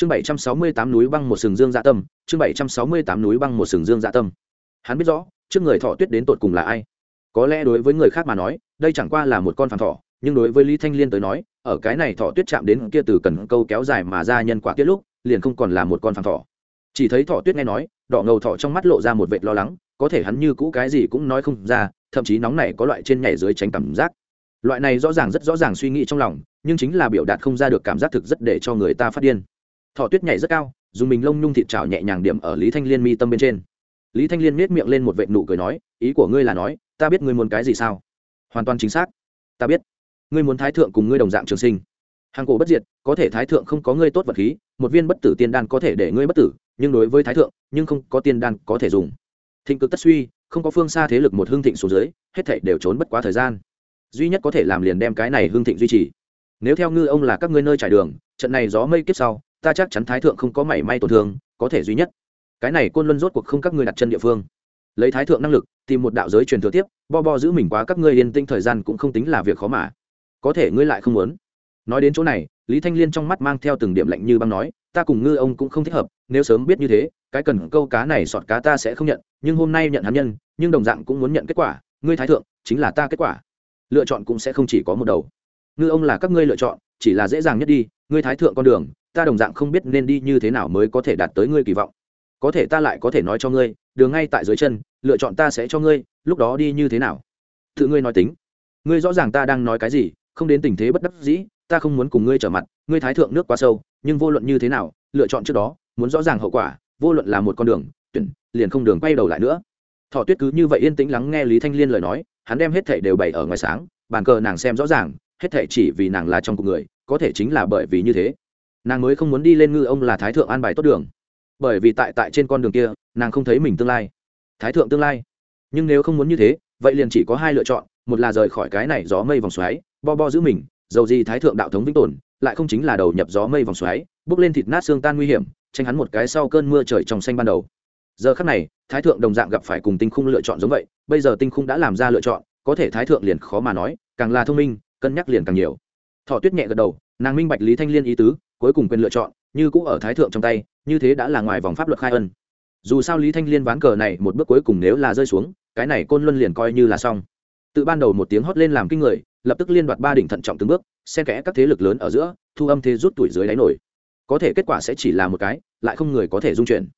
chương bảy trăm sáu mươi tám núi băng một sừng dương dạ tâm, chương bảy trăm sáu mươi tám núi băng một sừng dương dạ tâm. Hắn biết rõ, trước người thọ tuyết đến tột cùng là ai. Có lẽ đối với người khác mà nói, đây chẳng qua là một con phản thọ nhưng đối với lý thanh liên tới nói, ở cái này thọ tuyết chạm đến kia từ cần câu kéo dài mà ra nhân quả tiết lúc, liền không còn là một con phản thọ chỉ thấy thọ tuyết nghe nói, đỏ ngầu thọ trong mắt lộ ra một vệt lo lắng, có thể hắn như cũ cái gì cũng nói không ra, thậm chí nóng này có loại trên nhảy dưới tránh cảm giác. Loại này rõ ràng rất rõ ràng suy nghĩ trong lòng, nhưng chính là biểu đạt không ra được cảm giác thực rất để cho người ta phát điên thọ tuyết nhảy rất cao, dùng mình lông nhung thịt trào nhẹ nhàng điểm ở lý thanh liên mi tâm bên trên. Lý thanh liên miết miệng lên một vệ nụ cười nói, ý của ngươi là nói, ta biết ngươi muốn cái gì sao? Hoàn toàn chính xác. Ta biết. Ngươi muốn thái thượng cùng ngươi đồng dạng trường sinh. Hàng cổ bất diệt, có thể thái thượng không có ngươi tốt vật khí, một viên bất tử tiên đan có thể để ngươi bất tử, nhưng đối với thái thượng, nhưng không có tiên đan có thể dùng. Thịnh cực tất suy, không có phương xa thế lực một hương thịnh xuống dưới, hết thảy đều trốn bất quá thời gian. Duy nhất có thể làm liền đem cái này hương thịnh duy trì. Nếu theo ngư ông là các ngươi nơi trải đường, trận này gió mây kiếp sau ta chắc chắn thái thượng không có mảy may tổn thương, có thể duy nhất. Cái này côn luân rốt cuộc không các ngươi đặt chân địa phương. Lấy thái thượng năng lực, tìm một đạo giới truyền thừa tiếp, bo bo giữ mình quá các ngươi yên tĩnh thời gian cũng không tính là việc khó mà. Có thể ngươi lại không muốn. Nói đến chỗ này, lý thanh liên trong mắt mang theo từng điểm lạnh như băng nói, ta cùng ngư ông cũng không thích hợp, nếu sớm biết như thế, cái cần câu cá này sọt cá ta sẽ không nhận, nhưng hôm nay nhận hắn nhân, nhưng đồng dạng cũng muốn nhận kết quả, ngươi thái thượng, chính là ta kết quả. Lựa chọn cũng sẽ không chỉ có một đầu. Ngư ông là các ngươi lựa chọn, chỉ là dễ dàng nhất đi, ngươi thái thượng con đường ta đồng dạng không biết nên đi như thế nào mới có thể đạt tới ngươi kỳ vọng. Có thể ta lại có thể nói cho ngươi, đường ngay tại dưới chân, lựa chọn ta sẽ cho ngươi, lúc đó đi như thế nào? Tự ngươi nói tính. Ngươi rõ ràng ta đang nói cái gì, không đến tình thế bất đắc dĩ, ta không muốn cùng ngươi trở mặt, ngươi thái thượng nước quá sâu, nhưng vô luận như thế nào, lựa chọn trước đó, muốn rõ ràng hậu quả, vô luận là một con đường, tuyển, liền không đường quay đầu lại nữa. Thọ tuyết cứ như vậy yên tĩnh lắng nghe lý thanh liên lời nói, hắn đem hết thảy đều bày ở ngoài sáng, bàn cờ nàng xem rõ ràng, hết thảy chỉ vì nàng là trong cuộc người, có thể chính là bởi vì như thế nàng mới không muốn đi lên ngư ông là thái thượng an bài tốt đường. Bởi vì tại tại trên con đường kia, nàng không thấy mình tương lai. Thái thượng tương lai? Nhưng nếu không muốn như thế, vậy liền chỉ có hai lựa chọn, một là rời khỏi cái này gió mây vòng xoáy, bo bo giữ mình, dầu gì thái thượng đạo thống vĩnh tồn, lại không chính là đầu nhập gió mây vòng xoáy, bước lên thịt nát xương tan nguy hiểm, tranh hắn một cái sau cơn mưa trời trong xanh ban đầu. Giờ khắc này, thái thượng đồng dạng gặp phải cùng tinh khung lựa chọn giống vậy, bây giờ tinh khung đã làm ra lựa chọn, có thể thái thượng liền khó mà nói, càng là thông minh, cân nhắc liền càng nhiều. Thọ tuyết nhẹ gật đầu, nàng minh bạch lý thanh liên ý tứ cuối cùng quyền lựa chọn, như cũ ở thái thượng trong tay, như thế đã là ngoài vòng pháp luật khai ân. Dù sao lý thanh liên ván cờ này một bước cuối cùng nếu là rơi xuống, cái này côn luân liền coi như là xong. Tự ban đầu một tiếng hót lên làm kinh người, lập tức liên đoạt ba đỉnh thận trọng từng bước, xen kẽ các thế lực lớn ở giữa, thu âm thế rút tuổi dưới đáy nổi. Có thể kết quả sẽ chỉ là một cái, lại không người có thể dung chuyển.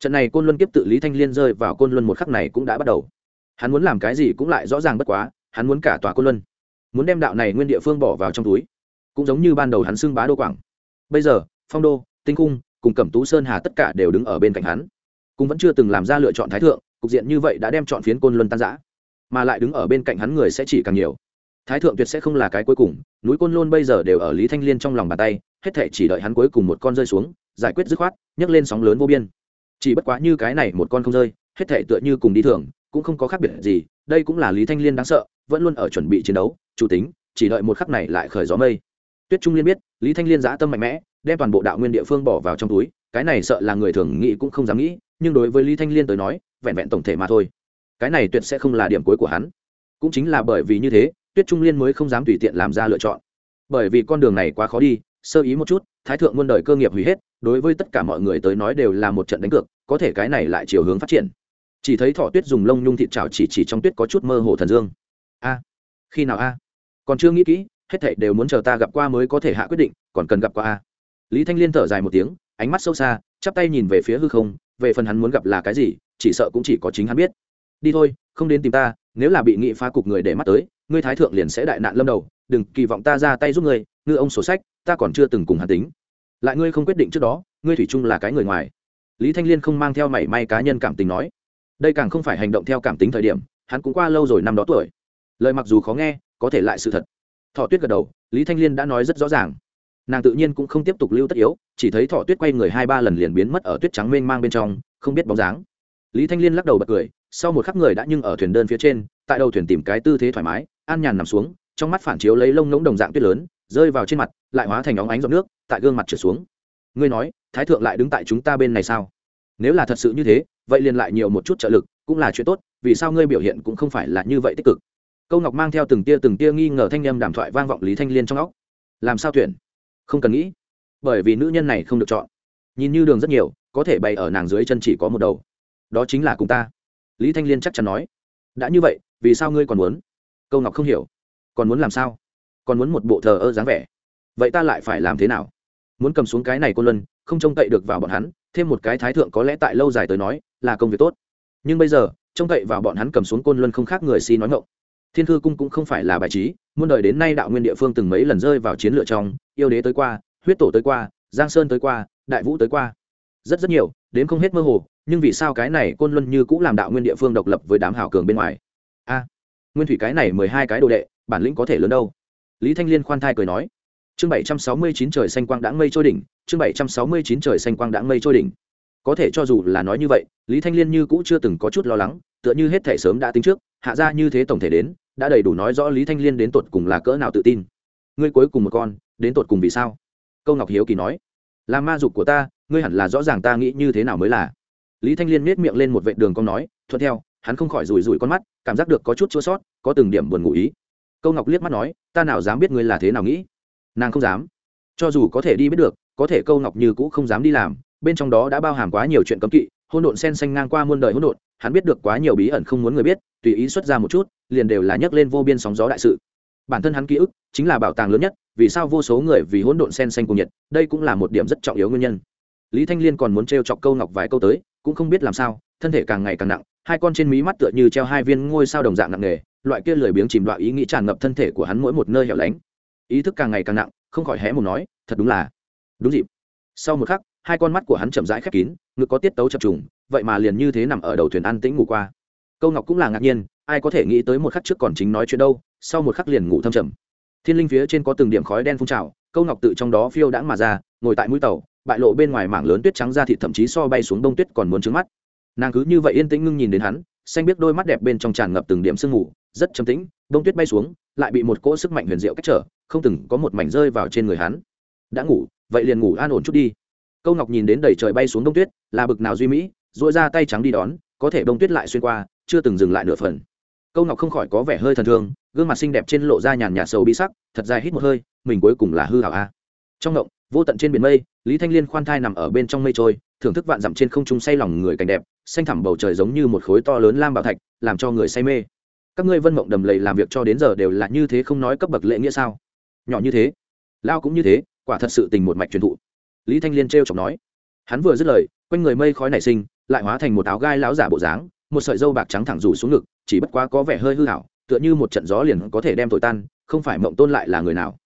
Trận này côn luân kiếp tự lý thanh liên rơi vào côn luân một khắc này cũng đã bắt đầu. Hắn muốn làm cái gì cũng lại rõ ràng bất quá, hắn muốn cả tòa côn luân. Muốn đem đạo này nguyên địa phương bỏ vào trong túi. Cũng giống như ban đầu hắn xưng bá đô quảng bây giờ, phong đô, tinh cung cùng cẩm tú sơn hà tất cả đều đứng ở bên cạnh hắn. Cũng vẫn chưa từng làm ra lựa chọn thái thượng, cục diện như vậy đã đem chọn phiến côn luân tan giã mà lại đứng ở bên cạnh hắn người sẽ chỉ càng nhiều. Thái thượng tuyệt sẽ không là cái cuối cùng, núi côn lôn bây giờ đều ở lý thanh liên trong lòng bàn tay, hết thể chỉ đợi hắn cuối cùng một con rơi xuống, giải quyết dứt khoát, nhấc lên sóng lớn vô biên. Chỉ bất quá như cái này một con không rơi, hết thể tựa như cùng đi thường, cũng không có khác biệt gì, đây cũng là lý thanh liên đáng sợ, vẫn luôn ở chuẩn bị chiến đấu, chủ tính, chỉ đợi một khắc này lại khởi gió mây tuyết trung liên biết, lý thanh liên giã tâm mạnh mẽ, đem toàn bộ đạo nguyên địa phương bỏ vào trong túi, cái này sợ là người thường nghĩ cũng không dám nghĩ, nhưng đối với lý thanh liên tới nói, vẹn vẹn tổng thể mà thôi. Cái này tuyệt sẽ không là điểm cuối của hắn. Cũng chính là bởi vì như thế, tuyết trung liên mới không dám tùy tiện làm ra lựa chọn. Bởi vì con đường này quá khó đi, sơ ý một chút, thái thượng muôn đời cơ nghiệp hủy hết, đối với tất cả mọi người tới nói đều là một trận đánh cược, có thể cái này lại chiều hướng phát triển. Chỉ thấy thỏ tuyết dùng lông nhung thịt trào chỉ chỉ trong tuyết có chút mơ hồ thần dương. A, khi nào a? Còn chưa nghĩ kỹ hết thảy đều muốn chờ ta gặp qua mới có thể hạ quyết định, còn cần gặp qua a? Lý thanh liên thở dài một tiếng, ánh mắt sâu xa, chắp tay nhìn về phía hư không, về phần hắn muốn gặp là cái gì, chỉ sợ cũng chỉ có chính hắn biết. Đi thôi, không đến tìm ta, nếu là bị nghị phá cục người để mắt tới, ngươi thái thượng liền sẽ đại nạn lâm đầu, đừng kỳ vọng ta ra tay giúp ngươi, ngư ông sổ sách, ta còn chưa từng cùng hắn tính. Lại ngươi không quyết định trước đó, ngươi thủy chung là cái người ngoài. Lý thanh liên không mang theo mảy may cá nhân cảm tình nói. Đây càng không phải hành động theo cảm tính thời điểm, hắn cũng qua lâu rồi năm đó tuổi. Lời mặc dù khó nghe, có thể lại sự thật thọ tuyết gật đầu, lý thanh liên đã nói rất rõ ràng. Nàng tự nhiên cũng không tiếp tục lưu tất yếu, chỉ thấy thọ tuyết quay người hai ba lần liền biến mất ở tuyết trắng mênh mang bên trong, không biết bóng dáng. Lý thanh liên lắc đầu bật cười, sau một khắc người đã nhưng ở thuyền đơn phía trên, tại đầu thuyền tìm cái tư thế thoải mái, an nhàn nằm xuống, trong mắt phản chiếu lấy lông ngỗng đồng dạng tuyết lớn, rơi vào trên mặt, lại hóa thành óng ánh giọt nước, tại gương mặt trở xuống. Ngươi nói, thái thượng lại đứng tại chúng ta bên này sao? Nếu là thật sự như thế, vậy liền lại nhiều một chút trợ lực, cũng là chuyện tốt, vì sao ngươi biểu hiện cũng không phải là như vậy tích cực? Câu ngọc mang theo từng tia từng tia nghi ngờ thanh â m đàm thoại vang vọng lý thanh liên trong óc làm sao tuyển không cần nghĩ bởi vì nữ nhân này không được chọn nhìn như đường rất nhiều có thể bày ở nàng dưới chân chỉ có một đầu đó chính là cùng ta lý thanh liên chắc chắn nói đã như vậy vì sao ngươi còn muốn câu ngọc không hiểu còn muốn làm sao còn muốn một bộ thờ ơ dáng vẻ vậy ta lại phải làm thế nào muốn cầm xuống cái này cô luân không trông cậy được vào bọn hắn thêm một cái thái thượng có lẽ tại lâu dài tới nói là công việc tốt nhưng bây giờ trông cậy vào bọn hắn cầm xuống côn luân không khác người si nói ngộng thiên thư cung cũng không phải là bài trí, muôn đời đến nay đạo nguyên địa phương từng mấy lần rơi vào chiến lựa trong, yêu đế tới qua, huyết tổ tới qua, giang sơn tới qua, đại vũ tới qua. Rất rất nhiều, đến không hết mơ hồ, nhưng vì sao cái này côn luân như cũng làm đạo nguyên địa phương độc lập với đám hảo cường bên ngoài? A, nguyên thủy cái này mười hai cái đồ đệ, bản lĩnh có thể lớn đâu? Lý thanh liên khoan thai cười nói. Chương bảy trăm sáu mươi chín trời xanh quang đãng mây trôi đỉnh, chương bảy trăm sáu mươi chín trời xanh quang đãng mây trôi đỉnh. Có thể cho dù là nói như vậy, lý thanh liên như cũng chưa từng có chút lo lắng, tựa như hết thể sớm đã tính trước, hạ ra như thế tổng thể đến đã đầy đủ nói rõ lý thanh liên đến tột cùng là cỡ nào tự tin. Ngươi cuối cùng một con, đến tột cùng vì sao? Câu ngọc hiếu kỳ nói. Là ma dục của ta, ngươi hẳn là rõ ràng ta nghĩ như thế nào mới là. Lý thanh liên miết miệng lên một vệ đường con nói, thuận theo, hắn không khỏi rủi rủi con mắt, cảm giác được có chút chua sót, có từng điểm buồn ngủ ý. Câu ngọc liếc mắt nói, ta nào dám biết ngươi là thế nào nghĩ? Nàng không dám. Cho dù có thể đi biết được, có thể câu ngọc như cũ không dám đi làm, bên trong đó đã bao hàm quá nhiều chuyện cấm kỵ hôn độn sen xanh ngang qua muôn đời hôn độn, hắn biết được quá nhiều bí ẩn không muốn người biết, tùy ý xuất ra một chút liền đều là nhấc lên vô biên sóng gió đại sự. Bản thân hắn ký ức chính là bảo tàng lớn nhất, vì sao vô số người vì hỗn độn sen xanh cùng nhiệt, đây cũng là một điểm rất trọng yếu nguyên nhân. Lý thanh liên còn muốn t chọc câu ngọc vài câu tới, cũng không biết làm sao, thân thể càng ngày càng nặng, hai con trên mí mắt tựa như treo hai viên ngôi sao đồng dạng nặng nề, loại kia lười biếng chìm đoạn ý nghĩ tràn ngập thân thể của hắn mỗi một nơi hẻo lánh. Ý thức càng ngày càng nặng, không khỏi hé một nói, thật đúng là đúng dịp. Sau một khắc, hai con mắt của hắn chậm rãi khép kín, ngực có tiết tấu chập trùng, vậy mà liền như thế nằm ở đầu thuyền an tĩnh ngủ qua. Câu ngọc cũng là ngạc nhiên ai có thể nghĩ tới một khắc trước còn chính nói chuyện đâu, sau một khắc liền ngủ thâm trầm. Thiên linh phía trên có từng điểm khói đen phun trào, câu ngọc tự trong đó phiêu đãng mà ra, ngồi tại mũi tàu, bại lộ bên ngoài mảng lớn tuyết trắng ra thị thậm chí so bay xuống đông tuyết còn muốn trứng mắt. Nàng cứ như vậy yên tĩnh ngưng nhìn đến hắn, xanh biết đôi mắt đẹp bên trong tràn ngập từng điểm sương mù, rất trầm tĩnh, đông tuyết bay xuống, lại bị một cỗ sức mạnh huyền diệu cách trở, không từng có một mảnh rơi vào trên người hắn. Đã ngủ, vậy liền ngủ an ổn chút đi. Câu ngọc nhìn đến đầy trời bay xuống đông tuyết, là bực nào duy mỹ dội ra tay trắng đi đón, có thể đông tuyết lại xuyên qua, chưa từng dừng lại nửa phần câu ngọc không khỏi có vẻ hơi thần thương, gương mặt xinh đẹp trên lộ ra nhàn nhạt sầu bi sắc, thật dài hít một hơi, mình cuối cùng là hư hảo a. Trong ngộng, vô tận trên biển mây, lý thanh liên khoan thai nằm ở bên trong mây trôi, thưởng thức vạn dặm trên không trung say lòng người cảnh đẹp, xanh thẳm bầu trời giống như một khối to lớn lam bảo thạch, làm cho người say mê. Các ngươi vân mộng đầm lầy làm việc cho đến giờ đều là như thế không nói cấp bậc lễ nghĩa sao? Nhỏ như thế, lao cũng như thế, quả thật sự tình một mạch truyền thụ. Lý thanh liên trêu chọc nói. Hắn vừa dứt lời, quanh người mây khói nảy sinh, lại hóa thành một áo gai láo giả bộ dáng một sợi dâu bạc trắng thẳng rủ xuống ngực, chỉ bất quá có vẻ hơi hư hảo tựa như một trận gió liền có thể đem tội tan, không phải mộng tôn lại là người nào.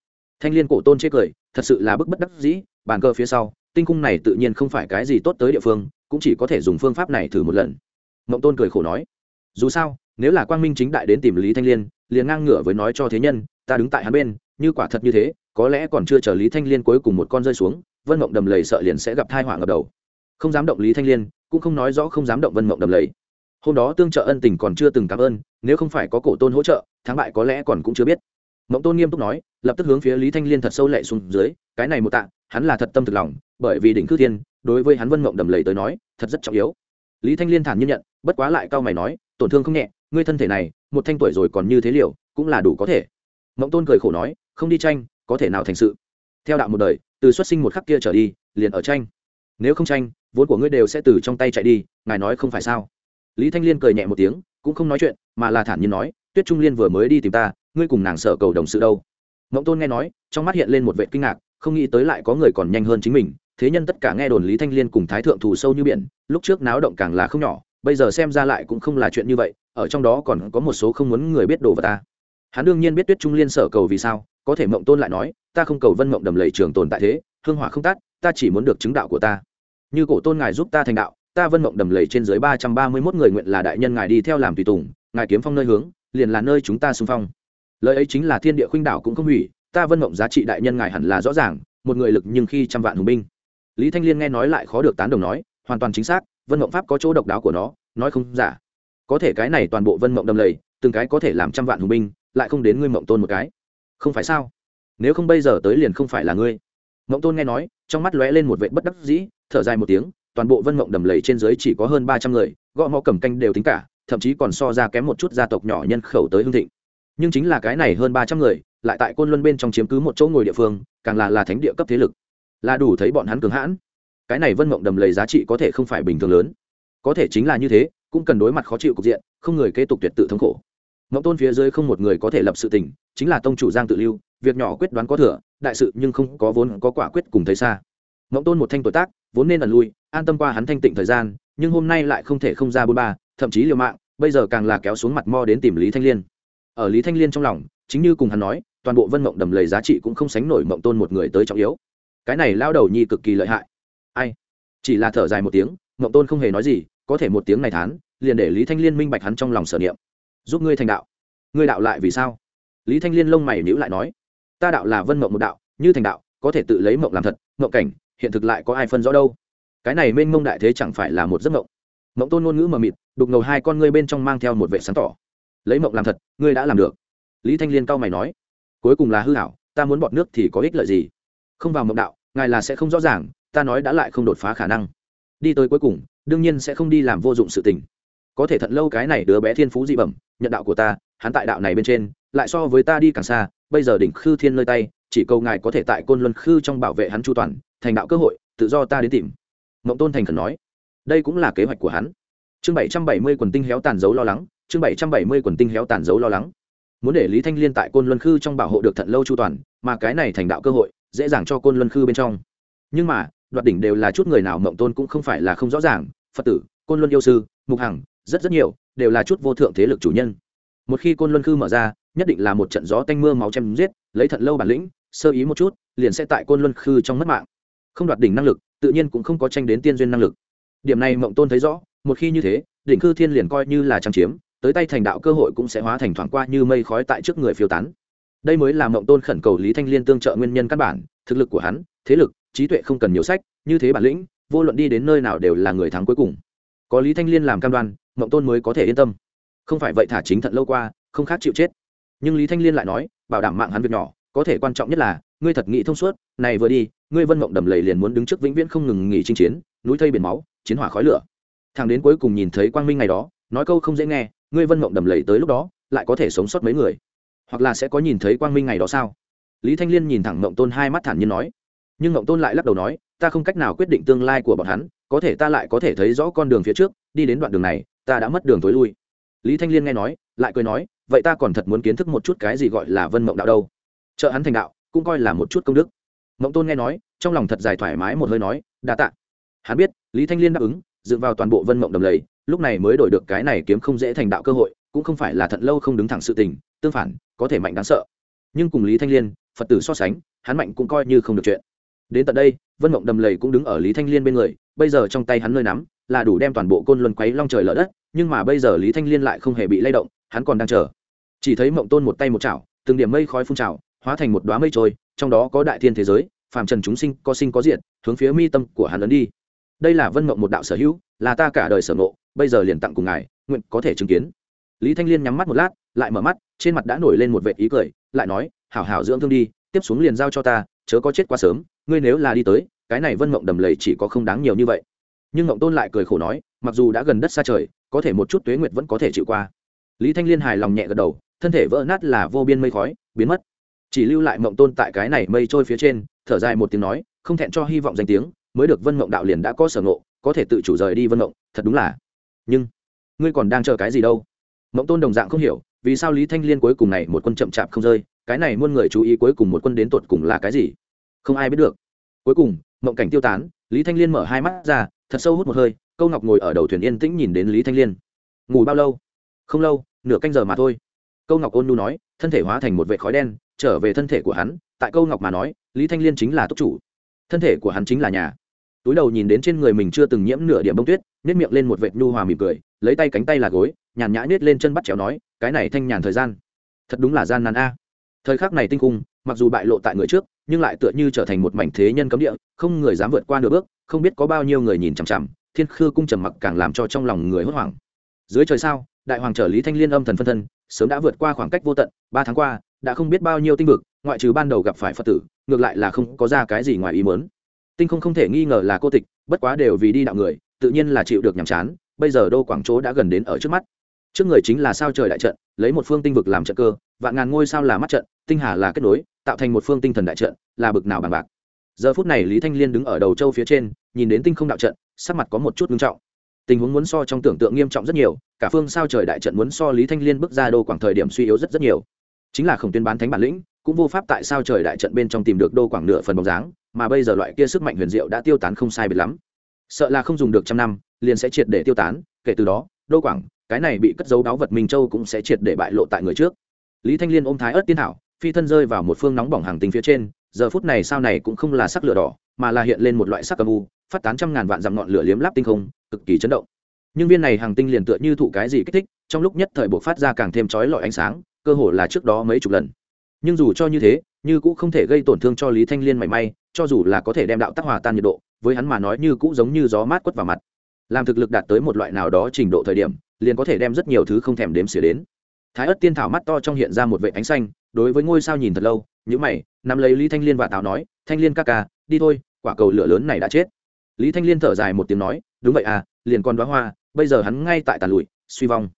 Thanh liên cổ tôn chê cười, thật sự là bức bất đắc dĩ, bàn cơ phía sau, tinh cung này tự nhiên không phải cái gì tốt tới địa phương, cũng chỉ có thể dùng phương pháp này thử một lần. Mộng tôn cười khổ nói, dù sao, nếu là quang minh chính đại đến tìm lý thanh liên, liền ngang ngửa với nói cho thế nhân, ta đứng tại hắn bên, như quả thật như thế, có lẽ còn chưa chờ lý thanh liên cuối cùng một con rơi xuống, vân mộng đầm lầy sợ liền sẽ gặp thai họa ngập đầu. Không dám động lý thanh liên, cũng không nói rõ không dám động vân mộng đầm lầy hôm đó tương trợ ân tình còn chưa từng cảm ơn, nếu không phải có cổ tôn hỗ trợ, thắng bại có lẽ còn cũng chưa biết. Mộng tôn nghiêm túc nói, lập tức hướng phía lý thanh liên thật sâu lệ xuống dưới, cái này một tạ, hắn là thật tâm thực lòng, bởi vì đỉnh cư thiên, đối với hắn vân mộng đầm lầy tới nói, thật rất trọng yếu. Lý thanh liên thản nhiên nhận, bất quá lại cao mày nói, tổn thương không nhẹ, ngươi thân thể này, một thanh tuổi rồi còn như thế liệu cũng là đủ có thể. Mộng tôn cười khổ nói, không đi tranh, có thể nào thành sự? Theo đạo một đời, từ xuất sinh một khắc kia trở đi, liền ở tranh. Nếu không tranh, vốn của ngươi đều sẽ từ trong tay chạy đi, ngài nói không phải sao? Lý thanh liên cười nhẹ một tiếng, cũng không nói chuyện, mà là thản nhiên nói, tuyết trung liên vừa mới đi tìm ta, ngươi cùng nàng sợ cầu đồng sự đâu? Mộng tôn nghe nói, trong mắt hiện lên một vệ kinh ngạc, không nghĩ tới lại có người còn nhanh hơn chính mình, thế nhân tất cả nghe đồn lý thanh liên cùng thái thượng thù sâu như biển, lúc trước náo động càng là không nhỏ, bây giờ xem ra lại cũng không là chuyện như vậy, ở trong đó còn có một số không muốn người biết đồ vào ta. Hắn đương nhiên biết tuyết trung liên sở cầu vì sao, có thể mộng tôn lại nói, ta không cầu vân mộng đầm lầy trường tồn tại thế, hương hỏa không tắt ta chỉ muốn được chứng đạo của ta. Như cổ tôn ngài giúp ta thành đạo ta vân mộng đầm lầy trên dưới ba trăm ba mươi mốt người nguyện là đại nhân ngài đi theo làm tùy tùng, ngài kiếm phong nơi hướng, liền là nơi chúng ta xung phong. Lời ấy chính là thiên địa khuynh đảo cũng không hủy, ta vân mộng giá trị đại nhân ngài hẳn là rõ ràng, một người lực nhưng khi trăm vạn hùng binh. Lý thanh liên nghe nói lại khó được tán đồng nói, hoàn toàn chính xác, vân mộng pháp có chỗ độc đáo của nó, nói không giả. Có thể cái này toàn bộ vân mộng đầm lầy, từng cái có thể làm trăm vạn hùng binh, lại không đến ngươi mộng tôn một cái. Không phải sao? Nếu không bây giờ tới liền không phải là ngươi. Mộng tôn nghe nói, trong mắt lóe lên một vệ bất đắc dĩ, thở dài một tiếng toàn bộ vân mộng đầm lầy trên dưới chỉ có hơn ba trăm người, gõ mò cầm canh đều tính cả, thậm chí còn so ra kém một chút gia tộc nhỏ nhân khẩu tới hương thịnh. Nhưng chính là cái này hơn ba trăm người, lại tại côn luân bên trong chiếm cứ một chỗ ngồi địa phương, càng là là thánh địa cấp thế lực. Là đủ thấy bọn hắn cường hãn. Cái này vân mộng đầm lầy giá trị có thể không phải bình thường lớn. Có thể chính là như thế, cũng cần đối mặt khó chịu cục diện, không người kế tục tuyệt tự thống khổ. Mộng tôn phía dưới không một người có thể lập sự tình, chính là tông chủ giang tự lưu, việc nhỏ quyết đoán có thừa, đại sự nhưng không có vốn có quả quyết cùng thấy xa. Mộng tôn một thanh tuổi tác, vốn nên ẩn lui an tâm qua hắn thanh tịnh thời gian, nhưng hôm nay lại không thể không ra bôn ba, thậm chí liều mạng, bây giờ càng là kéo xuống mặt mo đến tìm lý thanh liên. Ở lý thanh liên trong lòng, chính như cùng hắn nói, toàn bộ vân mộng đầm lầy giá trị cũng không sánh nổi mộng tôn một người tới trọng yếu. Cái này lao đầu nhi cực kỳ lợi hại. Ai? Chỉ là thở dài một tiếng, mộng tôn không hề nói gì, có thể một tiếng này thán, liền để lý thanh liên minh bạch hắn trong lòng sở niệm. Giúp ngươi thành đạo. Ngươi đạo lại vì sao? Lý thanh liên lông mày nhữ lại nói, ta đạo là vân mộng một đạo, như thành đạo, có thể tự lấy mộng làm thật, mộng cảnh, hiện thực lại có ai phân rõ đâu? Cái này mênh mông đại thế chẳng phải là một giấc mộng. Mộng tôn ngôn ngữ mờ mịt, đục ngầu hai con ngươi bên trong mang theo một vệ sáng tỏ. Lấy mộng làm thật, ngươi đã làm được. Lý thanh liên cao mày nói, cuối cùng là hư hảo, ta muốn bọt nước thì có ích lợi gì? Không vào mộng đạo, ngài là sẽ không rõ ràng, ta nói đã lại không đột phá khả năng. Đi tới cuối cùng, đương nhiên sẽ không đi làm vô dụng sự tình. Có thể thận lâu cái này đứa bé thiên phú dị bẩm, nhận đạo của ta, hắn tại đạo này bên trên, lại so với ta đi càng xa, bây giờ đỉnh khư thiên nơi tay, chỉ cầu ngài có thể tại côn luân khư trong bảo vệ hắn chu toàn, thành đạo cơ hội, tự do ta đến tìm mộng tôn thành khẩn nói, đây cũng là kế hoạch của hắn. Chương bảy trăm bảy mươi quần tinh héo tàn dấu lo lắng, chương bảy trăm bảy mươi quần tinh héo tàn dấu lo lắng. Muốn để lý thanh liên tại côn luân khư trong bảo hộ được thận lâu chu toàn, mà cái này thành đạo cơ hội, dễ dàng cho côn luân khư bên trong. Nhưng mà, đoạt đỉnh đều là chút người nào mộng tôn cũng không phải là không rõ ràng, phật tử, côn luân yêu sư, mục hằng, rất rất nhiều, đều là chút vô thượng thế lực chủ nhân. Một khi côn luân khư mở ra, nhất định là một trận gió tanh mưa máu chém giết, lấy thận lâu bản lĩnh, sơ ý một chút, liền sẽ tại côn luân khư trong mất mạng. Không đoạt đỉnh năng lực tự nhiên cũng không có tranh đến tiên duyên năng lực. Điểm này mộng tôn thấy rõ, một khi như thế, đỉnh cư thiên liền coi như là trang chiếm, tới tay thành đạo cơ hội cũng sẽ hóa thành thoảng qua như mây khói tại trước người phiêu tán. Đây mới là mộng tôn khẩn cầu lý thanh liên tương trợ nguyên nhân căn bản, thực lực của hắn, thế lực, trí tuệ không cần nhiều sách, như thế bản lĩnh, vô luận đi đến nơi nào đều là người thắng cuối cùng. Có lý thanh liên làm cam đoan, mộng tôn mới có thể yên tâm. Không phải vậy thả chính thận lâu qua, không khác chịu chết. Nhưng lý thanh liên lại nói, bảo đảm mạng hắn việc nhỏ, có thể quan trọng nhất là ngươi thật nghĩ thông suốt, này vừa đi, ngươi vân mộng đầm lầy liền muốn đứng trước vĩnh viễn không ngừng nghỉ chinh chiến, núi thây biển máu, chiến hỏa khói lửa. Thằng đến cuối cùng nhìn thấy quang minh ngày đó, nói câu không dễ nghe, ngươi vân mộng đầm lầy tới lúc đó, lại có thể sống sót mấy người? Hoặc là sẽ có nhìn thấy quang minh ngày đó sao? Lý thanh liên nhìn thẳng mộng tôn hai mắt thản nhiên nói. Nhưng mộng tôn lại lắc đầu nói, ta không cách nào quyết định tương lai của bọn hắn, có thể ta lại có thể thấy rõ con đường phía trước, đi đến đoạn đường này, ta đã mất đường tối lui. Lý thanh liên nghe nói, lại cười nói, vậy ta còn thật muốn kiến thức một chút cái gì gọi là vân mộng đạo đâu? Trợ hắn thành đạo cũng coi là một chút công đức. Mộng tôn nghe nói, trong lòng thật dài thoải mái một hơi nói, đa tạ. Hắn biết, lý thanh liên đáp ứng dựa vào toàn bộ vân mộng đầm lầy, lúc này mới đổi được cái này kiếm không dễ thành đạo cơ hội, cũng không phải là thận lâu không đứng thẳng sự tình, tương phản, có thể mạnh đáng sợ. Nhưng cùng lý thanh liên, phật tử so sánh, hắn mạnh cũng coi như không được chuyện. Đến tận đây, vân mộng đầm lầy cũng đứng ở lý thanh liên bên người, bây giờ trong tay hắn nơi nắm, là đủ đem toàn bộ côn luân quấy long trời lở đất, nhưng mà bây giờ lý thanh liên lại không hề bị lay động, hắn còn đang chờ. Chỉ thấy mộng tôn một tay một chảo, từng điểm mây khói phun trào hóa thành một đoá mây trôi, trong đó có đại thiên thế giới, phàm trần chúng sinh có sinh có diện hướng phía mi tâm của hắn lớn đi. Đây là vân mộng một đạo sở hữu, là ta cả đời sở ngộ, bây giờ liền tặng cùng ngài, nguyện có thể chứng kiến. Lý thanh liên nhắm mắt một lát, lại mở mắt, trên mặt đã nổi lên một vệ ý cười, lại nói, hảo hảo dưỡng thương đi, tiếp xuống liền giao cho ta, chớ có chết quá sớm, ngươi nếu là đi tới, cái này vân mộng đầm lầy chỉ có không đáng nhiều như vậy. Nhưng mộng tôn lại cười khổ nói, mặc dù đã gần đất xa trời, có thể một chút tuế nguyệt vẫn có thể chịu qua. Lý thanh liên hài lòng nhẹ gật đầu, thân thể vỡ nát là vô biên mây khói, biến mất chỉ lưu lại mộng tôn tại cái này mây trôi phía trên, thở dài một tiếng nói, không thẹn cho hy vọng danh tiếng, mới được vân mộng đạo liền đã có sở ngộ, có thể tự chủ rời đi vân mộng, thật đúng là. Nhưng, ngươi còn đang chờ cái gì đâu? Mộng tôn đồng dạng không hiểu, vì sao lý thanh liên cuối cùng này một quân chậm chạp không rơi, cái này muôn người chú ý cuối cùng một quân đến tột cùng là cái gì? Không ai biết được. Cuối cùng, mộng cảnh tiêu tán, lý thanh liên mở hai mắt ra, thật sâu hút một hơi, câu ngọc ngồi ở đầu thuyền yên tĩnh nhìn đến lý thanh liên. Ngủ bao lâu? Không lâu, nửa canh giờ mà thôi câu ngọc ôn nu nói, thân thể hóa thành một vệ khói đen, trở về thân thể của hắn, tại câu ngọc mà nói, lý thanh liên chính là túc chủ. Thân thể của hắn chính là nhà. Túi đầu nhìn đến trên người mình chưa từng nhiễm nửa điểm bông tuyết nếp miệng lên một vệt nhu hòa mỉm cười, lấy tay cánh tay là gối, nhàn nhã nết lên chân bắt chéo nói, cái này thanh nhàn thời gian, thật đúng là gian nan a. Thời khắc này tinh cung mặc dù bại lộ tại người trước, nhưng lại tựa như trở thành một mảnh thế nhân cấm địa, không người dám vượt qua nửa bước, không biết có bao nhiêu người nhìn chằm chằm, thiên khư cung trầm mặc càng làm cho trong lòng người hốt hoảng. Dưới trời sao, đại hoàng trở lý thanh liên âm thần phân thân sớm đã vượt qua khoảng cách vô tận, ba tháng qua, đã không biết bao nhiêu tinh vực, ngoại trừ ban đầu gặp phải phật tử, ngược lại là không có ra cái gì ngoài ý mớn tinh không không thể nghi ngờ là cô tịch, bất quá đều vì đi đạo người, tự nhiên là chịu được nhàm chán, bây giờ đô quảng chỗ đã gần đến ở trước mắt. Trước người chính là sao trời đại trận, lấy một phương tinh vực làm trận cơ, vạn ngàn ngôi sao là mắt trận, tinh hà là kết nối, tạo thành một phương tinh thần đại trận, là bực nào bằng bạc. Giờ phút này lý thanh liên đứng ở đầu châu phía trên, nhìn đến tinh không đạo trận, sắc mặt có một chút ngưng trọng tình huống muốn so trong tưởng tượng nghiêm trọng rất nhiều, cả phương sao trời đại trận muốn so lý thanh liên bước ra đô quảng thời điểm suy yếu rất rất nhiều. Chính là khổng tuyên bán thánh bản lĩnh, cũng vô pháp tại sao trời đại trận bên trong tìm được đô quảng nửa phần bóng dáng, mà bây giờ loại kia sức mạnh huyền diệu đã tiêu tán không sai biệt lắm. Sợ là không dùng được trăm năm, liền sẽ triệt để tiêu tán, kể từ đó, đô quảng, cái này bị cất dấu đáo vật minh châu cũng sẽ triệt để bại lộ tại người trước. Lý thanh liên ôm thái ớt tiên thảo, phi thân rơi vào một phương nóng bỏng hàng tinh phía trên, giờ phút này sao này cũng không là sắc lửa đỏ mà là hiện lên một loại sắc âm u, phát tán trăm ngàn vạn dặm ngọn lửa liếm láp tinh không, cực kỳ chấn động. Nhưng viên này hàng tinh liền tựa như thụ cái gì kích thích, trong lúc nhất thời buộc phát ra càng thêm chói lọi ánh sáng, cơ hồ là trước đó mấy chục lần. Nhưng dù cho như thế, như cũng không thể gây tổn thương cho lý thanh liên mảy may, cho dù là có thể đem đạo tác hòa tan nhiệt độ, với hắn mà nói như cũng giống như gió mát quất vào mặt. Làm thực lực đạt tới một loại nào đó trình độ thời điểm, liền có thể đem rất nhiều thứ không thèm đếm xỉa đến. Thái ất tiên thảo mắt to trong hiện ra một vệ ánh xanh, đối với ngôi sao nhìn thật lâu nhữ mày, nắm lấy lý thanh liên và tào nói, thanh liên ca ca, đi thôi quả cầu lửa lớn này đã chết. Lý thanh liên thở dài một tiếng nói, đúng vậy à liền con đoá hoa, bây giờ hắn ngay tại tàn lụi, suy vong.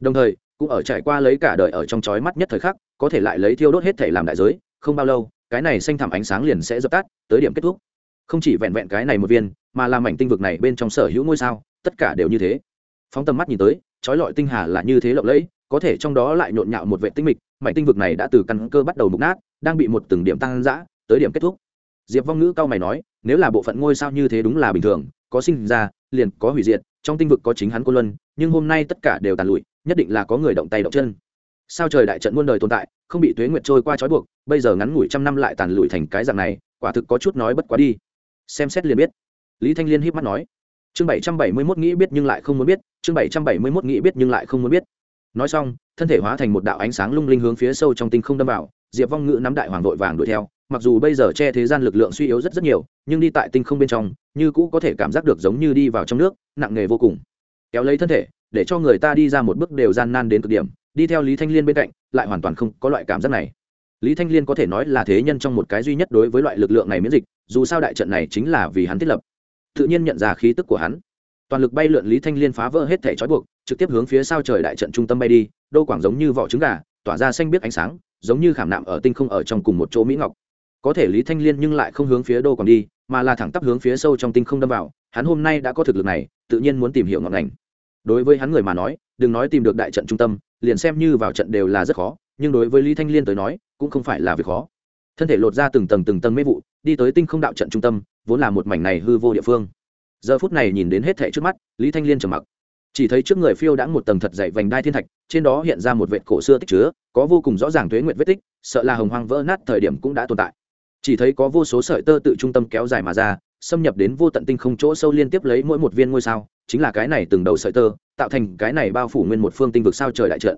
Đồng thời, cũng ở trải qua lấy cả đời ở trong chói mắt nhất thời khắc, có thể lại lấy thiêu đốt hết thể làm đại giới, không bao lâu, cái này xanh thảm ánh sáng liền sẽ dập tắt, tới điểm kết thúc. Không chỉ vẹn vẹn cái này một viên, mà làm mảnh tinh vực này bên trong sở hữu ngôi sao, tất cả đều như thế. Phóng tầm mắt nhìn tới trói lọi tinh hà là như thế lộng lẫy, có thể trong đó lại nhộn nhạo một vệ tinh mịch, mảnh tinh vực này đã từ căn cơ bắt đầu mục nát, đang bị một từng điểm tăng giã tới điểm kết thúc diệp vong ngữ cao mày nói, nếu là bộ phận ngôi sao như thế đúng là bình thường, có sinh ra, liền có hủy diệt, trong tinh vực có chính hắn cô luân, nhưng hôm nay tất cả đều tàn lụi, nhất định là có người động tay động chân. Sao trời đại trận muôn đời tồn tại, không bị tuế nguyệt trôi qua trói buộc, bây giờ ngắn ngủi trăm năm lại tàn lụi thành cái dạng này, quả thực có chút nói bất quá đi. Xem xét liền biết. Lý thanh liên híp mắt nói. Chương bảy trăm bảy mươi mốt nghĩ biết nhưng lại không muốn biết, chương bảy trăm bảy mươi mốt nghĩ biết nhưng lại không muốn biết. Nói xong, thân thể hóa thành một đạo ánh sáng lung linh hướng phía sâu trong tinh không đâm vào, diệp vong Ngữ nắm đại hoàng vội vàng đuổi theo mặc dù bây giờ che thế gian lực lượng suy yếu rất rất nhiều, nhưng đi tại tinh không bên trong, như cũ có thể cảm giác được giống như đi vào trong nước, nặng nề vô cùng. Kéo lấy thân thể, để cho người ta đi ra một bước đều gian nan đến cực điểm, đi theo lý thanh liên bên cạnh, lại hoàn toàn không có loại cảm giác này. Lý thanh liên có thể nói là thế nhân trong một cái duy nhất đối với loại lực lượng này miễn dịch, dù sao đại trận này chính là vì hắn thiết lập. Tự nhiên nhận ra khí tức của hắn. Toàn lực bay lượn lý thanh liên phá vỡ hết thể trói buộc, trực tiếp hướng phía sao trời đại trận trung tâm bay đi, đô quảng giống như vỏ trứng gà, tỏa ra xanh biết ánh sáng, giống như khảm nạm ở tinh không ở trong cùng một chỗ mỹ ngọc có thể lý thanh liên nhưng lại không hướng phía đô quảng đi, mà là thẳng tắp hướng phía sâu trong tinh không đâm vào. Hắn hôm nay đã có thực lực này, tự nhiên muốn tìm hiểu ngọn ngành. Đối với hắn người mà nói, đừng nói tìm được đại trận trung tâm, liền xem như vào trận đều là rất khó, nhưng đối với lý thanh liên tới nói, cũng không phải là việc khó. Thân thể lột ra từng tầng từng tầng mê vụ, đi tới tinh không đạo trận trung tâm, vốn là một mảnh này hư vô địa phương. Giờ phút này nhìn đến hết thẻ trước mắt, lý thanh liên trầm mặc. Chỉ thấy trước người phiêu đã một tầng thật dày vành đai thiên thạch, trên đó hiện ra một vệt cổ xưa tích chứa, có vô cùng rõ ràng thuế nguyện vết tích, sợ là hồng hoang vỡ nát thời điểm cũng đã tồn tại chỉ thấy có vô số sợi tơ tự trung tâm kéo dài mà ra, xâm nhập đến vô tận tinh không chỗ sâu liên tiếp lấy mỗi một viên ngôi sao, chính là cái này từng đầu sợi tơ, tạo thành cái này bao phủ nguyên một phương tinh vực sao trời đại trận.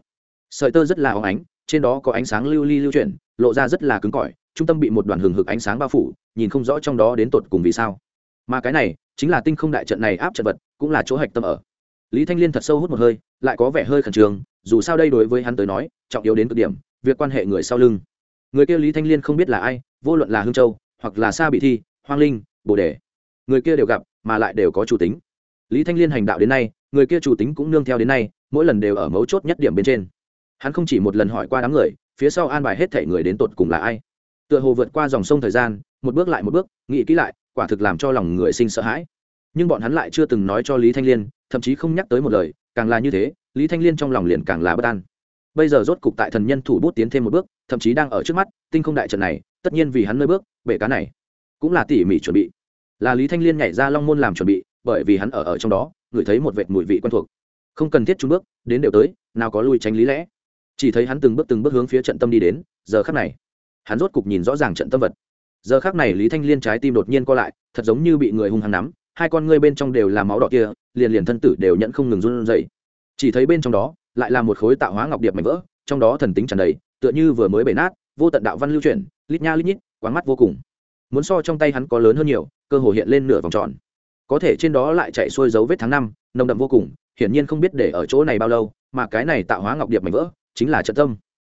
Sợi tơ rất là óng ánh, trên đó có ánh sáng lưu ly lưu chuyển, lộ ra rất là cứng cỏi, trung tâm bị một đoàn hừng hực ánh sáng bao phủ, nhìn không rõ trong đó đến tột cùng vì sao. Mà cái này, chính là tinh không đại trận này áp trận vật, cũng là chỗ hạch tâm ở. Lý thanh liên thật sâu hút một hơi, lại có vẻ hơi khẩn trương, dù sao đây đối với hắn tới nói, trọng yếu đến cực điểm, việc quan hệ người sau lưng. Người kia lý thanh liên không biết là ai vô luận là hương châu, hoặc là sa bị thi, hoang linh, bồ đề, người kia đều gặp, mà lại đều có chủ tính. Lý thanh liên hành đạo đến nay, người kia chủ tính cũng nương theo đến nay, mỗi lần đều ở mấu chốt nhất điểm bên trên. Hắn không chỉ một lần hỏi qua đám người, phía sau an bài hết thể người đến tột cùng là ai. Tựa hồ vượt qua dòng sông thời gian, một bước lại một bước, nghĩ kỹ lại, quả thực làm cho lòng người sinh sợ hãi. Nhưng bọn hắn lại chưa từng nói cho lý thanh liên, thậm chí không nhắc tới một lời, càng là như thế, lý thanh liên trong lòng liền càng là bất an. Bây giờ rốt cục tại thần nhân thủ bút tiến thêm một bước, thậm chí đang ở trước mắt, tinh không đại trận này tất nhiên vì hắn nơi bước, bể cá này cũng là tỉ mỉ chuẩn bị. Là lý thanh liên nhảy ra long môn làm chuẩn bị, bởi vì hắn ở ở trong đó ngửi thấy một vệt mùi vị quen thuộc. Không cần thiết trung bước, đến đều tới, nào có lui tránh lý lẽ. Chỉ thấy hắn từng bước từng bước hướng phía trận tâm đi đến, giờ khắc này, hắn rốt cục nhìn rõ ràng trận tâm vật. Giờ khắc này lý thanh liên trái tim đột nhiên co lại, thật giống như bị người hung hăng nắm, hai con ngươi bên trong đều là máu đỏ kia, liền liền thân tử đều nhận không ngừng run dậy chỉ thấy bên trong đó, lại là một khối tạo hóa ngọc điệp mảnh vỡ, trong đó thần tính tràn đầy, tựa như vừa mới bể nát, vô tận đạo văn lưu chuyển lít nha lít nhít quán mắt vô cùng. Muốn so trong tay hắn có lớn hơn nhiều, cơ hồ hiện lên nửa vòng tròn. Có thể trên đó lại chạy xuôi dấu vết tháng năm, nồng đậm vô cùng, hiển nhiên không biết để ở chỗ này bao lâu, mà cái này tạo hóa ngọc điệp mảnh vỡ, chính là trận tâm.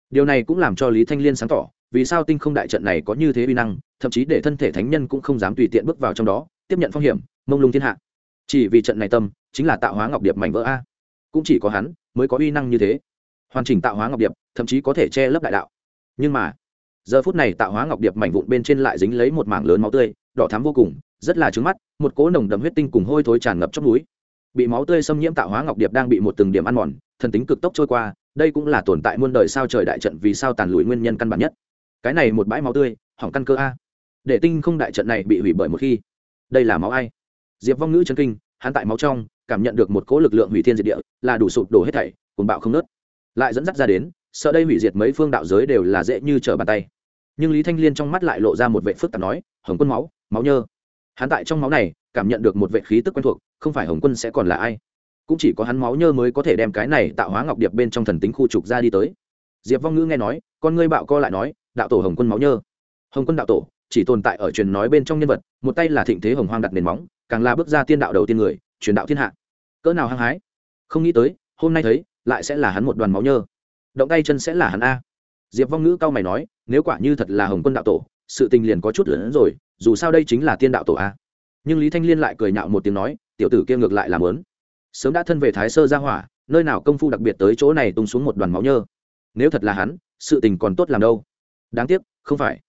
Điều này cũng làm cho lý thanh liên sáng tỏ, vì sao tinh không đại trận này có như thế uy năng, thậm chí để thân thể thánh nhân cũng không dám tùy tiện bước vào trong đó, tiếp nhận phong hiểm, mông lung thiên hạ. Chỉ vì trận này tâm, chính là tạo hóa ngọc điệp mảnh vỡ a. Cũng chỉ có hắn mới có uy năng như thế. Hoàn chỉnh tạo hóa ngọc điệp, thậm chí có thể che lấp đại đạo. Nhưng mà giờ phút này tạo hóa ngọc điệp mảnh vụn bên trên lại dính lấy một mảng lớn máu tươi, đỏ thắm vô cùng, rất là trứng mắt, một cỗ nồng đậm huyết tinh cùng hôi thối tràn ngập trong núi. Bị máu tươi xâm nhiễm tạo hóa ngọc điệp đang bị một từng điểm ăn mòn, thần tính cực tốc trôi qua, đây cũng là tồn tại muôn đời sao trời đại trận vì sao tàn lùi nguyên nhân căn bản nhất. Cái này một bãi máu tươi, hỏng căn cơ a. Để tinh không đại trận này bị hủy bởi một khi. Đây là máu ai? Diệp vong ngữ chân kinh, hắn tại máu trong, cảm nhận được một cỗ lực lượng hủy thiên diệt địa, là đủ sụp đổ hết thảy, cuồng bạo không nớt lại dẫn dắt ra đến sợ đây hủy diệt mấy phương đạo giới đều là dễ như trở bàn tay. Nhưng lý thanh liên trong mắt lại lộ ra một vệ phức tạp nói, hồng quân máu máu nhơ. Hắn tại trong máu này, cảm nhận được một vệ khí tức quen thuộc, không phải hồng quân sẽ còn là ai. Cũng chỉ có hắn máu nhơ mới có thể đem cái này tạo hóa ngọc điệp bên trong thần tính khu trục ra đi tới. Diệp vong ngữ nghe nói, con ngươi bạo co lại nói, đạo tổ hồng quân máu nhơ. Hồng quân đạo tổ, chỉ tồn tại ở truyền nói bên trong nhân vật, một tay là thịnh thế hồng hoang đặt nền móng, càng là bước ra tiên đạo đầu tiên người, truyền đạo thiên hạ. Cỡ nào hăng hái. Không nghĩ tới, hôm nay thấy, lại sẽ là hắn một đoàn máu nhơ động tay chân sẽ là hắn a. Diệp vong ngữ cao mày nói, nếu quả như thật là hồng quân đạo tổ, sự tình liền có chút lớn rồi, dù sao đây chính là tiên đạo tổ a. Nhưng lý thanh liên lại cười nhạo một tiếng nói, tiểu tử kia ngược lại làm lớn sớm đã thân về thái sơ ra hỏa, nơi nào công phu đặc biệt tới chỗ này tung xuống một đoàn máu nhơ. Nếu thật là hắn, sự tình còn tốt làm đâu. Đáng tiếc, không phải.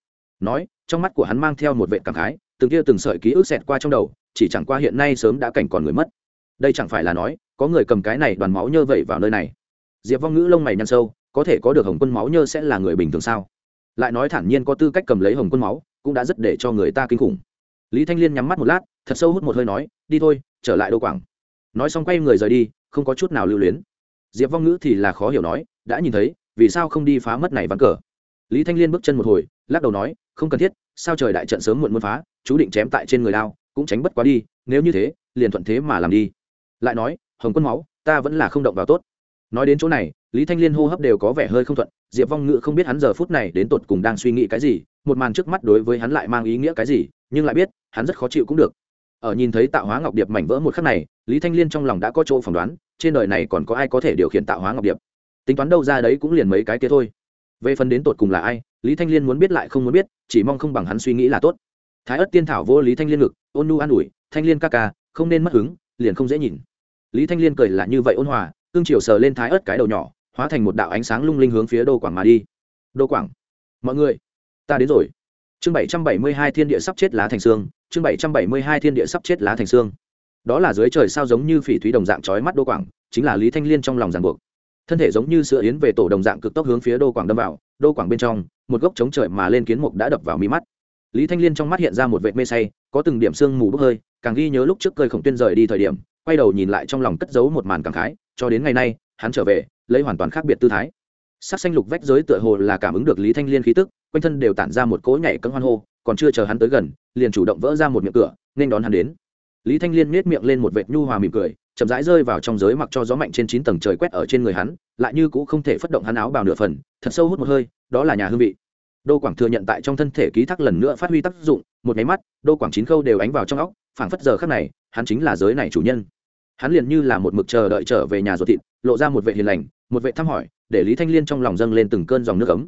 Nói, trong mắt của hắn mang theo một vệ cảm khái, từng kia từng sợi ký ức xẹt qua trong đầu, chỉ chẳng qua hiện nay sớm đã cảnh còn người mất. Đây chẳng phải là nói, có người cầm cái này đoàn máu nhơ vậy vào nơi này diệp vong ngữ lông mày nhăn sâu, có thể có được hồng quân máu nhơ sẽ là người bình thường sao? Lại nói thản nhiên có tư cách cầm lấy hồng quân máu, cũng đã rất để cho người ta kinh khủng. Lý thanh liên nhắm mắt một lát, thật sâu hút một hơi nói, đi thôi, trở lại đô quảng. Nói xong quay người rời đi, không có chút nào lưu luyến. Diệp vong ngữ thì là khó hiểu nói, đã nhìn thấy, vì sao không đi phá mất này ván cờ? Lý thanh liên bước chân một hồi, lắc đầu nói, không cần thiết, sao trời đại trận sớm muộn muốn phá, chú định chém tại trên người lao cũng tránh bất quá đi, nếu như thế, liền thuận thế mà làm đi. Lại nói, hồng quân máu, ta vẫn là không động vào tốt nói đến chỗ này, lý thanh liên hô hấp đều có vẻ hơi không thuận, diệp vong ngự không biết hắn giờ phút này đến tột cùng đang suy nghĩ cái gì, một màn trước mắt đối với hắn lại mang ý nghĩa cái gì, nhưng lại biết, hắn rất khó chịu cũng được. Ở nhìn thấy tạo hóa ngọc điệp mảnh vỡ một khắc này, lý thanh liên trong lòng đã có chỗ phỏng đoán, trên đời này còn có ai có thể điều khiển tạo hóa ngọc điệp? Tính toán đâu ra đấy cũng liền mấy cái kia thôi. Về phần đến tột cùng là ai, lý thanh liên muốn biết lại không muốn biết, chỉ mong không bằng hắn suy nghĩ là tốt. Thái ất tiên thảo vô lý thanh liên ngực, ôn nu an ủi, thanh liên ca ca, không nên mất hứng, liền không dễ nhìn. Lý thanh liên cười là như vậy ôn hòa ương triều sờ lên thái ớt cái đầu nhỏ, hóa thành một đạo ánh sáng lung linh hướng phía đô quảng mà đi. Đô quảng, mọi người, ta đến rồi. Chương bảy trăm bảy mươi hai thiên địa sắp chết lá thành xương chương bảy trăm bảy mươi hai thiên địa sắp chết lá thành xương đó là dưới trời sao giống như phỉ thúy đồng dạng trói mắt đô quảng, chính là lý thanh liên trong lòng ràng buộc. Thân thể giống như sữa yến về tổ đồng dạng cực tốc hướng phía đô quảng đâm vào, đô quảng bên trong, một gốc chống trời mà lên kiến mục đã đập vào mi mắt. Lý thanh liên trong mắt hiện ra một vệt mê say, có từng điểm sương mù bốc hơi, càng ghi nhớ lúc trước cơi khổng tuyên rời đi thời điểm, quay đầu nhìn lại trong lòng cất giấu một màn cảm khái cho đến ngày nay, hắn trở về, lấy hoàn toàn khác biệt tư thái. Sắc xanh lục vách giới tựa hồ là cảm ứng được lý thanh liên khí tức, quanh thân đều tản ra một cỗ nhảy cấm hoan hô, còn chưa chờ hắn tới gần, liền chủ động vỡ ra một miệng cửa, nên đón hắn đến. Lý thanh liên nhét miệng lên một vệt nhu hòa mỉm cười, chậm rãi rơi vào trong giới mặc cho gió mạnh trên chín tầng trời quét ở trên người hắn, lại như cũng không thể phất động hắn áo bào nửa phần, thật sâu hút một hơi, đó là nhà hương vị. Đô quảng thừa nhận tại trong thân thể ký thác lần nữa phát huy tác dụng, một máy mắt, đô quảng chín khâu đều ánh vào trong óc, phảng phất giờ khắc này, hắn chính là giới này chủ nhân hắn liền như là một mực chờ đợi trở về nhà ruột thịt, lộ ra một vệ hiền lành, một vệ thăm hỏi, để lý thanh liên trong lòng dâng lên từng cơn dòng nước ấm.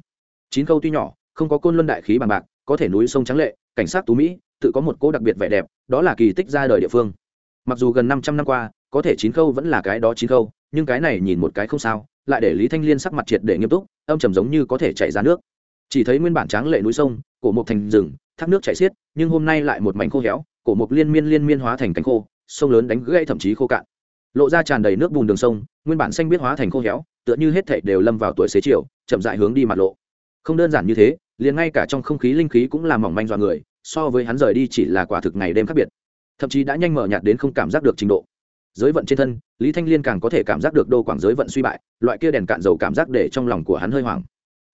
Chín câu tuy nhỏ, không có côn luân đại khí bằng bạc, có thể núi sông trắng lệ, cảnh sát tú mỹ, tự có một cỗ đặc biệt vẻ đẹp, đó là kỳ tích ra đời địa phương. Mặc dù gần năm trăm năm qua, có thể chín khâu vẫn là cái đó chín khâu nhưng cái này nhìn một cái không sao, lại để lý thanh liên sắc mặt triệt để nghiêm túc, âm trầm giống như có thể chảy ra nước. Chỉ thấy nguyên bản tráng lệ núi sông, cổ mộc thành rừng, thác nước chảy xiết, nhưng hôm nay lại một mảnh khô héo, cổ mộc liên miên liên miên hóa thành cánh khô sông lớn đánh gãy thậm chí khô cạn. Lộ ra tràn đầy nước bùn đường sông, nguyên bản xanh biết hóa thành khô héo, tựa như hết thảy đều lâm vào tuổi xế chiều, chậm dại hướng đi mặt lộ. Không đơn giản như thế, liền ngay cả trong không khí linh khí cũng làm mỏng manh dọa người, so với hắn rời đi chỉ là quả thực ngày đêm khác biệt. Thậm chí đã nhanh mở nhạt đến không cảm giác được trình độ. Giới vận trên thân, lý thanh liên càng có thể cảm giác được đô quảng giới vận suy bại, loại kia đèn cạn dầu cảm giác để trong lòng của hắn hơi hoảng.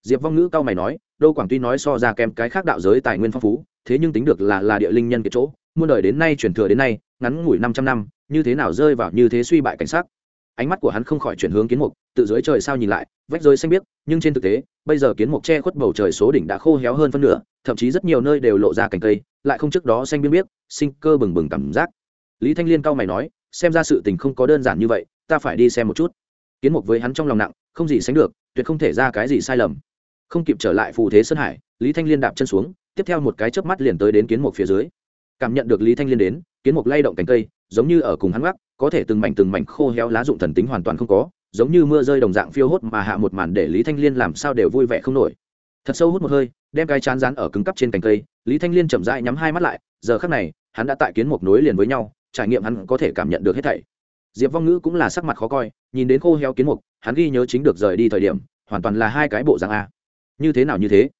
Diệp vong ngữ cao mày nói, đô quảng tuy nói so ra kém cái khác đạo giới tài nguyên phong phú, thế nhưng tính được là là địa linh nhân cái chỗ muôn đời đến nay truyền thừa đến nay, ngắn ngủi năm trăm năm, như thế nào rơi vào như thế suy bại cảnh sắc? Ánh mắt của hắn không khỏi chuyển hướng kiến mục, tự dưới trời sao nhìn lại, vách rơi xanh biếc, nhưng trên thực tế, bây giờ kiến mục che khuất bầu trời số đỉnh đã khô héo hơn phân nửa, thậm chí rất nhiều nơi đều lộ ra cành cây, lại không trước đó xanh biếc biếc, sinh cơ bừng bừng cảm giác. Lý thanh liên cao mày nói, xem ra sự tình không có đơn giản như vậy, ta phải đi xem một chút. Kiến mục với hắn trong lòng nặng, không gì sánh được, tuyệt không thể ra cái gì sai lầm. Không kịp trở lại phù thế sơn hải, lý thanh liên đạp chân xuống, tiếp theo một cái chớp mắt liền tới đến kiến mục phía dưới cảm nhận được lý thanh liên đến, kiến mục lay động cành cây, giống như ở cùng hắn gác có thể từng mảnh từng mảnh khô héo lá dụng thần tính hoàn toàn không có, giống như mưa rơi đồng dạng phiêu hốt mà hạ một màn để lý thanh liên làm sao đều vui vẻ không nổi. Thật sâu hút một hơi, đem cái chán rán ở cứng cắp trên cành cây, lý thanh liên chậm rãi nhắm hai mắt lại, giờ khắc này, hắn đã tại kiến Mục nối liền với nhau, trải nghiệm hắn có thể cảm nhận được hết thảy. Diệp vong ngữ cũng là sắc mặt khó coi, nhìn đến khô héo kiến mục, hắn ghi nhớ chính được rời đi thời điểm, hoàn toàn là hai cái bộ dạng a. Như thế nào như thế?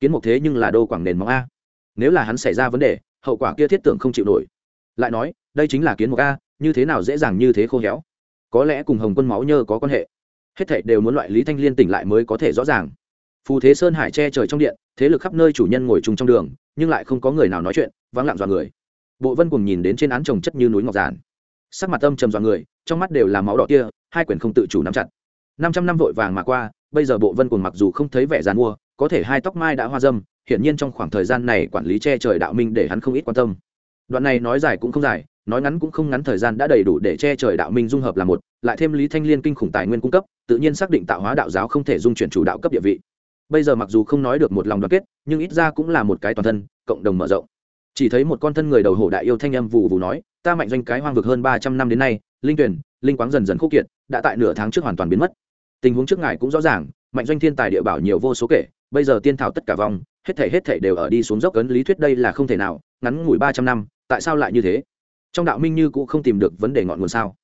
Kiến mục thế nhưng là đô quảng nền móng a. Nếu là hắn xảy ra vấn đề hậu quả kia thiết tưởng không chịu nổi. Lại nói, đây chính là kiến mục a, như thế nào dễ dàng như thế khô héo? Có lẽ cùng hồng quân máu nhơ có quan hệ. Hết thảy đều muốn loại lý thanh liên tỉnh lại mới có thể rõ ràng. Phù thế sơn hải che trời trong điện, thế lực khắp nơi chủ nhân ngồi chung trong đường, nhưng lại không có người nào nói chuyện, vắng lặng dọa người. Bộ vân cùng nhìn đến trên án trồng chất như núi ngọc giản. Sắc mặt âm trầm dọa người, trong mắt đều là máu đỏ kia, hai quyển không tự chủ nắm chặt. Năm trăm năm vội vàng mà qua, bây giờ bộ vân cùng mặc dù không thấy vẻ dàn mua, có thể hai tóc mai đã hoa dâm hiển nhiên trong khoảng thời gian này quản lý che trời đạo minh để hắn không ít quan tâm. Đoạn này nói dài cũng không dài, nói ngắn cũng không ngắn, thời gian đã đầy đủ để che trời đạo minh dung hợp là một, lại thêm lý thanh liên kinh khủng tài nguyên cung cấp, tự nhiên xác định tạo hóa đạo giáo không thể dung chuyển chủ đạo cấp địa vị. Bây giờ mặc dù không nói được một lòng đoàn kết, nhưng ít ra cũng là một cái toàn thân, cộng đồng mở rộng. Chỉ thấy một con thân người đầu hổ đại yêu thanh âm vụ vụ nói, ta mạnh doanh cái hoang vực hơn ba trăm năm đến nay, linh tuyển, linh quáng dần dần khúc kiệt, đã tại nửa tháng trước hoàn toàn biến mất. Tình huống trước ngài cũng rõ ràng, mạnh doanh thiên tài địa bảo nhiều vô số kể, bây giờ tiên thảo tất cả vòng hết thể hết thể đều ở đi xuống dốc ấn lý thuyết đây là không thể nào, ngắn ngủi ba trăm năm, tại sao lại như thế? Trong đạo minh như cũng không tìm được vấn đề ngọn nguồn sao?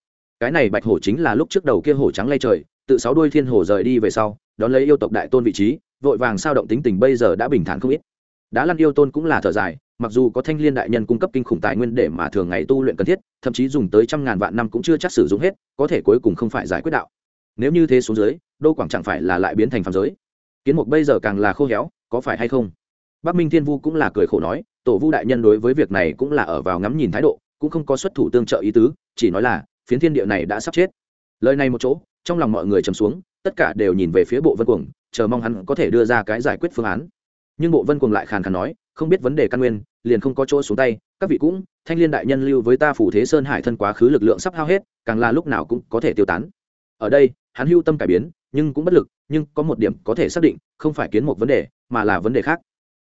Cái này bạch hổ chính là lúc trước đầu kia hổ trắng lay trời, tự sáu đuôi thiên hổ rời đi về sau, đón lấy yêu tộc đại tôn vị trí, vội vàng sao động tính tình bây giờ đã bình thản không ít. Đá lăn yêu tôn cũng là thở dài, mặc dù có thanh liên đại nhân cung cấp kinh khủng tài nguyên để mà thường ngày tu luyện cần thiết, thậm chí dùng tới trăm ngàn vạn năm cũng chưa chắc sử dụng hết, có thể cuối cùng không phải giải quyết đạo. Nếu như thế xuống dưới, đô quảng chẳng phải là lại biến thành phàm giới. Kiến mục bây giờ càng là khô héo có phải hay không? Bắc minh thiên vu cũng là cười khổ nói, tổ vu đại nhân đối với việc này cũng là ở vào ngắm nhìn thái độ, cũng không có xuất thủ tương trợ ý tứ, chỉ nói là, phiến thiên địa này đã sắp chết. Lời này một chỗ, trong lòng mọi người trầm xuống, tất cả đều nhìn về phía bộ vân cuồng, chờ mong hắn có thể đưa ra cái giải quyết phương án. Nhưng bộ vân cuồng lại khàn khàn nói, không biết vấn đề căn nguyên, liền không có chỗ xuống tay, các vị cũng, thanh liên đại nhân lưu với ta phủ thế sơn hải thân quá khứ lực lượng sắp hao hết, càng là lúc nào cũng có thể tiêu tán. Ở đây hắn hưu tâm cải biến, nhưng cũng bất lực, nhưng có một điểm có thể xác định, không phải kiến một vấn đề, mà là vấn đề khác.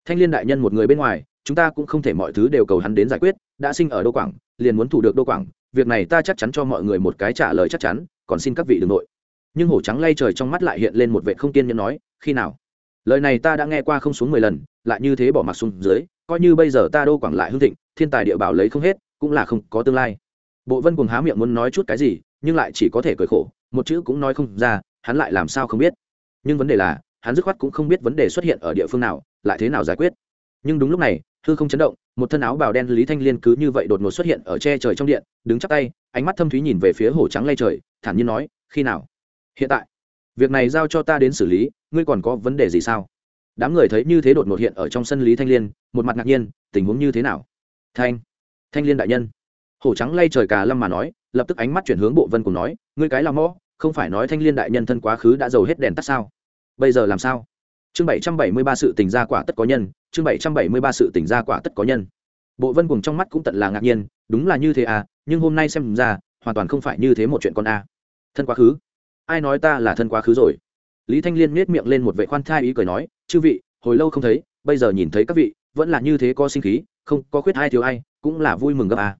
Thanh liên đại nhân một người bên ngoài, chúng ta cũng không thể mọi thứ đều cầu hắn đến giải quyết, đã sinh ở đô quảng, liền muốn thủ được đô quảng, việc này ta chắc chắn cho mọi người một cái trả lời chắc chắn, còn xin các vị đ ừ n g nội. Nhưng hổ trắng lay trời trong mắt lại hiện lên một vệ không kiên nhẫn nói, khi nào? Lời này ta đã nghe qua không xuống mười lần, lại như thế bỏ mặc xuống dưới, coi như bây giờ ta đô quảng lại hương thịnh, thiên tài địa bảo lấy không hết, cũng là không có tương lai. Bộ vân cùng há miệng muốn nói chút cái gì, nhưng lại chỉ có thể cười khổ một chữ cũng nói không ra, hắn lại làm sao không biết? Nhưng vấn đề là, hắn dứt khoát cũng không biết vấn đề xuất hiện ở địa phương nào, lại thế nào giải quyết? Nhưng đúng lúc này, hư không chấn động, một thân áo bào đen lý thanh liên cứ như vậy đột ngột xuất hiện ở che trời trong điện, đứng chắp tay, ánh mắt thâm thúy nhìn về phía hổ trắng lay trời, thản nhiên nói, khi nào? Hiện tại. Việc này giao cho ta đến xử lý, ngươi còn có vấn đề gì sao? Đám người thấy như thế đột ngột hiện ở trong sân lý thanh liên, một mặt ngạc nhiên, tình huống như thế nào? Thanh thanh liên đại nhân. Hổ trắng lay trời cà lâm mà nói, lập tức ánh mắt chuyển hướng bộ vân cùng nói, ngươi cái làm mõ không phải nói thanh liên đại nhân thân quá khứ đã giàu hết đèn tắt sao? Bây giờ làm sao? Chương bảy trăm bảy mươi ba sự tình gia quả tất có nhân, chương bảy trăm bảy mươi ba sự tình gia quả tất có nhân. Bộ vân cùng trong mắt cũng tận là ngạc nhiên, đúng là như thế à nhưng hôm nay xem ra, hoàn toàn không phải như thế một chuyện con a. À. thân quá khứ? Ai nói ta là thân quá khứ rồi? Lý thanh liên miết miệng lên một vệ khoan thai ý cười nói, chư vị, hồi lâu không thấy, bây giờ nhìn thấy các vị, vẫn là như thế có sinh khí, không có khuyết ai thiếu ai, cũng là vui mừng gấp à.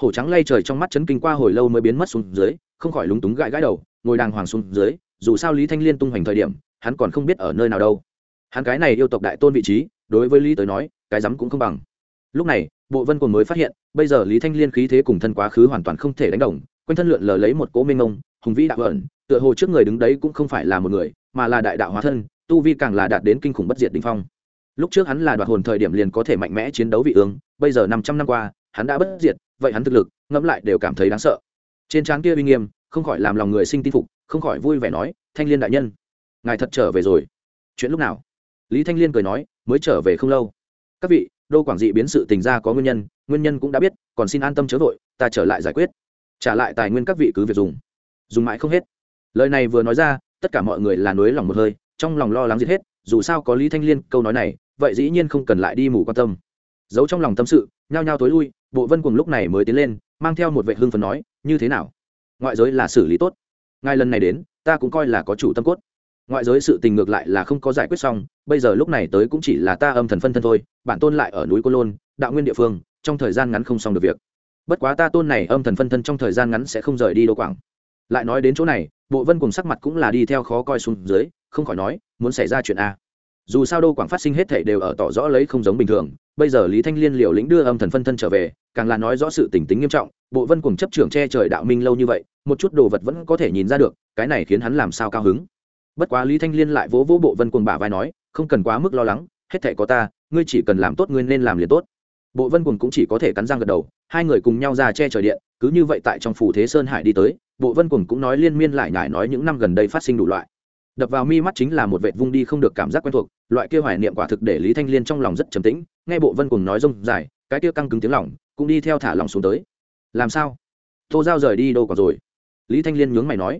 hổ trắng lay trời trong mắt chấn kinh qua hồi lâu mới biến mất xuống dưới, không khỏi lúng túng gãi gãi đầu ngồi đàng hoàng xuống dưới, dù sao lý thanh liên tung hoành thời điểm, hắn còn không biết ở nơi nào đâu. Hắn cái này yêu tộc đại tôn vị trí, đối với lý tới nói, cái rắm cũng không bằng. Lúc này, bộ vân còn mới phát hiện, bây giờ lý thanh liên khí thế cùng thân quá khứ hoàn toàn không thể đánh đồng, quanh thân lượn lờ lấy một cỗ minh ông hùng vĩ đạo ẩn tựa hồ trước người đứng đấy cũng không phải là một người, mà là đại đạo hóa thân, tu vi càng là đạt đến kinh khủng bất diệt đình phong. Lúc trước hắn là đoạt hồn thời điểm liền có thể mạnh mẽ chiến đấu vị ương, bây giờ năm trăm năm qua, hắn đã bất diệt, vậy hắn thực lực, ngẫm lại đều cảm thấy đáng sợ. Trên trán kia uy nghiêm không khỏi làm lòng người sinh tin phục, không khỏi vui vẻ nói, thanh liên đại nhân, ngài thật trở về rồi. Chuyện lúc nào? Lý thanh liên cười nói, mới trở về không lâu. Các vị, đô quảng dị biến sự tình ra có nguyên nhân nguyên nhân cũng đã biết, còn xin an tâm chớ vội, ta trở lại giải quyết. Trả lại tài nguyên các vị cứ việc dùng. Dùng mãi không hết. Lời này vừa nói ra, tất cả mọi người là nối lòng một hơi, trong lòng lo lắng giết hết, dù sao có lý thanh liên câu nói này, vậy dĩ nhiên không cần lại đi mù quan tâm. Giấu trong lòng tâm sự, nhao nhao tối lui, bộ vân cùng lúc này mới tiến lên, mang theo một vệ hương phần nói, như thế nào? Ngoại giới là xử lý tốt. Ngay lần này đến, ta cũng coi là có chủ tâm cốt. Ngoại giới sự tình ngược lại là không có giải quyết xong, bây giờ lúc này tới cũng chỉ là ta âm thần phân thân thôi, bản tôn lại ở núi cô lôn, đạo nguyên địa phương, trong thời gian ngắn không xong được việc. Bất quá ta tôn này âm thần phân thân trong thời gian ngắn sẽ không rời đi đô quảng. Lại nói đến chỗ này, bộ vân cùng sắc mặt cũng là đi theo khó coi xuống dưới, không khỏi nói, muốn xảy ra chuyện a dù sao đô quảng phát sinh hết thể đều ở tỏ rõ lấy không giống bình thường. Bây giờ lý thanh liên liều lĩnh đưa âm thần phân thân trở về, càng là nói rõ sự tỉnh tính nghiêm trọng. Bộ vân cùng chấp trưởng che trời đạo minh lâu như vậy, một chút đồ vật vẫn có thể nhìn ra được, cái này khiến hắn làm sao cao hứng. Bất quá lý thanh liên lại vỗ vỗ bộ vân cùng bả vai nói, không cần quá mức lo lắng, hết thể có ta, ngươi chỉ cần làm tốt ngươi nên làm liền tốt. Bộ vân cùng cũng chỉ có thể cắn răng gật đầu, hai người cùng nhau ra che trời điện, cứ như vậy tại trong phủ thế sơn hải đi tới, bộ vân cùng cũng nói liên miên lại nhải nói những năm gần đây phát sinh đủ loại đập vào mi mắt chính là một vệ vung đi không được cảm giác quen thuộc, loại kia hoài niệm quả thực để lý thanh liên trong lòng rất trầm tĩnh, nghe bộ vân cùng nói rông dài, cái kia căng cứng tiếng lòng, cũng đi theo thả lòng xuống tới. Làm sao? Tô giao rời đi đâu còn rồi? Lý thanh liên nhướng mày nói.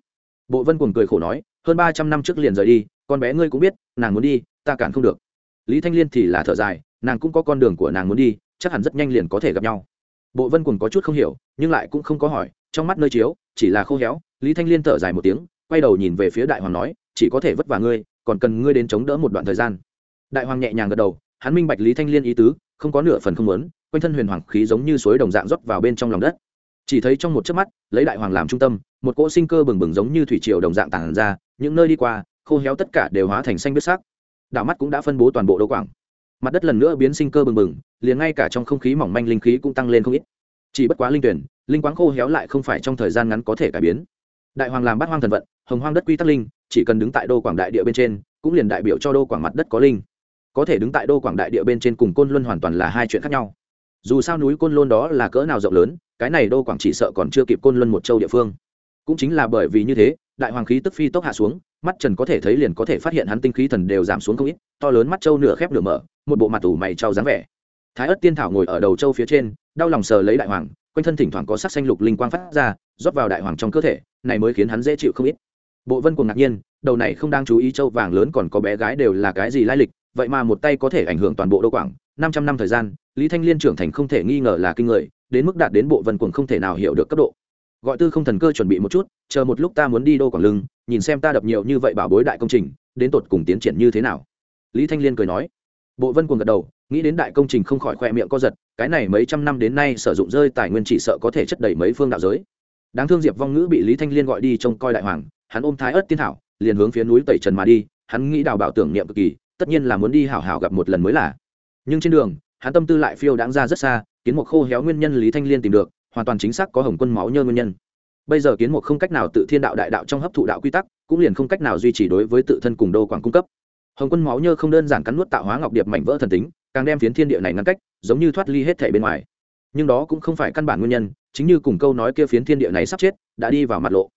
Bộ vân cùng cười khổ nói, hơn ba trăm năm trước liền rời đi, con bé ngươi cũng biết, nàng muốn đi, ta cản không được. Lý thanh liên thì là thở dài, nàng cũng có con đường của nàng muốn đi, chắc hẳn rất nhanh liền có thể gặp nhau. Bộ vân cùng có chút không hiểu, nhưng lại cũng không có hỏi, trong mắt nơi chiếu, chỉ là khô héo, lý thanh liên thở dài một tiếng, quay đầu nhìn về phía đại hoàng nói chỉ có thể vất vả ngươi, còn cần ngươi đến chống đỡ một đoạn thời gian. Đại hoàng nhẹ nhàng gật đầu, hắn minh bạch lý thanh liên ý tứ, không có nửa phần không muốn, quanh thân huyền hoàng khí giống như suối đồng dạng rót vào bên trong lòng đất. Chỉ thấy trong một chớp mắt, lấy đại hoàng làm trung tâm, một cỗ sinh cơ bừng bừng giống như thủy triều đồng dạng tản ra, những nơi đi qua, khô héo tất cả đều hóa thành xanh biết sắc. Đảo mắt cũng đã phân bố toàn bộ đô quảng. Mặt đất lần nữa biến sinh cơ bừng bừng, liền ngay cả trong không khí mỏng manh linh khí cũng tăng lên không ít. Chỉ bất quá linh tuyển, linh quáng khô héo lại không phải trong thời gian ngắn có thể cải biến. Đại hoàng làm bát hoang thần vận, hồng hoang đất quy tắc linh chỉ cần đứng tại đô quảng đại địa bên trên, cũng liền đại biểu cho đô quảng mặt đất có linh. Có thể đứng tại đô quảng đại địa bên trên cùng côn luân hoàn toàn là hai chuyện khác nhau. Dù sao núi côn luân đó là cỡ nào rộng lớn, cái này đô quảng chỉ sợ còn chưa kịp côn luân một châu địa phương. Cũng chính là bởi vì như thế, đại hoàng khí tức phi tốc hạ xuống, mắt trần có thể thấy liền có thể phát hiện hắn tinh khí thần đều giảm xuống không ít, to lớn mắt châu nửa khép nửa mở, một bộ mặt ủ mày trao dáng vẻ. Thái ất tiên thảo ngồi ở đầu châu phía trên, đau lòng sờ lấy đại hoàng, quanh thân thỉnh thoảng có sắc xanh lục linh quang phát ra, rót vào đại hoàng trong cơ thể, này mới khiến hắn dễ chịu không ít bộ vân cùng ngạc nhiên, đầu này không đang chú ý, châu vàng lớn còn có bé gái đều là cái gì lai lịch, vậy mà một tay có thể ảnh hưởng toàn bộ đô quảng, năm trăm năm thời gian, lý thanh liên trưởng thành không thể nghi ngờ là kinh người, đến mức đạt đến bộ vân cùng không thể nào hiểu được cấp độ. Gọi tư không thần cơ chuẩn bị một chút, chờ một lúc ta muốn đi đô quảng lưng, nhìn xem ta đập nhiều như vậy bảo bối đại công trình, đến tột cùng tiến triển như thế nào. Lý thanh liên cười nói. Bộ vân cùng gật đầu, nghĩ đến đại công trình không khỏi khoe miệng co giật, cái này mấy trăm năm đến nay sử dụng rơi tài nguyên chỉ sợ có thể chất đầy mấy phương đạo giới. Đáng thương diệp vong ngữ bị lý thanh liên gọi đi trông coi đại hoàng hắn ôm thái ớt tiên thảo, liền hướng phía núi tẩy trần mà đi, hắn nghĩ đào bảo tưởng niệm cực kỳ, tất nhiên là muốn đi hảo hảo gặp một lần mới là. Nhưng trên đường, hắn tâm tư lại phiêu đáng ra rất xa, kiến một khô héo nguyên nhân lý thanh liên tìm được, hoàn toàn chính xác có hồng quân máu nhơ nguyên nhân. Bây giờ kiến một không cách nào tự thiên đạo đại đạo trong hấp thụ đạo quy tắc, cũng liền không cách nào duy trì đối với tự thân cùng đô quảng cung cấp. Hồng quân máu nhơ không đơn giản cắn nuốt tạo hóa ngọc điệp mảnh vỡ thần tính, càng đem phiến thiên địa này ngăn cách, giống như thoát ly hết thể bên ngoài. Nhưng đó cũng không phải căn bản nguyên nhân, chính như cùng câu nói kia phiến thiên địa này sắp chết, đã đi vào mặt lộ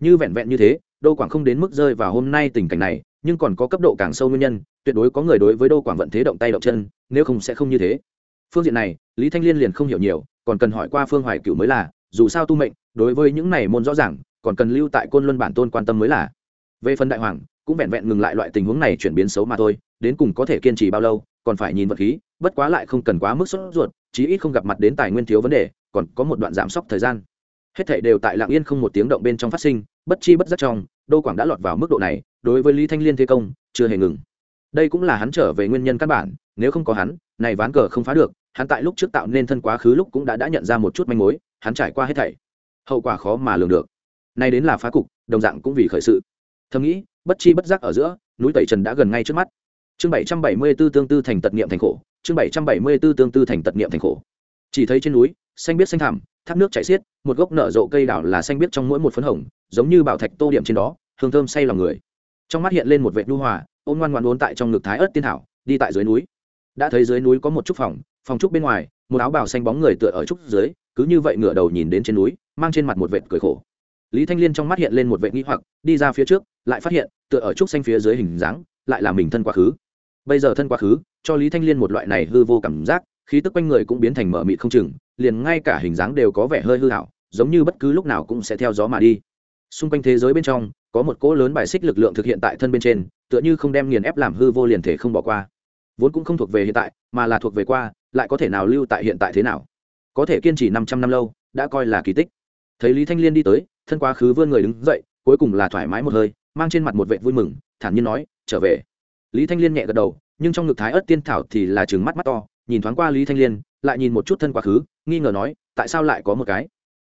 như vẹn vẹn như thế, đô quảng không đến mức rơi vào hôm nay tình cảnh này, nhưng còn có cấp độ càng sâu nguyên nhân, tuyệt đối có người đối với đô quảng vận thế động tay động chân, nếu không sẽ không như thế. Phương diện này, lý thanh liên liền không hiểu nhiều, còn cần hỏi qua phương hoài cửu mới là, dù sao tu mệnh, đối với những này môn rõ ràng, còn cần lưu tại côn luân bản tôn quan tâm mới là. Về phần đại hoàng, cũng vẹn vẹn ngừng lại loại tình huống này chuyển biến xấu mà thôi, đến cùng có thể kiên trì bao lâu, còn phải nhìn vật khí, bất quá lại không cần quá mức sốt ruột, chí ít không gặp mặt đến tài nguyên thiếu vấn đề, còn có một đoạn giảm sốc thời gian hết thảy đều tại lạng yên không một tiếng động bên trong phát sinh, bất chi bất giác trong, đô quảng đã lọt vào mức độ này, đối với lý thanh liên thế công, chưa hề ngừng. Đây cũng là hắn trở về nguyên nhân căn bản, nếu không có hắn, này ván cờ không phá được, hắn tại lúc trước tạo nên thân quá khứ lúc cũng đã đã nhận ra một chút manh mối, hắn trải qua hết thảy. Hậu quả khó mà lường được. Nay đến là phá cục, đồng dạng cũng vì khởi sự. Thầm nghĩ, bất chi bất giác ở giữa, núi tẩy trần đã gần ngay trước mắt. Chương bảy trăm bảy mươi b ố tương tư thành tật niệm thành khổ, chương bảy trăm bảy mươi b ố tương tư thành tật niệm thành khổ. Chỉ thấy trên núi xanh biết xanh thảm thác nước chảy xiết, một gốc nở rộ cây đảo là xanh biết trong mỗi một phấn hồng, giống như bảo thạch tô điểm trên đó, hương thơm say lòng người. Trong mắt hiện lên một vệ nhu hòa ôm ngoan ngoan uốn tại trong ngực thái ớt tiên thảo, đi tại dưới núi. Đã thấy dưới núi có một trúc phòng phòng trúc bên ngoài, một áo bào xanh bóng người tựa ở trúc dưới, cứ như vậy ngửa đầu nhìn đến trên núi, mang trên mặt một vệt cười khổ. Lý thanh liên trong mắt hiện lên một vệ nghĩ hoặc, đi ra phía trước, lại phát hiện, tựa ở trúc xanh phía dưới hình dáng, lại là mình thân quá khứ. Bây giờ thân quá khứ, cho lý thanh liên một loại này hư vô cảm giác, khí tức quanh người cũng biến thành mở mịt không chừng liền ngay cả hình dáng đều có vẻ hơi hư hảo, giống như bất cứ lúc nào cũng sẽ theo gió mà đi. Xung quanh thế giới bên trong, có một cỗ lớn bài xích lực lượng thực hiện tại thân bên trên, tựa như không đem nghiền ép làm hư vô liền thể không bỏ qua. Vốn cũng không thuộc về hiện tại, mà là thuộc về qua, lại có thể nào lưu tại hiện tại thế nào? Có thể kiên trì năm trăm năm lâu, đã coi là kỳ tích. Thấy lý thanh liên đi tới, thân quá khứ vươn người đứng dậy, cuối cùng là thoải mái một hơi, mang trên mặt một vệ vui mừng, thản nhiên nói, trở về. Lý thanh liên nhẹ gật đầu, nhưng trong ngực thái ớt tiên thảo thì là chừng mắt mắt to, nhìn thoáng qua lý thanh liên, lại nhìn một chút thân quá khứ nghi ngờ nói, tại sao lại có một cái?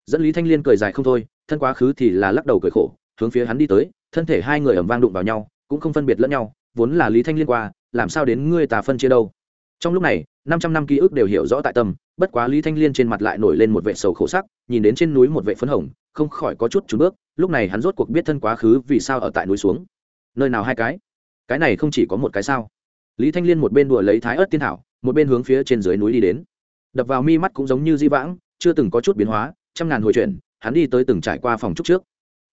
Dẫn lý thanh liên cười dài không thôi, thân quá khứ thì là lắc đầu cười khổ, hướng phía hắn đi tới, thân thể hai người ẩm vang đụng vào nhau, cũng không phân biệt lẫn nhau, vốn là lý thanh liên qua, làm sao đến ngươi tà phân chia đâu? Trong lúc này, năm trăm năm ký ức đều hiểu rõ tại tâm, bất quá lý thanh liên trên mặt lại nổi lên một vệ sầu khổ sắc, nhìn đến trên núi một vệ phấn hồng, không khỏi có chút trùn bước, lúc này hắn rốt cuộc biết thân quá khứ vì sao ở tại núi xuống. Nơi nào hai cái? Cái này không chỉ có một cái sao? Lý thanh liên một bên đùa lấy thái ớt tiên thảo một bên hướng phía trên dưới núi đi đến đập vào mi mắt cũng giống như di vãng, chưa từng có chút biến hóa, trăm ngàn hồi chuyển, hắn đi tới từng trải qua phòng trúc trước.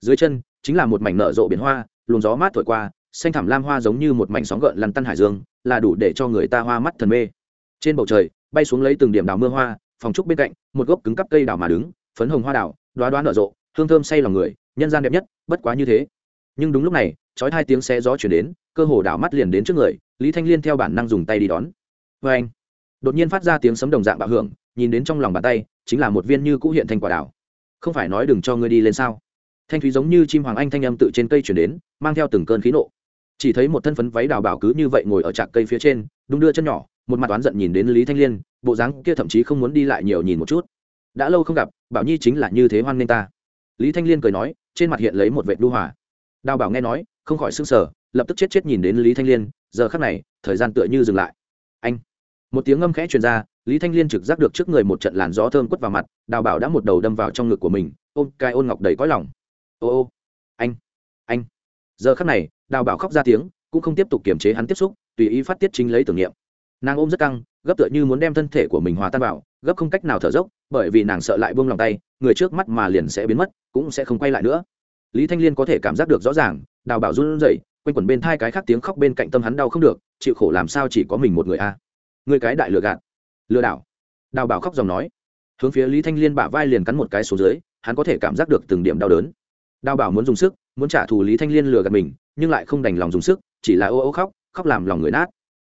Dưới chân, chính là một mảnh nở rộ biển hoa, luồng gió mát thổi qua, xanh thảm lam hoa giống như một mảnh sóng gợn lăn tăn hải dương, là đủ để cho người ta hoa mắt thần mê. Trên bầu trời, bay xuống lấy từng điểm đào mưa hoa, phòng trúc bên cạnh, một gốc cứng cắp cây đào mà đứng, phấn hồng hoa đào đoá đoá nở rộ, hương thơm say lòng người, nhân gian đẹp nhất, bất quá như thế. Nhưng đúng lúc này trói hai tiếng xe gió chuyển đến, cơ hồ đảo mắt liền đến trước người, lý thanh liên theo bản năng dùng tay đi đón. Vê anh đột nhiên phát ra tiếng sấm đồng dạng bạo hưởng, nhìn đến trong lòng bàn tay, chính là một viên như cũ hiện thành quả đảo không phải nói đừng cho ngươi đi lên sao? Thanh thúy giống như chim hoàng anh thanh âm tự trên cây chuyển đến, mang theo từng cơn khí nộ. Chỉ thấy một thân phấn váy đào bảo cứ như vậy ngồi ở trạc cây phía trên, đung đưa chân nhỏ, một mặt oán giận nhìn đến lý thanh liên, bộ dáng kia thậm chí không muốn đi lại nhiều nhìn một chút. Đã lâu không gặp, bảo nhi chính là như thế hoan nghênh ta. Lý thanh liên cười nói, trên mặt hiện lấy một vệ đu hòa. Đào bảo nghe nói, không khỏi s ư n g sở lập tức chết chết nhìn đến lý thanh liên, giờ khắc này, thời gian tựa như dừng lại. Anh! Một tiếng ngâm khẽ truyền ra, lý thanh liên trực giác được trước người một trận làn gió thơm quất vào mặt, đào bảo đã một đầu đâm vào trong ngực của mình, ôm cai ôn ngọc đầy cõi lòng. Ô ô, anh anh. Giờ khắc này, đào bảo khóc ra tiếng, cũng không tiếp tục kiềm chế hắn tiếp xúc, tùy ý phát tiết chính lấy tưởng niệm. Nàng ôm rất căng, gấp tựa như muốn đem thân thể của mình hòa tan vào, gấp không cách nào thở dốc, bởi vì nàng sợ lại buông lòng tay, người trước mắt mà liền sẽ biến mất, cũng sẽ không quay lại nữa. Lý thanh liên có thể cảm giác được rõ ràng, đào bảo run rẩy, quanh quẩn bên thai cái khác tiếng khóc bên cạnh tâm hắn đau không được, chịu khổ làm sao chỉ có mình một người a. à người cái đại lừa gạt. Lừa đảo. Đào bảo khóc dòng nói. Hướng phía lý thanh liên bả vai liền cắn một cái xuống dưới, hắn có thể cảm giác được từng điểm đau đớn. Đào bảo muốn dùng sức, muốn trả thù lý thanh liên lừa gạt mình, nhưng lại không đành lòng dùng sức, chỉ là ô ô khóc khóc làm lòng người nát.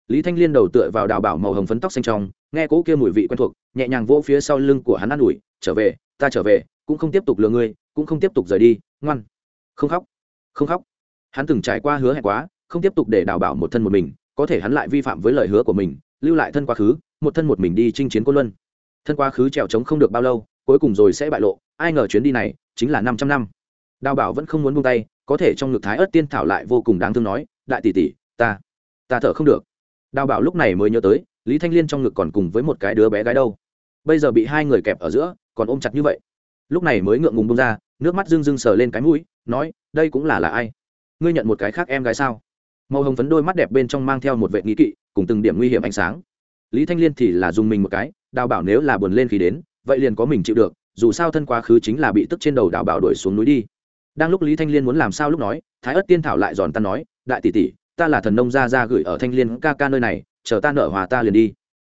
Lý thanh liên đầu tựa vào đào bảo màu hồng phấn tóc xanh trong, nghe cỗ kia mùi vị quen thuộc, nhẹ nhàng vỗ phía sau lưng của hắn an ủi, trở về, ta trở về, cũng không tiếp tục lừa ngươi, cũng không tiếp tục rời đi, ngoan. Không khóc không khóc. Hắn từng trải qua hứa hẹn quá, không tiếp tục để đào bảo một thân một mình, có thể hắn lại vi phạm với lời hứa của mình lưu lại thân quá khứ, một thân một mình đi chinh chiến côn luân. Thân quá khứ trèo trống không được bao lâu, cuối cùng rồi sẽ bại lộ, ai ngờ chuyến đi này chính là năm trăm năm. Đào bảo vẫn không muốn buông tay, có thể trong ngực thái ớt tiên thảo lại vô cùng đáng thương nói, đại tỷ tỷ, ta ta thở không được. Đào bảo lúc này mới nhớ tới, lý thanh liên trong ngực còn cùng với một cái đứa bé gái đâu. Bây giờ bị hai người kẹp ở giữa, còn ôm chặt như vậy. Lúc này mới ngượng ngùng bông ra, nước mắt rưng rưng sờ lên cái mũi, nói, đây cũng là là ai? Ngươi nhận một cái khác em gái sao? Màu hồng phấn đôi mắt đẹp bên trong mang theo một vệ nghĩ kỵ, cùng từng điểm nguy hiểm ánh sáng. Lý thanh liên thì là dùng mình một cái, đào bảo nếu là buồn lên khi đến, vậy liền có mình chịu được, dù sao thân quá khứ chính là bị tức trên đầu đào bảo đuổi xuống núi đi. Đang lúc lý thanh liên muốn làm sao lúc nói, thái ất tiên thảo lại giòn ta nói, đại tỷ tỷ, ta là thần nông gia gia gửi ở thanh liên ca ca nơi này, chờ ta nợ hòa ta liền đi.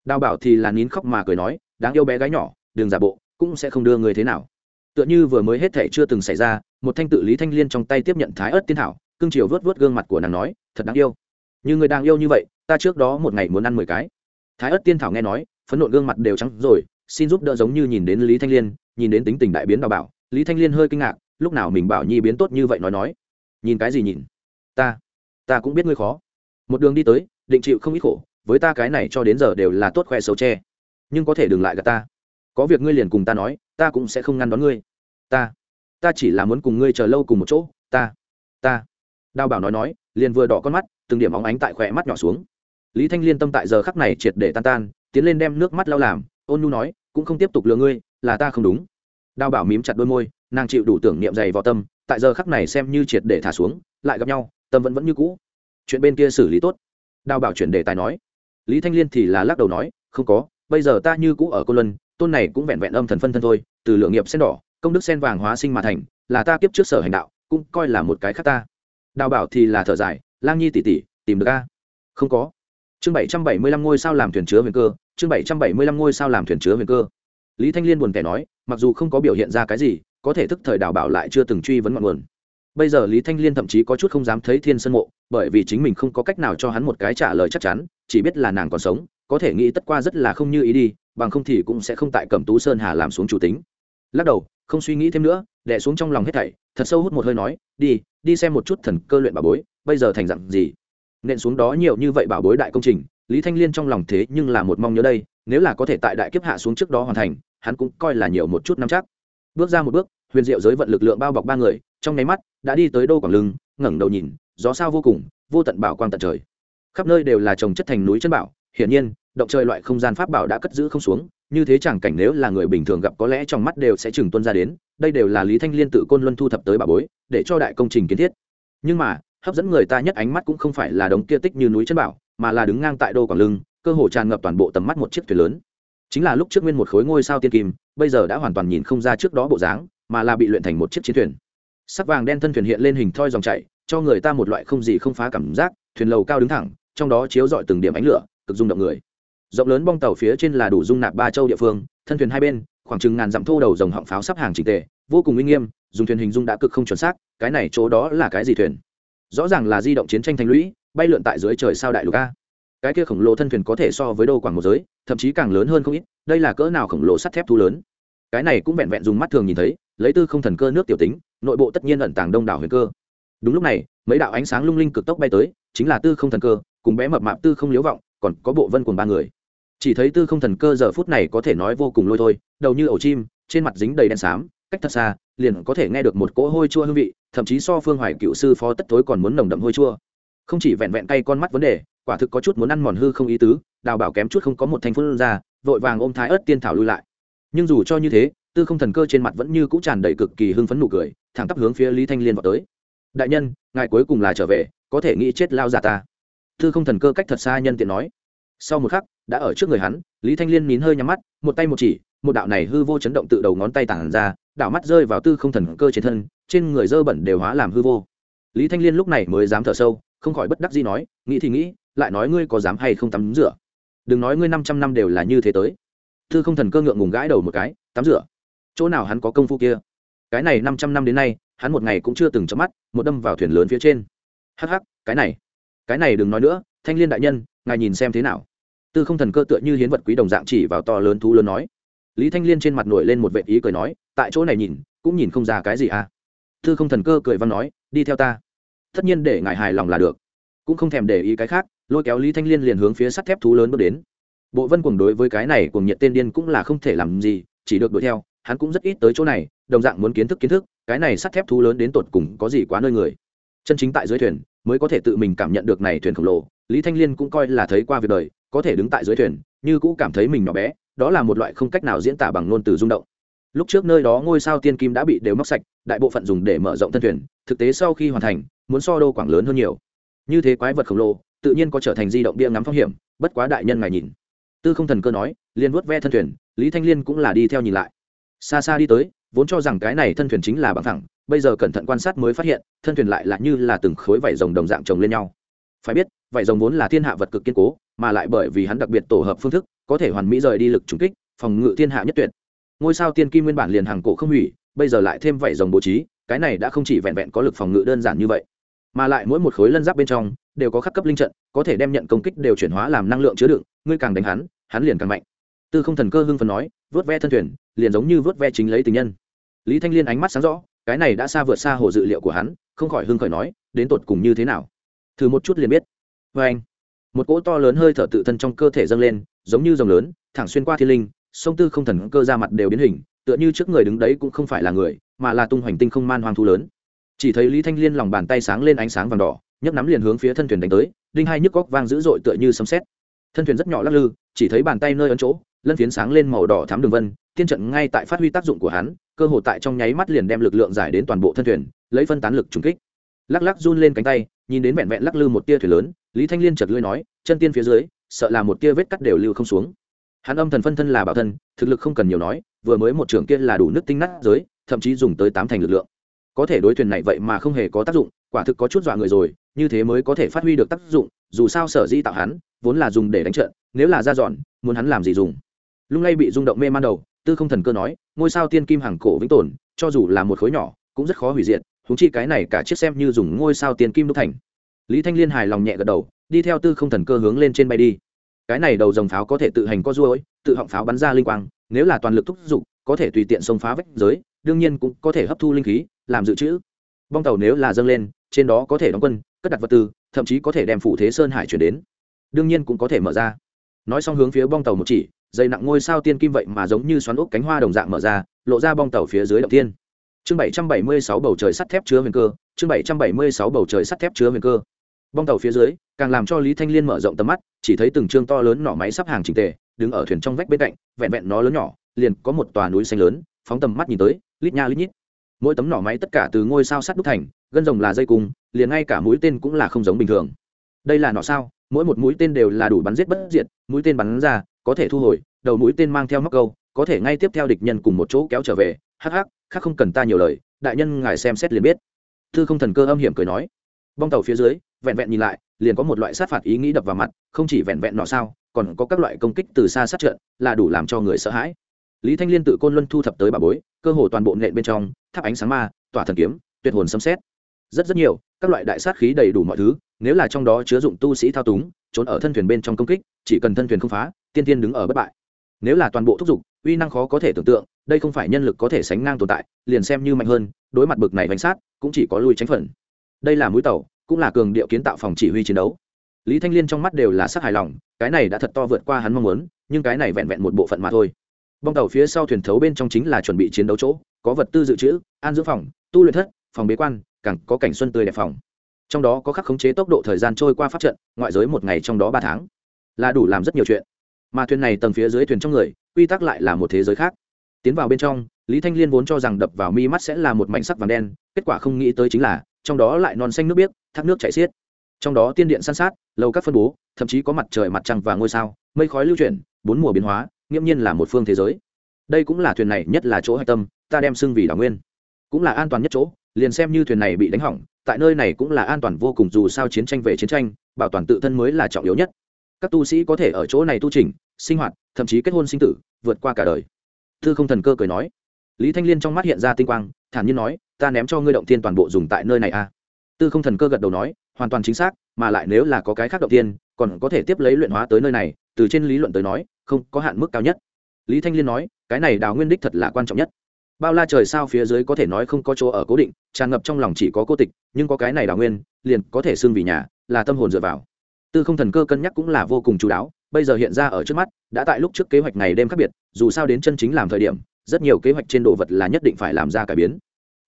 Đào bảo thì là nín khóc mà cười nói, đáng yêu bé gái nhỏ đường giả bộ, cũng sẽ không đưa người thế nào. Tựa như vừa mới hết thể chưa từng xảy ra, một thanh tự lý thanh liên trong tay tiếp nhận thái ớt tiên thảo cưng chiều vớt vớt gương mặt của nàng nói, thật đáng yêu. Như người đang yêu như vậy, ta trước đó một ngày muốn ăn mười cái. Thái ớt tiên thảo nghe nói, phấn nộn gương mặt đều trắng rồi, xin giúp đỡ giống như nhìn đến lý thanh liên, nhìn đến tính tình đại biến đào bảo. Lý thanh liên hơi kinh ngạc, lúc nào mình bảo nhi biến tốt như vậy nói nói. Nhìn cái gì nhìn? Ta ta cũng biết ngươi khó. Một đường đi tới, định chịu không ít khổ, với ta cái này cho đến giờ đều là tốt khoe xấu tre nhưng có thể đừng lại gặp ta. Có việc ngươi liền cùng ta nói, ta cũng sẽ không ngăn đón ngươi. Ta ta chỉ là muốn cùng ngươi chờ lâu cùng một chỗ. Ta ta đào bảo nói nói, liền vừa đỏ con mắt, từng điểm óng ánh tại khỏe mắt nhỏ xuống. Lý thanh liên tâm tại giờ khắc này triệt để tan tan, tiến lên đem nước mắt lau làm, ôn nhu nói, cũng không tiếp tục lừa ngươi, là ta không đúng. Đào bảo mím chặt đôi môi, nàng chịu đủ tưởng niệm dày vào tâm, tại giờ khắc này xem như triệt để thả xuống, lại gặp nhau, tâm vẫn vẫn như cũ. Chuyện bên kia xử lý tốt. Đào bảo chuyển đề tài nói. Lý thanh liên thì là lắc đầu nói, không có, bây giờ ta như cũ ở cô luân, tôn này cũng vẹn vẹn âm thần phân thân thôi, từ lượng nghiệp sen đỏ, công đức sen vàng hóa sinh mà thành, là ta kiếp trước sở hành đạo, cũng coi là một cái khác ta đào bảo thì là thở dài, lang nhi tỷ tỷ, tìm được a? Không có. Chương bảy trăm bảy mươi lăm ngôi sao làm thuyền chứa huyền cơ, chương bảy trăm bảy mươi lăm ngôi sao làm thuyền chứa huyền cơ. Lý thanh liên buồn kẻ nói, mặc dù không có biểu hiện ra cái gì, có thể thức thời đào bảo lại chưa từng truy vấn ngọn nguồn. Bây giờ lý thanh liên thậm chí có chút không dám thấy thiên sân mộ, bởi vì chính mình không có cách nào cho hắn một cái trả lời chắc chắn, chỉ biết là nàng còn sống, có thể nghĩ tất qua rất là không như ý đi, bằng không thì cũng sẽ không tại cẩm tú sơn hà làm xuống chủ tính. Lắc đầu, không suy nghĩ thêm nữa đẻ xuống trong lòng hết thảy, thật sâu hút một hơi nói, đi đi xem một chút thần cơ luyện bảo bối, bây giờ thành dặn gì? Nện xuống đó nhiều như vậy bảo bối đại công trình, lý thanh liên trong lòng thế nhưng là một mong nhớ đây, nếu là có thể tại đại kiếp hạ xuống trước đó hoàn thành, hắn cũng coi là nhiều một chút năm chắc. Bước ra một bước, huyền diệu giới vận lực lượng bao bọc ba người, trong nháy mắt, đã đi tới đô quảng lưng, ngẩng đầu nhìn, gió sao vô cùng, vô tận bảo quang tận trời. Khắp nơi đều là trồng chất thành núi chân bảo, hiển nhiên, động trời loại không gian pháp bảo đã cất giữ không xuống như thế chẳng cảnh nếu là người bình thường gặp có lẽ trong mắt đều sẽ chừng tuân ra đến, đây đều là lý thanh liên tự côn luân thu thập tới bà bối, để cho đại công trình kiến thiết. Nhưng mà, hấp dẫn người ta nhất ánh mắt cũng không phải là đống kia tích như núi chân bảo, mà là đứng ngang tại đô quảng lưng, cơ hồ tràn ngập toàn bộ tầm mắt một chiếc thuyền lớn. Chính là lúc trước nguyên một khối ngôi sao tiên kim, bây giờ đã hoàn toàn nhìn không ra trước đó bộ dáng, mà là bị luyện thành một chiếc chiến thuyền. Sắc vàng đen thân thuyền hiện lên hình thoi dòng chảy, cho người ta một loại không gì không phá cảm giác, thuyền lầu cao đứng thẳng, trong đó chiếu rọi từng điểm ánh lửa, cực rung động người rộng lớn bong tàu phía trên là đủ dung nạp ba châu địa phương, thân thuyền hai bên, khoảng chừng ngàn dặm thô đầu dòng họng pháo sắp hàng trình tề, vô cùng uy nghiêm, dùng thuyền hình dung đã cực không chuẩn xác, cái này chỗ đó là cái gì thuyền? Rõ ràng là di động chiến tranh thành lũy, bay lượn tại dưới trời sao đại lục a. Cái kia khổng lồ thân thuyền có thể so với đô quảng một giới, thậm chí càng lớn hơn không ít, đây là cỡ nào khổng lồ sắt thép thu lớn? Cái này cũng vẹn vẹn dùng mắt thường nhìn thấy, lấy tư không thần cơ nước tiểu tính, nội bộ tất nhiên ẩn tàng đông đảo huyền cơ. Đúng lúc này, mấy đạo ánh sáng lung linh cực tốc bay tới, chính là tư không thần cơ, cùng bé mập mạp tư không liếu vọng, còn có bộ vân cùng ba người chỉ thấy tư không thần cơ giờ phút này có thể nói vô cùng lôi thôi, đầu như ổ chim, trên mặt dính đầy đen xám, cách thật xa, liền có thể nghe được một cỗ hôi chua hương vị, thậm chí so phương hoài cựu sư phó tất tối còn muốn nồng đậm hôi chua. Không chỉ vẹn vẹn tay con mắt vấn đề, quả thực có chút muốn ăn mòn hư không ý tứ, đào bảo kém chút không có một thành phun ra, vội vàng ôm thái ớt tiên thảo lui lại. Nhưng dù cho như thế, tư không thần cơ trên mặt vẫn như cũ tràn đầy cực kỳ hưng phấn nụ cười, thẳng tắp hướng phía lý thanh liên vào tới. Đại nhân, ngài cuối cùng là trở về, có thể nghĩ chết lao giả ta. Tư không thần cơ cách thật xa nhân tiện nói. Sau một khắc đã ở trước người hắn, lý thanh liên nín hơi nhắm mắt, một tay một chỉ, một đạo này hư vô chấn động tự đầu ngón tay tản ra, đạo mắt rơi vào tư không thần cơ trên thân, trên người dơ bẩn đều hóa làm hư vô. Lý thanh liên lúc này mới dám thở sâu, không khỏi bất đắc gì nói, nghĩ thì nghĩ, lại nói ngươi có dám hay không tắm rửa? Đừng nói ngươi năm trăm năm đều là như thế tới. Tư không thần cơ ngượng ngùng gãi đầu một cái, tắm rửa? Chỗ nào hắn có công phu kia? Cái này năm trăm năm đến nay, hắn một ngày cũng chưa từng chấm mắt, một đâm vào thuyền lớn phía trên. Hắc hắc, cái này cái này đừng nói nữa, thanh liên đại nhân, ngài nhìn xem thế nào? Tư không thần cơ tựa như hiến vật quý đồng dạng chỉ vào to lớn thú lớn nói. Lý thanh liên trên mặt nổi lên một vệ ý cười nói, tại chỗ này nhìn, cũng nhìn không ra cái gì à? Tư không thần cơ cười văn nói, đi theo ta. Tất nhiên để ngài hài lòng là được. Cũng không thèm để ý cái khác, lôi kéo lý thanh liên liền hướng phía sắt thép thú lớn bước đến. Bộ vân cuồng đối với cái này cùng nhiệt tên điên cũng là không thể làm gì, chỉ được đuổi theo, hắn cũng rất ít tới chỗ này, đồng dạng muốn kiến thức kiến thức, cái này sắt thép thú lớn đến tột cùng có gì quá nơi người. Chân chính tại dưới thuyền, mới có thể tự mình cảm nhận được này thuyền khổng lồ, lý thanh liên cũng coi là thấy qua việc đời có thể đứng tại dưới thuyền, như cũ cảm thấy mình nhỏ bé, đó là một loại không cách nào diễn tả bằng ngôn từ rung động. Lúc trước nơi đó ngôi sao tiên kim đã bị đều móc sạch, đại bộ phận dùng để mở rộng thân thuyền, thực tế sau khi hoàn thành, muốn so đô quảng lớn hơn nhiều. Như thế quái vật khổng lồ, tự nhiên có trở thành di động bia ngắm phong hiểm, bất quá đại nhân ngài nhìn. Tư không thần cơ nói, liền vuốt ve thân thuyền, lý thanh liên cũng là đi theo nhìn lại. Xa xa đi tới, vốn cho rằng cái này thân thuyền chính là bằng thẳng bây giờ cẩn thận quan sát mới phát hiện, thân thuyền lại là như là từng khối vải rồng đồng dạng chồng lên nhau phải biết, vải rồng vốn là thiên hạ vật cực kiên cố, mà lại bởi vì hắn đặc biệt tổ hợp phương thức, có thể hoàn mỹ rời đi lực trùng kích, phòng ngự thiên hạ nhất tuyệt. Ngôi sao tiên kim nguyên bản liền hàng cổ không hủy, bây giờ lại thêm vảy rồng bố trí, cái này đã không chỉ vẹn vẹn có lực phòng ngự đơn giản như vậy, mà lại mỗi một khối lân giáp bên trong đều có khắc cấp linh trận, có thể đem nhận công kích đều chuyển hóa làm năng lượng chứa đựng, ngươi càng đánh hắn hắn liền càng mạnh. Tư không thần cơ hưng phần nói, vớt ve thân thuyền, liền giống như vớt ve chính lấy tình nhân. Lý thanh liên ánh mắt sáng rõ, cái này đã xa vượt xa hồ dự liệu của hắn, không khỏi hưng khởi nói, đến tột cùng như thế nào? Thử một chút liền biết. Vê anh, một cỗ to lớn hơi thở tự thân trong cơ thể dâng lên, giống như dòng lớn, thẳng xuyên qua thiên linh, sông tư không thần cơ ra mặt đều biến hình, tựa như trước người đứng đấy cũng không phải là người, mà là tung hoành tinh không man hoang thu lớn. Chỉ thấy lý thanh liên lòng bàn tay sáng lên ánh sáng vàng đỏ, nhấc nắm liền hướng phía thân thuyền đánh tới, đinh hai nhức góc vang dữ dội tựa như sấm xét thân thuyền rất nhỏ lắc lư, chỉ thấy bàn tay nơi ấn chỗ, lân phiến sáng lên màu đỏ thám đường vân, tiên trận ngay tại phát huy tác dụng của hắn, cơ hồ tại trong nháy mắt liền đem lực lượng giải đến toàn bộ thân thuyền, lấy phân tán lực trùng kích lắc lắc run lên cánh tay, nhìn đến vẹn vẹn lắc lư một tia thuyền lớn, lý thanh liên chật lưới nói, chân tiên phía dưới, sợ là một tia vết cắt đều lưu không xuống. Hắn âm thần phân thân là bảo thân, thực lực không cần nhiều nói, vừa mới một trưởng kia là đủ nước tinh nát giới, thậm chí dùng tới tám thành lực lượng. Có thể đối thuyền này vậy mà không hề có tác dụng, quả thực có chút dọa người rồi, như thế mới có thể phát huy được tác dụng, dù sao sở di tạo hắn, vốn là dùng để đánh trận, nếu là ra dọn, muốn hắn làm gì dùng. Lung lay bị rung động mê man đầu, tư không thần cơ nói, ngôi sao tiên kim hàng cổ vĩnh tồn, cho dù là một khối nhỏ, cũng rất khó hủy diệt húng chi cái này cả chiếc xem như dùng ngôi sao tiền kim đúc thành. Lý thanh liên hài lòng nhẹ gật đầu, đi theo tư không thần cơ hướng lên trên bay đi. Cái này đầu dòng pháo có thể tự hành co ruôi tự họng pháo bắn ra linh quang, nếu là toàn lực thúc giục, có thể tùy tiện xông phá vách giới, đương nhiên cũng có thể hấp thu linh khí, làm dự trữ. Bong tàu nếu là dâng lên, trên đó có thể đóng quân, cất đặt vật tư, thậm chí có thể đem phụ thế sơn hải chuyển đến. Đương nhiên cũng có thể mở ra. Nói xong hướng phía bong tàu một chỉ dày nặng ngôi sao tiên kim vậy mà giống như xoắn ốc cánh hoa đồng dạng mở ra, lộ ra bong tàu phía dưới động tiên chương bảy trăm bảy mươi sáu bầu trời sắt thép chứa huyền cơ, chương bảy trăm bảy mươi sáu bầu trời sắt thép chứa huyền cơ. Bong tàu phía dưới, càng làm cho lý thanh liên mở rộng tầm mắt, chỉ thấy từng chương to lớn nỏ máy sắp hàng trình tề, đứng ở thuyền trong vách bên cạnh, vẹn vẹn nó lớn nhỏ, liền có một tòa núi xanh lớn, phóng tầm mắt nhìn tới, lít nha lít nhít. Mỗi tấm nỏ máy tất cả từ ngôi sao sắt đúc thành, gân rồng là dây cung, liền ngay cả mũi tên cũng là không giống bình thường. Đây là nỏ sao, mỗi một mũi tên đều là đủ bắn giết bất diệt, mũi tên bắn ra, có thể thu hồi, đầu mũi tên mang theo móc câu, có thể ngay tiếp theo địch nhân cùng một chỗ kéo trở về, hắc hắc khác không cần ta nhiều lời, đại nhân ngài xem xét liền biết. Thư không thần cơ âm hiểm cười nói. Bong tàu phía dưới, vẹn vẹn nhìn lại, liền có một loại sát phạt ý nghĩ đập vào mặt, không chỉ vẹn vẹn nọ sao, còn có các loại công kích từ xa sát trận, là đủ làm cho người sợ hãi. Lý thanh liên tự côn luân thu thập tới bà bối, cơ hồ toàn bộ nện bên trong, tháp ánh sáng ma, tỏa thần kiếm, tuyệt hồn xâm xét. Rất rất nhiều, các loại đại sát khí đầy đủ mọi thứ, nếu là trong đó chứa dụng tu sĩ thao túng, trốn ở thân thuyền bên trong công kích, chỉ cần thân thuyền không phá, tiên tiên đứng ở bất bại. Nếu là toàn bộ thúc giục uy năng khó có thể tưởng tượng, đây không phải nhân lực có thể sánh ngang tồn tại, liền xem như mạnh hơn, đối mặt bực này bánh sát, cũng chỉ có lui tránh phần. Đây là mũi tàu, cũng là cường điệu kiến tạo phòng chỉ huy chiến đấu. Lý thanh liên trong mắt đều là sắc hài lòng, cái này đã thật to vượt qua hắn mong muốn, nhưng cái này vẹn vẹn một bộ phận mà thôi. Bong tàu phía sau thuyền thấu bên trong chính là chuẩn bị chiến đấu chỗ, có vật tư dự trữ, an dưỡng phòng, tu luyện thất, phòng bế quan, càng có cảnh xuân tươi đẹp phòng. Trong đó có khắc khống chế tốc độ thời gian trôi qua pháp trận, ngoại giới một ngày trong đó ba tháng, là đủ làm rất nhiều chuyện. Mà thuyền này tầng phía dưới thuyền trong người quy tắc lại là một thế giới khác. Tiến vào bên trong, lý thanh liên vốn cho rằng đập vào mi mắt sẽ là một mảnh sắc vàng đen, kết quả không nghĩ tới chính là, trong đó lại non xanh nước biếc, thác nước chảy xiết. Trong đó tiên điện san sát, lầu các phân bố, thậm chí có mặt trời, mặt trăng và ngôi sao, mây khói lưu chuyển, bốn mùa biến hóa, nghiễm nhiên là một phương thế giới. Đây cũng là thuyền này nhất là chỗ hạch tâm, ta đem xưng vì đảo nguyên. Cũng là an toàn nhất chỗ, liền xem như thuyền này bị đánh hỏng, tại nơi này cũng là an toàn vô cùng dù sao chiến tranh về chiến tranh, bảo toàn tự thân mới là trọng yếu nhất. Các tu sĩ có thể ở chỗ này tu trình sinh hoạt, thậm chí kết hôn sinh tử, vượt qua cả đời. Thư không thần cơ cười nói. Lý thanh liên trong mắt hiện ra tinh quang, thản nhiên nói, ta ném cho ngươi động tiên toàn bộ dùng tại nơi này a à? tư không thần cơ gật đầu nói, hoàn toàn chính xác, mà lại nếu là có cái khác động tiên còn có thể tiếp lấy luyện hóa tới nơi này, từ trên lý luận tới nói, không có hạn mức cao nhất. Lý thanh liên nói, cái này đào nguyên đích thật là quan trọng nhất. Bao la trời sao phía dưới có thể nói không có chỗ ở cố định, tràn ngập trong lòng chỉ có cô tịch, nhưng có cái này đào nguyên, liền có thể xưng vì nhà, là tâm hồn dựa vào. Tư không thần cơ cân nhắc cũng là vô cùng chú đáo bây giờ hiện ra ở trước mắt, đã tại lúc trước kế hoạch ngày đêm khác biệt, dù sao đến chân chính làm thời điểm, rất nhiều kế hoạch trên đồ vật là nhất định phải làm ra cải biến.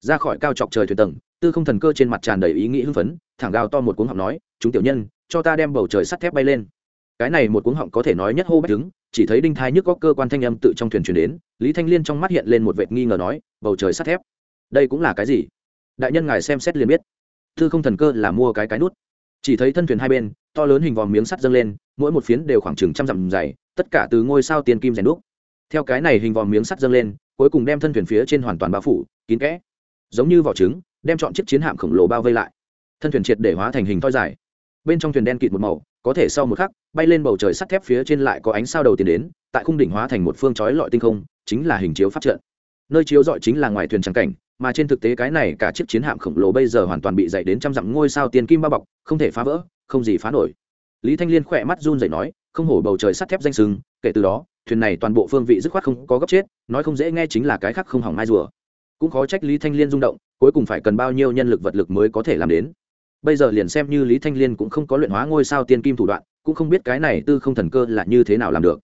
Ra khỏi cao chọc trời thuyền tầng, tư không thần cơ trên mặt tràn đầy ý nghĩ hưng phấn, thẳng gào to một cuống họng nói, chúng tiểu nhân, cho ta đem bầu trời sắt thép bay lên. Cái này một cuống họng có thể nói nhất hô bách đứng, chỉ thấy đinh thai nhức có cơ quan thanh âm tự trong thuyền chuyển đến, lý thanh liên trong mắt hiện lên một vệt nghi ngờ nói, bầu trời sắt thép, đây cũng là cái gì? Đại nhân ngài xem xét liền biết. Tư không thần cơ là mua cái cái nút. Chỉ thấy thân thuyền hai bên to lớn hình vòm miếng sắt dâng lên, mỗi một phiến đều khoảng chừng trăm dặm dày, tất cả từ ngôi sao tiền kim rèn đúc. Theo cái này hình vòm miếng sắt dâng lên, cuối cùng đem thân thuyền phía trên hoàn toàn bao phủ, kín kẽ. Giống như vỏ trứng, đem chọn chiếc chiến hạm khổng lồ bao vây lại. Thân thuyền triệt để hóa thành hình thoi dài. Bên trong thuyền đen kịt một màu, có thể sau một khắc, bay lên bầu trời sắt thép phía trên lại có ánh sao đầu tiên đến, tại khung đỉnh hóa thành một phương chói lọi tinh không, chính là hình chiếu phát trận. Nơi chiếu dọi chính là ngoài thuyền trắng cảnh mà trên thực tế cái này cả chiếc chiến hạm khổng lồ bây giờ hoàn toàn bị dày đến trăm dặm ngôi sao tiền kim bao bọc, không thể phá vỡ, không gì phá nổi. Lý thanh liên khỏe mắt run rẩy nói, không hổ bầu trời sắt thép danh sừng, kể từ đó, thuyền này toàn bộ phương vị dứt khoát không có gấp chết, nói không dễ nghe chính là cái khác không hỏng mai rùa. Cũng khó trách lý thanh liên rung động, cuối cùng phải cần bao nhiêu nhân lực vật lực mới có thể làm đến. Bây giờ liền xem như lý thanh liên cũng không có luyện hóa ngôi sao tiên kim thủ đoạn, cũng không biết cái này tư không thần cơ là như thế nào làm được.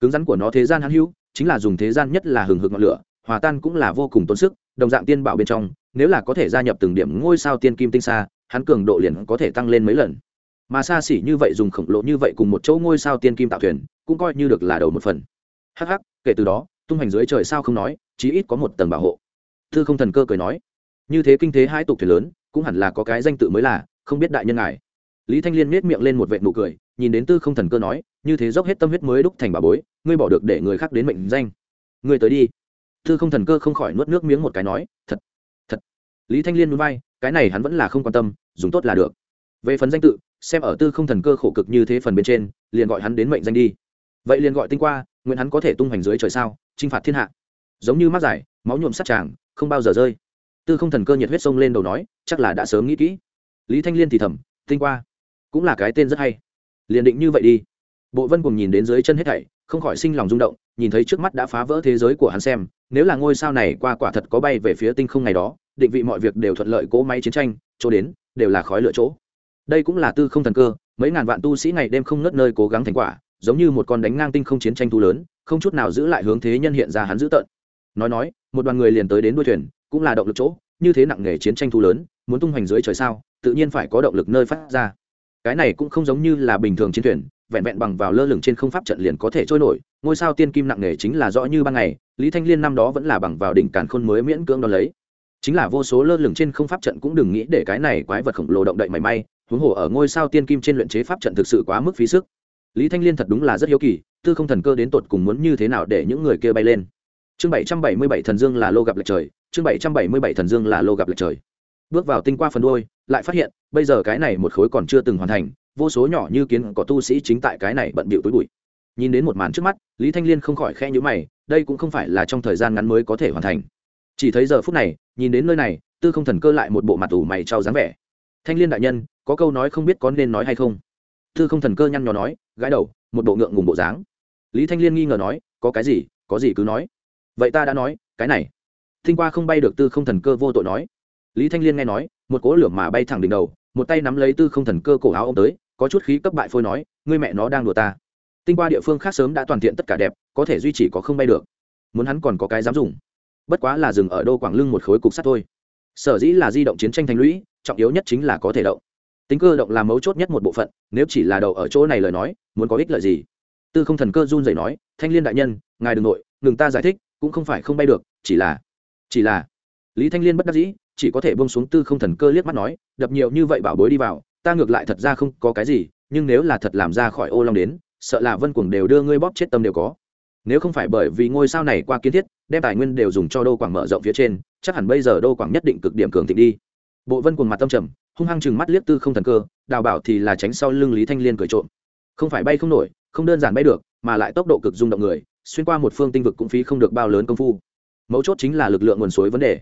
Cứng rắn của nó thế gian hãn hữu, chính là dùng thế gian nhất là hừng hực ngọn lửa, hòa tan cũng là vô cùng tốn sức đồng dạng tiên bảo bên trong nếu là có thể gia nhập từng điểm ngôi sao tiên kim tinh xa hắn cường độ liền có thể tăng lên mấy lần. Mà xa xỉ như vậy dùng khổng lồ như vậy cùng một chỗ ngôi sao tiên kim tạo thuyền cũng coi như được là đầu một phần. Hắc hắc, kể từ đó tung hành dưới trời sao không nói chí ít có một tầng bảo hộ. Thư không thần cơ cười nói như thế kinh thế hai tục thuyền lớn cũng hẳn là có cái danh tự mới là không biết đại nhân ngài. Lý thanh liên miết miệng lên một vệ nụ cười nhìn đến tư không thần cơ nói như thế dốc hết tâm huyết mới đúc thành bà bối ngươi bỏ được để người khác đến mệnh danh. Ngươi tới đi tư không thần cơ không khỏi nuốt nước miếng một cái nói, thật thật. Lý thanh liên núi bay cái này hắn vẫn là không quan tâm, dùng tốt là được. Về phần danh tự, xem ở tư không thần cơ khổ cực như thế phần bên trên, liền gọi hắn đến mệnh danh đi. Vậy liền gọi tinh qua, nguyện hắn có thể tung hoành dưới trời sao, chinh phạt thiên hạ. Giống như mắt giải máu nhuộm sát tràng, không bao giờ rơi. Tư không thần cơ nhiệt huyết sông lên đầu nói, chắc là đã sớm nghĩ kỹ. Lý thanh liên thì thầm, tinh qua, cũng là cái tên rất hay. Liền định như vậy đi. Bộ vân cùng nhìn đến dưới chân hết thảy, không khỏi sinh lòng rung động, nhìn thấy trước mắt đã phá vỡ thế giới của hắn xem nếu là ngôi sao này qua quả thật có bay về phía tinh không ngày đó, định vị mọi việc đều thuận lợi cỗ máy chiến tranh, chỗ đến, đều là khói lửa chỗ. Đây cũng là tư không thần cơ, mấy ngàn vạn tu sĩ ngày đêm không ngất nơi cố gắng thành quả, giống như một con đánh ngang tinh không chiến tranh thu lớn, không chút nào giữ lại hướng thế nhân hiện ra hắn dữ tợn. Nói nói, một đoàn người liền tới đến đuôi thuyền, cũng là động lực chỗ, như thế nặng nghề chiến tranh thu lớn, muốn tung hoành dưới trời sao, tự nhiên phải có động lực nơi phát ra. Cái này cũng không giống như là bình thường chiến thuyền vẹn vẹn bằng vào lơ lửng trên không pháp trận liền có thể trôi nổi, ngôi sao tiên kim nặng nề chính là rõ như ban ngày, lý thanh liên năm đó vẫn là bằng vào đỉnh càn khôn mới miễn cưỡng đo lấy. Chính là vô số lơ lửng trên không pháp trận cũng đừng nghĩ để cái này quái vật khổng lồ động đậy mảy may, huống hồ ở ngôi sao tiên kim trên luyện chế pháp trận thực sự quá mức phí sức. Lý thanh liên thật đúng là rất hiếu kỳ, tư không thần cơ đến tột cùng muốn như thế nào để những người kia bay lên. Chương bảy trăm bảy mươi bảy thần dương là lô gặp lệch trời, chương bảy trăm bảy mươi bảy thần dương là lô gặp lệch trời bước vào tinh qua phần đôi lại phát hiện, bây giờ cái này một khối còn chưa từng hoàn thành, vô số nhỏ như kiến có tu sĩ chính tại cái này bận bịu túi bụi. Nhìn đến một màn trước mắt, lý thanh liên không khỏi khe nhữ mày, đây cũng không phải là trong thời gian ngắn mới có thể hoàn thành. Chỉ thấy giờ phút này, nhìn đến nơi này, tư không thần cơ lại một bộ mặt ủ mày trao dáng vẻ. Thanh liên đại nhân, có câu nói không biết có nên nói hay không? Tư không thần cơ nhăn nhò nói, gãi đầu, một bộ ngượng ngùng bộ dáng. Lý thanh liên nghi ngờ nói, có cái gì, có gì cứ nói. Vậy ta đã nói, cái này. Thinh qua không bay được tư không thần cơ vô tội nói lý thanh liên nghe nói, một cỗ lửa mà bay thẳng đỉnh đầu, một tay nắm lấy tư không thần cơ cổ áo ô m tới, có chút khí cấp bại phôi nói, ngươi mẹ nó đang đùa ta. Tinh qua địa phương khác sớm đã toàn thiện tất cả đẹp, có thể duy trì có không bay được. Muốn hắn còn có cái dám dùng. Bất quá là dừng ở đô quảng lưng một khối cục sắt thôi. Sở dĩ là di động chiến tranh thành lũy, trọng yếu nhất chính là có thể động. Tính cơ động là mấu chốt nhất một bộ phận, nếu chỉ là đậu ở chỗ này lời nói, muốn có ích lợi gì? Tư không thần cơ run rẩy nói, thanh liên đại nhân, ngài đừng nội, ngừng ta giải thích, cũng không phải không bay được, chỉ là chỉ là. Lý thanh liên bất đắc dĩ chỉ có thể bông xuống tư không thần cơ liếc mắt nói, đập nhiều như vậy bảo bối đi vào, ta ngược lại thật ra không có cái gì, nhưng nếu là thật làm ra khỏi ô long đến, sợ là vân cuồng đều đưa ngươi bóp chết tâm đều có. Nếu không phải bởi vì ngôi sao này qua kiến thiết, đem tài nguyên đều dùng cho đô quảng mở rộng phía trên, chắc hẳn bây giờ đô quảng nhất định cực điểm cường thịnh đi. Bộ vân cuồng mặt tâm trầm, hung hăng chừng mắt liếc tư không thần cơ, đào bảo thì là tránh sau lưng lý thanh liên cười trộm. Không phải bay không nổi, không đơn giản bay được, mà lại tốc độ cực rung động người, xuyên qua một phương tinh vực cũng phí không được bao lớn công phu. Mấu chốt chính là lực lượng nguồn suối vấn đề.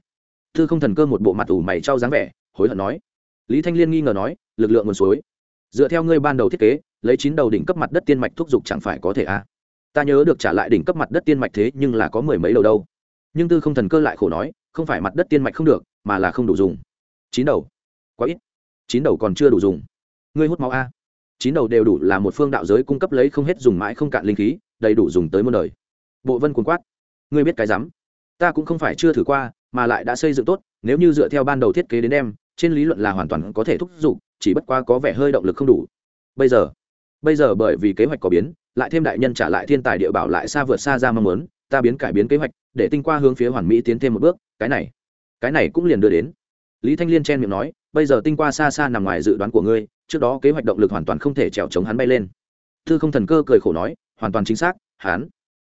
Thư không thần cơ một bộ mặt ủ mày trao dáng vẻ, hối hận nói. Lý thanh liên nghi ngờ nói, lực lượng nguồn suối. Dựa theo ngươi ban đầu thiết kế, lấy chín đầu đỉnh cấp mặt đất tiên mạch thúc giục chẳng phải có thể a à. ta nhớ được trả lại đỉnh cấp mặt đất tiên mạch thế, nhưng là có mười mấy đầu đâu. Nhưng tư không thần cơ lại khổ nói, không phải mặt đất tiên mạch không được, mà là không đủ dùng. Chín đầu? Quá ít. Chín đầu còn chưa đủ dùng. Ngươi hút máu a. Chín đầu đều đủ là một phương đạo giới cung cấp lấy không hết dùng mãi không cạn linh khí, đầy đủ dùng tới muôn đời. Bộ vân cuốn quát. Ngươi biết cái rắm? Ta cũng không phải chưa thử qua mà lại đã xây dựng tốt, nếu như dựa theo ban đầu thiết kế đến em trên lý luận là hoàn toàn có thể thúc giục, chỉ bất qua có vẻ hơi động lực không đủ. Bây giờ bây giờ bởi vì kế hoạch có biến, lại thêm đại nhân trả lại thiên tài địa bảo lại xa vượt xa ra mong muốn, ta biến cải biến kế hoạch, để tinh qua hướng phía hoàn mỹ tiến thêm một bước, cái này cái này cũng liền đưa đến. Lý thanh liên chen miệng nói, bây giờ tinh qua xa xa nằm ngoài dự đoán của ngươi, trước đó kế hoạch động lực hoàn toàn không thể trèo chống hắn bay lên. Thư không thần cơ cười khổ nói, hoàn toàn chính xác, hắn,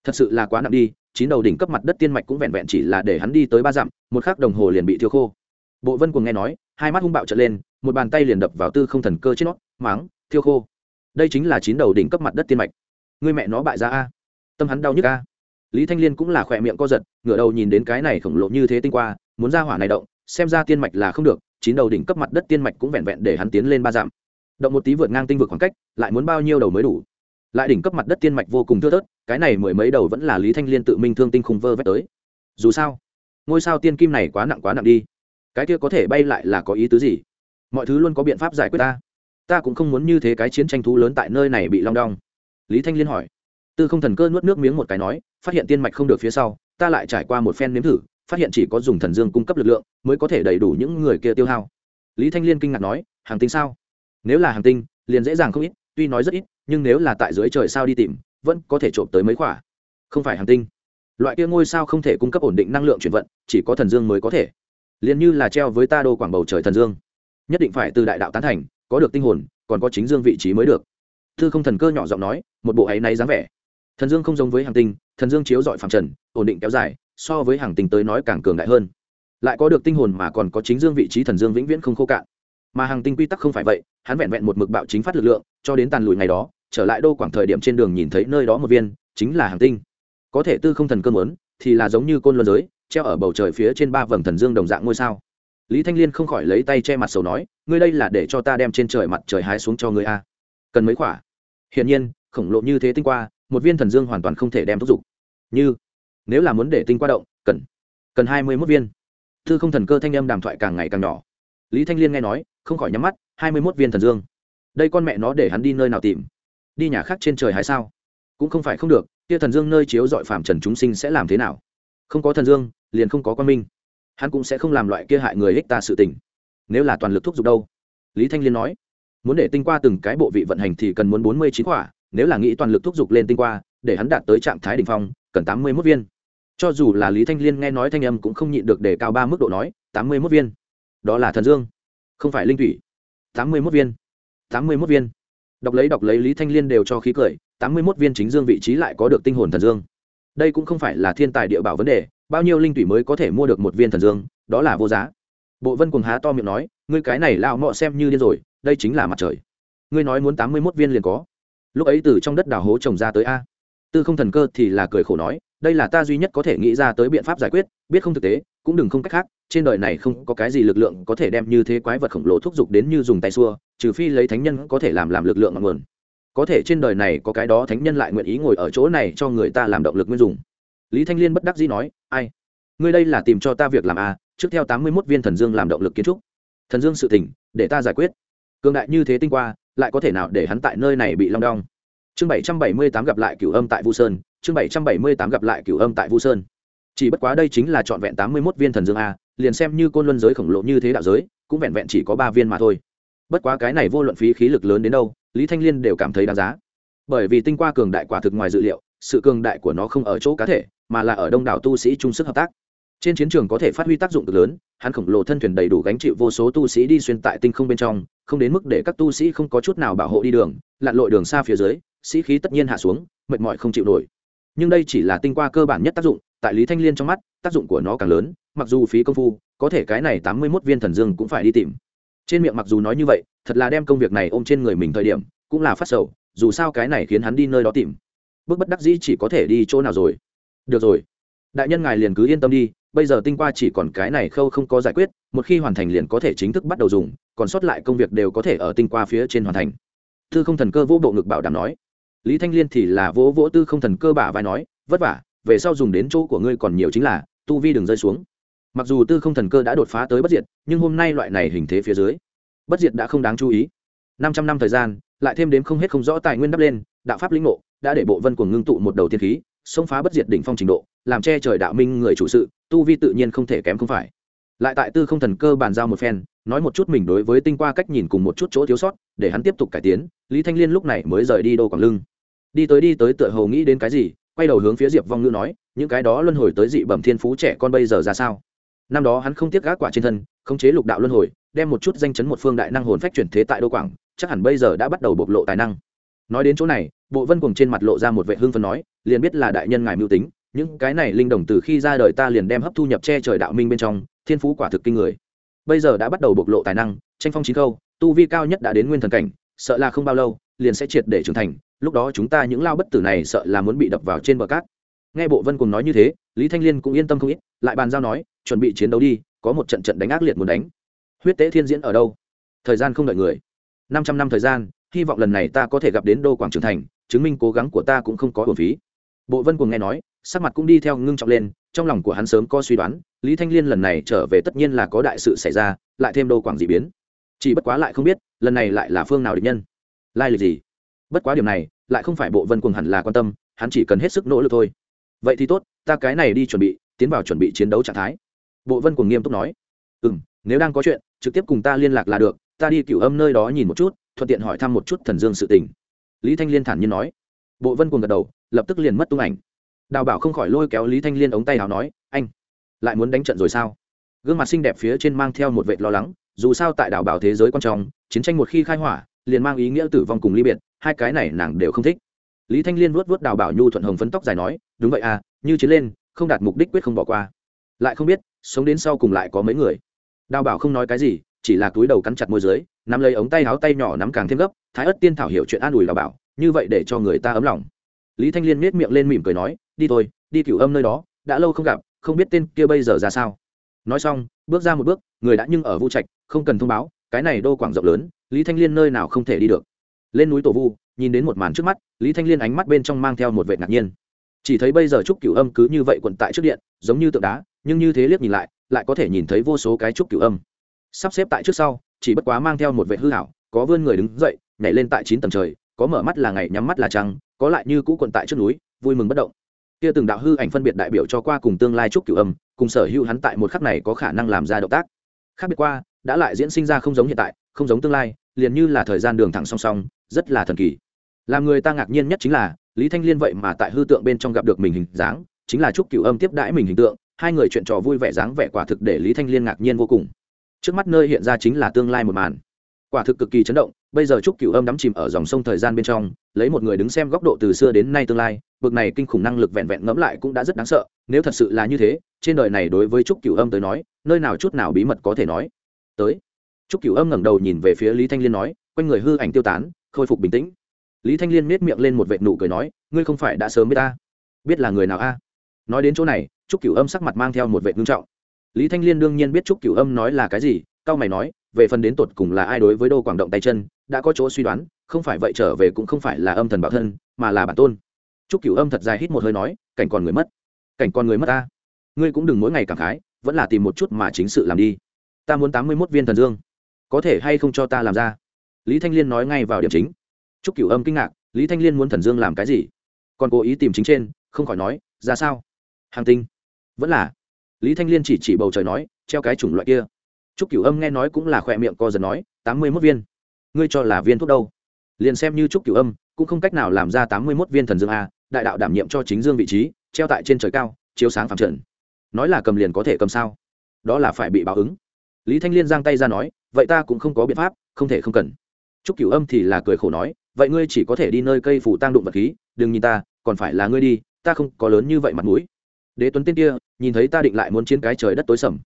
thật sự là quá nặng đi chín đầu đỉnh cấp mặt đất tiên mạch cũng vẹn vẹn chỉ là để hắn đi tới ba dặm, một khắc đồng hồ liền bị thiêu khô. Bộ vân cùng nghe nói, hai mắt hung bạo trở lên, một bàn tay liền đập vào tư không thần cơ trên nó, máng, thiêu khô. Đây chính là chín đầu đỉnh cấp mặt đất tiên mạch. Người mẹ nó bại ra a. Tâm hắn đau nhức a. Lý thanh liên cũng là khỏe miệng co giật, ngửa đầu nhìn đến cái này khổng lộ như thế tinh qua, muốn ra hỏa này động, xem ra tiên mạch là không được, chín đầu đỉnh cấp mặt đất tiên mạch cũng vẹn vẹn để hắn tiến lên ba dặm. Động một tí vượt ngang tinh vực khoảng cách, lại muốn bao nhiêu đầu mới đủ? Lại đỉnh cấp mặt đất tiên mạch vô cùng thưa thớt, cái này mười mấy đầu vẫn là lý thanh liên tự minh thương tinh khung vơ vét tới. Dù sao, ngôi sao tiên kim này quá nặng quá nặng đi. Cái kia có thể bay lại là có ý tứ gì? Mọi thứ luôn có biện pháp giải quyết ta. Ta cũng không muốn như thế cái chiến tranh thú lớn tại nơi này bị long đong. Lý thanh liên hỏi. Tư không thần cơ nuốt nước miếng một cái nói, phát hiện tiên mạch không được phía sau, ta lại trải qua một phen nếm thử, phát hiện chỉ có dùng thần dương cung cấp lực lượng mới có thể đầy đủ những người kia tiêu hao. Lý thanh liên kinh ngạc nói, hàng tinh sao? Nếu là hàng tinh, liền dễ dàng không ít tuy nói rất ít, nhưng nếu là tại dưới trời sao đi tìm, vẫn có thể trộm tới mấy quả. không phải hàng tinh. Loại kia ngôi sao không thể cung cấp ổn định năng lượng chuyển vận, chỉ có thần dương mới có thể. Liền như là treo với ta đô quảng bầu trời thần dương. Nhất định phải từ đại đạo tán thành, có được tinh hồn, còn có chính dương vị trí mới được. Thư không thần cơ nhỏ giọng nói, một bộ ấy náy dáng vẻ. Thần dương không giống với hàng tinh, thần dương chiếu dọi phạm trần, ổn định kéo dài, so với hàng tinh tới nói càng cường đại hơn. Lại có được tinh hồn mà còn có chính dương vị trí thần dương vĩnh viễn không khô cạn mà hàng tinh quy tắc không phải vậy, hắn vẹn vẹn một mực bạo chính phát lực lượng, cho đến tàn lùi ngày đó, trở lại đô quảng thời điểm trên đường nhìn thấy nơi đó một viên, chính là hàng tinh. Có thể tư không thần cơ lớn thì là giống như côn luân giới, treo ở bầu trời phía trên ba vầng thần dương đồng dạng ngôi sao. Lý thanh liên không khỏi lấy tay che mặt sầu nói, ngươi đây là để cho ta đem trên trời mặt trời hái xuống cho ngươi a. Cần mấy quả? Hiển nhiên, khổng lồ như thế tinh qua, một viên thần dương hoàn toàn không thể đem thúc giục. Như, nếu là muốn để tinh qua động, cần cần hai mươi mốt viên. Thư không thần cơ thanh âm đàm thoại càng ngày càng nhỏ. Lý thanh liên nghe nói không khỏi nhắm mắt, hai mươi mốt viên thần dương. Đây con mẹ nó để hắn đi nơi nào tìm? Đi nhà khác trên trời hay sao? Cũng không phải không được, kia thần dương nơi chiếu dọi phạm trần chúng sinh sẽ làm thế nào? Không có thần dương, liền không có quan minh. Hắn cũng sẽ không làm loại kia hại người ích ta sự tình. Nếu là toàn lực thúc giục đâu? Lý thanh liên nói. Muốn để tinh qua từng cái bộ vị vận hành thì cần muốn bốn mươi chín quả, nếu là nghĩ toàn lực thúc giục lên tinh qua, để hắn đạt tới trạng thái đ ỉ n h phong, cần tám mươi mốt viên. Cho dù là lý thanh liên nghe nói thanh âm cũng không nhịn được để cao ba mức độ nói, tám mươi mốt viên. Đó là thần dương không phải linh thủy. Tám mươi mốt viên. Tám mươi mốt viên. Đọc lấy đọc lấy lý thanh liên đều cho khí cười, tám mươi mốt viên chính dương vị trí lại có được tinh hồn thần dương. Đây cũng không phải là thiên tài địa bảo vấn đề, bao nhiêu linh thủy mới có thể mua được một viên thần dương, đó là vô giá. Bộ vân cùng há to miệng nói, ngươi cái này lao mọ xem như điên rồi, đây chính là mặt trời. Ngươi nói muốn tám mươi mốt viên liền có. Lúc ấy từ trong đất đào hố trồng ra tới a. Tư không thần cơ thì là cười khổ nói, đây là ta duy nhất có thể nghĩ ra tới biện pháp giải quyết, biết không thực tế cũng đừng không cách khác, trên đời này không có cái gì lực lượng có thể đem như thế quái vật khổng lồ thúc giục đến như dùng tay xua, trừ phi lấy thánh nhân có thể làm làm lực lượng ngọn nguồn. Có thể trên đời này có cái đó thánh nhân lại nguyện ý ngồi ở chỗ này cho người ta làm động lực nguyên dùng. Lý thanh liên bất đắc dĩ nói, ai? Ngươi đây là tìm cho ta việc làm a trước theo tám mươi mốt viên thần dương làm động lực kiến trúc. Thần dương sự tỉnh để ta giải quyết. Cường đại như thế tinh qua, lại có thể nào để hắn tại nơi này bị long đong? Chương bảy trăm bảy mươi tám gặp lại cửu âm tại vu sơn, chương bảy trăm bảy mươi tám gặp lại cửu âm tại vu sơn chỉ bất quá đây chính là trọn vẹn tám mươi mốt viên thần dương a, liền xem như côn luân giới khổng lồ như thế đạo giới, cũng vẹn vẹn chỉ có ba viên mà thôi. Bất quá cái này vô luận phí khí lực lớn đến đâu, lý thanh liên đều cảm thấy đáng giá. Bởi vì tinh qua cường đại quả thực ngoài dự liệu, sự cường đại của nó không ở chỗ cá thể, mà là ở đông đảo tu sĩ chung sức hợp tác. Trên chiến trường có thể phát huy tác dụng cực lớn, hắn khổng lồ thân thuyền đầy đủ gánh chịu vô số tu sĩ đi xuyên tại tinh không bên trong, không đến mức để các tu sĩ không có chút nào bảo hộ đi đường, lặn lội đường xa phía dưới, sĩ khí tất nhiên hạ xuống, mệt mỏi không chịu nổi. Nhưng đây chỉ là tinh qua cơ bản nhất tác dụng tại lý thanh liên trong mắt, tác dụng của nó càng lớn, mặc dù phí công phu, có thể cái này tám mươi mốt viên thần dương cũng phải đi tìm. Trên miệng mặc dù nói như vậy, thật là đem công việc này ôm trên người mình thời điểm, cũng là phát sầu, dù sao cái này khiến hắn đi nơi đó tìm. Bước bất đắc dĩ chỉ có thể đi chỗ nào rồi. Được rồi. Đại nhân ngài liền cứ yên tâm đi, bây giờ tinh qua chỉ còn cái này khâu không có giải quyết, một khi hoàn thành liền có thể chính thức bắt đầu dùng, còn sót lại công việc đều có thể ở tinh qua phía trên hoàn thành. Tư không thần cơ vỗ bộ ngực bảo đảm nói. Lý thanh liên thì là vỗ vỗ tư không thần cơ bả vai nói, vất vả về sau dùng đến chỗ của ngươi còn nhiều chính là, tu vi đừng rơi xuống. Mặc dù tư không thần cơ đã đột phá tới bất diệt, nhưng hôm nay loại này hình thế phía dưới, bất diệt đã không đáng chú ý. Năm trăm năm thời gian, lại thêm đến không hết không rõ tài nguyên đắp lên, đạo pháp lĩnh ngộ đã để bộ vân của ngưng tụ một đầu tiên khí, xông phá bất diệt đỉnh phong trình độ, làm che trời đạo minh người chủ sự, tu vi tự nhiên không thể kém không phải. Lại tại tư không thần cơ bàn giao một phen, nói một chút mình đối với tinh qua cách nhìn cùng một chút chỗ thiếu sót, để hắn tiếp tục cải tiến, lý thanh liên lúc này mới rời đi đô quảng lưng. Đi tới đi tới tựa hồ nghĩ đến cái gì quay đầu hướng phía diệp vong ngữ nói, những cái đó luân hồi tới dị bẩm thiên phú trẻ con bây giờ ra sao? Năm đó hắn không tiếc gác quả trên thân, khống chế lục đạo luân hồi, đem một chút danh chấn một phương đại năng hồn phách chuyển thế tại đô quảng, chắc hẳn bây giờ đã bắt đầu bộc lộ tài năng. Nói đến chỗ này, bộ vân cùng trên mặt lộ ra một vệ hương phân nói, liền biết là đại nhân ngài mưu tính, những cái này linh đồng từ khi ra đời ta liền đem hấp thu nhập che trời đạo minh bên trong, thiên phú quả thực kinh người. Bây giờ đã bắt đầu bộc lộ tài năng, tranh phong chín câu tu vi cao nhất đã đến nguyên thần cảnh, sợ là không bao lâu, liền sẽ triệt để trưởng thành lúc đó chúng ta những lao bất tử này sợ là muốn bị đập vào trên bờ cát. Nghe bộ vân cùng nói như thế, lý thanh liên cũng yên tâm không ít, lại bàn giao nói, chuẩn bị chiến đấu đi, có một trận trận đánh ác liệt muốn đánh. Huyết tế thiên diễn ở đâu? Thời gian không đợi người. Năm trăm năm thời gian, hy vọng lần này ta có thể gặp đến đô quảng trưởng thành, chứng minh cố gắng của ta cũng không có hồn phí. Bộ vân cùng nghe nói, sắc mặt cũng đi theo ngưng trọng lên, trong lòng của hắn sớm có suy đoán, lý thanh liên lần này trở về tất nhiên là có đại sự xảy ra, lại thêm đô quảng d ị biến. Chỉ bất quá lại không biết, lần này lại là phương nào địch nhân? Lai lịch gì? Bất quá điểm này, lại không phải bộ vân cùng hẳn là quan tâm, hắn chỉ cần hết sức nỗ lực thôi. Vậy thì tốt, ta cái này đi chuẩn bị, tiến vào chuẩn bị chiến đấu trạng thái. Bộ vân cùng nghiêm túc nói. Ừ m nếu đang có chuyện, trực tiếp cùng ta liên lạc là được, ta đi cửu âm nơi đó nhìn một chút, thuận tiện hỏi thăm một chút thần dương sự tình. Lý thanh liên thản nhiên nói. Bộ vân cùng gật đầu, lập tức liền mất tung ảnh. Đào bảo không khỏi lôi kéo lý thanh liên ống tay nào nói, anh, lại muốn đánh trận rồi sao? Gương mặt xinh đẹp phía trên mang theo một vệ lo lắng, dù sao tại đảo bảo thế giới quan trọng, chiến tranh một khi khai hỏa liền mang ý nghĩa tử vong cùng ly biệt, hai cái này nàng đều không thích. Lý thanh liên vuốt vuốt đào bảo nhu thuận hồng phấn tóc dài nói, đúng vậy à như chiến lên, không đạt mục đích quyết không bỏ qua. Lại không biết, sống đến sau cùng lại có mấy người. Đào bảo không nói cái gì, chỉ là túi đầu cắn chặt môi dưới, nắm lấy ống tay áo tay nhỏ nắm càng thêm gấp, thái ất tiên thảo hiểu chuyện an ủi đào bảo, như vậy để cho người ta ấm lòng. Lý thanh liên miết miệng lên mỉm cười nói, đi thôi, đi cửu âm nơi đó, đã lâu không gặp, không biết tên kia bây giờ ra sao. Nói xong, bước ra một bước, người đã nhưng ở vu trạch, không cần thông báo cái này đô quảng rộng lớn, lý thanh liên nơi nào không thể đi được. Lên núi tổ vu, nhìn đến một màn trước mắt, lý thanh liên ánh mắt bên trong mang theo một vệ ngạc nhiên. Chỉ thấy bây giờ trúc cửu âm cứ như vậy quận tại trước điện, giống như tượng đá, nhưng như thế liếc nhìn lại lại có thể nhìn thấy vô số cái trúc cửu âm. Sắp xếp tại trước sau, chỉ bất quá mang theo một vệ hư hảo, có vươn người đứng dậy, nhảy lên tại chín tầng trời, có mở mắt là ngày, nhắm mắt là trăng, có lại như cũ quận tại trước núi, vui mừng bất động. Kia từng đạo hư ảnh phân biệt đại biểu cho qua cùng tương lai trúc cửu âm, cùng sở hữu hắn tại một khắc này có khả năng làm ra động tác. Khác biệt qua đã lại diễn sinh ra không giống hiện tại, không giống tương lai, liền như là thời gian đường thẳng song song, rất là thần kỳ. Làm người ta ngạc nhiên nhất chính là, lý thanh liên vậy mà tại hư tượng bên trong gặp được mình hình dáng, chính là chúc cửu âm tiếp đãi mình hình tượng, hai người chuyện trò vui vẻ dáng vẻ quả thực để lý thanh liên ngạc nhiên vô cùng. Trước mắt nơi hiện ra chính là tương lai một màn. Quả thực cực kỳ chấn động, bây giờ trúc cửu âm đắm chìm ở dòng sông thời gian bên trong, lấy một người đứng xem góc độ từ xưa đến nay tương lai, bực này kinh khủng năng lực vẹn vẹn ngẫm lại cũng đã rất đáng sợ, nếu thật sự là như thế, trên đời này đối với trúc cửu âm tới nói, nơi nào chút nào bí mật có thể nói tới. Trúc cửu âm ngẩng đầu nhìn về phía lý thanh liên nói, quanh người hư ảnh tiêu tán, khôi phục bình tĩnh. Lý thanh liên miết miệng lên một vệt nụ cười nói, ngươi không phải đã sớm biết ta? Biết là người nào a? Nói đến chỗ này, trúc cửu âm sắc mặt mang theo một vệt ngưng trọng. Lý thanh liên đương nhiên biết trúc cửu âm nói là cái gì, cao mày nói, về phần đến tột cùng là ai đối với đô quảng động tay chân, đã có chỗ suy đoán, không phải vậy trở về cũng không phải là âm thần bảo thân, mà là bản tôn. Trúc cửu âm thật dài hít một hơi nói, cảnh còn người mất. Cảnh còn người mất ta. Ngươi cũng đừng mỗi ngày cảm khái, vẫn là tìm một chút mà chính sự làm đi ta muốn tám mươi mốt viên thần dương. Có thể hay không cho ta làm ra? Lý thanh liên nói ngay vào điểm chính. Trúc cửu âm kinh ngạc, lý thanh liên muốn thần dương làm cái gì? Còn cố ý tìm chính trên, không khỏi nói, ra sao? Hàng tinh. Vẫn là. Lý thanh liên chỉ chỉ bầu trời nói, treo cái chủng loại kia. Trúc cửu âm nghe nói cũng là khỏe miệng co giật nói, tám mươi mốt viên. Ngươi cho là viên thuốc đâu? Liền xem như trúc cửu âm, cũng không cách nào làm ra tám mươi mốt viên thần dương a, đại đạo đảm nhiệm cho chính dương vị trí, treo tại trên trời cao, chiếu sáng phạm trận nói là cầm liền có thể cầm sao? Đó là phải bị báo ứng lý thanh liên giang tay ra nói, vậy ta cũng không có biện pháp, không thể không cần. Trúc cửu âm thì là cười khổ nói, vậy ngươi chỉ có thể đi nơi cây phủ tăng đụng vật khí, đừng nhìn ta, còn phải là ngươi đi, ta không có lớn như vậy mặt mũi. Đế tuấn tiên kia, nhìn thấy ta định lại muốn chiến cái trời đất tối sầm.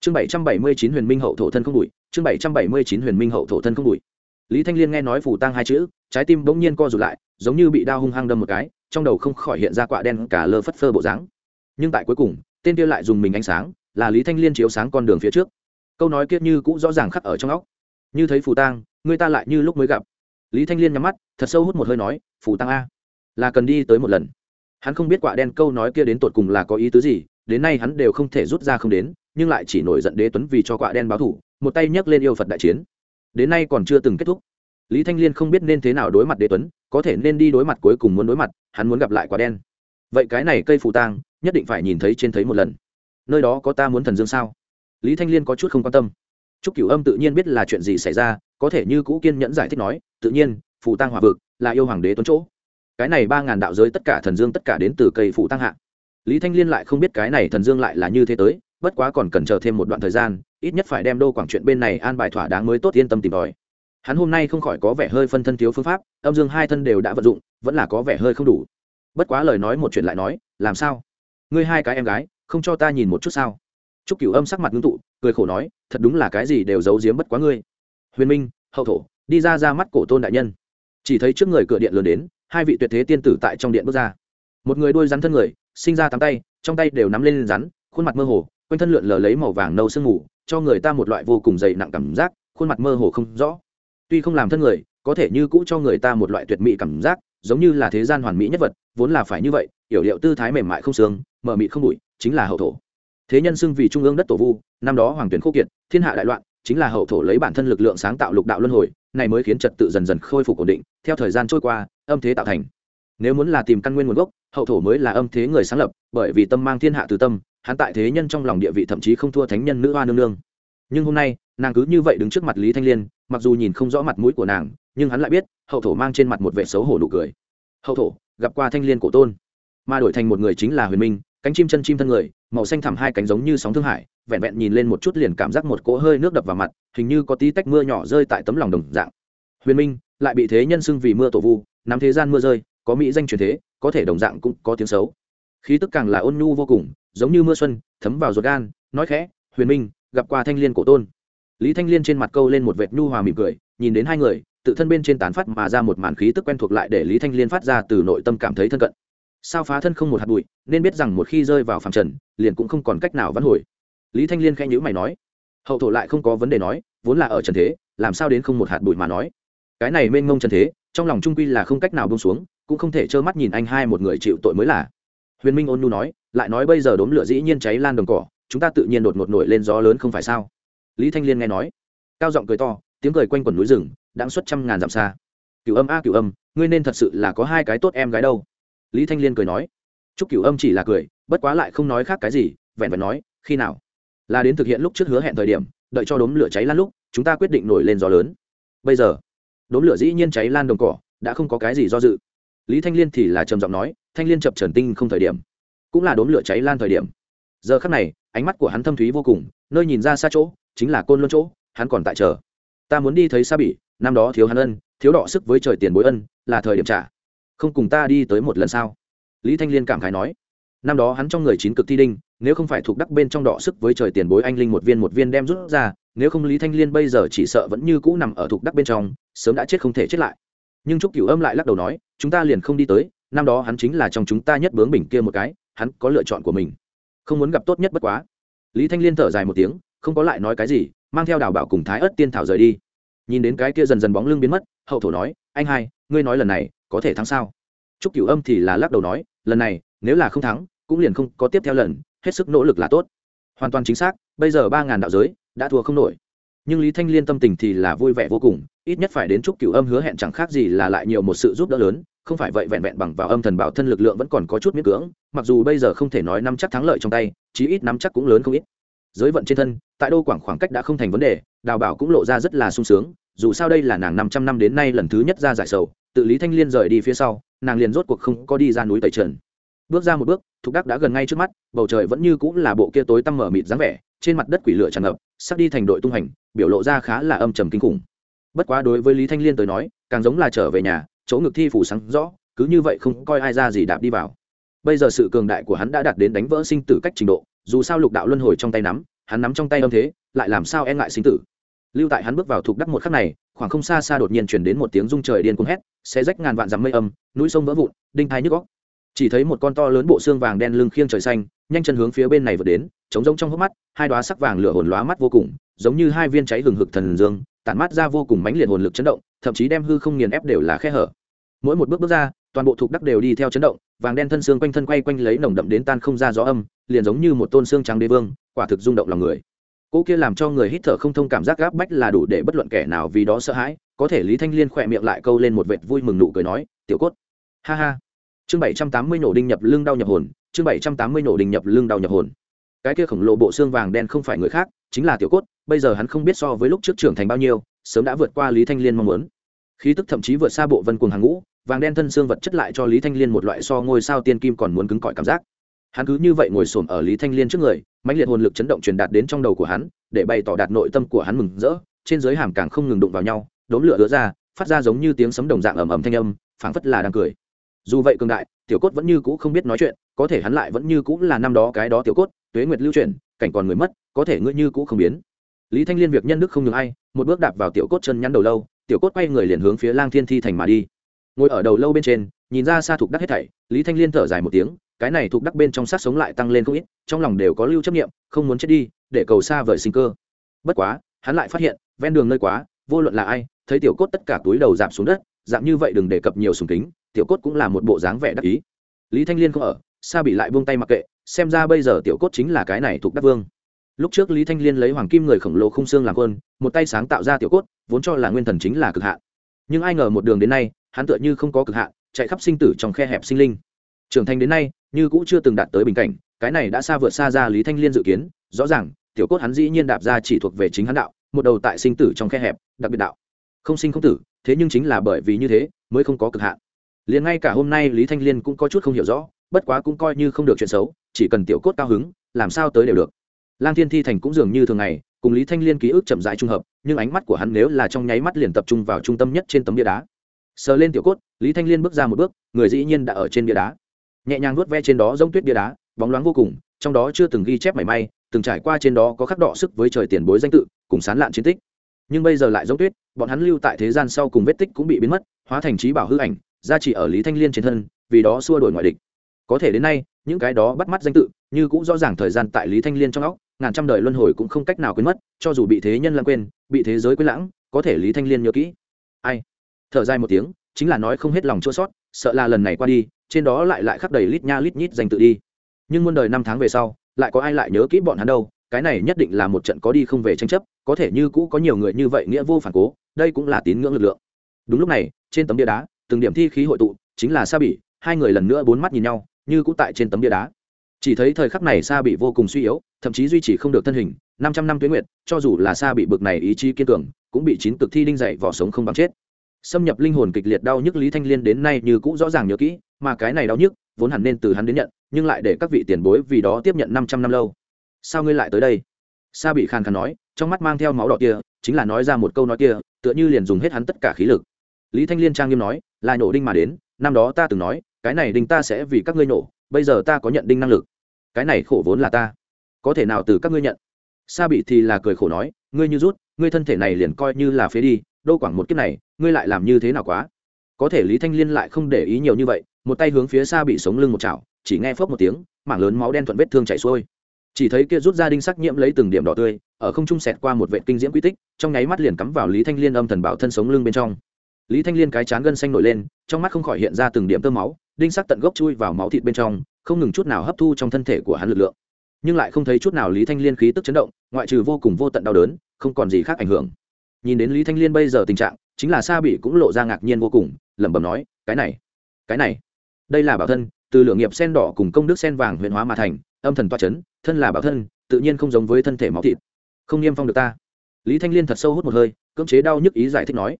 Chương bảy trăm bảy mươi chín huyền minh hậu thổ thân không đủi chương bảy trăm bảy mươi chín huyền minh hậu thổ thân không đủi lý thanh liên nghe nói phủ tăng hai chữ, trái tim bỗng nhiên co rụt lại, giống như bị đao hung hăng đâm một cái, trong đầu không khỏi hiện ra quạ đen cả lơ phất phơ bộ dáng. Nhưng tại cuối cùng, tên kia lại dùng mình ánh sáng, là lý thanh liên chiếu sáng con đường phía trước câu nói kia như cũng rõ ràng khắc ở trong óc. Như thấy phù tang, người ta lại như lúc mới gặp. Lý thanh liên nhắm mắt, thật sâu hút một hơi nói, phù tang a, là cần đi tới một lần. Hắn không biết quả đen câu nói kia đến tột cùng là có ý tứ gì, đến nay hắn đều không thể rút ra không đến, nhưng lại chỉ nổi giận đế tuấn vì cho quả đen báo thủ, một tay nhấc lên yêu phật đại chiến. Đến nay còn chưa từng kết thúc. Lý thanh liên không biết nên thế nào đối mặt đế tuấn, có thể nên đi đối mặt cuối cùng muốn đối mặt, hắn muốn gặp lại quả đen. Vậy cái này cây phù tang, nhất định phải nhìn thấy trên thấy một lần. Nơi đó có ta muốn thần dương sao? Lý thanh liên có chút không quan tâm. Trúc cửu âm tự nhiên biết là chuyện gì xảy ra, có thể như cũ kiên nhẫn giải thích nói, tự nhiên, phù tăng hòa vực là yêu hoàng đế tuấn chỗ. Cái này ba ngàn đạo giới tất cả thần dương tất cả đến từ cây phù tăng hạ. Lý thanh liên lại không biết cái này thần dương lại là như thế tới, bất quá còn cần chờ thêm một đoạn thời gian, ít nhất phải đem đô quảng chuyện bên này an bài thỏa đáng mới tốt yên tâm tìm tòi. Hắn hôm nay không khỏi có vẻ hơi phân thân thiếu phương pháp, âm dương hai thân đều đã vận dụng, vẫn là có vẻ hơi không đủ. Bất quá lời nói một chuyện lại nói, làm sao? Ngươi hai cái em gái, không cho ta nhìn một chút sao? Trúc Cửu Âm sắc mặt ngưng tụ, cười khổ nói, thật đúng là cái gì đều giấu giếm bất quá ngươi. Huyền Minh, hậu thổ, đi ra ra mắt cổ tôn đại nhân. Chỉ thấy trước người cửa điện lớn đến, hai vị tuyệt thế tiên tử tại trong điện bước ra. Một người đuôi rắn thân người, sinh ra tám tay, trong tay đều nắm lên rắn, khuôn mặt mơ hồ, quanh thân lượn lờ lấy màu vàng nâu sương mù, cho người ta một loại vô cùng dày nặng cảm giác, khuôn mặt mơ hồ không rõ. Tuy không làm thân người, có thể như cũ cho người ta một loại tuyệt mỹ cảm giác, giống như là thế gian hoàn mỹ nhất vật, vốn là phải như vậy, yểu điệu tư thái mềm mại không xương, mờ mịt không bụi, chính là hậu thổ thế nhân xưng vì trung ương đất tổ vu, năm đó hoàng tuyển khô kiệt, thiên hạ đại loạn, chính là hậu thổ lấy bản thân lực lượng sáng tạo lục đạo luân hồi, này mới khiến trật tự dần dần khôi phục ổn định, theo thời gian trôi qua, âm thế tạo thành. Nếu muốn là tìm căn nguyên nguồn gốc, hậu thổ mới là âm thế người sáng lập, bởi vì tâm mang thiên hạ từ tâm, hắn tại thế nhân trong lòng địa vị thậm chí không thua thánh nhân nữ hoa nương nương. Nhưng hôm nay, nàng cứ như vậy đứng trước mặt lý thanh liên, mặc dù nhìn không rõ mặt mũi của nàng, nhưng hắn lại biết, hậu thổ mang trên mặt một vệ xấu hổ nụ cười. Hậu thổ, gặp qua thanh liên cổ tôn, mà đổi thành một người chính là huyền minh, cánh chim chân chim thân người màu xanh thẳm hai cánh giống như sóng thương hải, vẹn vẹn nhìn lên một chút liền cảm giác một cỗ hơi nước đập vào mặt, hình như có tí tách mưa nhỏ rơi tại tấm lòng đồng dạng. Huyền minh, lại bị thế nhân xưng vì mưa tổ vu, nắm thế gian mưa rơi, có mỹ danh truyền thế, có thể đồng dạng cũng có tiếng xấu. Khí tức càng là ôn nhu vô cùng, giống như mưa xuân, thấm vào ruột gan, nói khẽ, huyền minh, gặp qua thanh liên cổ tôn. Lý thanh liên trên mặt câu lên một vệt nhu hòa mỉm cười, nhìn đến hai người, tự thân bên trên tán phát mà ra một màn khí tức quen thuộc lại để lý thanh liên phát ra từ nội tâm cảm thấy thân cận sao phá thân không một hạt bụi, nên biết rằng một khi rơi vào phàm trần, liền cũng không còn cách nào vãn hồi. Lý thanh liên khẽ nhữ mày nói, hậu thổ lại không có vấn đề nói, vốn là ở trần thế, làm sao đến không một hạt bụi mà nói. Cái này mênh mông trần thế, trong lòng trung quy là không cách nào bông xuống, cũng không thể trơ mắt nhìn anh hai một người chịu tội mới là. Huyền minh ôn nhu nói, lại nói bây giờ đốm lửa dĩ nhiên cháy lan đồng cỏ, chúng ta tự nhiên đột ngột nổi lên gió lớn không phải sao? Lý thanh liên nghe nói, cao giọng cười to, tiếng cười quanh quần núi rừng đang xuất trăm ngàn dặm xa. Cửu âm a cửu âm, ngươi nên thật sự là có hai cái tốt em gái đâu lý thanh liên cười nói chúc cửu âm chỉ là cười, bất quá lại không nói khác cái gì, vẹn vẹn nói, khi nào? Là đến thực hiện lúc trước hứa hẹn thời điểm, đợi cho đốm lửa cháy lan lúc, chúng ta quyết định nổi lên gió lớn. Bây giờ đốn lửa dĩ nhiên cháy lan đồng cỏ, đã không có cái gì do dự. Lý thanh liên thì là trầm giọng nói, thanh liên chập trần tinh không thời điểm, cũng là đốn lửa cháy lan thời điểm. Giờ khắc này, ánh mắt của hắn thâm thúy vô cùng, nơi nhìn ra xa chỗ, chính là côn luân chỗ, hắn còn tại chờ. Ta muốn đi thấy sa bỉ, năm đó thiếu hắn ân, thiếu đọ sức với trời tiền bối ân, là thời điểm trả không cùng ta đi tới một lần sao? Lý thanh liên cảm khái nói. Năm đó hắn trong người chín cực thi đinh, nếu không phải thuộc đắc bên trong đọ sức với trời tiền bối anh linh một viên một viên đem rút ra, nếu không lý thanh liên bây giờ chỉ sợ vẫn như cũ nằm ở thuộc đắc bên trong, sớm đã chết không thể chết lại. Nhưng trúc cửu âm lại lắc đầu nói, chúng ta liền không đi tới, năm đó hắn chính là trong chúng ta nhất bướng bình kia một cái, hắn có lựa chọn của mình. Không muốn gặp tốt nhất bất quá. Lý thanh liên thở dài một tiếng, không có lại nói cái gì, mang theo đào bảo cùng thái ớt tiên thảo rời đi. Nhìn đến cái kia dần dần bóng lưng biến mất, hậu thổ nói, anh hai, ngươi nói lần này có thể thắng sao? Trúc cửu âm thì là lắc đầu nói, lần này, nếu là không thắng, cũng liền không có tiếp theo lần, hết sức nỗ lực là tốt. Hoàn toàn chính xác, bây giờ ba ngàn đạo giới, đã thua không nổi. Nhưng lý thanh liên tâm tình thì là vui vẻ vô cùng, ít nhất phải đến chúc cửu âm hứa hẹn chẳng khác gì là lại nhiều một sự giúp đỡ lớn, không phải vậy vẹn vẹn bằng vào âm thần bảo thân lực lượng vẫn còn có chút miễn cưỡng, mặc dù bây giờ không thể nói nắm chắc thắng lợi trong tay, chí ít nắm chắc cũng lớn không ít. Giới vận trên thân, tại đô quảng khoảng cách đã không thành vấn đề, đào bảo cũng lộ ra rất là sung sướng dù sao đây là nàng năm trăm năm đến nay lần thứ nhất ra giải sầu, tự lý thanh liên rời đi phía sau, nàng liền rốt cuộc không có đi ra núi tẩy trần. Bước ra một bước, thục đắc đã gần ngay trước mắt, bầu trời vẫn như cũng là bộ kia tối tăm mở mịt dáng vẻ, trên mặt đất quỷ lửa tràn ngập, sắp đi thành đội tung hành, biểu lộ ra khá là âm trầm kinh khủng. Bất quá đối với lý thanh liên tới nói, càng giống là trở về nhà, chỗ ngực thi phủ sáng rõ, cứ như vậy không coi ai ra gì đạp đi vào. Bây giờ sự cường đại của hắn đã đạt đến đánh vỡ sinh tử cách trình độ, dù sao lục đạo luân hồi trong tay nắm, hắn nắm trong tay âm thế, lại làm sao e ngại sinh tử? Lưu tại hắn bước vào thuộc đắc một khắc này, khoảng không xa xa đột nhiên chuyển đến một tiếng rung trời điên cuồng hét sẽ rách ngàn vạn dặm mây âm, núi sông vỡ vụn, đinh thai nhức góc chỉ thấy một con to lớn bộ xương vàng đen lưng khiêng trời xanh, nhanh chân hướng phía bên này vượt đến chống rông trong hốc mắt, hai đoá sắc vàng lửa hồn lóa mắt vô cùng, giống như hai viên cháy hừng hực thần dương, tản mắt ra vô cùng mãnh liệt hồn lực chấn động, thậm chí đem hư không nghiền ép đều là khe hở. Mỗi một bước bước ra, toàn bộ thuộc đắc đều đi theo chấn động, vàng đen thân xương quanh thân quay quanh lấy nồng đậm đến tan không ra gió âm, liền giống như một tôn xương trắng đế vương, quả thực rung động lòng người cỗ kia làm cho người hít thở không thông cảm giác gáp bách là đủ để bất luận kẻ nào vì đó sợ hãi. Có thể lý thanh liên khỏe miệng lại câu lên một vệt vui mừng nụ cười nói, tiểu cốt. Ha ha. Chương bảy trăm tám mươi nổ đinh nhập lưng đau nhập hồn, chương bảy trăm tám mươi nổ đinh nhập lưng đau nhập hồn. Cái kia khổng lồ bộ xương vàng đen không phải người khác, chính là tiểu cốt, bây giờ hắn không biết so với lúc trước trưởng thành bao nhiêu, sớm đã vượt qua lý thanh liên mong muốn. Khí tức thậm chí vượt xa bộ vân cùng hàng ngũ, vàng đen thân xương vật chất lại cho lý thanh liên một loại so ngôi sao tiên kim còn muốn cứng cỏi cảm giác. Hắn cứ như vậy ngồi xổm ở lý thanh liên trước người mãnh liệt hồn lực chấn động truyền đạt đến trong đầu của hắn để bày tỏ đạt nội tâm của hắn mừng rỡ trên giới hàm càng không ngừng đụng vào nhau đốn lửa đứa ra phát ra giống như tiếng sấm đồng dạng ầm ầm thanh âm phảng phất là đang cười. Dù vậy cường đại tiểu cốt vẫn như cũ không biết nói chuyện có thể hắn lại vẫn như cũ là năm đó cái đó tiểu cốt tuế nguyệt lưu chuyển, cảnh còn người mất có thể ngươi như cũ không biến. Lý thanh liên việc nhân đức không ngừng ai một bước đạp vào tiểu cốt chân nhắn đầu lâu tiểu cốt quay người liền hướng phía lang thiên thi thành mà đi. Ngồi ở đầu lâu bên trên nhìn ra xa thuộc đắc hết thảy lý thanh liên thở dài một tiếng cái này thuộc đắc bên trong sát sống lại tăng lên không ít, trong lòng đều có lưu chấp nghiệm không muốn chết đi, để cầu xa vời sinh cơ. Bất quá, hắn lại phát hiện, ven đường nơi quá, vô luận là ai, thấy tiểu cốt tất cả túi đầu giảm xuống đất giảm như vậy đừng đề cập nhiều sùng kính, tiểu cốt cũng là một bộ dáng vẻ đắc ý. Lý thanh liên không ở xa bị lại buông tay mặc kệ, xem ra bây giờ tiểu cốt chính là cái này thuộc đắc vương. Lúc trước lý thanh liên lấy hoàng kim người khổng lồ không xương làm quân, một tay sáng tạo ra tiểu cốt, vốn cho là nguyên thần chính là cực hạn. Nhưng ai ngờ một đường đến nay, hắn tựa như không có cực hạn, chạy khắp sinh tử trong khe hẹp sinh linh trưởng thành đến nay, như cũ chưa từng đạt tới bình cảnh, cái này đã xa vượt xa ra lý thanh liên dự kiến, rõ ràng, tiểu cốt hắn dĩ nhiên đạp ra chỉ thuộc về chính hắn đạo, một đầu tại sinh tử trong khe hẹp, đặc biệt đạo. Không sinh không tử, thế nhưng chính là bởi vì như thế, mới không có cực hạn. Liền ngay cả hôm nay lý thanh liên cũng có chút không hiểu rõ, bất quá cũng coi như không được chuyện xấu, chỉ cần tiểu cốt cao hứng, làm sao tới đều được. Lang thiên thi thành cũng dường như thường ngày, cùng lý thanh liên ký ức chậm rãi trung hợp, nhưng ánh mắt của hắn nếu là trong nháy mắt liền tập trung vào trung tâm nhất trên tấm bia đá. Sờ lên tiểu cốt, lý thanh liên bước ra một bước, người dĩ nhiên đã ở trên bia đá nhẹ nhàng nuốt ve trên đó giống tuyết bia đá, bóng loáng vô cùng, trong đó chưa từng ghi chép mảy may, từng trải qua trên đó có khắc đọ sức với trời tiền bối danh tự, cùng sán lạn chiến tích. Nhưng bây giờ lại giống tuyết, bọn hắn lưu tại thế gian sau cùng vết tích cũng bị biến mất, hóa thành trí bảo hư ảnh, gia trị ở lý thanh liên trên thân, vì đó xua đổi ngoại địch. Có thể đến nay, những cái đó bắt mắt danh tự, như cũng rõ ràng thời gian tại lý thanh liên trong óc, ngàn trăm đời luân hồi cũng không cách nào quên mất, cho dù bị thế nhân lãng quên, bị thế giới quên lãng, có thể lý thanh liên nhớ kỹ. Ai? Thở dài một tiếng, chính là nói không hết lòng chua sót sợ là lần này qua đi trên đó lại lại khắc đầy lít nha lít nhít danh tự đi. Nhưng muôn đời năm tháng về sau, lại có ai lại nhớ kỹ bọn hắn đâu? Cái này nhất định là một trận có đi không về tranh chấp, có thể như cũ có nhiều người như vậy nghĩa vô phản cố, đây cũng là tín ngưỡng lực lượng. Đúng lúc này, trên tấm bia đá, từng điểm thi khí hội tụ, chính là sa bỉ, hai người lần nữa bốn mắt nhìn nhau, như cũ tại trên tấm bia đá. Chỉ thấy thời khắc này sa bị vô cùng suy yếu, thậm chí duy trì không được thân hình, năm trăm năm tuyến nguyệt, cho dù là sa bị bực này ý chí kiên cường, cũng bị chín cực thi đinh dậy vỏ sống không bằng chết. Xâm nhập linh hồn kịch liệt đau nhức lý thanh liên đến nay như cũ rõ ràng nhớ kỹ mà cái này đau nhức, vốn hẳn nên từ hắn đến nhận, nhưng lại để các vị tiền bối vì đó tiếp nhận năm trăm năm lâu. Sao ngươi lại tới đây? Sa bị khàn khàn nói, trong mắt mang theo máu đỏ kia, chính là nói ra một câu nói kia, tựa như liền dùng hết hắn tất cả khí lực. Lý thanh liên trang nghiêm nói là nổ đinh mà đến, năm đó ta từng nói, cái này đinh ta sẽ vì các ngươi nổ, bây giờ ta có nhận đinh năng lực. Cái này khổ vốn là ta. Có thể nào từ các ngươi nhận? Sa bị thì là cười khổ nói, ngươi như rút, ngươi thân thể này liền coi như là phế đi đô quảng một kiếp này, ngươi lại làm như thế nào quá? Có thể lý thanh liên lại không để ý nhiều như vậy một tay hướng phía xa bị sống lưng một chảo, chỉ nghe phốc một tiếng, mảng lớn máu đen thuận vết thương chảy xuôi. Chỉ thấy kia rút ra đinh sắc nhiễm lấy từng điểm đỏ tươi, ở không trung sẹt qua một vệ kinh diễm quy tích, trong nháy mắt liền cắm vào lý thanh liên âm thần bảo thân sống lưng bên trong. Lý thanh liên cái chán gân xanh nổi lên, trong mắt không khỏi hiện ra từng điểm tơ máu, đinh sắc tận gốc chui vào máu thịt bên trong, không ngừng chút nào hấp thu trong thân thể của hắn lực lượng. Nhưng lại không thấy chút nào lý thanh liên khí tức chấn động, ngoại trừ vô cùng vô tận đau đớn, không còn gì khác ảnh hưởng. Nhìn đến lý thanh liên bây giờ tình trạng, chính là sa bị cũng lộ ra ngạc nhiên vô cùng, lẩm bẩm nói, cái này cái này đây là bảo thân, từ lượng nghiệp sen đỏ cùng công đức sen vàng huyện hóa mà thành, âm thần toa c h ấ n thân là bảo thân, tự nhiên không giống với thân thể máu thịt. Không niêm phong được ta. Lý thanh liên thật sâu hút một hơi, cưỡng chế đau nhức ý giải thích nói.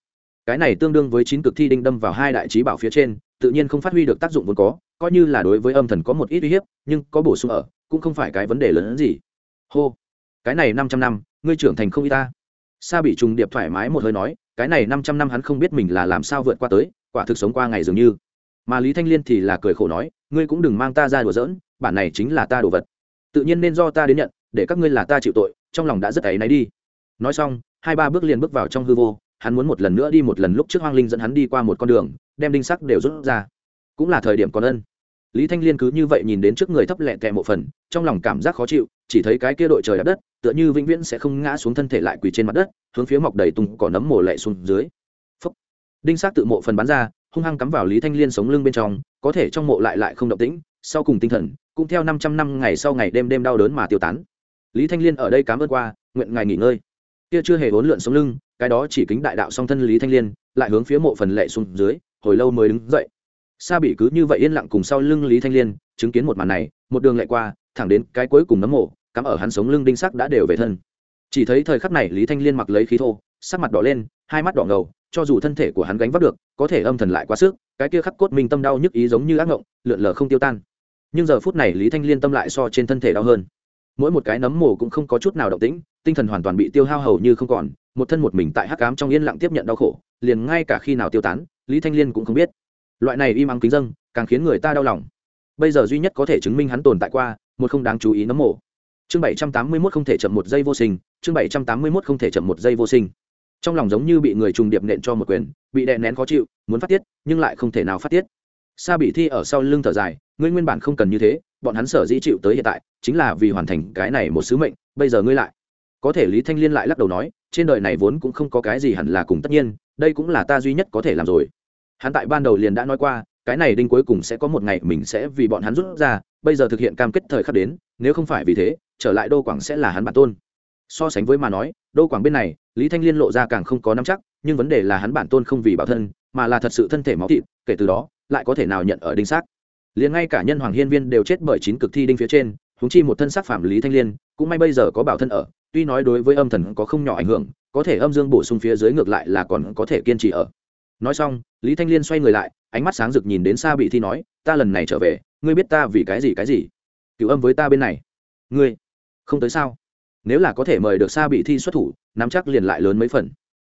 Cái này tương đương với chín cực thi đinh đâm vào hai đại trí bảo phía trên, tự nhiên không phát huy được tác dụng vốn có, coi như là đối với âm thần có một ít uy hiếp, nhưng có bổ sung ở, cũng không phải cái vấn đề lớn hơn gì. Hô. Cái này năm trăm năm, ngươi trưởng thành không y ta. Sa bị trùng điệp thoải mái một hơi nói, cái này năm trăm năm hắn không biết mình là làm sao vượt qua tới, quả thực sống qua ngày dường như mà lý thanh liên thì là cười khổ nói, ngươi cũng đừng mang ta ra đùa giỡn, bản này chính là ta đồ vật. Tự nhiên nên do ta đến nhận, để các ngươi là ta chịu tội, trong lòng đã rất ấy náy đi. Nói xong, hai ba bước liền bước vào trong hư vô, hắn muốn một lần nữa đi một lần lúc trước hoang linh dẫn hắn đi qua một con đường, đem đinh sắc đều rút ra. Cũng là thời điểm còn ân. Lý thanh liên cứ như vậy nhìn đến trước người thấp lẹ tẹ một phần, trong lòng cảm giác khó chịu, chỉ thấy cái kia đội trời đạp đất, tựa như vĩnh viễn sẽ không ngã xuống thân thể lại quỳ trên mặt đất, hướng phía mọc đầy tung cỏ nấm mồ lệ xuống dưới. Phúc. đinh xác tự mộ phần bắn ra hung hăng cắm vào lý thanh liên sống lưng bên trong, có thể trong mộ lại lại không động tĩnh, sau cùng tinh thần, cũng theo năm trăm năm ngày sau ngày đêm đêm đau đớn mà tiêu tán. Lý thanh liên ở đây cám ơn qua, nguyện ngài nghỉ ngơi. Kia chưa hề vốn lượn sống lưng, cái đó chỉ kính đại đạo song thân lý thanh liên, lại hướng phía mộ phần lệ xuống dưới, hồi lâu mới đứng dậy. Sa bị cứ như vậy yên lặng cùng sau lưng lý thanh liên, chứng kiến một màn này, một đường lại qua, thẳng đến cái cuối cùng nấm mộ, cắm ở hắn sống lưng đinh sắc đã đều về thân. Chỉ thấy thời khắc này lý thanh liên mặc lấy khí thô, sắc mặt đỏ lên, hai mắt đỏ ngầu cho dù thân thể của hắn gánh vác được, có thể âm thần lại quá sức, cái kia khắc cốt minh tâm đau nhức ý giống như ác ngộng, lượn lờ không tiêu tan. Nhưng giờ phút này lý thanh liên tâm lại so trên thân thể đau hơn. Mỗi một cái nấm mồ cũng không có chút nào động tĩnh, tinh thần hoàn toàn bị tiêu hao hầu như không còn, một thân một mình tại hắc cám trong yên lặng tiếp nhận đau khổ, liền ngay cả khi nào tiêu tán, lý thanh liên cũng không biết. Loại này im ắng kính dâng, càng khiến người ta đau lòng. Bây giờ duy nhất có thể chứng minh hắn tồn tại qua, một không đáng chú ý nấm mồ. Chương bảy trăm tám mươi mốt không thể chậm một giây vô sinh, chương bảy trăm tám mươi mốt không thể chậm một giây vô sinh trong lòng giống như bị người trùng điệp nện cho một quyền, bị đè nén khó chịu, muốn phát tiết, nhưng lại không thể nào phát tiết. Sa bị thi ở sau lưng thở dài, ngươi nguyên bản không cần như thế, bọn hắn sở dĩ chịu tới hiện tại, chính là vì hoàn thành cái này một sứ mệnh, bây giờ ngươi lại. Có thể lý thanh liên lại lắc đầu nói, trên đời này vốn cũng không có cái gì hẳn là cùng tất nhiên, đây cũng là ta duy nhất có thể làm rồi. Hắn tại ban đầu liền đã nói qua, cái này đinh cuối cùng sẽ có một ngày mình sẽ vì bọn hắn rút ra, bây giờ thực hiện cam kết thời khắc đến, nếu không phải vì thế, trở lại đô quảng sẽ là hắn bản tôn. So sánh với mà nói, đô quảng bên này lý thanh liên lộ ra càng không có nắm chắc, nhưng vấn đề là hắn bản tôn không vì bảo thân, mà là thật sự thân thể máu thịt, kể từ đó, lại có thể nào nhận ở đinh xác. Liền ngay cả nhân hoàng hiên viên đều chết bởi chín cực thi đinh phía trên húng chi một thân xác phạm lý thanh liên, cũng may bây giờ có bảo thân ở, tuy nói đối với âm thần có không nhỏ ảnh hưởng, có thể âm dương bổ sung phía dưới ngược lại là còn có thể kiên trì ở. Nói xong, lý thanh liên xoay người lại, ánh mắt sáng rực nhìn đến xa bị thi nói, ta lần này trở về, ngươi biết ta vì cái gì cái gì? Cựu âm với ta bên này. Ngươi không tới sao? Nếu là có thể mời được sa bị thi xuất thủ, nắm chắc liền lại lớn mấy phần.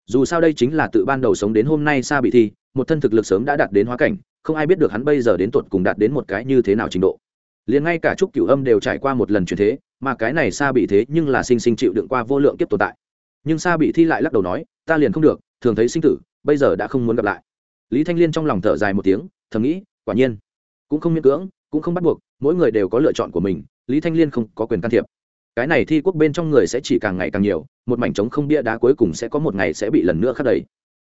Dù sao đây chính là tự ban đầu sống đến hôm nay sa bị thi, một thân thực lực sớm đã đạt đến hóa cảnh, không ai biết được hắn bây giờ đến tột cùng đạt đến một cái như thế nào trình độ. Liền ngay cả trúc cửu âm đều trải qua một lần chuyển thế, mà cái này sa bị thế nhưng là sinh sinh chịu đựng qua vô lượng kiếp tồn tại. Nhưng sa bị thi lại lắc đầu nói, ta liền không được, thường thấy sinh tử, bây giờ đã không muốn gặp lại. Lý thanh liên trong lòng thở dài một tiếng, thầm nghĩ, quả nhiên, cũng không miễn cưỡng, cũng không bắt buộc, mỗi người đều có lựa chọn của mình. Lý thanh liên không có quyền can thiệp cái này thi quốc bên trong người sẽ chỉ càng ngày càng nhiều, một mảnh trống không bia đá cuối cùng sẽ có một ngày sẽ bị lần nữa khắc đầy.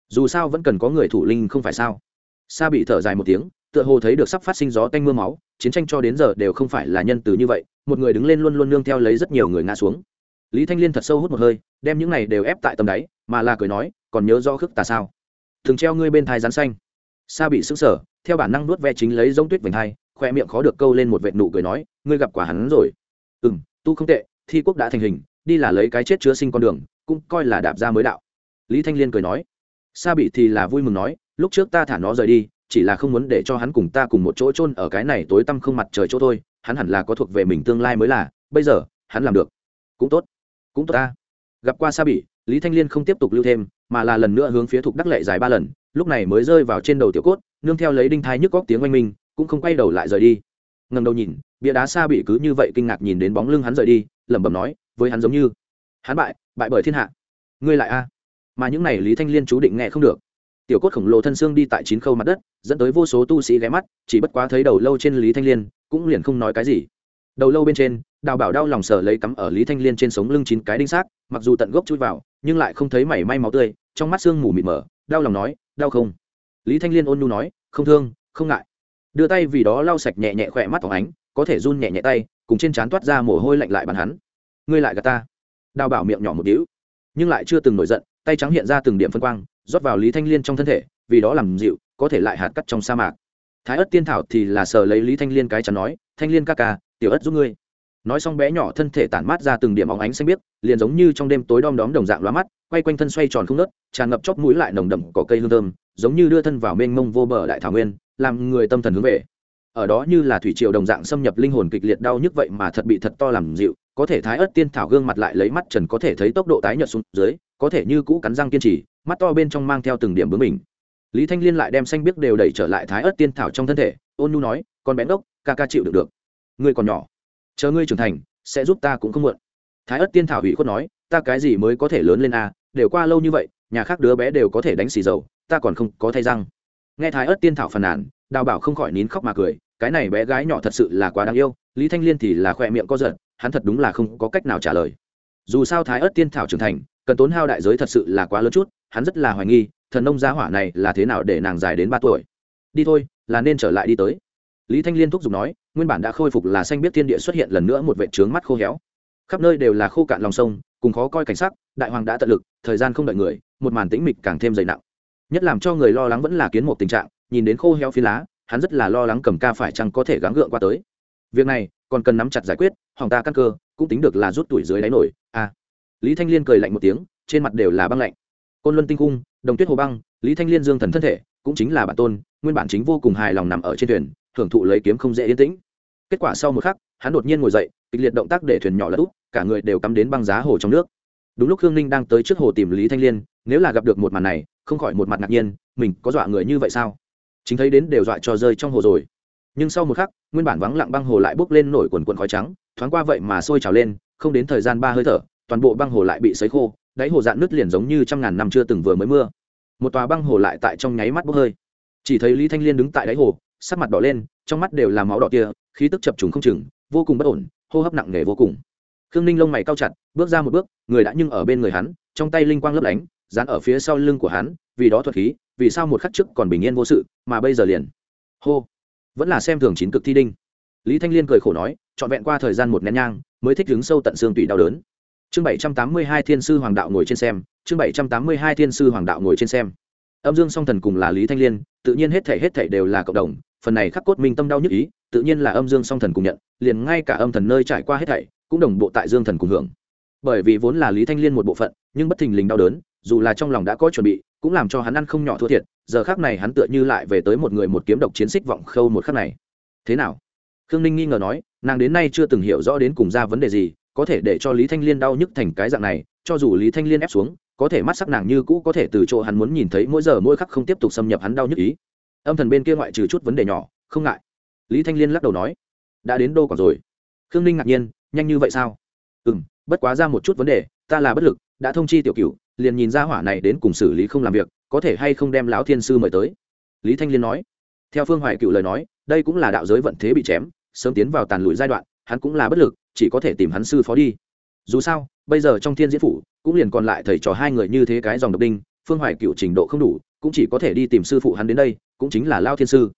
Dù sao vẫn cần có người thủ linh không phải sao? Sa bị thở dài một tiếng, tựa hồ thấy được sắp phát sinh gió tanh mưa máu, chiến tranh cho đến giờ đều không phải là nhân từ như vậy, một người đứng lên luôn luôn nương theo lấy rất nhiều người ngã xuống. Lý thanh liên thật sâu hút một hơi, đem những này đều ép tại tầm đáy, mà là cười nói, còn nhớ do khước tà sao? Thường treo ngươi bên thai rán xanh. Sa bị sững sờ, theo bản năng nuốt ve chính lấy giống tuyết vành hai, khoe miệng khó được câu lên một vệt nụ cười nói, ngươi gặp quả hắn rồi. Ừ m tu không tệ thi quốc đã thành hình, đi là lấy cái chết chứa sinh con đường, cũng coi là đạp ra mới đạo. Lý thanh liên cười nói, sa bị thì là vui mừng nói, lúc trước ta thả nó rời đi, chỉ là không muốn để cho hắn cùng ta cùng một chỗ chôn ở cái này tối tăm không mặt trời chỗ thôi, hắn hẳn là có thuộc về mình tương lai mới là, bây giờ, hắn làm được. Cũng tốt cũng tốt ta. Gặp qua sa bị lý thanh liên không tiếp tục lưu thêm, mà là lần nữa hướng phía thục đắc lệ dài ba lần, lúc này mới rơi vào trên đầu tiểu cốt, nương theo lấy đinh thai nhức góc tiếng oanh minh, cũng không quay đầu lại rời đi. Ngầm đầu nhìn, bia đá sa bị cứ như vậy kinh ngạc nhìn đến bóng lưng hắn rời đi lẩm bẩm nói, với hắn giống như. Hắn bại bại bởi thiên hạ. Ngươi lại a? Mà những này lý thanh liên chú định nghe không được. Tiểu cốt khổng lồ thân xương đi tại chín khâu mặt đất, dẫn tới vô số tu sĩ ghé mắt, chỉ bất quá thấy đầu lâu trên lý thanh liên, cũng liền không nói cái gì. Đầu lâu bên trên, đào bảo đau lòng sở lấy cắm ở lý thanh liên trên sống lưng chín cái đinh xác, mặc dù tận gốc chui vào, nhưng lại không thấy mảy may máu tươi, trong mắt xương mù mịt mờ, đau lòng nói, đau không? Lý thanh liên ôn nhu nói, không thương, không ngại. Đưa tay vì đó lau sạch nhẹ nhẹ khỏe mắt phóng ánh, có thể run nhẹ nhẹ tay cùng trên trán toát ra mồ hôi lạnh lại bàn hắn. Ngươi lại gà ta. Đào bảo miệng nhỏ một đĩu nhưng lại chưa từng nổi giận, tay trắng hiện ra từng điểm phân quang, rót vào lý thanh liên trong thân thể, vì đó làm dịu, có thể lại hạt cắt trong sa mạc. Thái ất tiên thảo thì là sờ lấy lý thanh liên cái chắn nói, thanh liên ca ca, tiểu ất giúp ngươi. Nói xong bé nhỏ thân thể tản mát ra từng điểm óng ánh xanh biếc, liền giống như trong đêm tối đom đóm đồng dạng lóa mắt, quay quanh thân xoay tròn không nớt, tràn ngập chóp mũi lại nồng đậm cỏ cây hương thơm, giống như đưa thân vào mênh mông vô bờ đại thảo nguyên, làm người tâm thần hướng về ở đó như là thủy triều đồng dạng xâm nhập linh hồn kịch liệt đau nhức vậy mà thật bị thật to làm dịu, có thể thái ớt tiên thảo gương mặt lại lấy mắt trần có thể thấy tốc độ tái nhợt xuống dưới, có thể như cũ cắn răng kiên trì, mắt to bên trong mang theo từng điểm bướng mình lý thanh liên lại đem xanh biếc đều đẩy trở lại thái ớt tiên thảo trong thân thể, ôn nhu nói, con bé ngốc, ca ca chịu được được. Ngươi còn nhỏ, chờ ngươi trưởng thành, sẽ giúp ta cũng không muộn. Thái ớt tiên thảo ủy khuất nói, ta cái gì mới có thể lớn lên a à? đều qua lâu như vậy, nhà khác đứa bé đều có thể đánh xì dầu, ta còn không có thay răng. Nghe thái ớt tiên thảo phàn nàn đào bảo không khỏi nín khóc mà cười, cái này bé gái nhỏ thật sự là quá đáng yêu, lý thanh liên thì là khoe miệng có giận hắn thật đúng là không có cách nào trả lời. Dù sao thái ớt tiên thảo trưởng thành, cần tốn hao đại giới thật sự là quá lớn chút, hắn rất là hoài nghi, thần nông gia hỏa này là thế nào để nàng dài đến ba tuổi. Đi thôi, là nên trở lại đi tới. Lý thanh liên thúc giục nói, nguyên bản đã khôi phục là xanh biết thiên địa xuất hiện lần nữa một vệ trướng mắt khô héo. Khắp nơi đều là khô cạn lòng sông, cùng khó coi cảnh sắc, đại hoàng đã tận lực, thời gian không đợi người, một màn tĩnh mịch càng thêm dày nặng. Nhất làm cho người lo lắng vẫn là kiến một tình trạng nhìn đến khô héo phi lá, hắn rất là lo lắng cầm ca phải chăng có thể gắng gượng qua tới. Việc này, còn cần nắm chặt giải quyết hỏng ta căn cơ, cũng tính được là rút tuổi dưới đáy nổi a à. lý thanh liên cười lạnh một tiếng, trên mặt đều là băng lạnh. Côn luân tinh cung, đồng tuyết hồ băng, lý thanh liên dương thần thân thể, cũng chính là bản tôn, nguyên bản chính vô cùng hài lòng nằm ở trên thuyền, hưởng thụ lấy kiếm không dễ yên tĩnh. Kết quả sau một khắc, hắn đột nhiên ngồi dậy, kịch liệt động tác để thuyền nhỏ lật úp, cả người đều cắm đến băng giá hồ trong nước. Đúng lúc hương ninh đang tới trước hồ tìm lý thanh liên, nếu là gặp được một màn này, không khỏi một mặt ngạc nhiên, mình có dọa người như vậy sao? Chính thấy đến đều dọa cho rơi trong hồ rồi. Nhưng sau một khắc, nguyên bản vắng lặng băng hồ lại bốc lên nổi quần quần khói trắng, thoáng qua vậy mà sôi trào lên, không đến thời gian ba hơi thở, toàn bộ băng hồ lại bị sấy khô, đáy hồ dạn nứt liền giống như trăm ngàn năm chưa từng vừa mới mưa. Một tòa băng hồ lại tại trong nháy mắt bốc hơi. Chỉ thấy lý thanh liên đứng tại đáy hồ, sắc mặt đỏ lên, trong mắt đều là máu đỏ kia, khí tức chập trùng không chừng, vô cùng bất ổn, hô hấp nặng nề vô cùng. Khương ninh lông mày cao chặt, bước ra một bước, người đã nhưng ở bên người hắn, trong tay linh quang lấp lánh, dán ở phía sau lưng của hắn, vì đó thuật khí vì sao một khắc trước còn bình yên vô sự, mà bây giờ liền? Hô. Vẫn là xem thường chín cực thi đinh. Lý thanh liên cười khổ nói, trọn vẹn qua thời gian một nén nhang, mới thích đứng sâu tận xương tủy đau đớn. Chương bảy trăm tám mươi hai thiên sư hoàng đạo ngồi trên xem, chương bảy trăm tám mươi hai thiên sư hoàng đạo ngồi trên xem. Âm dương song thần cùng là lý thanh liên, tự nhiên hết thể hết thể đều là cộng đồng, phần này khắc cốt minh tâm đau nhức ý, tự nhiên là âm dương song thần cùng nhận, liền ngay cả âm thần nơi trải qua hết thảy, cũng đồng bộ tại dương thần cùng hưởng. Bởi vì vốn là lý thanh liên một bộ phận, nhưng bất thình lình đau đớn dù là trong lòng đã có chuẩn bị, cũng làm cho hắn ăn không nhỏ thua thiệt, giờ khác này hắn tựa như lại về tới một người một kiếm độc chiến xích vọng khâu một khắc này. Thế nào? Khương ninh nghi ngờ nói, nàng đến nay chưa từng hiểu rõ đến cùng ra vấn đề gì, có thể để cho lý thanh liên đau nhức thành cái dạng này, cho dù lý thanh liên ép xuống, có thể mắt sắc nàng như cũ có thể từ chỗ hắn muốn nhìn thấy mỗi giờ mỗi khắc không tiếp tục xâm nhập hắn đau nhức ý. Âm thần bên kia ngoại trừ chút vấn đề nhỏ, không ngại. Lý thanh liên lắc đầu nói, đã đến đô còn rồi? Khương ninh ngạc nhiên, nhanh như vậy sao? Ừ m bất quá ra một chút vấn đề, ta là bất lực đã thông chi tiểu cựu liền nhìn ra hỏa này đến cùng xử lý không làm việc, có thể hay không đem lão thiên sư mời tới. Lý thanh liên nói, theo phương hoài cựu lời nói, đây cũng là đạo giới vận thế bị chém, sớm tiến vào tàn lụi giai đoạn, hắn cũng là bất lực, chỉ có thể tìm hắn sư phó đi. Dù sao, bây giờ trong thiên diễn phủ, cũng liền còn lại thầy trò hai người như thế cái dòng độc đinh, phương hoài cựu trình độ không đủ, cũng chỉ có thể đi tìm sư phụ hắn đến đây, cũng chính là lao thiên sư.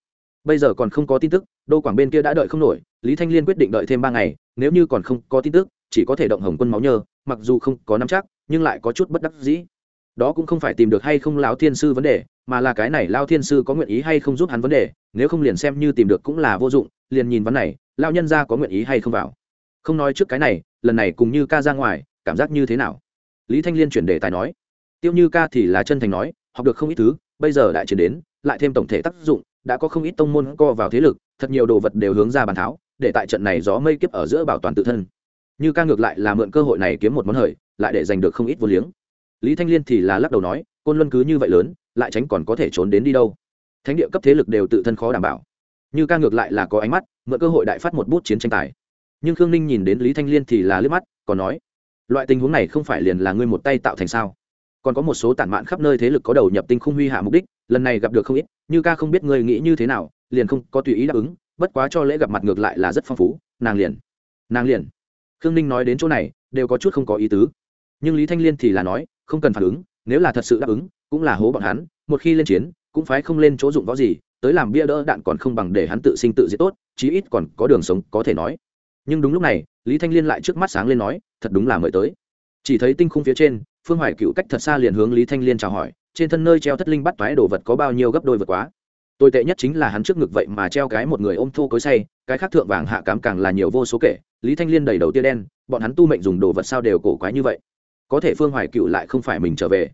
Bây giờ còn không có tin tức, đô quảng bên kia đã đợi không nổi, lý thanh liên quyết định đợi thêm ba ngày, nếu như còn không có tin tức, chỉ có thể động hồng quân máu nhơ, mặc dù không có nắm chắc nhưng lại có chút bất đắc dĩ. Đó cũng không phải tìm được hay không Lão thiên sư vấn đề, mà là cái này lao thiên sư có nguyện ý hay không giúp hắn vấn đề, nếu không liền xem như tìm được cũng là vô dụng, liền nhìn vấn này lao nhân ra có nguyện ý hay không vào. Không nói trước cái này, lần này cùng như ca ra ngoài, cảm giác như thế nào? Lý thanh liên chuyển đề tài nói. Tiêu như ca thì là chân thành nói, học được không ít thứ, bây giờ đại chiến đến, lại thêm tổng thể tác dụng, đã có không ít tông môn co vào thế lực, thật nhiều đồ vật đều hướng ra bàn tháo, để tại trận này gió mây kiếp ở giữa bảo toàn tự thân như ca ngược lại là mượn cơ hội này kiếm một món hời, lại để giành được không ít vô liếng. Lý thanh liên thì là lắc đầu nói, côn luân cứ như vậy lớn, lại tránh còn có thể trốn đến đi đâu. Thánh địa cấp thế lực đều tự thân khó đảm bảo. Như ca ngược lại là có ánh mắt, mượn cơ hội đại phát một bút chiến tranh tài. Nhưng khương ninh nhìn đến lý thanh liên thì là liếc mắt, còn nói, loại tình huống này không phải liền là ngươi một tay tạo thành sao? Còn có một số tản mạn khắp nơi thế lực có đầu nhập tinh không huy hạ mục đích, lần này gặp được không ít, như ca không biết ngươi nghĩ như thế nào, liền không có tùy ý đáp ứng, bất quá cho lễ gặp mặt ngược lại là rất phong phú, nàng liền nàng liền khương ninh nói đến chỗ này, đều có chút không có ý tứ. Nhưng lý thanh liên thì là nói, không cần phản ứng, nếu là thật sự đáp ứng, cũng là hố bọn hắn, một khi lên chiến, cũng phải không lên chỗ dụng võ gì, tới làm bia đỡ đạn còn không bằng để hắn tự sinh tự diệt tốt, chí ít còn có đường sống có thể nói. Nhưng đúng lúc này, lý thanh liên lại trước mắt sáng lên nói, thật đúng là mời tới. Chỉ thấy tinh khung phía trên, phương hoài cựu cách thật xa liền hướng lý thanh liên chào hỏi, trên thân nơi treo thất linh bắt toái đồ vật có bao nhiêu gấp đôi vượt quá tồi tệ nhất chính là hắn trước ngực vậy mà treo cái một người ôm thô cối say, cái khác thượng vàng hạ cám càng là nhiều vô số kể, lý thanh liên đầy đầu tia đen, bọn hắn tu mệnh dùng đồ vật sao đều cổ quái như vậy. Có thể phương hoài cựu lại không phải mình trở về.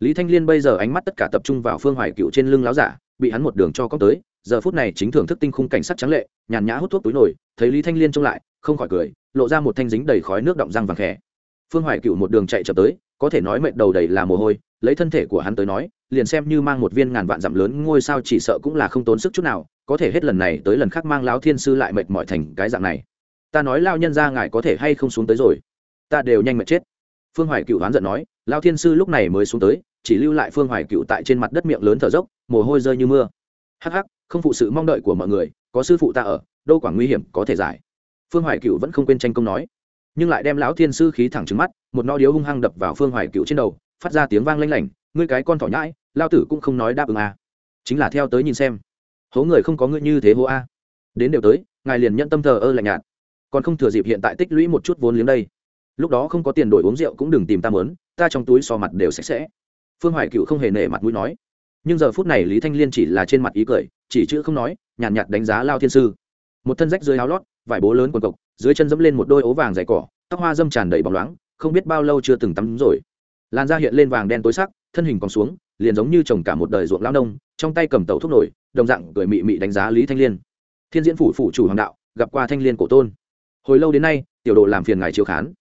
Lý thanh liên bây giờ ánh mắt tất cả tập trung vào phương hoài cựu trên lưng láo giả, bị hắn một đường cho cóc tới, giờ phút này chính thưởng thức tinh khung cảnh sắc trắng lệ, nhàn nhã hút thuốc túi nổi, thấy lý thanh liên trông lại, không khỏi cười, lộ ra một thanh dính đầy khói nước động răng vàng khẽ. Phương hoài cựu một đường chạy chậm tới, có thể nói mệt đầu đầy là mồ hôi, lấy thân thể của hắn tới nói liền xem như mang một viên ngàn vạn dặm lớn ngôi sao chỉ sợ cũng là không tốn sức chút nào, có thể hết lần này tới lần khác mang lão thiên sư lại mệt mỏi thành cái dạng này. Ta nói lao nhân ra ngài có thể hay không xuống tới rồi? Ta đều nhanh mệt chết. Phương hoài cựu hoán giận nói, lao thiên sư lúc này mới xuống tới, chỉ lưu lại phương hoài cựu tại trên mặt đất miệng lớn thở dốc, mồ hôi rơi như mưa. Hắc hắc, không phụ sự mong đợi của mọi người, có sư phụ ta ở, đâu quả nguy hiểm có thể giải. Phương hoài cựu vẫn không quên tranh công nói, nhưng lại đem lão thiên sư khí thẳng trứng mắt, một no điếu hung hăng đập vào phương hoài cựu trên đầu, phát ra tiếng vang lanh lảnh ngươi cái con thỏ nhãi lao tử cũng không nói đáp ứng à. chính là theo tới nhìn xem. Hố người không có ngươi như thế hố a. Đến đều tới ngài liền nhận tâm thờ ơ lạnh nhạt. Còn không thừa dịp hiện tại tích lũy một chút vốn liếng đây. Lúc đó không có tiền đổi uống rượu cũng đừng tìm ta mớn ta trong túi so mặt đều sạch sẽ. Phương hoài cựu không hề nể mặt mũi nói. Nhưng giờ phút này lý thanh liên chỉ là trên mặt ý cười chỉ chữ không nói nhàn nhạt, nhạt đánh giá lao thiên sư. Một thân rách dưới áo lót vải bố lớn quần cộc dưới chân dẫm lên một đôi ố vàng dày cỏ tóc hoa dâm tràn đầy bóng loáng không biết bao lâu chưa từng tắm rồi. Làn da hiện lên vàng đen tối sắc thân hình còn xuống, liền giống như trồng cả một đời ruộng lao nông, trong tay cầm tàu thuốc nổi, đồng dạng cười mị mị đánh giá lý thanh liên. Thiên diễn phủ phủ chủ hoàng đạo, gặp qua thanh liên cổ tôn. Hồi lâu đến nay, tiểu đồ làm phiền ngài chiếu khán.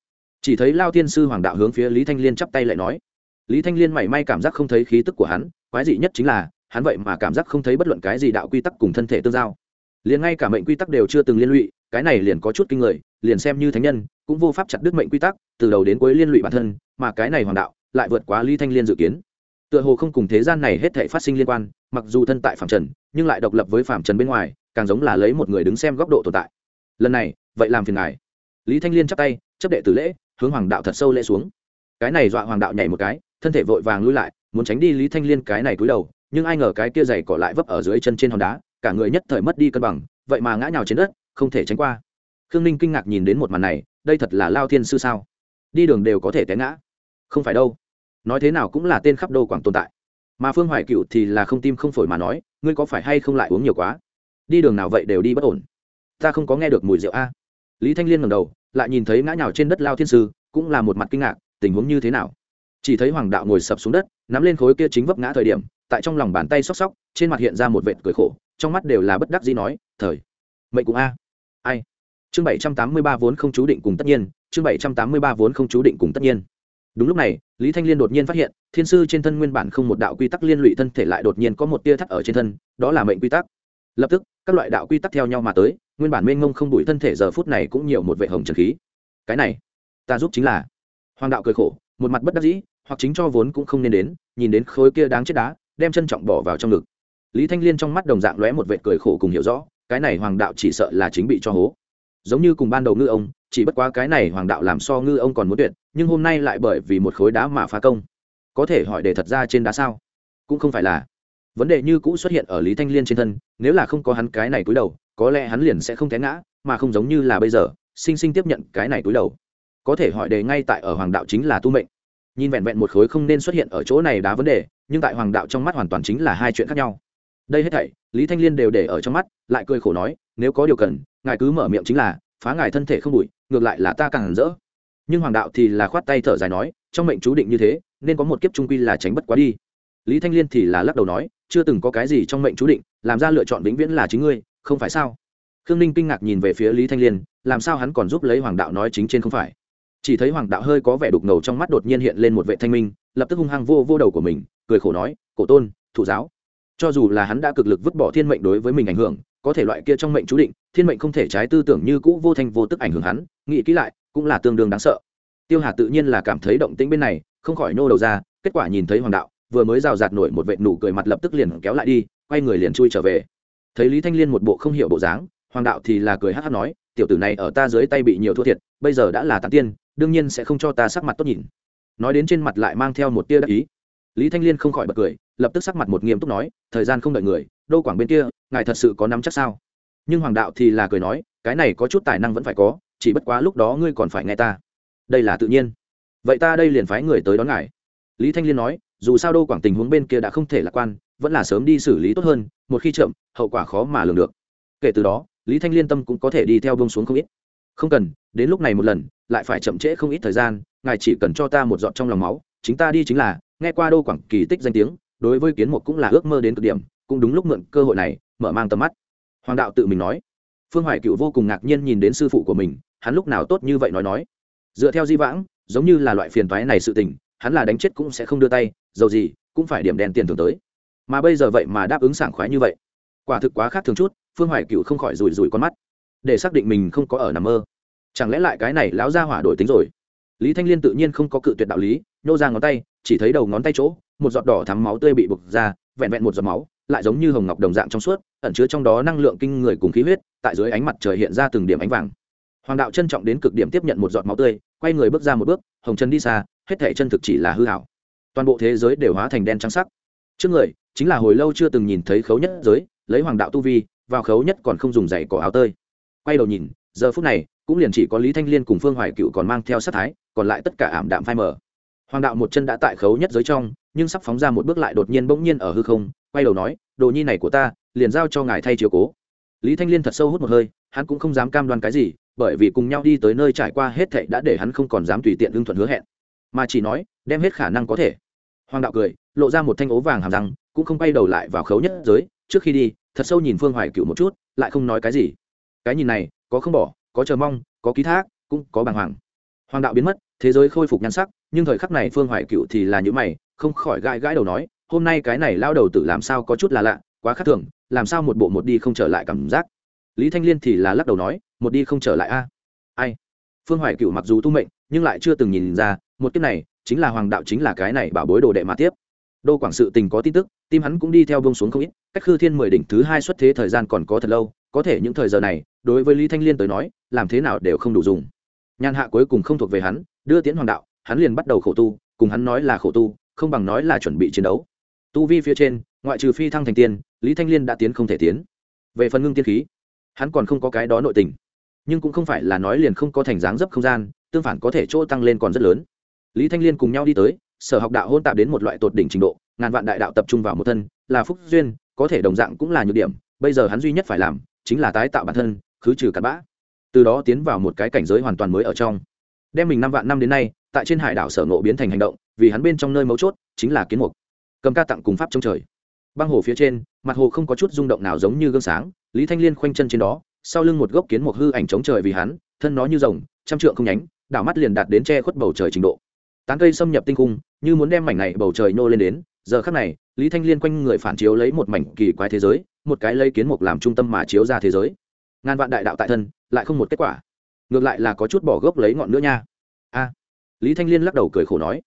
Chỉ thấy lao thiên sư hoàng đạo hướng phía lý thanh liên chắp tay lại nói. Lý thanh liên mảy may cảm giác không thấy khí tức của hắn, quái dị nhất chính là, hắn vậy mà cảm giác không thấy bất luận cái gì đạo quy tắc cùng thân thể tương giao. Liền ngay cả mệnh quy tắc đều chưa từng liên lụy, cái này liền có chút kinh người, liền xem như thánh nhân, cũng vô pháp chặt đứt mệnh quy tắc, từ đầu đến cuối liên lụy bản thân, mà cái này hoàng đạo lại vượt quá lý thanh liên dự kiến. Tựa hồ không cùng thế gian này hết thể phát sinh liên quan, mặc dù thân tại phạm trần, nhưng lại độc lập với phạm trần bên ngoài, càng giống là lấy một người đứng xem góc độ tồn tại. Lần này, vậy làm phiền ngài. Lý thanh liên chắp tay, chấp đệ tử lễ, hướng hoàng đạo thật sâu lễ xuống. Cái này dọa hoàng đạo nhảy một cái, thân thể vội vàng lui lại, muốn tránh đi lý thanh liên cái này cúi đầu, nhưng ai ngờ cái kia dày cỏ lại vấp ở dưới chân trên hòn đá, cả người nhất thời mất đi cân bằng, vậy mà ngã nhào trên đất, không thể tránh qua. Khương ninh kinh ngạc nhìn đến một màn này, đây thật là lao thiên sư sao? Đi đường đều có thể té ngã. Không phải đâu nói thế nào cũng là tên khắp đô quảng tồn tại. Mà phương hoài cựu thì là không tim không phổi mà nói, ngươi có phải hay không lại uống nhiều quá? Đi đường nào vậy đều đi bất ổn. Ta không có nghe được mùi rượu a. Lý thanh liên ngầm đầu, lại nhìn thấy ngã nhào trên đất lao thiên sư, cũng là một mặt kinh ngạc, tình huống như thế nào? Chỉ thấy hoàng đạo ngồi sập xuống đất, nắm lên khối kia chính vấp ngã thời điểm, tại trong lòng bàn tay xóc xóc trên mặt hiện ra một vệt cười khổ, trong mắt đều là bất đắc dĩ nói, thời, mệnh cũng a. Ai? Chương bảy trăm tám mươi ba vốn không chú định cùng tất nhiên, chương bảy trăm tám mươi ba vốn không chú định cùng tất nhiên đúng lúc này, lý thanh liên đột nhiên phát hiện, thiên sư trên thân nguyên bản không một đạo quy tắc liên lụy thân thể lại đột nhiên có một tia thắt ở trên thân, đó là mệnh quy tắc. Lập tức, các loại đạo quy tắc theo nhau mà tới, nguyên bản mênh ngông không đủi thân thể giờ phút này cũng nhiều một vệ hồng trần khí. Cái này, ta giúp chính là. Hoàng đạo cười khổ, một mặt bất đắc dĩ, hoặc chính cho vốn cũng không nên đến, nhìn đến khối kia đáng chết đá, đem chân trọng bỏ vào trong ngực. Lý thanh liên trong mắt đồng dạng lóe một vệ cười khổ cùng hiểu rõ, cái này hoàng đạo chỉ sợ là chính bị cho hố. Giống như cùng ban đầu ngư ông chỉ bất quá cái này hoàng đạo làm so ngư ông còn muốn tuyệt, nhưng hôm nay lại bởi vì một khối đá mà phá công. Có thể hỏi để thật ra trên đá sao? Cũng không phải là. Vấn đề như cũ xuất hiện ở lý thanh liên trên thân, nếu là không có hắn cái này cúi đầu, có lẽ hắn liền sẽ không té ngã, mà không giống như là bây giờ, sinh sinh tiếp nhận cái này cúi đầu. Có thể hỏi đề ngay tại ở hoàng đạo chính là tu mệnh. Nhìn vẹn vẹn một khối không nên xuất hiện ở chỗ này đá vấn đề, nhưng tại hoàng đạo trong mắt hoàn toàn chính là hai chuyện khác nhau. Đây hết thảy, lý thanh liên đều để ở trong mắt, lại cười khổ nói, nếu có điều cần, ngài cứ mở miệng chính là phá ngài thân thể không bụi, ngược lại là ta càng rỡ. Nhưng hoàng đạo thì là khoát tay thở dài nói, trong mệnh chú định như thế, nên có một kiếp trung quy là tránh bất quá đi. Lý thanh liên thì là lắc đầu nói, chưa từng có cái gì trong mệnh chú định, làm ra lựa chọn vĩnh viễn là chính ngươi, không phải sao? Khương ninh kinh ngạc nhìn về phía lý thanh liên, làm sao hắn còn giúp lấy hoàng đạo nói chính trên không phải? Chỉ thấy hoàng đạo hơi có vẻ đục ngầu trong mắt đột nhiên hiện lên một vệ thanh minh, lập tức hung hăng vô vô đầu của mình, cười khổ nói, cổ tôn, thủ giáo. Cho dù là hắn đã cực lực vứt bỏ thiên mệnh đối với mình ảnh hưởng, có thể loại kia trong mệnh chú định thiên mệnh không thể trái tư tưởng như cũ vô thanh vô tức ảnh hưởng hắn, nghĩ kỹ lại, cũng là tương đương đáng sợ. Tiêu hà tự nhiên là cảm thấy động tĩnh bên này, không khỏi nô đầu ra, kết quả nhìn thấy hoàng đạo, vừa mới rào rạt nổi một vệ nụ cười mặt lập tức liền kéo lại đi, quay người liền chui trở về. Thấy lý thanh liên một bộ không hiểu bộ dáng, hoàng đạo thì là cười hát hát nói, tiểu tử này ở ta dưới tay bị nhiều thua thiệt, bây giờ đã là tàn tiên, đương nhiên sẽ không cho ta sắc mặt tốt nhìn. Nói đến trên mặt lại mang theo một tia đắc ý. Lý thanh liên không khỏi bật cười, lập tức sắc mặt một nghiêm túc nói, thời gian không đợi người đô quảng bên kia, ngài thật sự có nắm chắc sao? Nhưng hoàng đạo thì là cười nói, cái này có chút tài năng vẫn phải có, chỉ bất quá lúc đó ngươi còn phải nghe ta. Đây là tự nhiên. Vậy ta đây liền phái người tới đón ngài. Lý thanh liên nói, dù sao đô quảng tình huống bên kia đã không thể lạc quan, vẫn là sớm đi xử lý tốt hơn, một khi chậm, hậu quả khó mà lường được. Kể từ đó, lý thanh liên tâm cũng có thể đi theo bông xuống không ít. Không cần, đến lúc này một lần, lại phải chậm trễ không ít thời gian, ngài chỉ cần cho ta một giọt trong lòng máu, chính ta đi chính là, nghe qua đô quảng kỳ tích danh tiếng, đối với kiến mục cũng là ước mơ đến cực điểm, cũng đúng lúc mượn cơ hội này, mở mang tầm mắt hoàng đạo tự mình nói. Phương hoài cựu vô cùng ngạc nhiên nhìn đến sư phụ của mình, hắn lúc nào tốt như vậy nói nói. Dựa theo di vãng, giống như là loại phiền toái này sự tình, hắn là đánh chết cũng sẽ không đưa tay, dầu gì, cũng phải điểm đèn tiền thường tới. Mà bây giờ vậy mà đáp ứng sảng khoái như vậy. Quả thực quá khác thường chút, phương hoài cựu không khỏi rủi rủi con mắt. Để xác định mình không có ở nằm mơ. Chẳng lẽ lại cái này lão ra hỏa đổi tính rồi? Lý thanh liên tự nhiên không có cự tuyệt đạo lý, nhô ra ngón tay, chỉ thấy đầu ngón tay chỗ, một giọt đỏ thắm máu tươi bị bực ra, vẹn vẹn một giọt máu lại giống như hồng ngọc đồng dạng trong suốt, ẩn chứa trong đó năng lượng kinh người cùng khí huyết, tại dưới ánh mặt trời hiện ra từng điểm ánh vàng. Hoàng đạo trân trọng đến cực điểm tiếp nhận một giọt máu tươi, quay người bước ra một bước, hồng chân đi xa, hết thể chân thực chỉ là hư hảo toàn bộ thế giới đều hóa thành đen trắng sắc. Trước người, chính là hồi lâu chưa từng nhìn thấy khấu nhất giới, lấy hoàng đạo tu vi, vào khấu nhất còn không dùng giày cỏ áo tơi. Quay đầu nhìn, giờ phút này, cũng liền chỉ có lý thanh liên cùng phương hoài cựu còn mang theo sát thái, còn lại tất cả ảm đạm phai mờ. Hoàng đạo một chân đã tại khấu nhất giới trong, nhưng sắp phóng ra một bước lại đột nhiên bỗng nhiên ở hư không quay đầu nói, đồ nhi này của ta, liền giao cho ngài thay chiều cố. Lý thanh liên thật sâu hút một hơi, hắn cũng không dám cam đoan cái gì, bởi vì cùng nhau đi tới nơi trải qua hết thệ đã để hắn không còn dám tùy tiện lương thuận hứa hẹn. Mà chỉ nói, đem hết khả năng có thể. Hoàng đạo cười, lộ ra một thanh ố vàng hàm răng, cũng không quay đầu lại vào khấu nhất giới, trước khi đi, thật sâu nhìn phương hoài cựu một chút, lại không nói cái gì. Cái nhìn này, có không bỏ, có chờ mong, có ký thác, cũng có bàng hoàng. Hoàng đạo biến mất, thế giới khôi phục nhan sắc, nhưng thời khắc này phương hoài cựu thì là những mày, không khỏi gãi gãi đầu nói hôm nay cái này lao đầu tử làm sao có chút là lạ, quá khác thường, làm sao một bộ một đi không trở lại cảm giác? Lý thanh liên thì là lắc đầu nói, một đi không trở lại a. Ai? Phương hoài cựu mặc dù tu mệnh, nhưng lại chưa từng nhìn ra, một kiếp này, chính là hoàng đạo chính là cái này bảo bối đồ đệ mà tiếp. Đô quảng sự tình có tin tức, tim hắn cũng đi theo bông xuống không ít, cách khư thiên mười đỉnh thứ hai xuất thế thời gian còn có thật lâu, có thể những thời giờ này, đối với lý thanh liên tới nói, làm thế nào đều không đủ dùng. Nhàn hạ cuối cùng không thuộc về hắn, đưa tiễn hoàng đạo, hắn liền bắt đầu khổ tu, cùng hắn nói là khổ tu, không bằng nói là chuẩn bị chiến đấu tu vi phía trên, ngoại trừ phi thăng thành tiên, lý thanh liên đã tiến không thể tiến. Về phần ngưng tiên khí, hắn còn không có cái đó nội tình. Nhưng cũng không phải là nói liền không có thành dáng dấp không gian, tương phản có thể chỗ tăng lên còn rất lớn. Lý thanh liên cùng nhau đi tới, sở học đạo hôn tạp đến một loại tột đỉnh trình độ, ngàn vạn đại đạo tập trung vào một thân, là phúc duyên, có thể đồng dạng cũng là nhược điểm, bây giờ hắn duy nhất phải làm, chính là tái tạo bản thân, khứ trừ cặn bã. Từ đó tiến vào một cái cảnh giới hoàn toàn mới ở trong. Đem mình năm vạn năm đến nay, tại trên hải đảo sở nộ biến thành hành động, vì hắn bên trong nơi mấu chốt, chính là kiến mục cầm ca tặng cùng pháp trong trời. Băng hồ phía trên, mặt hồ không có chút rung động nào giống như gương sáng, lý thanh liên khoanh chân trên đó, sau lưng một gốc kiến mục hư ảnh chống trời vì hắn, thân nó như rồng, trăm trượng không nhánh, đảo mắt liền đạt đến che khuất bầu trời trình độ. Tán cây xâm nhập tinh cung, như muốn đem mảnh này bầu trời nô lên đến, giờ khắc này, lý thanh liên quanh người phản chiếu lấy một mảnh kỳ quái thế giới, một cái lấy kiến mục làm trung tâm mà chiếu ra thế giới. Ngàn vạn đại đạo tại thân, lại không một kết quả. Ngược lại là có chút bỏ gốc lấy ngọn nữa nha. A. Lý thanh liên lắc đầu cười khổ nói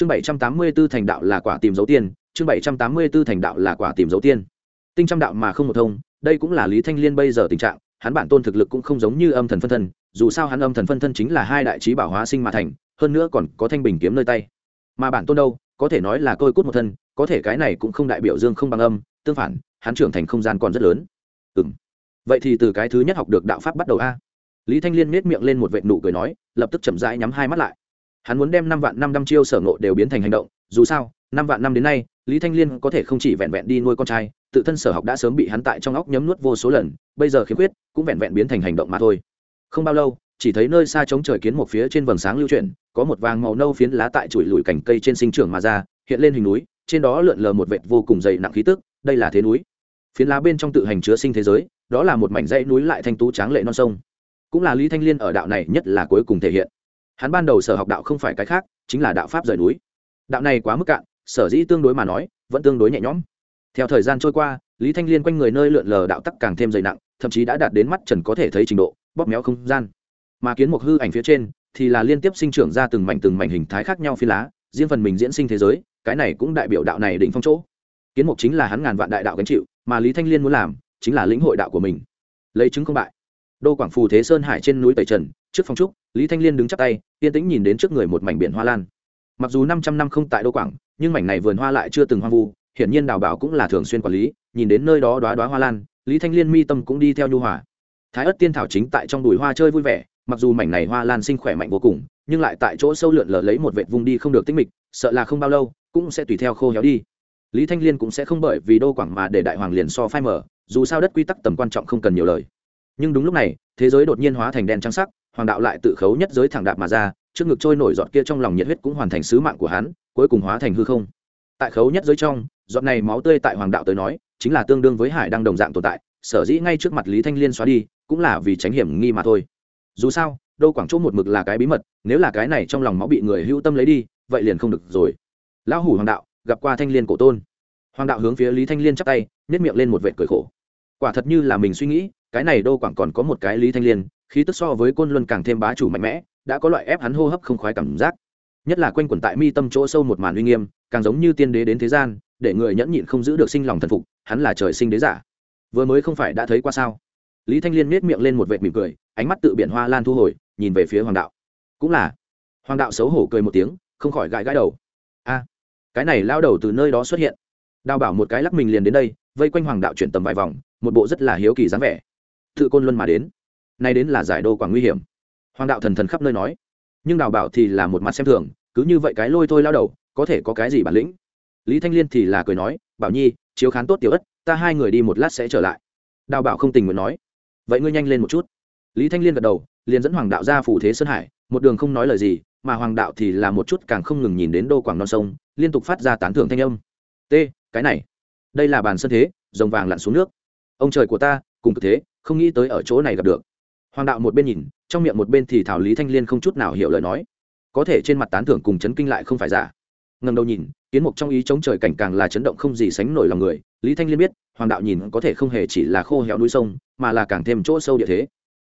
chương bảy trăm tám mươi b ố thành đạo là quả tìm dấu tiên, chương bảy trăm tám mươi b ố thành đạo là quả tìm dấu tiên. Tinh trăm đạo mà không một thông, đây cũng là lý thanh liên bây giờ tình trạng, hắn bản tôn thực lực cũng không giống như âm thần phân thân, dù sao hắn âm thần phân thân chính là hai đại trí bảo hóa sinh mà thành, hơn nữa còn có thanh bình kiếm nơi tay. Mà bản tôn đâu, có thể nói là côi cút một thân, có thể cái này cũng không đại biểu dương không bằng âm, tương phản, hắn trưởng thành không gian còn rất lớn. Ừ m vậy thì từ cái thứ nhất học được đạo pháp bắt đầu a. Lý thanh liên miết miệng lên một vệ nụ cười nói, lập tức chậm rãi nhắm hai mắt lại hắn muốn đem năm vạn năm năm chiêu sở ngộ đều biến thành hành động, dù sao, năm vạn năm đến nay, lý thanh liên có thể không chỉ vẹn vẹn đi nuôi con trai, tự thân sở học đã sớm bị hắn tại trong óc nhấm nuốt vô số lần, bây giờ khiếm khuyết, cũng vẹn vẹn biến thành hành động mà thôi. Không bao lâu, chỉ thấy nơi xa trống trời kiến một phía trên vầng sáng lưu chuyển, có một vàng màu nâu phiến lá tại chuỗi lùi cành cây trên sinh trưởng mà ra, hiện lên hình núi, trên đó lượn lờ một vệt vô cùng dày nặng khí tức, đây là thế núi. Phiến lá bên trong tự hành chứa sinh thế giới, đó là một mảnh dãy núi lại thanh tú tráng lệ non sông. Cũng là lý thanh liên ở đạo này nhất là cuối cùng thể hiện hắn ban đầu sở học đạo không phải cái khác, chính là đạo pháp rời núi. Đạo này quá mức cạn, sở dĩ tương đối mà nói, vẫn tương đối nhẹ nhõm. Theo thời gian trôi qua, lý thanh liên quanh người nơi lượn lờ đạo tắc càng thêm dày nặng, thậm chí đã đạt đến mắt trần có thể thấy trình độ, bóp méo không gian. Mà kiến một hư ảnh phía trên, thì là liên tiếp sinh trưởng ra từng mảnh từng mảnh hình thái khác nhau phi lá, riêng phần mình diễn sinh thế giới, cái này cũng đại biểu đạo này đỉnh phong chỗ. Kiến mục chính là hắn ngàn vạn đại đạo gánh chịu, mà lý thanh liên muốn làm, chính là lĩnh hội đạo của mình. Lấy chứng không bại. Đô quảng phù thế sơn hải trên núi tẩy trần trước phong trúc, lý thanh liên đứng chắp tay, yên tĩnh nhìn đến trước người một mảnh biển hoa lan. Mặc dù năm trăm năm không tại đô quảng, nhưng mảnh này vườn hoa lại chưa từng hoang vu, hiển nhiên đào bảo cũng là thường xuyên quản lý, nhìn đến nơi đó đoá đoá hoa lan, lý thanh liên mi tâm cũng đi theo nhu hòa. Thái ất tiên thảo chính tại trong đùi hoa chơi vui vẻ, mặc dù mảnh này hoa lan sinh khỏe mạnh vô cùng, nhưng lại tại chỗ sâu lượn lờ lấy một vệt vùng đi không được tích mịch, sợ là không bao lâu, cũng sẽ tùy theo khô héo đi. Lý thanh liên cũng sẽ không bởi vì đô quảng mà để đại hoàng liền so phai mở, dù sao đất quy tắc tầm quan trọng không cần nhiều lời. Nhưng đúng lúc này, thế giới đột nhiên hóa thành đen trắng sắc hoàng đạo lại tự khấu nhất giới thẳng đạp mà ra, trước ngực trôi nổi giọt kia trong lòng nhiệt huyết cũng hoàn thành sứ mạng của hắn, cuối cùng hóa thành hư không. Tại khấu nhất giới trong, giọt này máu tươi tại hoàng đạo tới nói, chính là tương đương với hải đang đồng dạng tồn tại, sở dĩ ngay trước mặt lý thanh liên xóa đi, cũng là vì tránh hiểm nghi mà thôi. Dù sao đô quảng chỗ một mực là cái bí mật, nếu là cái này trong lòng máu bị người hữu tâm lấy đi, vậy liền không được rồi. Lão hủ hoàng đạo, gặp qua thanh liên cổ tôn. Hoàng đạo hướng phía lý thanh liên chắp tay nhét miệng lên một vệt cười khổ. Quả thật như là mình suy nghĩ, cái này đô quảng còn có một cái lý thanh liên khí tức so với côn luân càng thêm bá chủ mạnh mẽ, đã có loại ép hắn hô hấp không khoái cảm giác. Nhất là quanh quẩn tại mi tâm chỗ sâu một màn uy nghiêm, càng giống như tiên đế đến thế gian, để người nhẫn nhịn không giữ được sinh lòng thần phục, hắn là trời sinh đế giả. Vừa mới không phải đã thấy qua sao? Lý thanh liên miết miệng lên một vệt mỉm cười, ánh mắt tự biển hoa lan thu hồi, nhìn về phía hoàng đạo. Cũng là. Hoàng đạo xấu hổ cười một tiếng, không khỏi gãi gãi đầu. A, cái này lao đầu từ nơi đó xuất hiện. Đào bảo một cái lắc mình liền đến đây, vây quanh hoàng đạo chuyển tầm vài vòng, một bộ rất là hiếu kỳ dáng vẻ. Tự côn luân mà đến nay đến là giải đô quảng nguy hiểm. Hoàng đạo thần thần khắp nơi nói. Nhưng đào bảo thì là một mặt xem thường, cứ như vậy cái lôi thôi lao đầu, có thể có cái gì bản lĩnh? Lý thanh liên thì là cười nói, bảo nhi, chiếu khán tốt tiểu ất, ta hai người đi một lát sẽ trở lại. Đào bảo không tình nguyện nói. Vậy ngươi nhanh lên một chút. Lý thanh liên gật đầu, liền dẫn hoàng đạo ra phủ thế sơn hải, một đường không nói lời gì, mà hoàng đạo thì là một chút càng không ngừng nhìn đến đô quảng non sông, liên tục phát ra tán thưởng thanh âm. T, cái này, đây là bàn sân thế, rồng vàng lặn xuống nước. Ông trời của ta, cùng thực thế, không nghĩ tới ở chỗ này gặp được hoàng đạo một bên nhìn, trong miệng một bên thì thảo lý thanh liên không chút nào hiểu lời nói. Có thể trên mặt tán thưởng cùng chấn kinh lại không phải giả. Ngần đầu nhìn, kiến mục trong ý chống trời cảnh càng là chấn động không gì sánh nổi lòng người. Lý thanh liên biết, hoàng đạo nhìn có thể không hề chỉ là khô héo núi sông, mà là càng thêm chỗ sâu địa thế.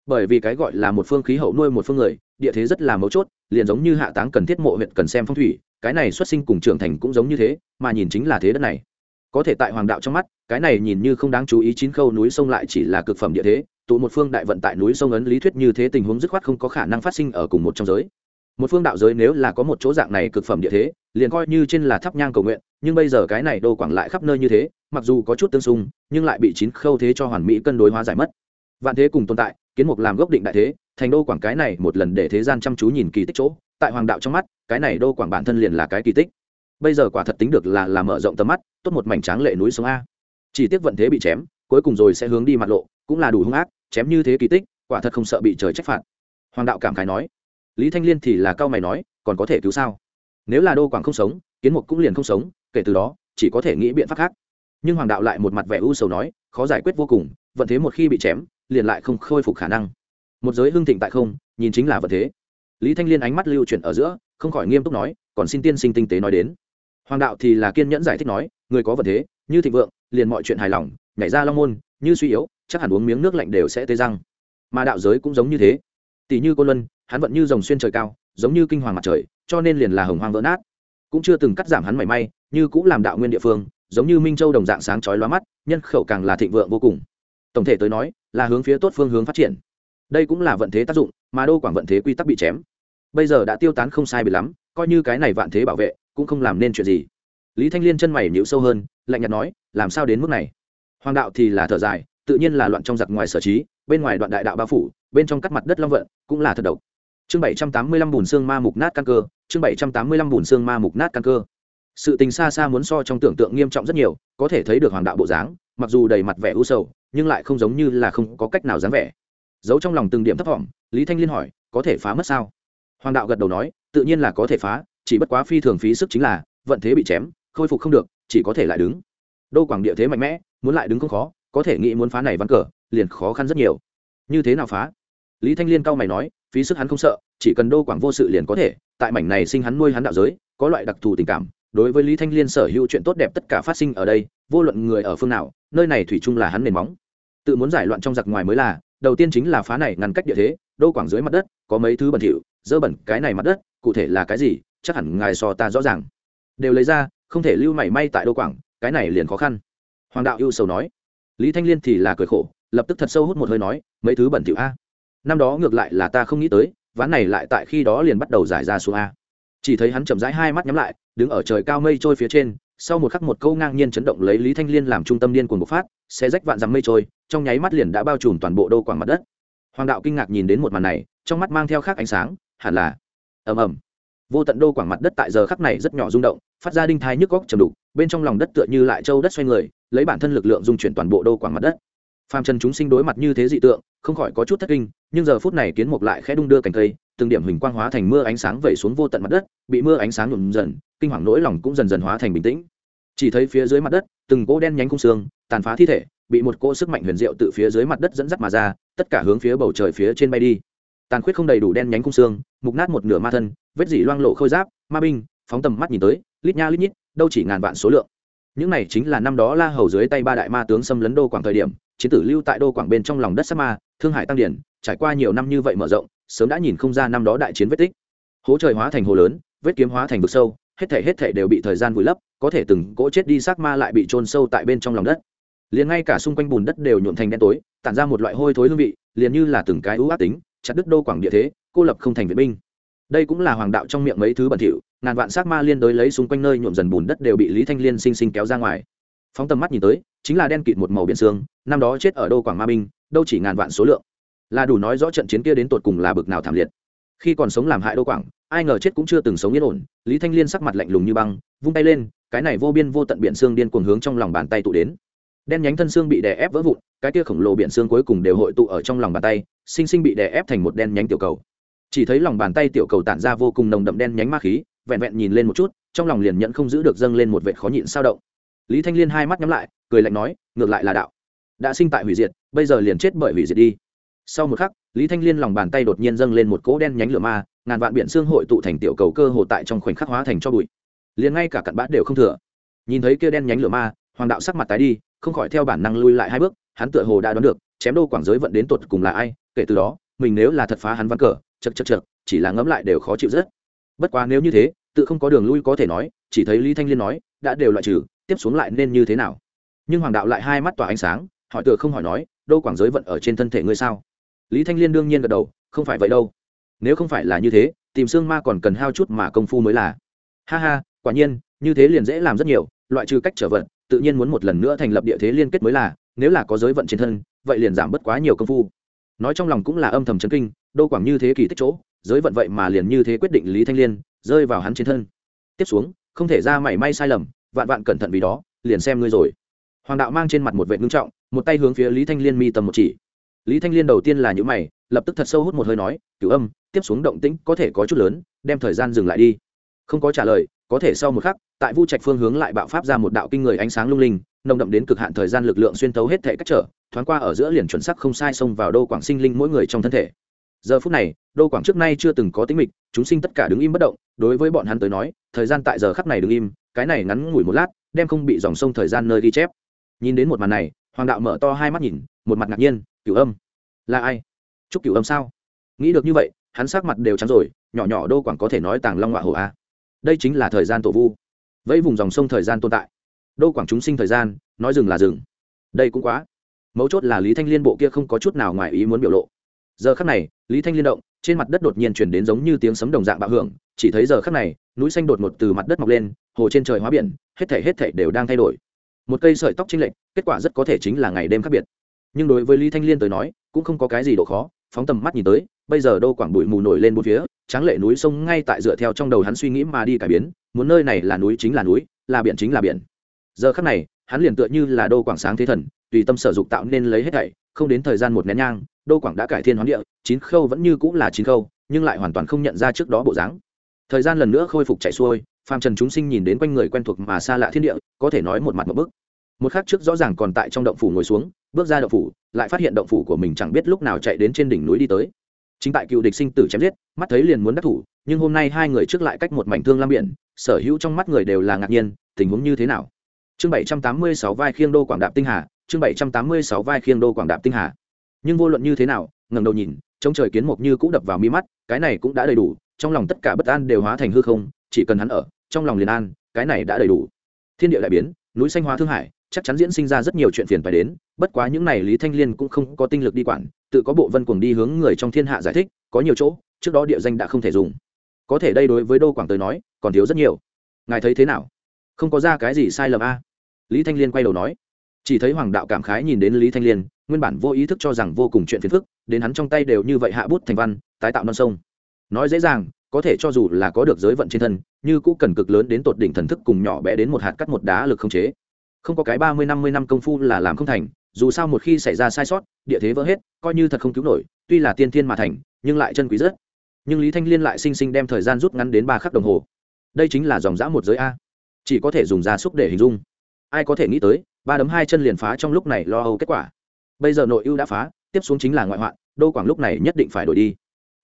Bởi vì cái gọi là một phương khí hậu nuôi một phương người, địa thế rất là mấu chốt, liền giống như hạ táng cần thiết mộ huyện cần xem phong thủy, cái này xuất sinh cùng trưởng thành cũng giống như thế, mà nhìn chính là thế đất này. Có thể tại hoàng đạo trong mắt, cái này nhìn như không đáng chú ý chín khâu núi sông lại chỉ là cực phẩm địa thế tụ một phương đại vận tại núi sông ấn lý thuyết như thế tình huống dứt khoát không có khả năng phát sinh ở cùng một trong giới. Một phương đạo giới nếu là có một chỗ dạng này cực phẩm địa thế, liền coi như trên là thắp nhang cầu nguyện, nhưng bây giờ cái này đô quảng lại khắp nơi như thế, mặc dù có chút tương xung, nhưng lại bị chín khâu thế cho hoàn mỹ cân đối hóa giải mất. Vạn thế cùng tồn tại, kiến mục làm gốc định đại thế, thành đô quảng cái này một lần để thế gian chăm chú nhìn kỳ tích chỗ, tại hoàng đạo trong mắt, cái này đô quảng bản thân liền là cái kỳ tích. Bây giờ quả thật tính được là làm mở rộng tầm mắt, tốt một mảnh tráng lệ núi sông a. Chỉ tiếc vận thế bị chém, cuối cùng rồi sẽ hướng đi mặt lộ cũng là đủ hung ác, chém như thế kỳ tích, quả thật không sợ bị trời trách phạt. Hoàng đạo cảm khái nói. Lý thanh liên thì là cao mày nói, còn có thể cứu sao? Nếu là đô quảng không sống, kiến mục cũng liền không sống, kể từ đó, chỉ có thể nghĩ biện pháp khác. Nhưng hoàng đạo lại một mặt vẻ u sầu nói, khó giải quyết vô cùng, vận thế một khi bị chém, liền lại không khôi phục khả năng. Một giới hưng thịnh tại không, nhìn chính là vận thế. Lý thanh liên ánh mắt lưu chuyển ở giữa, không khỏi nghiêm túc nói, còn xin tiên sinh tinh tế nói đến. Hoàng đạo thì là kiên nhẫn giải thích nói, người có vận thế, như thịnh vượng, liền mọi chuyện hài lòng, nhảy ra long môn, như suy yếu chắc hẳn uống miếng nước lạnh đều sẽ tê răng. Mà đạo giới cũng giống như thế. Tỷ như cô luân, hắn vẫn như dòng xuyên trời cao, giống như kinh hoàng mặt trời, cho nên liền là hồng hoang vỡ nát. Cũng chưa từng cắt giảm hắn mảy may, như cũng làm đạo nguyên địa phương, giống như minh châu đồng dạng sáng chói lóa mắt, nhân khẩu càng là thịnh vượng vô cùng. Tổng thể tới nói, là hướng phía tốt phương hướng phát triển. Đây cũng là vận thế tác dụng, mà đô quảng vận thế quy tắc bị chém. Bây giờ đã tiêu tán không sai bị lắm, coi như cái này vạn thế bảo vệ, cũng không làm nên chuyện gì. Lý thanh liên chân mày nhịu sâu hơn, lạnh nhạt nói, làm sao đến mức này? Hoàng đạo thì là thở dài tự nhiên là loạn trong giặc ngoài sở trí, bên ngoài đoạn đại đạo bao phủ, bên trong cắt mặt đất long vận cũng là thật độc. Chương bảy trăm tám mươi lăm bùn xương ma mục nát căn cơ, chương bảy trăm tám mươi lăm bùn xương ma mục nát căn cơ. Sự tình xa xa muốn so trong tưởng tượng nghiêm trọng rất nhiều, có thể thấy được hoàng đạo bộ dáng, mặc dù đầy mặt vẻ u sầu, nhưng lại không giống như là không có cách nào dáng vẻ. Giấu trong lòng từng điểm thấp thỏm lý thanh liên hỏi, có thể phá mất sao? Hoàng đạo gật đầu nói, tự nhiên là có thể phá, chỉ bất quá phi thường phí sức chính là, vận thế bị chém, khôi phục không được, chỉ có thể lại đứng. Đô quảng địa thế mạnh mẽ, muốn lại đứng không khó có thể nghĩ muốn phá này ván cờ, liền khó khăn rất nhiều. Như thế nào phá? Lý thanh liên cao mày nói, phí sức hắn không sợ, chỉ cần đô quảng vô sự liền có thể, tại mảnh này sinh hắn nuôi hắn đạo giới, có loại đặc thù tình cảm, đối với lý thanh liên sở hữu chuyện tốt đẹp tất cả phát sinh ở đây, vô luận người ở phương nào, nơi này thủy chung là hắn nền móng. Tự muốn giải loạn trong giặc ngoài mới là, đầu tiên chính là phá này ngăn cách địa thế, đô quảng dưới mặt đất, có mấy thứ bẩn thỉu, dơ bẩn cái này mặt đất, cụ thể là cái gì, chắc hẳn ngài so ta rõ ràng. Đều lấy ra, không thể lưu mảy may tại đô quảng, cái này liền khó khăn. Hoàng đạo ưu sầu nói lý thanh liên thì là cười khổ, lập tức thật sâu hút một hơi nói, mấy thứ bẩn thỉu a. Năm đó ngược lại là ta không nghĩ tới, ván này lại tại khi đó liền bắt đầu giải ra xuống a. Chỉ thấy hắn chậm rãi hai mắt nhắm lại, đứng ở trời cao mây trôi phía trên, sau một khắc một câu ngang nhiên chấn động lấy lý thanh liên làm trung tâm điên cuồng bộc phát xe rách vạn dặm mây trôi, trong nháy mắt liền đã bao trùm toàn bộ đô quảng mặt đất. Hoàng đạo kinh ngạc nhìn đến một màn này, trong mắt mang theo khác ánh sáng, hẳn là, ầm ầm. Vô tận đô quảng mặt đất tại giờ khắc này rất nhỏ rung động, phát ra đinh thai nhức góc trầm đục bên trong lòng đất tựa như lại châu đất xoay người, lấy bản thân lực lượng dung chuyển toàn bộ đô quảng mặt đất. Phàm trần chúng sinh đối mặt như thế dị tượng, không khỏi có chút thất kinh, nhưng giờ phút này kiến mục lại khẽ đung đưa cành cây, từng điểm hình quang hóa thành mưa ánh sáng vẩy xuống vô tận mặt đất, bị mưa ánh sáng nhuộm dần, kinh hoàng nỗi lòng cũng dần dần hóa thành bình tĩnh. Chỉ thấy phía dưới mặt đất, từng cỗ đen nhánh khung xương, tàn phá thi thể, bị một cỗ sức mạnh huyền diệu từ phía dưới mặt đất dẫn dắt mà ra, tất cả hướng phía bầu trời phía trên bay đi. Tàn khuyết không đầy đủ đen nhánh khung xương, mục nát một nửa ma thân, vết dỉ loang lộ khôi giáp, ma binh, phóng tầm mắt nhìn tới, lít nha lít nhít đâu chỉ ngàn vạn số lượng. Những này chính là năm đó la hầu dưới tay ba đại ma tướng xâm lấn đô quảng thời điểm, chiến tử lưu tại đô quảng bên trong lòng đất sắc ma, thương hải tăng điển, trải qua nhiều năm như vậy mở rộng, sớm đã nhìn không ra năm đó đại chiến vết tích. Hố trời hóa thành hồ lớn, vết kiếm hóa thành vực sâu, hết thể hết thể đều bị thời gian vùi lấp, có thể từng cỗ chết đi xác ma lại bị trôn sâu tại bên trong lòng đất. Liền ngay cả xung quanh bùn đất đều nhuộn thành đen tối, tản ra một loại hôi thối hương vị, liền như là từng cái ưu ác tính, chặt đứt đô quảng địa thế, cô lập không thành viện binh. Đây cũng là hoàng đạo trong miệng mấy thứ bẩn thỉu ngàn vạn xác ma liên đối lấy xung quanh nơi nhuộm dần bùn đất đều bị lý thanh liên sinh sinh kéo ra ngoài. Phóng tầm mắt nhìn tới, chính là đen kịt một màu biển xương, năm đó chết ở đô quảng ma binh, đâu chỉ ngàn vạn số lượng. Là đủ nói rõ trận chiến kia đến tột cùng là bực nào thảm liệt. Khi còn sống làm hại đô quảng, ai ngờ chết cũng chưa từng sống yên ổn, lý thanh liên sắc mặt lạnh lùng như băng, vung tay lên, cái này vô biên vô tận biển xương điên cuồng hướng trong lòng bàn tay tụ đến. Đen nhánh thân xương bị đè ép vỡ vụn, cái kia khổng lồ biển xương cuối cùng đều hội tụ ở trong lòng bàn tay, sinh sinh bị đè ép thành một đen nhánh tiểu cầu. Chỉ thấy lòng bàn tay tiểu cầu tản ra vô cùng nồng đậm đen nhánh ma khí vẹn vẹn nhìn lên một chút, trong lòng liền nhận không giữ được dâng lên một vệt khó nhịn sao động. Lý thanh liên hai mắt nhắm lại, cười lạnh nói, ngược lại là đạo. Đã sinh tại hủy diệt, bây giờ liền chết bởi hủy diệt đi. Sau một khắc, lý thanh liên lòng bàn tay đột nhiên dâng lên một cỗ đen nhánh lửa ma, ngàn vạn biển xương hội tụ thành tiểu cầu cơ hồ tại trong khoảnh khắc hóa thành cho bụi. Liền ngay cả cặn bát đều không thừa. Nhìn thấy kia đen nhánh lửa ma, hoàng đạo sắc mặt tái đi, không khỏi theo bản năng lui lại hai bước, hắn tựa hồ đã đoán được, chém đô quảng giới vận đến tột cùng là ai, kể từ đó, mình nếu là thật phá hắn văn cờ chật chật chật chỉ là ngẫm lại đều khó chịu rất bất quá nếu như thế, tự không có đường lui có thể nói, chỉ thấy lý thanh liên nói, đã đều loại trừ, tiếp xuống lại nên như thế nào? Nhưng hoàng đạo lại hai mắt tỏa ánh sáng, hỏi tựa không hỏi nói, đô quảng giới vận ở trên thân thể ngươi sao? Lý thanh liên đương nhiên gật đầu, không phải vậy đâu. Nếu không phải là như thế, tìm xương ma còn cần hao chút mà công phu mới là. Ha ha, quả nhiên, như thế liền dễ làm rất nhiều, loại trừ cách trở vận, tự nhiên muốn một lần nữa thành lập địa thế liên kết mới là, nếu là có giới vận trên thân, vậy liền giảm bớt quá nhiều công phu. Nói trong lòng cũng là âm thầm chấn kinh, đô quảng như thế kỳ tích chỗ giới vận vậy mà liền như thế quyết định lý thanh liên, rơi vào hắn trên thân. Tiếp xuống, không thể ra mảy may sai lầm, vạn vạn cẩn thận vì đó, liền xem ngươi rồi. Hoàng đạo mang trên mặt một vệ ngưng trọng, một tay hướng phía lý thanh liên mi tầm một chỉ. Lý thanh liên đầu tiên là những mày, lập tức thật sâu hút một hơi nói, cửu âm, tiếp xuống động tĩnh có thể có chút lớn, đem thời gian dừng lại đi. Không có trả lời, có thể sau một khắc, tại vu trạch phương hướng lại bạo pháp ra một đạo kinh người ánh sáng lung linh, nồng đậm đến cực hạn thời gian lực lượng xuyên thấu hết thể cách trở, thoáng qua ở giữa liền chuẩn sắc không sai xông vào đô quảng sinh linh mỗi người trong thân thể giờ phút này, đô quảng trước nay chưa từng có tính mịch, chúng sinh tất cả đứng im bất động, đối với bọn hắn tới nói, thời gian tại giờ khắc này đứng im, cái này ngắn ngủi một lát, đem không bị dòng sông thời gian nơi ghi chép. Nhìn đến một màn này, hoàng đạo mở to hai mắt nhìn, một mặt ngạc nhiên, cửu âm, là ai? Chúc cửu âm sao? Nghĩ được như vậy, hắn sắc mặt đều trắng rồi, nhỏ nhỏ đô quảng có thể nói tàng long họa hồ a. Đây chính là thời gian tổ vu. Vẫy vùng dòng sông thời gian tồn tại. Đô quảng chúng sinh thời gian, nói rừng là rừng đây cũng quá. Mấu chốt là lý thanh liên bộ kia không có chút nào ngoài ý muốn biểu lộ giờ khắc này, lý thanh liên động, trên mặt đất đột nhiên chuyển đến giống như tiếng sấm đồng dạng bạo hưởng, chỉ thấy giờ khắc này, núi xanh đột ngột từ mặt đất mọc lên, hồ trên trời hóa biển, hết thể hết thể đều đang thay đổi. Một cây sợi tóc chênh lệch, kết quả rất có thể chính là ngày đêm khác biệt. Nhưng đối với lý thanh liên tới nói, cũng không có cái gì độ khó, phóng tầm mắt nhìn tới, bây giờ đô quảng bụi mù nổi lên một phía, tráng lệ núi sông ngay tại dựa theo trong đầu hắn suy nghĩ mà đi cải biến, muốn nơi này là núi chính là núi, là biển chính là biển. Giờ khắc này, hắn liền tựa như là đô quảng sáng thế thần, tùy tâm sở dục tạo nên lấy hết thảy, không đến thời gian một nén nhang đô quảng đã cải thiên hoán địa, chín khâu vẫn như cũng là chín khâu, nhưng lại hoàn toàn không nhận ra trước đó bộ dáng. Thời gian lần nữa khôi phục chạy xuôi, phàm trần chúng sinh nhìn đến quanh người quen thuộc mà xa lạ thiên địa, có thể nói một mặt một bức. Một khắc trước rõ ràng còn tại trong động phủ ngồi xuống, bước ra động phủ, lại phát hiện động phủ của mình chẳng biết lúc nào chạy đến trên đỉnh núi đi tới. Chính tại cựu địch sinh tử chém giết, mắt thấy liền muốn đắc thủ, nhưng hôm nay hai người trước lại cách một mảnh thương lam biển, sở hữu trong mắt người đều là ngạc nhiên, tình huống như thế nào? Chương bảy trăm tám mươi sáu vai khiêng đô quảng đạp tinh hà, chương bảy trăm tám mươi sáu vai khiêng đô quảng đạp tinh hà nhưng vô luận như thế nào, ngẩng đầu nhìn, trông trời kiến mộc như cũng đập vào mi mắt, cái này cũng đã đầy đủ, trong lòng tất cả bất an đều hóa thành hư không, chỉ cần hắn ở, trong lòng liền an, cái này đã đầy đủ. Thiên địa đại biến, núi xanh hóa thương hải, chắc chắn diễn sinh ra rất nhiều chuyện phiền phải đến, bất quá những này lý thanh liên cũng không có tinh lực đi quản, tự có bộ vân cuồng đi hướng người trong thiên hạ giải thích, có nhiều chỗ, trước đó địa danh đã không thể dùng. Có thể đây đối với đô quảng tới nói, còn thiếu rất nhiều. Ngài thấy thế nào? Không có ra cái gì sai lầm a? Lý thanh liên quay đầu nói chỉ thấy hoàng đạo cảm khái nhìn đến lý thanh liên, nguyên bản vô ý thức cho rằng vô cùng chuyện phiền phức, đến hắn trong tay đều như vậy hạ bút thành văn, tái tạo non sông. Nói dễ dàng, có thể cho dù là có được giới vận trên thân, như cũ cần cực lớn đến tột đỉnh thần thức cùng nhỏ bé đến một hạt cắt một đá lực không chế. Không có cái ba mươi năm mươi năm công phu là làm không thành, dù sao một khi xảy ra sai sót, địa thế vỡ hết, coi như thật không cứu nổi, tuy là tiên thiên mà thành, nhưng lại chân quý rất. Nhưng lý thanh liên lại sinh sinh đem thời gian rút ngắn đến ba khắc đồng hồ. Đây chính là dòng dã một giới a. Chỉ có thể dùng gia súc để hình dung. Ai có thể nghĩ tới ba đấm hai chân liền phá trong lúc này lo âu kết quả. Bây giờ nội ưu đã phá, tiếp xuống chính là ngoại hoạn, đô quảng lúc này nhất định phải đổi đi.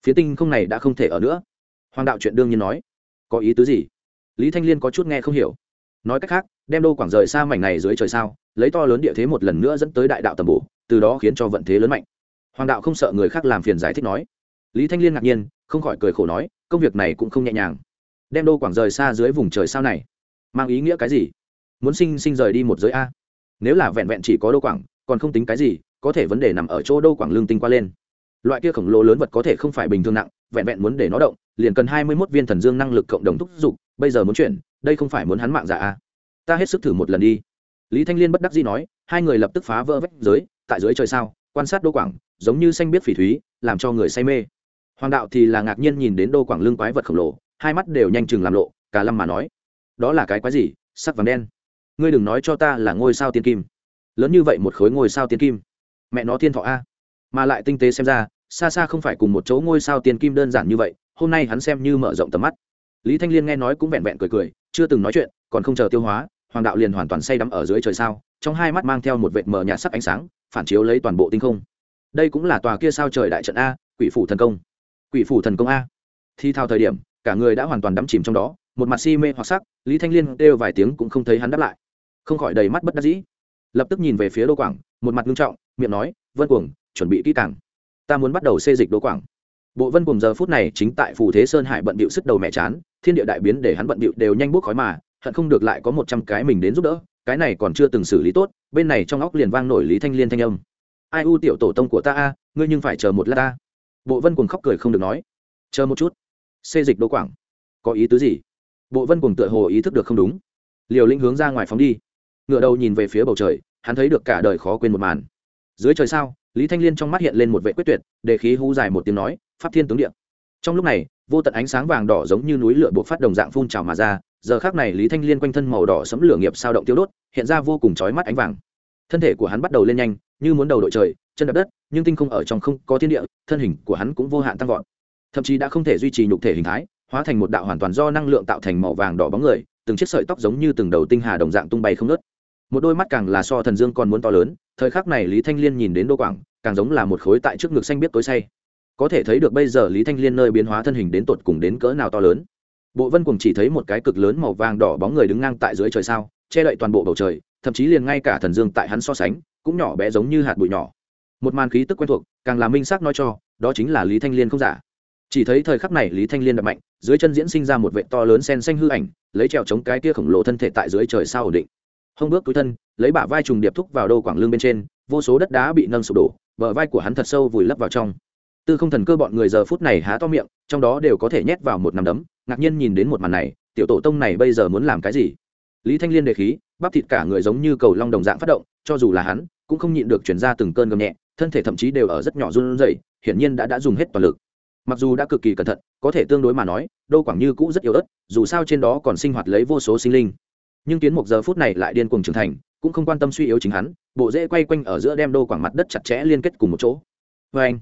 Phía tinh không này đã không thể ở nữa. Hoàng đạo chuyện đương nhiên nói. Có ý tứ gì? Lý thanh liên có chút nghe không hiểu. Nói cách khác, đem đô quảng rời xa mảnh này dưới trời sao, lấy to lớn địa thế một lần nữa dẫn tới đại đạo tầm bổ, từ đó khiến cho vận thế lớn mạnh. Hoàng đạo không sợ người khác làm phiền giải thích nói. Lý thanh liên ngạc nhiên, không khỏi cười khổ nói, công việc này cũng không nhẹ nhàng. Đem đô quảng rời xa dưới vùng trời sao này, mang ý nghĩa cái gì? Muốn sinh sinh rời đi một giới a nếu là vẹn vẹn chỉ có đô quảng, còn không tính cái gì, có thể vấn đề nằm ở chỗ đô quảng lương tinh qua lên. Loại kia khổng lồ lớn vật có thể không phải bình thường nặng, vẹn vẹn muốn để nó động, liền cần hai mươi mốt viên thần dương năng lực cộng đồng thúc giục, bây giờ muốn chuyển, đây không phải muốn hắn mạng giả a ta hết sức thử một lần đi. Lý thanh liên bất đắc dĩ nói, hai người lập tức phá vỡ vách giới, tại dưới trời sao, quan sát đô quảng, giống như xanh biết phỉ thúy, làm cho người say mê. Hoàng đạo thì là ngạc nhiên nhìn đến đô quảng lương quái vật khổng lồ, hai mắt đều nhanh chừng làm lộ, cả lâm mà nói, đó là cái quái gì, sắc vàng đen ngươi đừng nói cho ta là ngôi sao tiên kim. Lớn như vậy một khối ngôi sao tiên kim. Mẹ nó thiên thọ a. Mà lại tinh tế xem ra, xa xa không phải cùng một chỗ ngôi sao tiên kim đơn giản như vậy, hôm nay hắn xem như mở rộng tầm mắt. Lý thanh liên nghe nói cũng vẹn vẹn cười cười, chưa từng nói chuyện, còn không chờ tiêu hóa, hoàng đạo liền hoàn toàn say đắm ở dưới trời sao, trong hai mắt mang theo một vệt mờ nhạt sắc ánh sáng, phản chiếu lấy toàn bộ tinh không. Đây cũng là tòa kia sao trời đại trận a, quỷ phủ thần công. Quỷ phủ thần công a. Thi thao thời điểm, cả người đã hoàn toàn đắm chìm trong đó, một mặt si mê hoặc sắc, lý thanh liên kêu vài tiếng cũng không thấy hắn đáp lại không khỏi đầy mắt bất đắc dĩ. Lập tức nhìn về phía đô quảng, một mặt nghiêm trọng, miệng nói, vân cuồng, chuẩn bị kỹ càng. Ta muốn bắt đầu xê dịch đô quảng. Bộ vân cuồng giờ phút này chính tại phù thế sơn hải bận bịu sức đầu mẹ chán, thiên địa đại biến để hắn bận bịu đều nhanh bút khói mà, hận không được lại có một trăm cái mình đến giúp đỡ, cái này còn chưa từng xử lý tốt, bên này trong óc liền vang nổi lý thanh liên thanh âm. Ai u tiểu tổ tông của ta a, ngươi nhưng phải chờ một lát ta. Bộ vân cuồng khóc cười không được nói. Chờ một chút. Xê dịch đô quảng. Có ý tứ gì? Bộ vân cuồng tựa hồ ý thức được không đúng. Liều lĩnh hướng ra ngoài phóng đi ngựa đầu nhìn về phía bầu trời, hắn thấy được cả đời khó quên một màn. Dưới trời sao, lý thanh liên trong mắt hiện lên một vệ quyết tuyệt, để khí hú dài một tiếng nói, pháp thiên tướng điện trong lúc này, vô tận ánh sáng vàng đỏ giống như núi lửa buộc phát đồng dạng phun trào mà ra, giờ khác này lý thanh liên quanh thân màu đỏ sấm lửa nghiệp sao động tiêu đốt, hiện ra vô cùng chói mắt ánh vàng. Thân thể của hắn bắt đầu lên nhanh, như muốn đầu đội trời, chân đập đất, nhưng tinh không ở trong không có thiên địa, thân hình của hắn cũng vô hạn tăng vọt. Thậm chí đã không thể duy trì nhục thể hình thái, hóa thành một đạo hoàn toàn do năng lượng tạo thành màu vàng đỏ bóng người, từng chiếc sợi tóc giống như từng đầu tinh hà đồng dạng tung bay không nớt một đôi mắt càng là so thần dương còn muốn to lớn, thời khắc này lý thanh liên nhìn đến đô quảng, càng giống là một khối tại trước ngực xanh biết tối say. Có thể thấy được bây giờ lý thanh liên nơi biến hóa thân hình đến tột cùng đến cỡ nào to lớn. Bộ vân cùng chỉ thấy một cái cực lớn màu vàng đỏ bóng người đứng ngang tại dưới trời sao, che đậy toàn bộ bầu trời, thậm chí liền ngay cả thần dương tại hắn so sánh, cũng nhỏ bé giống như hạt bụi nhỏ. Một màn khí tức quen thuộc, càng là minh xác nói cho, đó chính là lý thanh liên không giả. Chỉ thấy thời khắc này lý thanh liên đập mạnh, dưới chân diễn sinh ra một vệ to lớn sen xanh hư ảnh, lấy trèo chống cái kia khổng lồ thân thể tại dưới trời sao ổn định hông bước túi thân, lấy bả vai trùng điệp thúc vào đô quảng lương bên trên, vô số đất đá bị nâng sụp đổ, bờ vai của hắn thật sâu vùi lấp vào trong. Tư không thần cơ bọn người giờ phút này há to miệng, trong đó đều có thể nhét vào một nắm đấm, ngạc nhiên nhìn đến một màn này, tiểu tổ tông này bây giờ muốn làm cái gì? Lý thanh liên đề khí, bắp thịt cả người giống như cầu long đồng dạng phát động, cho dù là hắn, cũng không nhịn được chuyển ra từng cơn gầm nhẹ, thân thể thậm chí đều ở rất nhỏ run rẩy, hiển nhiên đã đã dùng hết toàn lực. Mặc dù đã cực kỳ cẩn thận, có thể tương đối mà nói, đô quảng như cũ rất yếu ớt, dù sao trên đó còn sinh hoạt lấy vô số sinh linh nhưng kiến một giờ phút này lại điên cuồng trưởng thành, cũng không quan tâm suy yếu chính hắn, bộ dễ quay quanh ở giữa đem đô quảng mặt đất chặt chẽ liên kết cùng một chỗ. Vê anh,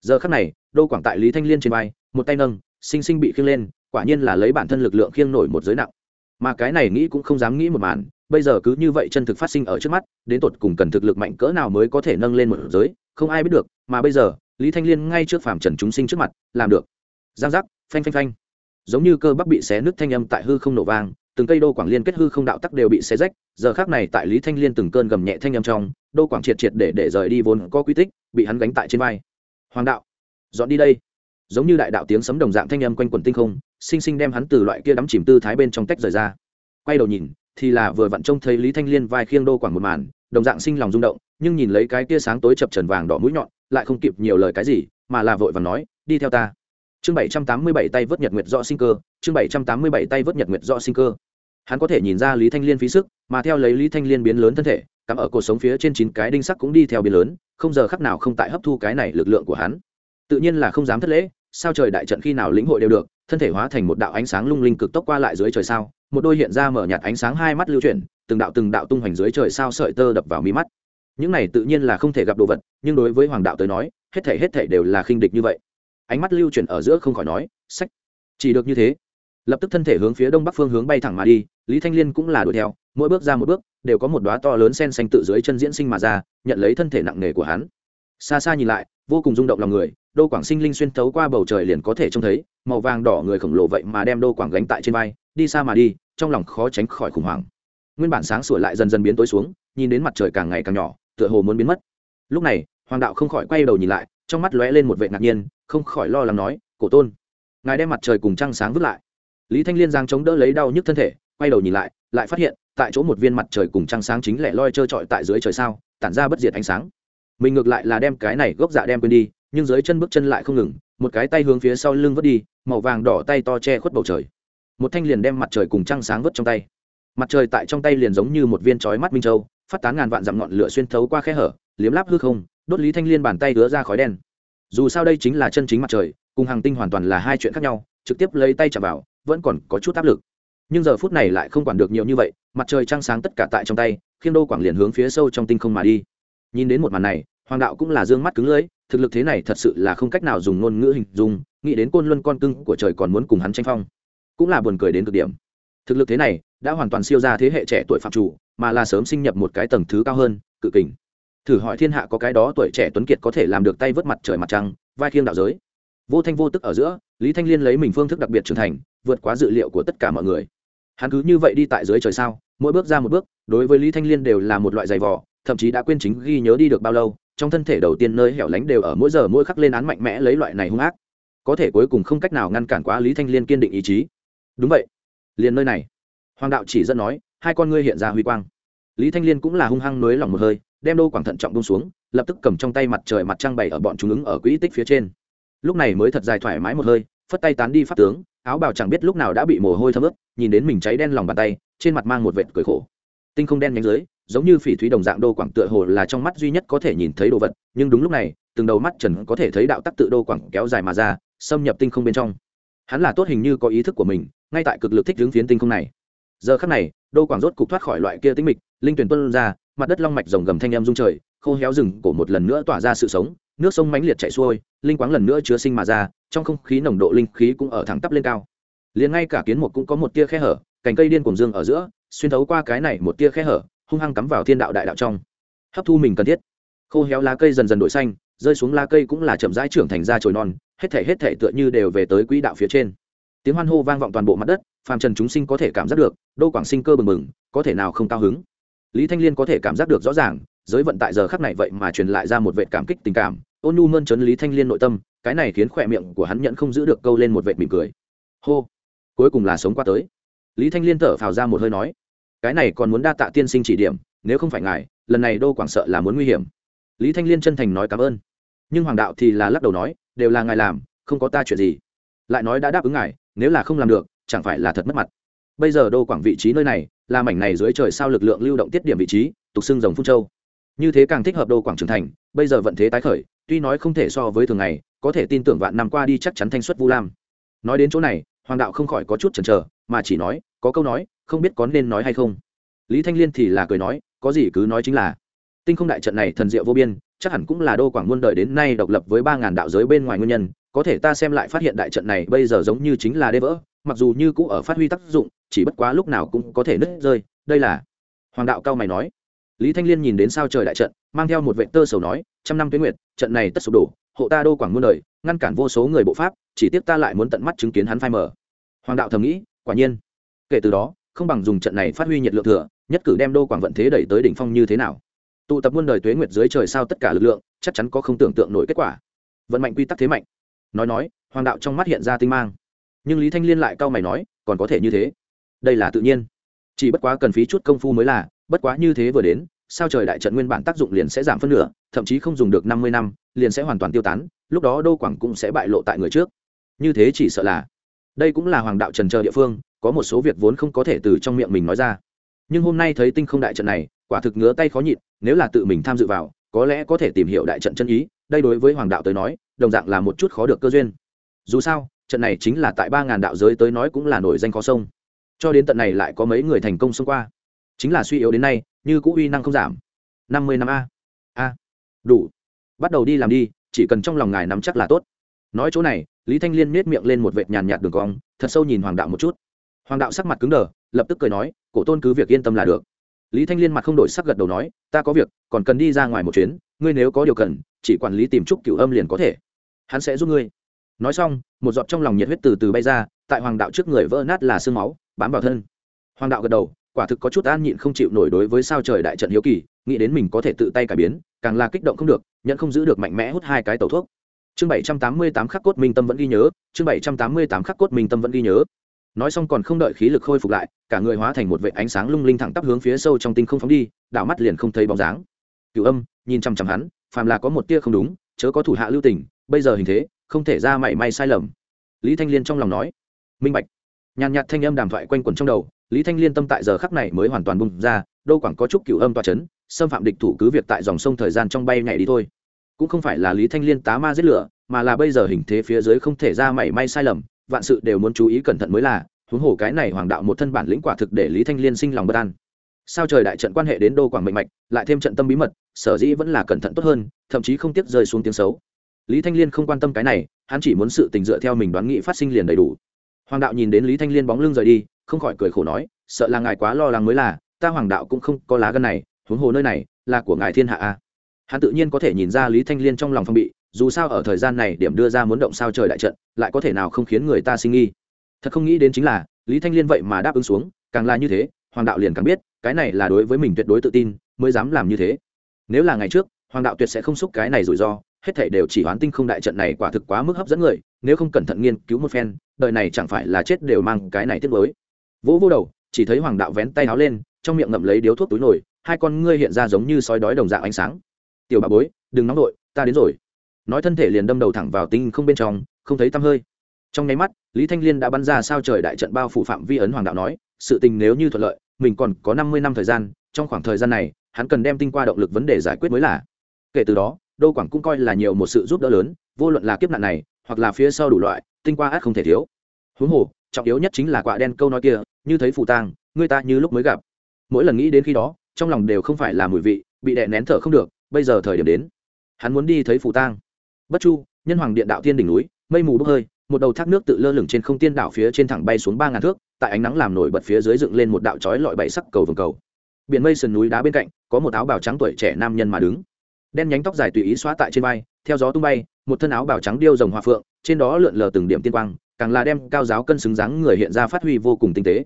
giờ khắc này, đô quảng tại lý thanh liên trên vai, một tay nâng sinh sinh bị khiêng lên, quả nhiên là lấy bản thân lực lượng khiêng nổi một giới nặng. Mà cái này nghĩ cũng không dám nghĩ một màn, bây giờ cứ như vậy chân thực phát sinh ở trước mắt, đến tột cùng cần thực lực mạnh cỡ nào mới có thể nâng lên một giới, không ai biết được, mà bây giờ, lý thanh liên ngay trước phàm trần chúng sinh trước mặt, làm được. Giang giác, phanh phanh phanh. Giống như cơ bắp bị xé nứt thanh âm tại hư không nổ vang từng cây đô quảng liên kết hư không đạo tắc đều bị xé rách, giờ khác này tại lý thanh liên từng cơn gầm nhẹ thanh âm trong, đô quảng triệt triệt để để rời đi vốn có quy tích, bị hắn gánh tại trên vai. Hoàng đạo, dọn đi đây. Giống như đại đạo tiếng sấm đồng dạng thanh âm quanh quần tinh không, sinh sinh đem hắn từ loại kia đắm chìm tư thái bên trong tách rời ra. Quay đầu nhìn, thì là vừa vặn trông thấy lý thanh liên vai khiêng đô quảng một màn, đồng dạng sinh lòng rung động, nhưng nhìn lấy cái kia sáng tối chập trần vàng đỏ mũi nhọn, lại không kịp nhiều lời cái gì, mà là vội và nói, đi theo ta. Chương bảy trăm tám mươi bảy tay vớt nhật nguyệt rõ sinh cơ, chương bảy trăm tám mươi bảy tay vớt nhật nguyệt rõ sinh cơ hắn có thể nhìn ra lý thanh liên phí sức, mà theo lấy lý thanh liên biến lớn thân thể, cắm ở cuộc sống phía trên chín cái đinh sắc cũng đi theo biến lớn, không giờ khắc nào không tại hấp thu cái này lực lượng của hắn. Tự nhiên là không dám thất lễ, sao trời đại trận khi nào lĩnh hội đều được, thân thể hóa thành một đạo ánh sáng lung linh cực tốc qua lại dưới trời sao, một đôi hiện ra mở nhạt ánh sáng hai mắt lưu chuyển, từng đạo từng đạo tung hoành dưới trời sao sợi tơ đập vào mi mắt. Những này tự nhiên là không thể gặp đồ vật, nhưng đối với hoàng đạo tới nói, hết thể hết thể đều là khinh địch như vậy. Ánh mắt lưu chuyển ở giữa không khỏi nói, sách, chỉ được như thế lập tức thân thể hướng phía đông bắc phương hướng bay thẳng mà đi, lý thanh liên cũng là đuổi theo, mỗi bước ra một bước, đều có một đoá to lớn sen xanh tự dưới chân diễn sinh mà ra, nhận lấy thân thể nặng nề của hắn. Xa xa nhìn lại, vô cùng rung động lòng người, đô quảng sinh linh xuyên thấu qua bầu trời liền có thể trông thấy, màu vàng đỏ người khổng lồ vậy mà đem đô quảng gánh tại trên vai, đi xa mà đi, trong lòng khó tránh khỏi khủng hoảng. Nguyên bản sáng sủa lại dần dần biến tối xuống, nhìn đến mặt trời càng ngày càng nhỏ, tựa hồ muốn biến mất. Lúc này, hoàng đạo không khỏi quay đầu nhìn lại, trong mắt lóe lên một vệ ngạc nhiên, không khỏi lo lắng nói, cổ tôn, ngài đem mặt trời cùng trăng sáng vứt lại lý thanh liên giang chống đỡ lấy đau nhức thân thể, quay đầu nhìn lại lại phát hiện, tại chỗ một viên mặt trời cùng trăng sáng chính lẻ loi trơ trọi tại dưới trời sao, tản ra bất diệt ánh sáng. Mình ngược lại là đem cái này gốc dạ đem quên đi, nhưng dưới chân bước chân lại không ngừng, một cái tay hướng phía sau lưng vứt đi, màu vàng đỏ tay to che khuất bầu trời. Một thanh liền đem mặt trời cùng trăng sáng vứt trong tay. Mặt trời tại trong tay liền giống như một viên chói mắt minh châu, phát tán ngàn vạn dặm ngọn lửa xuyên thấu qua khe hở, liếm láp hư không, đốt lý thanh liên bàn tay đứa ra khói đen. Dù sao đây chính là chân chính mặt trời, cùng hàng tinh hoàn toàn là hai chuyện khác nhau, trực tiếp lấy tay chạm vào vẫn còn có chút áp lực. Nhưng giờ phút này lại không quản được nhiều như vậy, mặt trời trăng sáng tất cả tại trong tay, khiêm đô quảng liền hướng phía sâu trong tinh không mà đi. Nhìn đến một màn này, hoàng đạo cũng là d ư ơ n g mắt cứng lưỡi, thực lực thế này thật sự là không cách nào dùng ngôn ngữ hình dung, nghĩ đến côn luân con cưng của trời còn muốn cùng hắn tranh phong, cũng là buồn cười đến cực điểm. Thực lực thế này đã hoàn toàn siêu ra thế hệ trẻ tuổi phạm chủ, mà là sớm sinh nhập một cái tầng thứ cao hơn, cự kình. Thử hỏi thiên hạ có cái đó tuổi trẻ tuấn kiệt có thể làm được tay vớt mặt trời mặt trăng, vai khiêng đạo giới. Vô thanh vô tức ở giữa lý thanh liên lấy mình phương thức đặc biệt trưởng thành, vượt quá dự liệu của tất cả mọi người. Hắn cứ như vậy đi tại dưới trời sao, mỗi bước ra một bước, đối với lý thanh liên đều là một loại giày vò, thậm chí đã quên chính ghi nhớ đi được bao lâu, trong thân thể đầu tiên nơi hẻo lánh đều ở mỗi giờ mỗi khắc lên án mạnh mẽ lấy loại này hung ác. Có thể cuối cùng không cách nào ngăn cản quá lý thanh liên kiên định ý chí. Đúng vậy. Liền nơi này. Hoàng đạo chỉ dẫn nói, hai con ngươi hiện ra huy quang. Lý thanh liên cũng là hung hăng nới lòng một hơi, đem đô quảng thận trọng bông xuống, lập tức cầm trong tay mặt trời mặt trăng bày ở bọn chúng ứng ở quỹ tích phía trên lúc này mới thật dài thoải mái một hơi, phất tay tán đi pháp tướng, áo bào chẳng biết lúc nào đã bị mồ hôi thấm ướt, nhìn đến mình cháy đen lòng bàn tay, trên mặt mang một vệt cười khổ. Tinh không đen nhánh dưới, giống như phỉ thúy đồng dạng đô quảng tựa hồ là trong mắt duy nhất có thể nhìn thấy đồ vật, nhưng đúng lúc này, từng đầu mắt trần có thể thấy đạo tắc tự đô quảng kéo dài mà ra, xâm nhập tinh không bên trong. Hắn là tốt hình như có ý thức của mình, ngay tại cực lực thích hướng phiến tinh không này. Giờ khắc này, đô quảng rốt cục thoát khỏi loại kia tính mịch, linh tuyển tuân ra, mặt đất long mạch rồng gầm thanh em rung trời, khô héo rừng cổ một lần nữa tỏa ra sự sống nước sông mãnh liệt chảy xuôi, linh quáng lần nữa chứa sinh mà ra, trong không khí nồng độ linh khí cũng ở thẳng tắp lên cao. Liền ngay cả kiến một cũng có một tia khe hở, cành cây điên cuồng dương ở giữa, xuyên thấu qua cái này một tia khe hở, hung hăng cắm vào thiên đạo đại đạo trong. Hấp thu mình cần thiết. Khô héo lá cây dần dần đổi xanh, rơi xuống lá cây cũng là chậm rãi trưởng thành ra chồi non, hết thể hết thể tựa như đều về tới quỹ đạo phía trên. Tiếng hoan hô vang vọng toàn bộ mặt đất, phàm trần chúng sinh có thể cảm giác được, đô quảng sinh cơ bừng bừng, có thể nào không cao hứng? Lý thanh liên có thể cảm giác được rõ ràng, giới vận tại giờ khắc này vậy mà truyền lại ra một vệ cảm kích tình cảm ôn nhu mơn trấn lý thanh liên nội tâm, cái này khiến khỏe miệng của hắn nhận không giữ được câu lên một vệ mỉm cười. Hô. Cuối cùng là sống qua tới. Lý thanh liên thở phào ra một hơi nói, cái này còn muốn đa tạ tiên sinh chỉ điểm, nếu không phải ngài, lần này đô quảng sợ là muốn nguy hiểm. Lý thanh liên chân thành nói cảm ơn. Nhưng hoàng đạo thì là lắc đầu nói, đều là ngài làm, không có ta chuyện gì. Lại nói đã đáp ứng ngài, nếu là không làm được, chẳng phải là thật mất mặt. Bây giờ đô quảng vị trí nơi này, là mảnh này dưới trời sao lực lượng lưu động tiết điểm vị trí, tục xưng rồng phun châu. Như thế càng thích hợp đô quảng trưởng thành, bây giờ vận thế tái khởi tuy nói không thể so với thường ngày, có thể tin tưởng vạn năm qua đi chắc chắn thanh xuất vu lam. Nói đến chỗ này, hoàng đạo không khỏi có chút chần chờ, mà chỉ nói, có câu nói, không biết có nên nói hay không. Lý thanh liên thì là cười nói, có gì cứ nói chính là, tinh không đại trận này thần diệu vô biên, chắc hẳn cũng là đô quảng muôn đời đến nay độc lập với ba ngàn đạo giới bên ngoài nguyên nhân, có thể ta xem lại phát hiện đại trận này bây giờ giống như chính là đê vỡ, mặc dù như cũ ở phát huy tác dụng, chỉ bất quá lúc nào cũng có thể nứt rơi, đây là, hoàng đạo cao mày nói. Lý thanh liên nhìn đến sao trời đại trận, mang theo một vệ tơ sầu nói, trăm năm tuyến nguyệt trận này tất sụp đổ, hộ ta đô quảng muôn đời, ngăn cản vô số người bộ pháp, chỉ tiếc ta lại muốn tận mắt chứng kiến hắn phai mở hoàng đạo thầm nghĩ, quả nhiên, kể từ đó, không bằng dùng trận này phát huy nhiệt lượng thừa, nhất cử đem đô quảng vận thế đẩy tới đỉnh phong như thế nào. Tụ tập muôn đời tuế nguyệt dưới trời sao tất cả lực lượng, chắc chắn có không tưởng tượng nổi kết quả. Vận mạnh quy tắc thế mạnh. Nói nói, hoàng đạo trong mắt hiện ra tinh mang. Nhưng lý thanh liên lại cau mày nói, còn có thể như thế. Đây là tự nhiên. Chỉ bất quá cần phí chút công phu mới là, bất quá như thế vừa đến sao trời đại trận nguyên bản tác dụng liền sẽ giảm phân nửa, thậm chí không dùng được năm mươi năm, liền sẽ hoàn toàn tiêu tán, lúc đó đô quảng cũng sẽ bại lộ tại người trước. Như thế chỉ sợ là, đây cũng là hoàng đạo trần chờ địa phương, có một số việc vốn không có thể từ trong miệng mình nói ra. Nhưng hôm nay thấy tinh không đại trận này, quả thực ngứa tay khó nhịn, nếu là tự mình tham dự vào, có lẽ có thể tìm hiểu đại trận chân ý, đây đối với hoàng đạo tới nói, đồng dạng là một chút khó được cơ duyên. Dù sao, trận này chính là tại ba ngàn đạo giới tới nói cũng là nổi danh khó sông. Cho đến tận này lại có mấy người thành công xông qua chính là suy yếu đến nay, như cũ uy năng không giảm. Năm mươi năm a. A. Đủ. Bắt đầu đi làm đi, chỉ cần trong lòng ngài nắm chắc là tốt. Nói chỗ này, lý thanh liên nết miệng lên một vệt nhàn nhạt đường cong, thật sâu nhìn hoàng đạo một chút. Hoàng đạo sắc mặt cứng đờ, lập tức cười nói, cổ tôn cứ việc yên tâm là được. Lý thanh liên mặt không đổi sắc gật đầu nói, ta có việc, còn cần đi ra ngoài một chuyến, ngươi nếu có điều cần, chỉ quản lý tìm trúc cửu âm liền có thể. Hắn sẽ giúp ngươi. Nói xong, một giọt trong lòng nhiệt huyết từ từ bay ra, tại hoàng đạo trước người vỡ nát là sương máu, bám vào thân. Hoàng đạo gật đầu quả thực có chút an nhịn không chịu nổi đối với sao trời đại trận hiếu kỳ, nghĩ đến mình có thể tự tay cải biến, càng là kích động không được nhận không giữ được mạnh mẽ hút hai cái tẩu thuốc. Chương bảy trăm tám mươi tám khắc cốt minh tâm vẫn ghi nhớ, chương bảy trăm tám mươi tám khắc cốt minh tâm vẫn ghi nhớ. Nói xong còn không đợi khí lực khôi phục lại, cả người hóa thành một vệ ánh sáng lung linh thẳng tắp hướng phía sâu trong tinh không phóng đi, đảo mắt liền không thấy bóng dáng. Cựu âm, nhìn chằm chằm hắn, phàm là có một tia không đúng, chớ có thủ hạ lưu tình, bây giờ hình thế, không thể ra mảy may sai lầm. Lý thanh liên trong lòng nói, minh bạch nhàn nhạt thanh âm đàm thoại quanh quẩn trong đầu, lý thanh liên tâm tại giờ khắc này mới hoàn toàn bung ra, đâu quảng có chút cựu âm toa c h ấ n xâm phạm địch thủ cứ việc tại dòng sông thời gian trong bay nhảy đi thôi. Cũng không phải là lý thanh liên tá ma giết lửa, mà là bây giờ hình thế phía dưới không thể ra mảy may sai lầm, vạn sự đều muốn chú ý cẩn thận mới là, huống hồ cái này hoàng đạo một thân bản lĩnh quả thực để lý thanh liên sinh lòng bất an. Sao trời đại trận quan hệ đến đô quảng mạnh mạch, lại thêm trận tâm bí mật, sở dĩ vẫn là cẩn thận tốt hơn, thậm chí không tiếc rơi xuống tiếng xấu. Lý thanh liên không quan tâm cái này, hắn chỉ muốn sự tình dựa theo mình đoán nghị phát sinh liền đầy đủ hoàng đạo nhìn đến lý thanh liên bóng lưng rời đi, không khỏi cười khổ nói, sợ là ngài quá lo lắng mới là, ta hoàng đạo cũng không có lá gân này, huống hồ nơi này là của ngài thiên hạ a. Hắn tự nhiên có thể nhìn ra lý thanh liên trong lòng phong bị, dù sao ở thời gian này điểm đưa ra muốn động sao trời đại trận, lại có thể nào không khiến người ta sinh nghi. Thật không nghĩ đến chính là, lý thanh liên vậy mà đáp ứng xuống, càng là như thế, hoàng đạo liền càng biết, cái này là đối với mình tuyệt đối tự tin, mới dám làm như thế. Nếu là ngày trước, hoàng đạo tuyệt sẽ không xúc cái này rủi ro, hết thảy đều chỉ hoán tinh không đại trận này quả thực quá mức hấp dẫn người, nếu không cẩn thận nghiên cứu một phen đời này chẳng phải là chết đều mang cái này tiếc mới vỗ vô đầu, chỉ thấy hoàng đạo vén tay áo lên, trong miệng ngậm lấy điếu thuốc túi nổi hai con ngươi hiện ra giống như sói đói đồng dạng ánh sáng. Tiểu bà bối, đừng nóng đội ta đến rồi. Nói thân thể liền đâm đầu thẳng vào tinh không bên trong, không thấy tăm hơi. Trong nháy mắt, lý thanh liên đã bắn ra sao trời đại trận bao phủ phạm vi ấn hoàng đạo nói, sự tình nếu như thuận lợi, mình còn có năm mươi năm thời gian, trong khoảng thời gian này, hắn cần đem tinh qua động lực vấn đề giải quyết mới là. Kể từ đó, đô quảng cũng coi là nhiều một sự giúp đỡ lớn, vô luận là kiếp nạn này, hoặc là phía sau đủ loại tinh qua át không thể thiếu. Huống hồ, trọng yếu nhất chính là quạ đen câu nói kia, như thấy phù tang, người ta như lúc mới gặp. Mỗi lần nghĩ đến khi đó, trong lòng đều không phải là mùi vị, bị đè nén thở không được, bây giờ thời điểm đến. Hắn muốn đi thấy phù tang. Bất chu, nhân hoàng điện đạo tiên đỉnh núi, mây mù bốc hơi, một đầu thác nước tự lơ lửng trên không tiên đảo phía trên thẳng bay xuống ba ngàn thước, tại ánh nắng làm nổi bật phía dưới dựng lên một đạo chói lọi bảy sắc cầu vồng cầu. Biển mây sườn núi đá bên cạnh, có một áo bào trắng tuổi trẻ nam nhân mà đứng. Đen nhánh tóc dài tùy ý xóa tại trên vai, theo gió tung bay một thân áo bào trắng điêu rồng hoa phượng, trên đó lượn lờ từng điểm tiên quang, càng là đem cao giáo cân xứng dáng người hiện ra phát huy vô cùng tinh tế.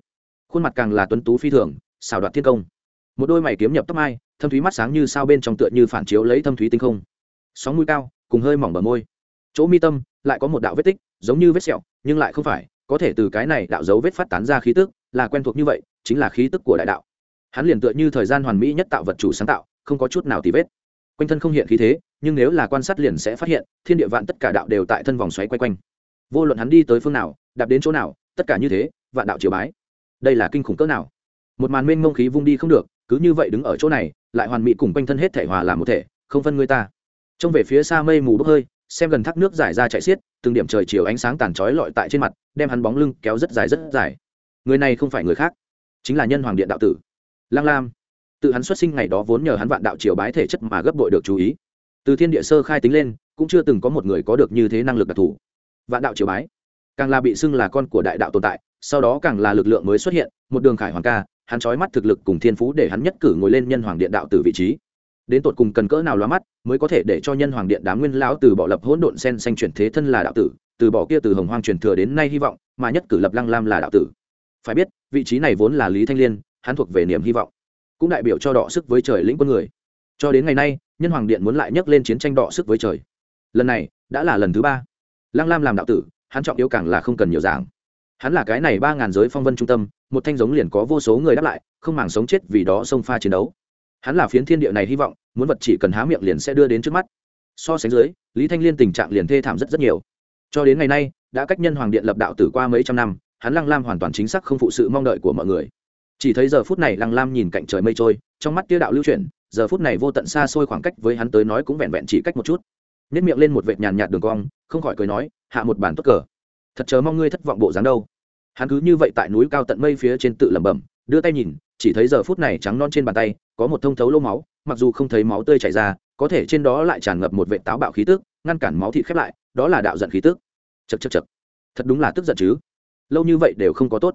Khuôn mặt càng là tuấn tú phi thường, xảo đoạt thiên công. Một đôi mày kiếm nhập tóc mai, thâm thúy mắt sáng như sao bên trong tựa như phản chiếu lấy thâm thúy tinh không. Sóng mũi cao, cùng hơi mỏng bờ môi. Chỗ mi tâm, lại có một đạo vết tích, giống như vết sẹo, nhưng lại không phải, có thể từ cái này đạo dấu vết phát tán ra khí tức, là quen thuộc như vậy, chính là khí tức của đại đạo. Hắn liền tựa như thời gian hoàn mỹ nhất tạo vật chủ sáng tạo, không có chút nào tì vết quanh thân không hiện khí thế, nhưng nếu là quan sát liền sẽ phát hiện, thiên địa vạn tất cả đạo đều tại thân vòng xoáy quay quanh. Vô luận hắn đi tới phương nào, đạp đến chỗ nào, tất cả như thế, vạn đạo triều bái. Đây là kinh khủng cỡ nào? Một màn mênh mông khí vung đi không được, cứ như vậy đứng ở chỗ này, lại hoàn mỹ cùng quanh thân hết thể hòa làm một thể, không phân người ta. Trông về phía xa mây mù bốc hơi, xem gần thác nước dài ra chạy xiết, từng điểm trời chiều ánh sáng tàn trói lọi tại trên mặt, đem hắn bóng lưng kéo rất dài rất dài. Người này không phải người khác, chính là nhân hoàng điện đạo tử. Lang lam tự hắn xuất sinh ngày đó vốn nhờ hắn vạn đạo triều bái thể chất mà gấp bội được chú ý. Từ thiên địa sơ khai tính lên, cũng chưa từng có một người có được như thế năng lực đặc thù. Vạn đạo triều bái, càng là bị xưng là con của đại đạo tồn tại, sau đó càng là lực lượng mới xuất hiện, một đường khải hoàng ca, hắn trói mắt thực lực cùng thiên phú để hắn nhất cử ngồi lên nhân hoàng điện đạo từ vị trí. Đến tột cùng cần cỡ nào loa mắt, mới có thể để cho nhân hoàng điện đám nguyên lão từ bỏ lập hỗn độn sen xanh chuyển thế thân là đạo tử, từ bỏ kia từ hồng hoang truyền thừa đến nay hy vọng, mà nhất cử lập lăng lam là đạo tử. Phải biết, vị trí này vốn là lý thanh liên, hắn thuộc về niềm hy vọng cũng đại biểu cho đọ sức với trời lĩnh quân người. Cho đến ngày nay, nhân hoàng điện muốn lại nhấc lên chiến tranh đọ sức với trời. Lần này, đã là lần thứ ba. Lăng lam làm đạo tử, hắn trọng yếu càng là không cần nhiều giảng. Hắn là cái này ba ngàn giới phong vân trung tâm, một thanh giống liền có vô số người đáp lại, không màng sống chết vì đó xông pha chiến đấu. Hắn là phiến thiên địa này hy vọng, muốn vật chỉ cần há miệng liền sẽ đưa đến trước mắt. So sánh dưới, lý thanh liên tình trạng liền thê thảm rất rất nhiều. Cho đến ngày nay, đã cách nhân hoàng điện lập đạo tử qua mấy trăm năm, hắn lăng lam hoàn toàn chính xác không phụ sự mong đợi của mọi người chỉ thấy giờ phút này lăng lam nhìn cạnh trời mây trôi, trong mắt tia đạo lưu chuyển, giờ phút này vô tận xa xôi khoảng cách với hắn tới nói cũng vẹn vẹn chỉ cách một chút. Nếp miệng lên một vệt nhàn nhạt đường cong, không khỏi cười nói, hạ một bản tốt cờ. Thật chớ mong ngươi thất vọng bộ dáng đâu. Hắn cứ như vậy tại núi cao tận mây phía trên tự lẩm bẩm, đưa tay nhìn, chỉ thấy giờ phút này trắng non trên bàn tay, có một thông thấu lô máu, mặc dù không thấy máu tươi chảy ra, có thể trên đó lại tràn ngập một vệ táo bạo khí tức, ngăn cản máu thịt khép lại, đó là đạo giận khí tức. Chật chật chật thật đúng là tức giận chứ. Lâu như vậy đều không có tốt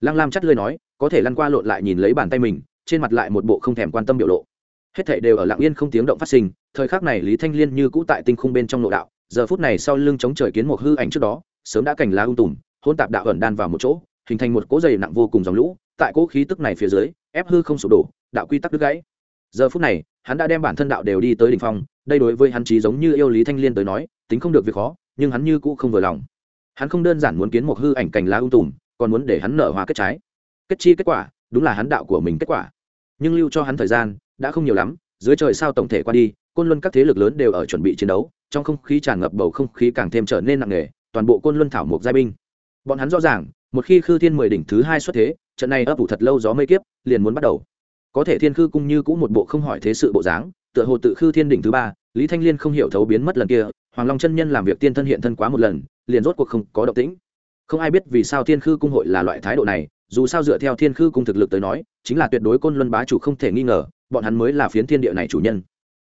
lăng lam chắt lơi nói, có thể lăn qua lộn lại nhìn lấy bàn tay mình, trên mặt lại một bộ không thèm quan tâm biểu lộ. Hết thảy đều ở lặng yên không tiếng động phát sinh, thời khắc này lý thanh liên như cũ tại tinh khung bên trong nội đạo, giờ phút này sau lưng chống trời kiến một hư ảnh trước đó, sớm đã cảnh lá ung tùm hôn tạp đạo ẩn đan vào một chỗ, hình thành một cỗ dày nặng vô cùng dòng lũ, tại cỗ khí tức này phía dưới, ép hư không sụp đổ, đạo quy tắc đứt gãy. Giờ phút này, hắn đã đem bản thân đạo đều đi tới đỉnh phong, đây đối với hắn trí giống như yêu lý thanh liên tới nói, tính không được việc khó, nhưng hắn như cũ không vừa lòng. Hắn không đơn giản muốn kiến một hư ảnh cành lá ung tùm còn muốn để hắn nở hoa kết trái. Kết chi kết quả, đúng là hắn đạo của mình kết quả. Nhưng lưu cho hắn thời gian, đã không nhiều lắm, dưới trời sao tổng thể qua đi, côn luân các thế lực lớn đều ở chuẩn bị chiến đấu, trong không khí tràn ngập bầu không khí càng thêm trở nên nặng nề, toàn bộ côn luân thảo mộc giai binh. Bọn hắn rõ ràng, một khi khư thiên mười đỉnh thứ hai xuất thế, trận này ấp ủ thật lâu gió mây kiếp, liền muốn bắt đầu. Có thể thiên khư cung như cũng một bộ không hỏi thế sự bộ dáng, tựa hồ tự khư thiên đỉnh thứ ba, lý thanh liên không hiểu thấu biến mất lần kia, hoàng long chân nhân làm việc tiên thân hiện thân quá một lần, liền rốt cuộc không có động tĩnh không ai biết vì sao thiên khư cung hội là loại thái độ này, dù sao dựa theo thiên khư cung thực lực tới nói, chính là tuyệt đối côn luân bá chủ không thể nghi ngờ, bọn hắn mới là phiến thiên địa này chủ nhân.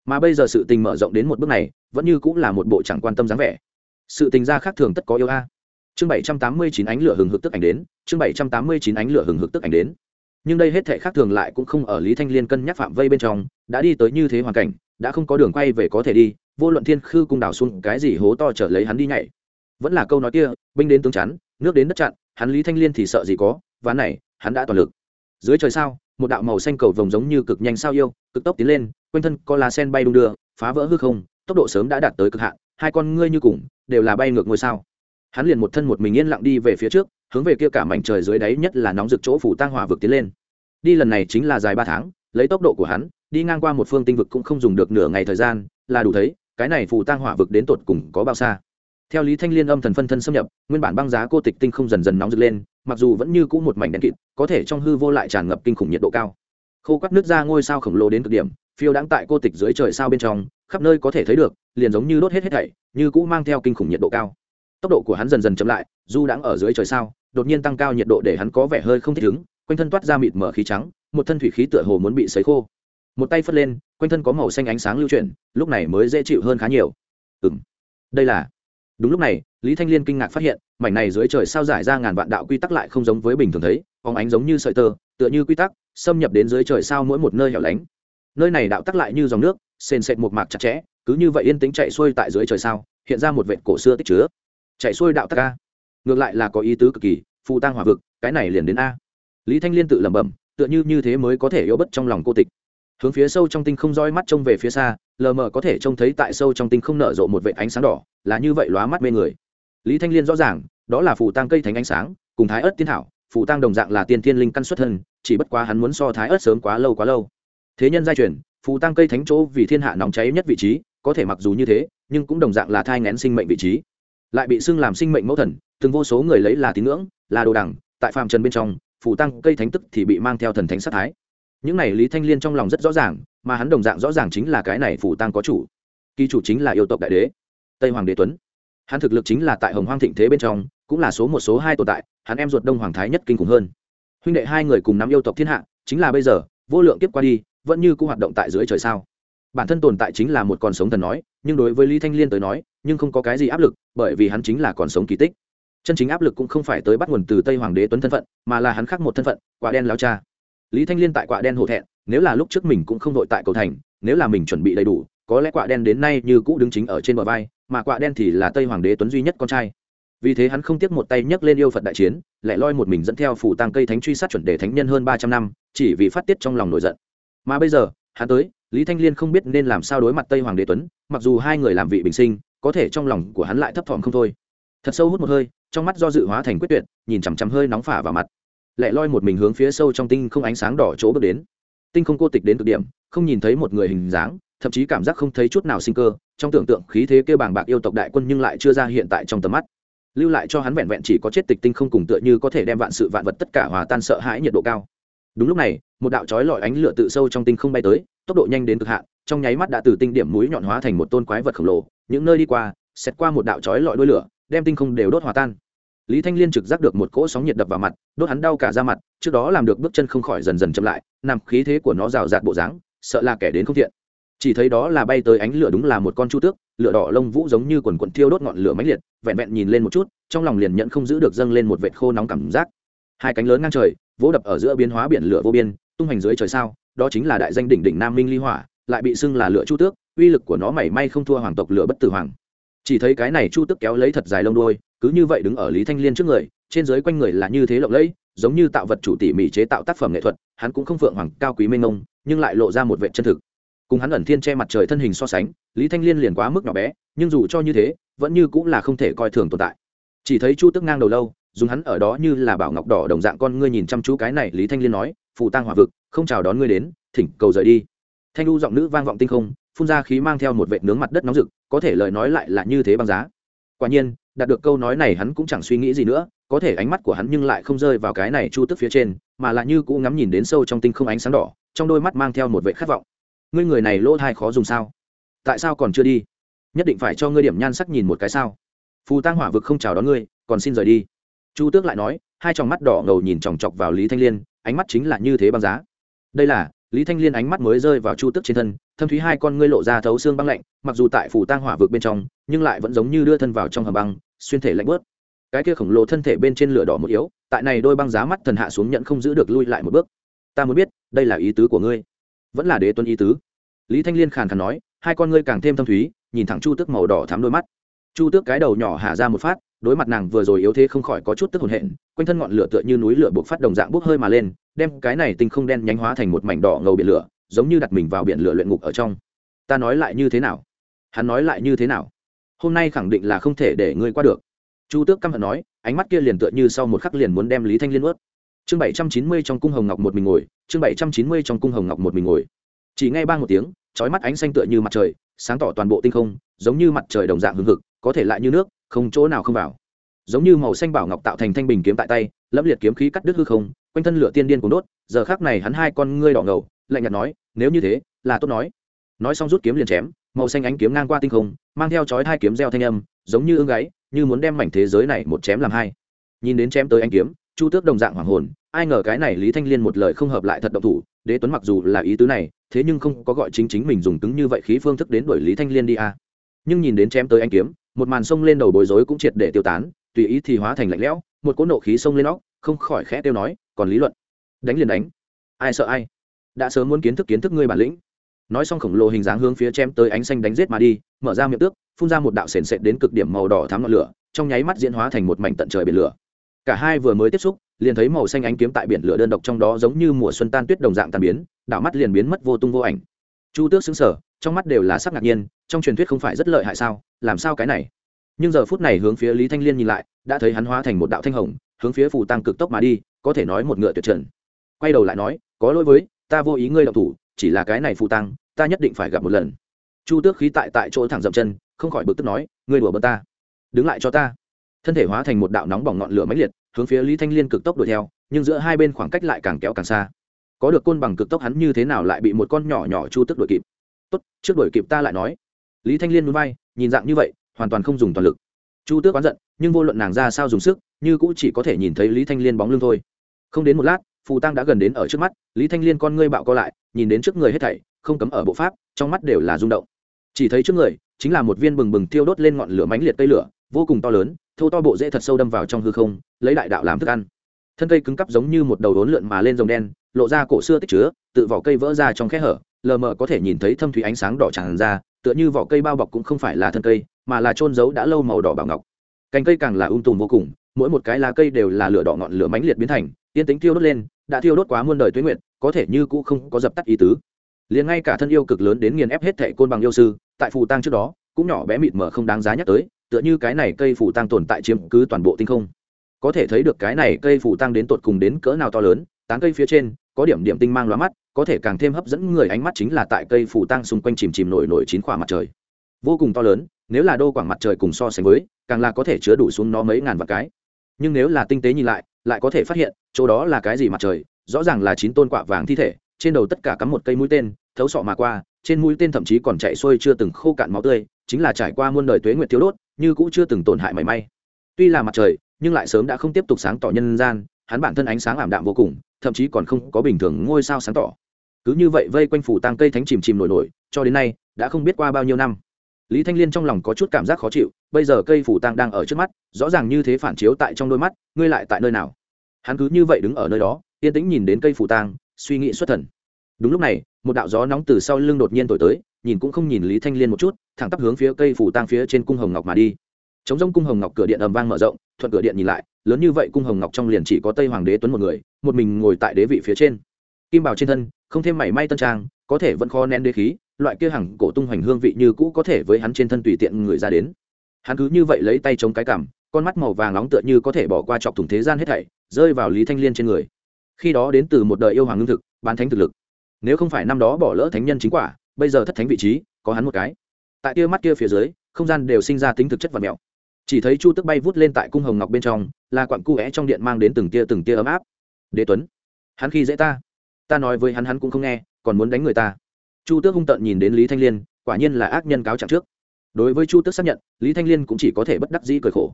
Mà bây giờ sự tình mở rộng đến một bước này, vẫn như cũng là một bộ chẳng quan tâm dáng vẻ. Sự tình ra khác thường tất có yêu a. Chương bảy trăm tám mươi chín ánh lửa hừng hực tức ảnh đến, chương bảy trăm tám mươi chín ánh lửa hừng hực tức ảnh đến. Nhưng đây hết thể khác thường lại cũng không ở lý thanh liên cân nhắc phạm vây bên trong, đã đi tới như thế hoàn cảnh, đã không có đường quay về có thể đi, vô luận thiên khư cung đảo xuống cái gì hố to trở lấy hắn đi nhảy. Vẫn là câu nói kia, binh đến tướng chắn nước đến đất chặn, hắn lý thanh liên thì sợ gì có, ván này, hắn đã toàn lực. Dưới trời sao, một đạo màu xanh cầu vồng giống như cực nhanh sao yêu, cực tốc tiến lên, quanh thân có lá sen bay đung đưa, phá vỡ hư không, tốc độ sớm đã đạt tới cực hạn, hai con ngươi như cùng, đều là bay ngược ngôi sao. Hắn liền một thân một mình yên lặng đi về phía trước, hướng về kia cả mảnh trời dưới đáy nhất là nóng rực chỗ phủ tang hỏa vực tiến lên. Đi lần này chính là dài ba tháng, lấy tốc độ của hắn, đi ngang qua một phương tinh vực cũng không dùng được nửa ngày thời gian, là đủ thấy, cái này phủ tang hỏa vực đến tột cùng có bao xa theo lý thanh liên âm thần phân thân xâm nhập, nguyên bản băng giá cô tịch tinh không dần dần nóng rực lên, mặc dù vẫn như cũ một mảnh đen kịt, có thể trong hư vô lại tràn ngập kinh khủng nhiệt độ cao. Khô quắt nước ra ngôi sao khổng lồ đến cực điểm, phiêu đáng tại cô tịch dưới trời sao bên trong, khắp nơi có thể thấy được, liền giống như đốt hết hết thảy, như cũ mang theo kinh khủng nhiệt độ cao. Tốc độ của hắn dần dần chậm lại du đãng ở dưới trời sao, đột nhiên tăng cao nhiệt độ để hắn có vẻ hơi không thích ứng, quanh thân toát ra mịt mở khí trắng, một thân thủy khí tựa hồ muốn bị sấy khô. Một tay phất lên, quanh thân có màu xanh ánh sáng lưu chuyển, lúc này mới dễ chịu hơn khá nhiều. Ừ m đây là đúng lúc này, lý thanh liên kinh ngạc phát hiện, mảnh này dưới trời sao giải ra ngàn vạn đạo quy tắc lại không giống với bình thường thấy phóng ánh giống như sợi tơ, tựa như quy tắc, xâm nhập đến dưới trời sao mỗi một nơi hẻo lánh. Nơi này đạo tắc lại như dòng nước, sền sệt một mạc chặt chẽ, cứ như vậy yên tĩnh chạy xuôi tại dưới trời sao, hiện ra một vệt cổ xưa tích chứa. Chạy xuôi đạo tắc a. Ngược lại là có ý tứ cực kỳ phụ tăng hỏa vực, cái này liền đến a. Lý thanh liên tự lẩm bẩm, tựa như như thế mới có thể yếu bất trong lòng cô tịch. Hướng phía sâu trong tinh không roi mắt trông về phía xa lờ mờ có thể trông thấy tại sâu trong tinh không nở rộ một vệ ánh sáng đỏ, là như vậy lóa mắt mê người. Lý thanh liên rõ ràng, đó là phù tăng cây thánh ánh sáng, cùng thái ớt tiên thảo, phù tăng đồng dạng là tiên thiên linh căn xuất thân, chỉ bất quá hắn muốn so thái ớt sớm quá lâu quá lâu. Thế nhân giai truyền, phù tăng cây thánh chỗ vì thiên hạ nóng cháy nhất vị trí, có thể mặc dù như thế, nhưng cũng đồng dạng là thai ngén sinh mệnh vị trí. Lại bị xưng làm sinh mệnh mẫu thần, từng vô số người lấy là tín ngưỡng, là đồ đẳng tại phàm trần bên trong, phù tăng cây thánh tức thì bị mang theo thần thánh sát thái những này lý thanh liên trong lòng rất rõ ràng, mà hắn đồng dạng rõ ràng chính là cái này phủ tăng có chủ. Kỳ chủ chính là yêu tộc đại đế, tây hoàng đế tuấn. Hắn thực lực chính là tại hồng hoang thịnh thế bên trong, cũng là số một, số hai tồn tại, hắn em ruột đông hoàng thái nhất kinh khủng hơn. Huynh đệ hai người cùng nắm yêu tộc thiên hạ, chính là bây giờ, vô lượng kiếp qua đi, vẫn như cũng hoạt động tại dưới trời sao. Bản thân tồn tại chính là một con sống thần nói, nhưng đối với lý thanh liên tới nói, nhưng không có cái gì áp lực, bởi vì hắn chính là còn sống kỳ tích. Chân chính áp lực cũng không phải tới bắt nguồn từ tây hoàng đế tuấn thân phận, mà là hắn khác một thân phận, quả đen lao cha lý thanh liên tại quạ đen hổ thẹn, nếu là lúc trước mình cũng không đội tại cầu thành, nếu là mình chuẩn bị đầy đủ, có lẽ quạ đen đến nay như cũ đứng chính ở trên bờ vai, mà quạ đen thì là tây hoàng đế tuấn duy nhất con trai. Vì thế hắn không tiếc một tay nhấc lên yêu phật đại chiến, lại loi một mình dẫn theo phủ tăng cây thánh truy sát chuẩn đề thánh nhân hơn ba trăm năm, chỉ vì phát tiết trong lòng nổi giận. Mà bây giờ, hắn tới, lý thanh liên không biết nên làm sao đối mặt tây hoàng đế tuấn, mặc dù hai người làm vị bình sinh, có thể trong lòng của hắn lại thấp thỏm không thôi. Thật sâu hút một hơi, trong mắt do dự hóa thành quyết tuyệt, nhìn chằm chằm hơi nóng phả vào mặt lẻ loi một mình hướng phía sâu trong tinh không ánh sáng đỏ chỗ bước đến. Tinh không cô tịch đến cực điểm, không nhìn thấy một người hình dáng, thậm chí cảm giác không thấy chút nào sinh cơ, trong tưởng tượng khí thế kêu bàng bạc yêu tộc đại quân nhưng lại chưa ra hiện tại trong tầm mắt. Lưu lại cho hắn vẹn vẹn chỉ có chết tịch tinh không cùng tựa như có thể đem vạn sự vạn vật tất cả hòa tan sợ hãi nhiệt độ cao. Đúng lúc này, một đạo chói lọi ánh lửa tự sâu trong tinh không bay tới, tốc độ nhanh đến cực hạn, trong nháy mắt đã từ tinh điểm mũi nhọn hóa thành một tôn quái vật khổng lồ, những nơi đi qua xét qua một đạo chói lọi đuôi lửa, đem tinh không đều đốt hòa tan lý thanh liên trực giác được một cỗ sóng nhiệt đập vào mặt, đốt hắn đau cả ra mặt, trước đó làm được bước chân không khỏi dần dần chậm lại, nằm khí thế của nó rào rạt bộ dáng, sợ là kẻ đến không thiện. Chỉ thấy đó là bay tới ánh lửa đúng là một con chu tước, lửa đỏ lông vũ giống như quần quần thiêu đốt ngọn lửa mãnh liệt, vẹn vẹn nhìn lên một chút, trong lòng liền nhận không giữ được dâng lên một vệt khô nóng cảm giác. Hai cánh lớn ngang trời, vỗ đập ở giữa biến hóa biển lửa vô biên, tung hành dưới trời sao, đó chính là đại danh đỉnh đỉnh nam minh ly hỏa, lại bị xưng là lửa chu tước, uy lực của nó mảy may không thua hoàng tộc lửa bất tử hoàng. Chỉ thấy cái này chu tước kéo lấy thật dài lông đôi cứ như vậy đứng ở lý thanh liên trước người, trên dưới quanh người là như thế lộng lẫy, giống như tạo vật chủ tỉ mỉ chế tạo tác phẩm nghệ thuật, hắn cũng không phượng hoàng, cao quý mênh mông, nhưng lại lộ ra một vệ chân thực. Cùng hắn ẩn thiên che mặt trời thân hình so sánh, lý thanh liên liền quá mức nhỏ bé, nhưng dù cho như thế, vẫn như cũng là không thể coi thường tồn tại. Chỉ thấy chu tức ngang đầu lâu, dùng hắn ở đó như là bảo ngọc đỏ đồng dạng con ngươi nhìn chăm chú cái này, lý thanh liên nói phụ tăng hỏa vực, không chào đón ngươi đến, thỉnh cầu rời đi. Thanh u giọng nữ vang vọng tinh không, phun ra khí mang theo một vệ nướng mặt đất nóng rực, có thể lời nói lại là như thế băng giá. Quả nhiên đạt được câu nói này hắn cũng chẳng suy nghĩ gì nữa, có thể ánh mắt của hắn nhưng lại không rơi vào cái này chu tức phía trên, mà là như cũ ngắm nhìn đến sâu trong tinh không ánh sáng đỏ, trong đôi mắt mang theo một vệ khát vọng. Ngươi người này lỗ thai khó dùng sao? Tại sao còn chưa đi? Nhất định phải cho ngươi điểm nhan sắc nhìn một cái sao? Phù tăng hỏa vực không chào đón ngươi, còn xin rời đi. Chu tước lại nói, hai tròng mắt đỏ ngầu nhìn chòng chọc vào lý thanh liên, ánh mắt chính là như thế băng giá. Đây là lý thanh liên ánh mắt mới rơi vào chu tước trên thân, thâm thúy hai con ngươi lộ ra thấu xương băng lạnh, mặc dù tại phủ tang hỏa vực bên trong, nhưng lại vẫn giống như đưa thân vào trong hầm băng, xuyên thể lạnh bớt cái kia khổng lồ thân thể bên trên lửa đỏ một yếu, tại này đôi băng giá mắt thần hạ xuống nhận không giữ được lui lại một bước. Ta muốn biết, đây là ý tứ của ngươi? Vẫn là đế tuân ý tứ? Lý thanh liên khàn khàn nói, hai con ngươi càng thêm thâm thúy, nhìn thẳng chu tước màu đỏ thắm đôi mắt. Chu tước cái đầu nhỏ hạ ra một phát, đối mặt nàng vừa rồi yếu thế không khỏi có chút tức hồn hện, quanh thân ngọn lửa tựa như núi lửa buộc phát đồng dạng bốc hơi mà lên đem cái này tinh không đen nhánh hóa thành một mảnh đỏ ngầu biển lửa, giống như đặt mình vào biển lửa luyện ngục ở trong. Ta nói lại như thế nào? Hắn nói lại như thế nào? Hôm nay khẳng định là không thể để ngươi qua được. Chu tước căm hận nói, ánh mắt kia liền tựa như sau một khắc liền muốn đem lý thanh liên ướt chương bảy trăm chín mươi trong cung hồng ngọc một mình ngồi, chương bảy trăm chín mươi trong cung hồng ngọc một mình ngồi. Chỉ ngay ba một tiếng trói mắt ánh xanh tựa như mặt trời, sáng tỏ toàn bộ tinh không, giống như mặt trời đồng dạng hừng hực, có thể lại như nước, không chỗ nào không vào. Giống như màu xanh bảo ngọc tạo thành thanh bình kiếm tại tay, lẫm liệt kiếm khí cắt đứt hư không quanh thân lửa tiên điên cuốn đốt, giờ khác này hắn hai con ngươi đỏ ngầu, lạnh nhạt nói, nếu như thế, là tốt nói nói xong rút kiếm liền chém, màu xanh ánh kiếm ngang qua tinh không, mang theo chói hai kiếm gieo thanh âm, giống như ương gáy, như muốn đem mảnh thế giới này một chém làm hai nhìn đến chém tới ánh kiếm, chu tước đồng dạng hoàng hồn, ai ngờ cái này lý thanh liên một lời không hợp lại thật động thủ, đế tuấn mặc dù là ý tứ này, thế nhưng không có gọi chính chính mình dùng cứng như vậy khí phương thức đến đuổi lý thanh liên đi a à. nhưng nhìn đến chém tới anh kiếm, một màn sông lên đầu bối rối cũng triệt để tiêu tán, tùy ý thì hóa thành lạnh lẽo, một cỗ nộ khí sông lên óc, không khỏi khẽ tiêu nói còn lý luận. Đánh liền đánh. Ai sợ ai? Đã sớm muốn kiến thức kiến thức ngươi bản lĩnh. Nói xong khổng lồ hình dáng hướng phía chém tới ánh xanh đánh giết mà đi, mở ra miệng tước, phun ra một đạo sền sệt đến cực điểm màu đỏ thắm ngọn lửa, trong nháy mắt diễn hóa thành một mảnh tận trời biển lửa. Cả hai vừa mới tiếp xúc, liền thấy màu xanh ánh kiếm tại biển lửa đơn độc trong đó giống như mùa xuân tan tuyết đồng dạng tan biến, đảo mắt liền biến mất vô tung vô ảnh. Chu tước xứng sở trong mắt đều là sắc ngạc nhiên, trong truyền thuyết không phải rất lợi hại sao, làm sao cái này? Nhưng giờ phút này hướng phía lý thanh liên nhìn lại, đã thấy hắn hóa thành một đạo thanh hồng, hướng phía phù tăng cực tốc mà đi có thể nói một ngựa tuyệt trần. Quay đầu lại nói, có lỗi với, ta vô ý ngươi động thủ, chỉ là cái này phụ tăng, ta nhất định phải gặp một lần. Chu tước khí tại tại chỗ thẳng dậm chân, không khỏi bực tức nói, ngươi đùa bơ ta. Đứng lại cho ta. Thân thể hóa thành một đạo nóng bỏng ngọn lửa mãnh liệt, hướng phía lý thanh liên cực tốc đuổi theo, nhưng giữa hai bên khoảng cách lại càng kéo càng xa. Có được côn bằng cực tốc hắn như thế nào lại bị một con nhỏ nhỏ chu tức đuổi kịp? Tốt, trước đuổi kịp ta lại nói. Lý thanh liên núi bay nhìn dạng như vậy, hoàn toàn không dùng toàn lực. Chu tước oán giận, nhưng vô luận nàng ra sao dùng sức, như cũng chỉ có thể nhìn thấy lý thanh liên bóng lưng thôi không đến một lát, phù tăng đã gần đến ở trước mắt, lý thanh liên con ngươi bạo co lại, nhìn đến trước người hết thảy, không cấm ở bộ pháp, trong mắt đều là rung động. Chỉ thấy trước người, chính là một viên bừng bừng tiêu đốt lên ngọn lửa mãnh liệt tây lửa, vô cùng to lớn, thô to bộ dễ thật sâu đâm vào trong hư không, lấy đại đạo làm thức ăn. Thân cây cứng cắp giống như một đầu đốn lượn mà lên rồng đen, lộ ra cổ xưa tích chứa, tự vỏ cây vỡ ra trong khe hở, lờ mờ có thể nhìn thấy thâm thủy ánh sáng đỏ tràn ra, tựa như vỏ cây bao bọc cũng không phải là thân cây, mà là trôn giấu đã lâu màu đỏ bảo ngọc. Cành cây càng là ung um tùm vô cùng, mỗi một cái lá cây đều là lửa đỏ ngọn lửa mãnh liệt biến thành tiên tính thiêu đốt lên, đã thiêu đốt quá muôn đời tuế nguyện có thể như cũ không có dập tắt ý tứ. Liền ngay cả thân yêu cực lớn đến nghiền ép hết thệ côn bằng yêu sư, tại phù tang trước đó, cũng nhỏ bé mịt mờ không đáng giá nhắc tới, tựa như cái này cây phù tang tồn tại chiếm cứ toàn bộ tinh không. Có thể thấy được cái này cây phù tang đến tột cùng đến cỡ nào to lớn, tán cây phía trên, có điểm điểm tinh mang loa mắt, có thể càng thêm hấp dẫn người ánh mắt chính là tại cây phù tang xung quanh chìm chìm nổi nổi chín khỏa mặt trời. Vô cùng to lớn, nếu là đô quảng mặt trời cùng so sánh với, càng là có thể chứa đủ xuống nó mấy ngàn vạn cái. Nhưng nếu là tinh tế nhìn lại lại có thể phát hiện, chỗ đó là cái gì mặt trời, rõ ràng là chín tôn quạ vàng thi thể, trên đầu tất cả cắm một cây mũi tên, thấu sọ mà qua, trên mũi tên thậm chí còn chạy xuôi chưa từng khô cạn máu tươi, chính là trải qua muôn đời tuế nguyệt thiếu đốt, như cũ chưa từng tổn hại mảy may. Tuy là mặt trời, nhưng lại sớm đã không tiếp tục sáng tỏ nhân gian, hắn bản thân ánh sáng ảm đạm vô cùng, thậm chí còn không có bình thường ngôi sao sáng tỏ. Cứ như vậy vây quanh phủ tăng cây thánh chìm chìm nổi nổi, cho đến nay, đã không biết qua bao nhiêu năm lý thanh liên trong lòng có chút cảm giác khó chịu, bây giờ cây phủ tăng đang ở trước mắt, rõ ràng như thế phản chiếu tại trong đôi mắt, ngươi lại tại nơi nào? Hắn cứ như vậy đứng ở nơi đó, yên tĩnh nhìn đến cây phủ tang, suy nghĩ xuất thần. Đúng lúc này, một đạo gió nóng từ sau lưng đột nhiên thổi tới, nhìn cũng không nhìn lý thanh liên một chút, thẳng tắp hướng phía cây phủ tang phía trên cung hồng ngọc mà đi. Chống rông cung hồng ngọc cửa điện ầm vang mở rộng, thuận cửa điện nhìn lại, lớn như vậy cung hồng ngọc trong liền chỉ có tây hoàng đế tuấn một người, một mình ngồi tại đế vị phía trên. Kim bảo trên thân, không thêm mảy may tân trang, có thể vẫn khó nén đế khí loại kia hằng cổ tung hoành hương vị như cũ có thể với hắn trên thân tùy tiện người ra đến. Hắn cứ như vậy lấy tay chống cái cằm, con mắt màu vàng nóng tựa như có thể bỏ qua chọc thủng thế gian hết thảy, rơi vào lý thanh liên trên người. Khi đó đến từ một đời yêu hoàng ngưng thực, bán thánh thực lực. Nếu không phải năm đó bỏ lỡ thánh nhân chính quả, bây giờ thất thánh vị trí, có hắn một cái. Tại kia mắt kia phía dưới, không gian đều sinh ra tính thực chất và mèo chỉ thấy chu tức bay vút lên tại cung hồng ngọc bên trong là quặng cu vẽ trong điện mang đến từng tia từng tia ấm áp. Đế tuấn, hắn khi dễ ta ta nói với hắn hắn cũng không nghe, còn muốn đánh người ta chu tước hung tợn nhìn đến lý thanh liên, quả nhiên là ác nhân cáo trạng trước. Đối với chu tước xác nhận, lý thanh liên cũng chỉ có thể bất đắc dĩ cười khổ.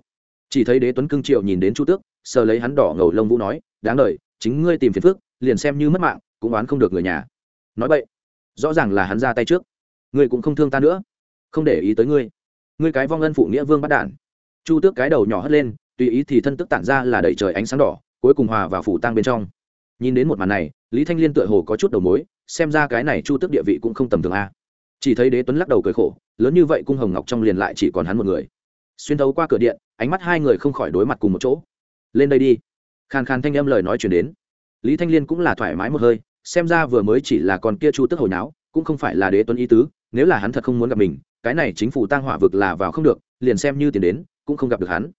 Chỉ thấy đế tuấn cưng triệu nhìn đến chu tước, sờ lấy hắn đỏ ngầu lông vũ nói, đáng lời, chính ngươi tìm phiền phước liền xem như mất mạng, cũng oán không được người nhà. Nói vậy rõ ràng là hắn ra tay trước. Ngươi cũng không thương ta nữa, không để ý tới ngươi. Ngươi cái vong ân phụ nghĩa vương bắt đản. Chu tước cái đầu nhỏ hất lên, tùy ý thì thân tức tản ra là đẩy trời ánh sáng đỏ, cuối cùng hòa vào phủ tăng bên trong nhìn đến một màn này, lý thanh liên tựa hồ có chút đầu mối, xem ra cái này chu tước địa vị cũng không tầm thường a. Chỉ thấy đế tuấn lắc đầu cười khổ, lớn như vậy cung hồng ngọc trong liền lại chỉ còn hắn một người. Xuyên thấu qua cửa điện, ánh mắt hai người không khỏi đối mặt cùng một chỗ. Lên đây đi. Khàn khàn thanh âm lời nói chuyển đến. Lý thanh liên cũng là thoải mái một hơi, xem ra vừa mới chỉ là còn kia chu tức hồi náo, cũng không phải là đế tuấn ý tứ, nếu là hắn thật không muốn gặp mình, cái này chính phủ tăng hỏa vực là vào không được, liền xem như tiền đến, cũng không gặp được hắn.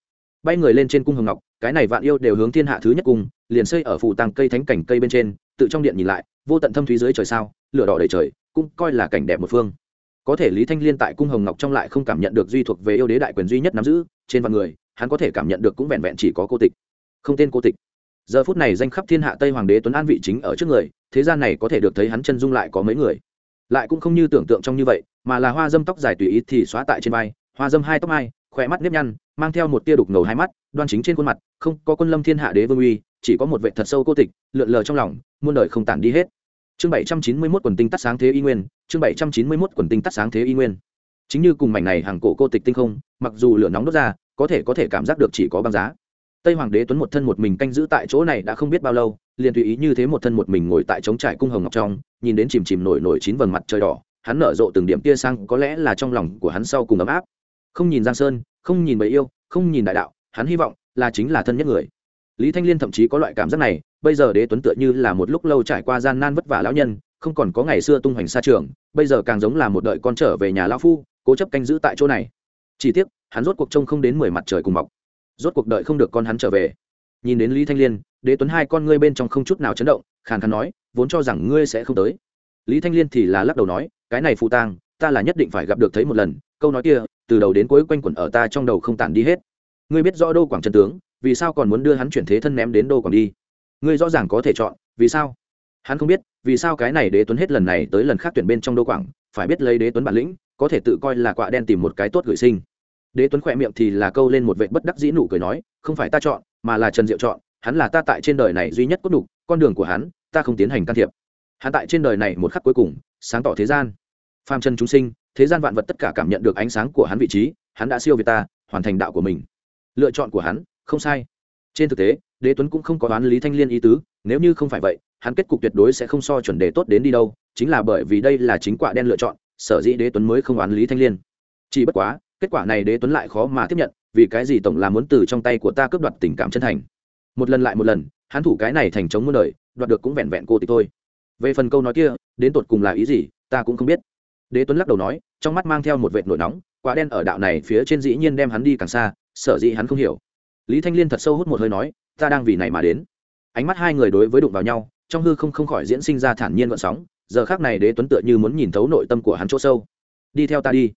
Bay người lên trên cung hồng ngọc, cái này vạn yêu đều hướng thiên hạ thứ nhất cung liền xây ở phủ tàng cây thánh cảnh cây bên trên, tự trong điện nhìn lại, vô tận thâm thúy dưới trời sao, lửa đỏ đầy trời, cũng coi là cảnh đẹp một phương. Có thể lý thanh liên tại cung hồng ngọc trong lại không cảm nhận được duy thuộc về yêu đế đại quyền duy nhất nắm giữ, trên vạn người, hắn có thể cảm nhận được cũng vẹn vẹn chỉ có cô tịch. Không tên cô tịch. Giờ phút này danh khắp thiên hạ tây hoàng đế tuấn an vị chính ở trước người, thế gian này có thể được thấy hắn chân dung lại có mấy người. Lại cũng không như tưởng tượng trong như vậy, mà là hoa dâm tóc dài tùy ý thì xóa tại trên vai, hoa dâm hai tóc mai, khỏe mắt nếp nhăn, mang theo một tia đục ngầu hai mắt, đoan chính trên khuôn mặt, không có quân lâm thiên hạ đế vương uy chỉ có một vệ thật sâu cô tịch, lượn lờ trong lòng, muôn đời không tản đi hết. Chương bảy trăm chín mươi mốt quần tinh tắt sáng thế y nguyên, chương bảy trăm chín mươi mốt quần tinh tắt sáng thế y nguyên. Chính như cùng mảnh này hàng cổ cô tịch tinh không, mặc dù lửa nóng đốt ra, có thể có thể cảm giác được chỉ có băng giá. Tây hoàng đế tuấn một thân một mình canh giữ tại chỗ này đã không biết bao lâu, liền tùy ý như thế một thân một mình ngồi tại trống trải cung hồng ngọc trong, nhìn đến chìm chìm nổi nổi chín vầng mặt trời đỏ, hắn nở rộ từng điểm tia sang có lẽ là trong lòng của hắn sau cùng ấm áp. Không nhìn giang sơn, không nhìn bầy yêu, không nhìn đại đạo, hắn hy vọng là chính là thân nhất người lý thanh liên thậm chí có loại cảm giác này, bây giờ đế tuấn tựa như là một lúc lâu trải qua gian nan vất vả lão nhân, không còn có ngày xưa tung hoành xa trường, bây giờ càng giống là một đợi con trở về nhà lão phu, cố chấp canh giữ tại chỗ này. Chỉ tiếc, hắn rốt cuộc trông không đến mười mặt trời cùng mọc. Rốt cuộc đợi không được con hắn trở về. Nhìn đến lý thanh liên, đế tuấn hai con ngươi bên trong không chút nào chấn động, khàn khàn nói, vốn cho rằng ngươi sẽ không tới. Lý thanh liên thì là lắc đầu nói, cái này phụ tang, ta là nhất định phải gặp được thấy một lần, câu nói kia, từ đầu đến cuối quanh quẩn ở ta trong đầu không tản đi hết. Ngươi biết rõ đô quảng trần tướng vì sao còn muốn đưa hắn chuyển thế thân ném đến đô quảng đi? Ngươi rõ ràng có thể chọn, vì sao? Hắn không biết, vì sao cái này đế tuấn hết lần này tới lần khác tuyển bên trong đô quảng, phải biết lấy đế tuấn bản lĩnh, có thể tự coi là quạ đen tìm một cái tốt gửi sinh. Đế tuấn khỏe miệng thì là câu lên một vệ bất đắc dĩ nụ cười nói, không phải ta chọn, mà là trần diệu chọn, hắn là ta tại trên đời này duy nhất cốt đục con đường của hắn, ta không tiến hành can thiệp. Hắn tại trên đời này một khắc cuối cùng, sáng tỏ thế gian. Phàm trần chúng sinh, thế gian vạn vật tất cả cảm nhận được ánh sáng của hắn vị trí, hắn đã siêu việt ta, hoàn thành đạo của mình. Lựa chọn của hắn không sai. Trên thực tế, đế tuấn cũng không có đoán lý thanh liên ý tứ, nếu như không phải vậy, hắn kết cục tuyệt đối sẽ không so chuẩn đề tốt đến đi đâu, chính là bởi vì đây là chính quả đen lựa chọn, sở dĩ đế tuấn mới không đoán lý thanh liên. Chỉ bất quá, kết quả này đế tuấn lại khó mà tiếp nhận, vì cái gì tổng là muốn từ trong tay của ta cướp đoạt tình cảm chân thành. Một lần lại một lần, hắn thủ cái này thành chống muôn đời, đoạt được cũng vẹn vẹn cô tịch thôi. Về phần câu nói kia, đến tột cùng là ý gì, ta cũng không biết. Đế tuấn lắc đầu nói, trong mắt mang theo một vệt nổi nóng, quả đen ở đạo này phía trên dĩ nhiên đem hắn đi càng xa, sở dĩ hắn không hiểu lý thanh liên thật sâu hút một hơi nói, ta đang vì này mà đến. Ánh mắt hai người đối với đụng vào nhau, trong hư không không khỏi diễn sinh ra thản nhiên vận sóng, giờ khác này đế tuấn tựa như muốn nhìn thấu nội tâm của hắn chỗ sâu. Đi theo ta đi.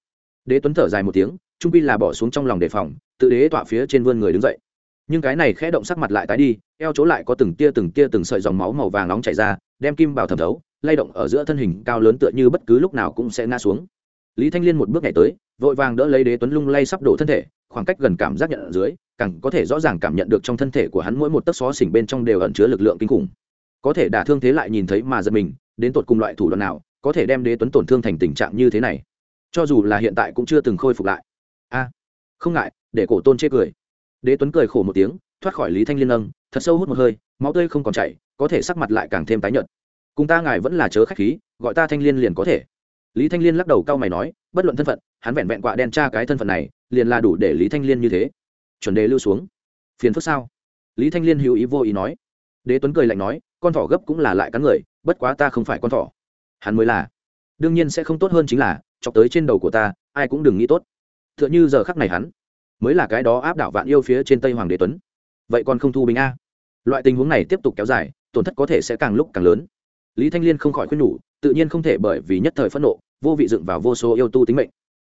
Đế tuấn thở dài một tiếng, trung pi là bỏ xuống trong lòng đề phòng, tự đế tọa phía trên vươn người đứng dậy. Nhưng cái này khẽ động sắc mặt lại tái đi, eo chỗ lại có từng tia từng tia từng sợi dòng máu màu vàng nóng chảy ra, đem kim vào thẩm thấu, lay động ở giữa thân hình cao lớn tựa như bất cứ lúc nào cũng sẽ ngã xuống. Lý thanh liên một bước nhảy tới, vội vàng đỡ lấy đế tuấn lung lay sắp đổ thân thể khoảng cách gần cảm giác nhận ở dưới, càng có thể rõ ràng cảm nhận được trong thân thể của hắn mỗi một tấc xó xỉnh bên trong đều ẩn chứa lực lượng kinh khủng. Có thể đả thương thế lại nhìn thấy mà giật mình, đến tột cùng loại thủ đoạn nào, có thể đem đế tuấn tổn thương thành tình trạng như thế này. Cho dù là hiện tại cũng chưa từng khôi phục lại. A, không ngại, để cổ tôn chê cười. Đế tuấn cười khổ một tiếng, thoát khỏi lý thanh liên nâng, thật sâu hút một hơi, máu tươi không còn chảy, có thể sắc mặt lại càng thêm tái nhợt. Cùng ta ngài vẫn là chớ khách khí, gọi ta thanh liên liền có thể. Lý thanh liên lắc đầu cau mày nói, bất luận thân phận hắn vẹn vẹn quạ đen tra cái thân phận này, liền là đủ để lý thanh liên như thế. Chuẩn đề lưu xuống. Phiền phức sao? Lý thanh liên hữu ý vô ý nói. Đế tuấn cười lạnh nói, con thỏ gấp cũng là lại cắn người, bất quá ta không phải con thỏ. Hắn mới là. Đương nhiên sẽ không tốt hơn chính là, chọc tới trên đầu của ta, ai cũng đừng nghĩ tốt. T h ư ợ n h ư giờ khắc này hắn, mới là cái đó áp đảo vạn yêu phía trên tây hoàng đế tuấn. Vậy còn không thu bình a? Loại tình huống này tiếp tục kéo dài, tổn thất có thể sẽ càng lúc càng lớn. Lý thanh liên không khỏi khuyên nhủ, tự nhiên không thể bởi vì nhất thời phẫn nộ, vô vị dựng vào vô số yêu tu tính mệnh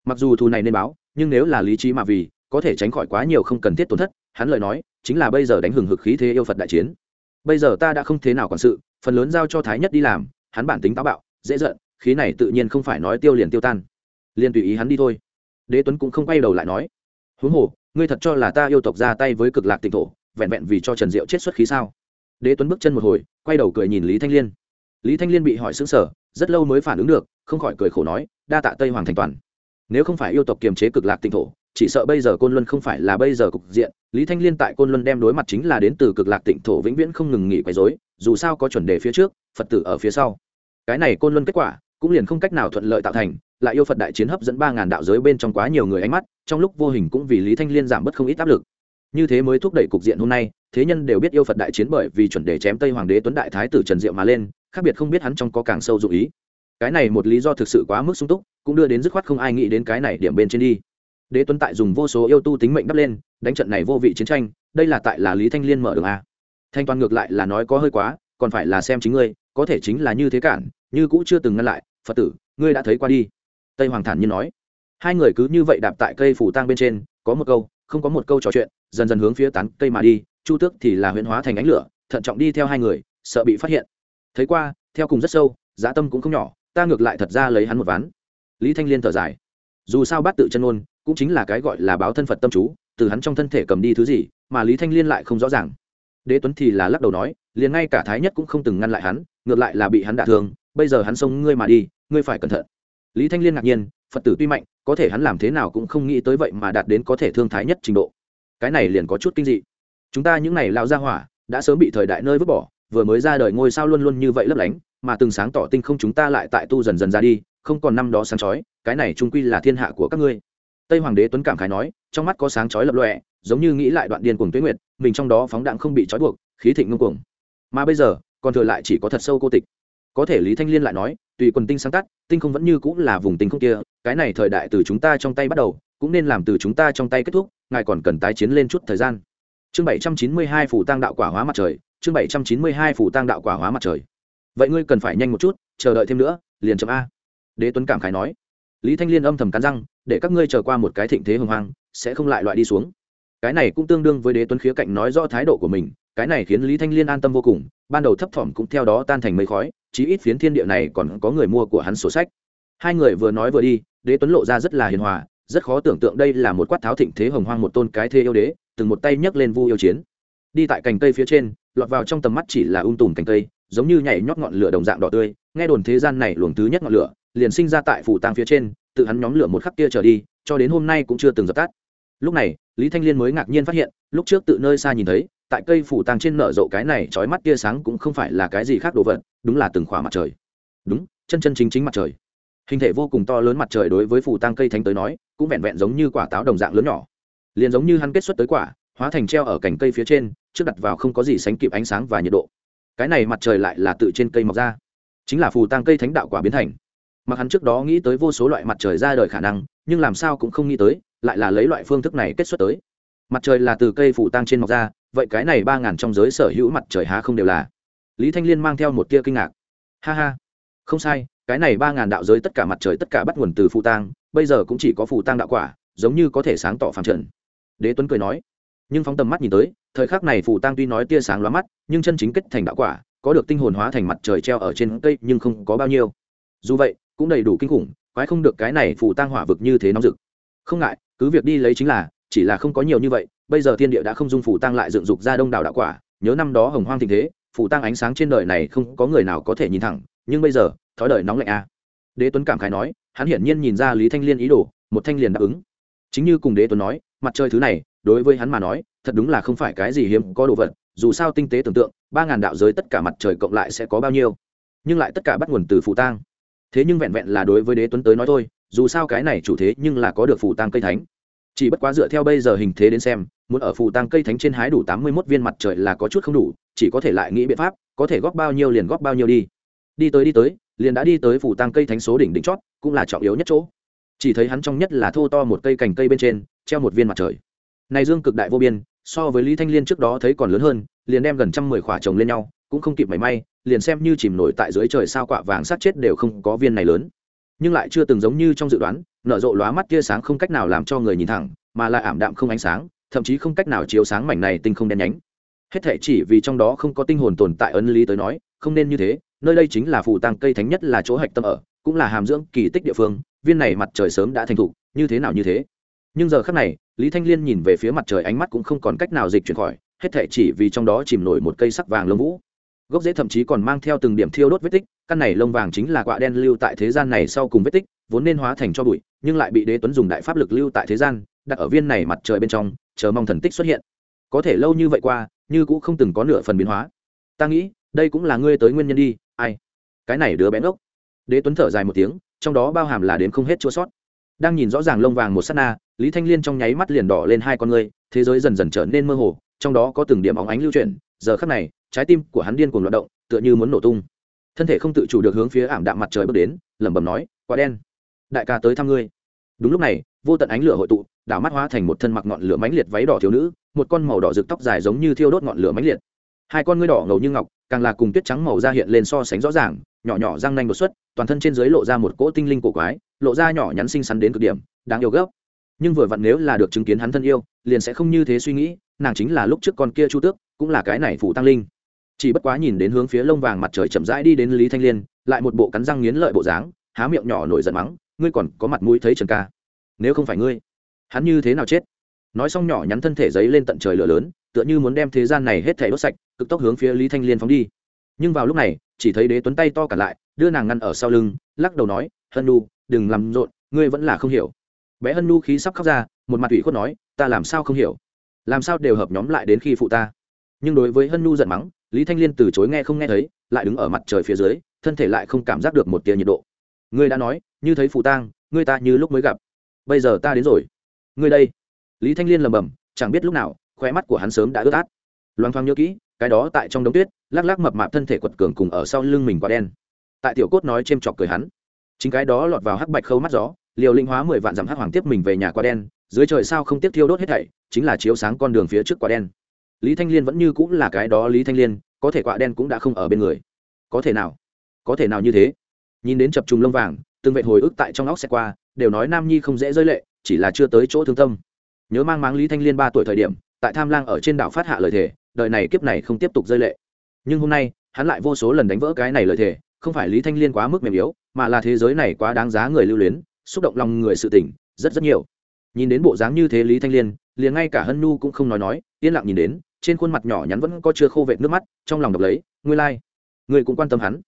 mặc dù thù này nên báo, nhưng nếu là lý trí mà vì, có thể tránh khỏi quá nhiều không cần thiết tổn thất, hắn lời nói, chính là bây giờ đánh hừng hực khí thế yêu phật đại chiến. Bây giờ ta đã không thế nào quản sự, phần lớn giao cho thái nhất đi làm, hắn bản tính táo bạo, dễ giận, khí này tự nhiên không phải nói tiêu liền tiêu tan. Liền tùy ý hắn đi thôi. Đế tuấn cũng không quay đầu lại nói, huống hồ, ngươi thật cho là ta yêu tộc ra tay với cực lạc tịnh thổ, vẹn vẹn vì cho trần diệu chết xuất khí sao? Đế tuấn bước chân một hồi, quay đầu cười nhìn lý thanh liên. Lý thanh liên bị hỏi xứng sở rất lâu mới phản ứng được, không khỏi cười khổ nói, đa tạ tây hoàng thành toàn nếu không phải yêu tộc kiềm chế cực lạc tinh thổ, chỉ sợ bây giờ côn luân không phải là bây giờ cục diện. Lý thanh liên tại côn luân đem đối mặt chính là đến từ cực lạc tịnh thổ vĩnh viễn không ngừng nghỉ quấy dối dù sao có chuẩn đề phía trước, phật tử ở phía sau. Cái này côn luân kết quả, cũng liền không cách nào thuận lợi tạo thành, lại yêu phật đại chiến hấp dẫn ba ngàn đạo giới bên trong quá nhiều người ánh mắt, trong lúc vô hình cũng vì lý thanh liên giảm bớt không ít áp lực. Như thế mới thúc đẩy cục diện hôm nay, thế nhân đều biết yêu phật đại chiến bởi vì chuẩn đề chém tây hoàng đế tuấn đại thái tử trần diệu mà lên, khác biệt không biết hắn trong có càng sâu dụ ý cái này một lý do thực sự quá mức sung túc, cũng đưa đến dứt khoát không ai nghĩ đến cái này điểm bên trên đi. Đế tuấn tại dùng vô số yêu tu tính mệnh đắp lên, đánh trận này vô vị chiến tranh, đây là tại là lý thanh liên mở đường a. Thanh toàn ngược lại là nói có hơi quá, còn phải là xem chính ngươi, có thể chính là như thế cản, như cũng chưa từng ngăn lại, phật tử, ngươi đã thấy qua đi. Tây hoàng thản nhiên nói. Hai người cứ như vậy đạp tại cây phủ tang bên trên, có một câu, không có một câu trò chuyện, dần dần hướng phía tán cây mà đi, chu tước thì là huyễn hóa thành ánh lửa, thận trọng đi theo hai người, sợ bị phát hiện. Thấy qua, theo cùng rất sâu, giá tâm cũng không nhỏ ta ngược lại thật ra lấy hắn một ván. Lý thanh liên thở dài. Dù sao bát tự chân ôn cũng chính là cái gọi là báo thân phật tâm chú, từ hắn trong thân thể cầm đi thứ gì mà lý thanh liên lại không rõ ràng. Đế tuấn thì là lắc đầu nói, liền ngay cả thái nhất cũng không từng ngăn lại hắn, ngược lại là bị hắn đả thương, bây giờ hắn xông ngươi mà đi, ngươi phải cẩn thận. Lý thanh liên ngạc nhiên, phật tử tuy mạnh, có thể hắn làm thế nào cũng không nghĩ tới vậy mà đạt đến có thể thương thái nhất trình độ. Cái này liền có chút kinh dị. Chúng ta những này lao ra hỏa đã sớm bị thời đại nơi vứt bỏ, vừa mới ra đời ngôi sao luôn luôn như vậy lấp lánh mà từng sáng tỏ tinh không chúng ta lại tại tu dần dần ra đi, không còn năm đó sáng chói, cái này trung quy là thiên hạ của các ngươi. Tây hoàng đế tuấn cảm khái nói, trong mắt có sáng chói lập lọe giống như nghĩ lại đoạn điên cuồng tuyết nguyệt, mình trong đó phóng đạn không bị trói buộc, khí thịnh ngông cuồng. Mà bây giờ, còn thừa lại chỉ có thật sâu cô tịch. Có thể lý thanh liên lại nói, tùy quần tinh sáng tắt, tinh không vẫn như cũng là vùng tinh không kia, cái này thời đại từ chúng ta trong tay bắt đầu, cũng nên làm từ chúng ta trong tay kết thúc, ngài còn cần tái chiến lên chút thời gian. Chương bảy trăm chín mươi hai phủ tăng đạo quả hóa mặt trời, chương bảy trăm chín mươi hai phủ tăng đạo quả hóa mặt trời vậy ngươi cần phải nhanh một chút, chờ đợi thêm nữa, liền chậm a. Đế tuấn cảm khái nói. Lý thanh liên âm thầm cắn răng, để các ngươi chờ qua một cái thịnh thế hồng hoang, sẽ không lại loại đi xuống. Cái này cũng tương đương với đế tuấn khía cạnh nói rõ thái độ của mình, cái này khiến lý thanh liên an tâm vô cùng, ban đầu thấp thỏm cũng theo đó tan thành mây khói, chí ít phiến thiên địa này còn có người mua của hắn sổ sách. Hai người vừa nói vừa đi, đế tuấn lộ ra rất là hiền hòa, rất khó tưởng tượng đây là một quát tháo thịnh thế hồng hoang một tôn cái thê yêu đế, từng một tay nhấc lên vu yêu chiến. Đi tại cành cây phía trên, lọt vào trong tầm mắt chỉ là ung tùm cành cây giống như nhảy nhót ngọn lửa đồng dạng đỏ tươi, nghe đồn thế gian này luồng thứ nhất ngọn lửa liền sinh ra tại phủ tang phía trên, tự hắn nhóm lửa một khắc kia trở đi, cho đến hôm nay cũng chưa từng dập tắt. Lúc này, lý thanh liên mới ngạc nhiên phát hiện, lúc trước tự nơi xa nhìn thấy, tại cây phủ tang trên nở rộ cái này trói mắt tia sáng cũng không phải là cái gì khác đồ vật, đúng là từng khỏa mặt trời. Đúng, chân chân chính chính mặt trời. Hình thể vô cùng to lớn mặt trời đối với phủ tang cây thánh tới nói, cũng vẹn vẹn giống như quả táo đồng dạng lớn nhỏ. Liền giống như hắn kết xuất tới quả, hóa thành treo ở cành cây phía trên, trước đặt vào không có gì sánh kịp ánh sáng và nhiệt độ cái này mặt trời lại là tự trên cây mọc ra. Chính là phù tang cây thánh đạo quả biến thành. Mặc hắn trước đó nghĩ tới vô số loại mặt trời ra đời khả năng, nhưng làm sao cũng không nghĩ tới, lại là lấy loại phương thức này kết xuất tới. Mặt trời là từ cây phủ tang trên mọc ra, vậy cái này ba ngàn trong giới sở hữu mặt trời há không đều là? Lý thanh liên mang theo một tia kinh ngạc. Ha ha. Không sai, cái này ba ngàn đạo giới tất cả mặt trời tất cả bắt nguồn từ phụ tang, bây giờ cũng chỉ có phụ tang đạo quả, giống như có thể sáng tỏ phàm trần. Đế tuấn cười nói nhưng phóng tầm mắt nhìn tới, thời khắc này phù tang tuy nói tia sáng lóa mắt, nhưng chân chính kết thành đạo quả, có được tinh hồn hóa thành mặt trời treo ở trên cây nhưng không có bao nhiêu. Dù vậy, cũng đầy đủ kinh khủng, quái không được cái này phù tang hỏa vực như thế nóng rực. Không ngại, cứ việc đi lấy chính là, chỉ là không có nhiều như vậy, bây giờ thiên địa đã không dung phù tăng lại dựng dục ra đông đảo đạo quả, nhớ năm đó hồng hoang tình thế, phù tăng ánh sáng trên đời này không có người nào có thể nhìn thẳng, nhưng bây giờ, thói đời nóng lạnh a. À. đế tuấn cảm khái nói, hắn hiển nhiên nhìn ra lý thanh liên ý đồ, một thanh liền đáp ứng. Chính như cùng đế tuấn nói, mặt trời thứ này đối với hắn mà nói, thật đúng là không phải cái gì hiếm có đồ vật, dù sao tinh tế tưởng tượng, ba ngàn đạo giới tất cả mặt trời cộng lại sẽ có bao nhiêu. Nhưng lại tất cả bắt nguồn từ phụ tang. Thế nhưng vẹn vẹn là đối với đế tuấn tới nói thôi, dù sao cái này chủ thế nhưng là có được phụ tang cây thánh. Chỉ bất quá dựa theo bây giờ hình thế đến xem, muốn ở phụ tang cây thánh trên hái đủ tám mươi mốt viên mặt trời là có chút không đủ, chỉ có thể lại nghĩ biện pháp, có thể góp bao nhiêu liền góp bao nhiêu đi. Đi tới đi tới, liền đã đi tới phụ tang cây thánh số đỉnh đỉnh chót, cũng là trọng yếu nhất chỗ. Chỉ thấy hắn trong nhất là thô to một cây cành cây bên trên, treo một viên mặt trời này dương cực đại vô biên, so với lý thanh liên trước đó thấy còn lớn hơn, liền đem gần trăm mười khỏa chồng lên nhau, cũng không kịp mảy may, liền xem như chìm nổi tại dưới trời sao quạ vàng sát chết đều không có viên này lớn. Nhưng lại chưa từng giống như trong dự đoán, nở rộ lóa mắt tia sáng không cách nào làm cho người nhìn thẳng, mà lại ảm đạm không ánh sáng, thậm chí không cách nào chiếu sáng mảnh này tinh không đen nhánh. Hết thể chỉ vì trong đó không có tinh hồn tồn tại ấn lý tới nói, không nên như thế, nơi đây chính là phù tăng cây thánh nhất là chỗ hạch tâm ở, cũng là hàm dưỡng kỳ tích địa phương, viên này mặt trời sớm đã thành thục, như thế nào như thế nhưng giờ khác này, lý thanh liên nhìn về phía mặt trời ánh mắt cũng không còn cách nào dịch chuyển khỏi, hết thể chỉ vì trong đó chìm nổi một cây sắc vàng lông vũ. Gốc rễ thậm chí còn mang theo từng điểm thiêu đốt vết tích, căn này lông vàng chính là quạ đen lưu tại thế gian này sau cùng vết tích, vốn nên hóa thành cho bụi, nhưng lại bị đế tuấn dùng đại pháp lực lưu tại thế gian, đặt ở viên này mặt trời bên trong, chờ mong thần tích xuất hiện. Có thể lâu như vậy qua, như cũng không từng có nửa phần biến hóa. Ta nghĩ, đây cũng là ngươi tới nguyên nhân đi, ai? Cái này đứa bé ốc đế tuấn thở dài một tiếng, trong đó bao hàm là đến không hết chua sót. Đang nhìn rõ ràng lông vàng một s á t na lý thanh liên trong nháy mắt liền đỏ lên hai con ngươi, thế giới dần dần trở nên mơ hồ, trong đó có từng điểm óng ánh lưu chuyển, giờ khắc này, trái tim của hắn điên cuồng loạt động, tựa như muốn nổ tung. Thân thể không tự chủ được hướng phía ảm đạm mặt trời bước đến, lẩm bẩm nói quá đen, đại ca tới thăm ngươi. Đúng lúc này, vô tận ánh lửa hội tụ, đảo mắt hóa thành một thân mặc ngọn lửa mãnh liệt váy đỏ thiếu nữ, một con màu đỏ rực tóc dài giống như thiêu đốt ngọn lửa mãnh liệt. Hai con ngươi đỏ ngầu như ngọc, càng là cùng tuyết trắng màu da hiện lên so sánh rõ ràng, nhỏ nhỏ răng nanh đột xuất, toàn thân trên dưới lộ ra một cỗ tinh linh cổ quái, lộ ra nhỏ nhắn xinh xắn đến cực điểm, đáng yêu gấp nhưng vừa vặn nếu là được chứng kiến hắn thân yêu, liền sẽ không như thế suy nghĩ, nàng chính là lúc trước con kia chu tước, cũng là cái này phủ tăng linh. Chỉ bất quá nhìn đến hướng phía lông vàng mặt trời chậm rãi đi đến lý thanh liên, lại một bộ cắn răng nghiến lợi bộ dáng, há miệng nhỏ nổi giận mắng, ngươi còn có mặt mũi thấy trần ca? Nếu không phải ngươi, hắn như thế nào chết? Nói xong nhỏ nhắn thân thể giấy lên tận trời lửa lớn, tựa như muốn đem thế gian này hết thể đốt sạch, cực tốc hướng phía lý thanh liên phóng đi. Nhưng vào lúc này, chỉ thấy đế tuấn tay to cả lại, đưa nàng ngăn ở sau lưng, lắc đầu nói, hân nu đừng làm rộn, ngươi vẫn là không hiểu bé hân nu khí sắp khóc ra, một mặt ủy khuất nói, ta làm sao không hiểu? Làm sao đều hợp nhóm lại đến khi phụ ta? Nhưng đối với hân nu giận mắng, lý thanh liên từ chối nghe không nghe thấy, lại đứng ở mặt trời phía dưới, thân thể lại không cảm giác được một tia nhiệt độ. Ngươi đã nói, như thấy phụ tang, ngươi ta như lúc mới gặp. Bây giờ ta đến rồi. Ngươi đây. Lý thanh liên lầm bầm chẳng biết lúc nào khoe mắt của hắn sớm đã ướt át. Loang thoang nhớ kỹ, cái đó tại trong đống tuyết, lắc lắc mập mạp thân thể quật cường cùng ở sau lưng mình quá đen. Tại tiểu cốt nói c h ê m chọc cười hắn. Chính cái đó lọt vào hắc bạch khâu mắt gió liều linh hóa mười vạn dặm hắc hoàng tiếp mình về nhà quá đen, dưới trời sao không tiếp thiêu đốt hết thảy, chính là chiếu sáng con đường phía trước quá đen. Lý thanh liên vẫn như cũng là cái đó, lý thanh liên, có thể quạ đen cũng đã không ở bên người. Có thể nào? Có thể nào như thế? Nhìn đến chập trùng lông vàng, từng vệ hồi ức tại trong óc xe qua, đều nói nam nhi không dễ rơi lệ, chỉ là chưa tới chỗ thương tâm. Nhớ mang máng lý thanh liên ba tuổi thời điểm, tại tham lang ở trên đảo phát hạ lời thề, đời này kiếp này không tiếp tục rơi lệ. Nhưng hôm nay, hắn lại vô số lần đánh vỡ cái này lời thề, không phải lý thanh liên quá mức mềm yếu, mà là thế giới này quá đáng giá người lưu luyến xúc động lòng người sự tỉnh rất rất nhiều. Nhìn đến bộ dáng như thế lý thanh liên, liền ngay cả hân nu cũng không nói nói, yên lặng nhìn đến, trên khuôn mặt nhỏ nhắn vẫn có chưa khô vệt nước mắt, trong lòng đọc lấy, ngươi lai、like. ngươi cũng quan tâm hắn.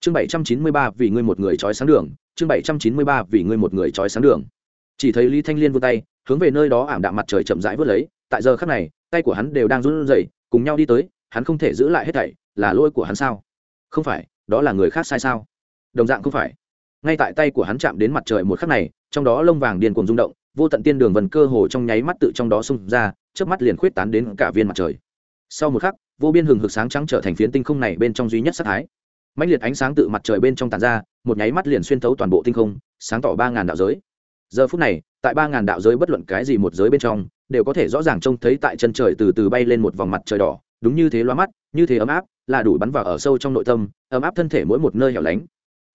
Chương bảy trăm chín mươi ba vì ngươi một người trói sáng đường, chương bảy trăm chín mươi ba vì ngươi một người trói sáng đường. Chỉ thấy lý thanh liên vươn tay, hướng về nơi đó ảm đạm mặt trời chậm rãi vớt lấy, tại giờ khắc này, tay của hắn đều đang run rẩy, cùng nhau đi tới, hắn không thể giữ lại hết thảy, là lỗi của hắn sao? Không phải, đó là người khác sai sao? Đồng dạng không phải ngay tại tay của hắn chạm đến mặt trời một khắc này, trong đó lông vàng điên cuồng rung động, vô tận tiên đường vần cơ hồ trong nháy mắt tự trong đó xung ra trước mắt liền khuyết tán đến cả viên mặt trời. Sau một khắc, vô biên hừng hực sáng trắng trở thành phiến tinh không này bên trong duy nhất sắc thái. Mãnh liệt ánh sáng tự mặt trời bên trong tàn ra, một nháy mắt liền xuyên thấu toàn bộ tinh không, sáng tỏ ba ngàn đạo giới. Giờ phút này, tại ba ngàn đạo giới bất luận cái gì một giới bên trong, đều có thể rõ ràng trông thấy tại chân trời từ từ bay lên một vòng mặt trời đỏ, đúng như thế loa mắt, như thế ấm áp, là đủ bắn vào ở sâu trong nội tâm, ấm áp thân thể mỗi một nơi hẻo lánh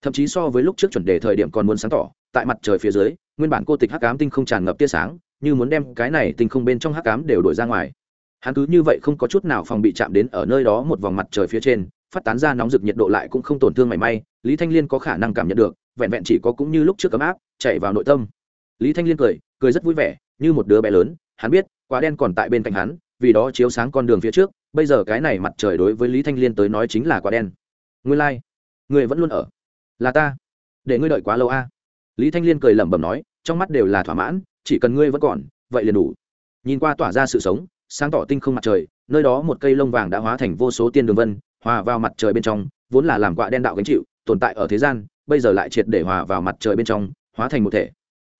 thậm chí so với lúc trước chuẩn đề thời điểm còn muốn sáng tỏ, tại mặt trời phía dưới, nguyên bản cô tịch hắc ám tinh không tràn ngập tia sáng, như muốn đem cái này tinh không bên trong hắc ám đều đổi ra ngoài. Hắn cứ như vậy không có chút nào phòng bị chạm đến ở nơi đó một vòng mặt trời phía trên, phát tán ra nóng rực nhiệt độ lại cũng không tổn thương mảy may, lý thanh liên có khả năng cảm nhận được, vẹn vẹn chỉ có cũng như lúc trước ấm áp, chạy vào nội tâm. Lý thanh liên cười cười rất vui vẻ, như một đứa bé lớn, hắn biết quả đen còn tại bên cạnh hắn, vì đó chiếu sáng con đường phía trước, bây giờ cái này mặt trời đối với lý thanh liên tới nói chính là quả đen. Ngươi lai、like. ngươi vẫn luôn ở là ta. Để ngươi đợi quá lâu a. Lý thanh liên cười lẩm bẩm nói, trong mắt đều là thỏa mãn, chỉ cần ngươi vẫn còn, vậy liền đủ. Nhìn qua tỏa ra sự sống, sáng tỏ tinh không mặt trời, nơi đó một cây lông vàng đã hóa thành vô số tiên đường vân, hòa vào mặt trời bên trong, vốn là làm quạ đen đạo gánh chịu, tồn tại ở thế gian, bây giờ lại triệt để hòa vào mặt trời bên trong, hóa thành một thể.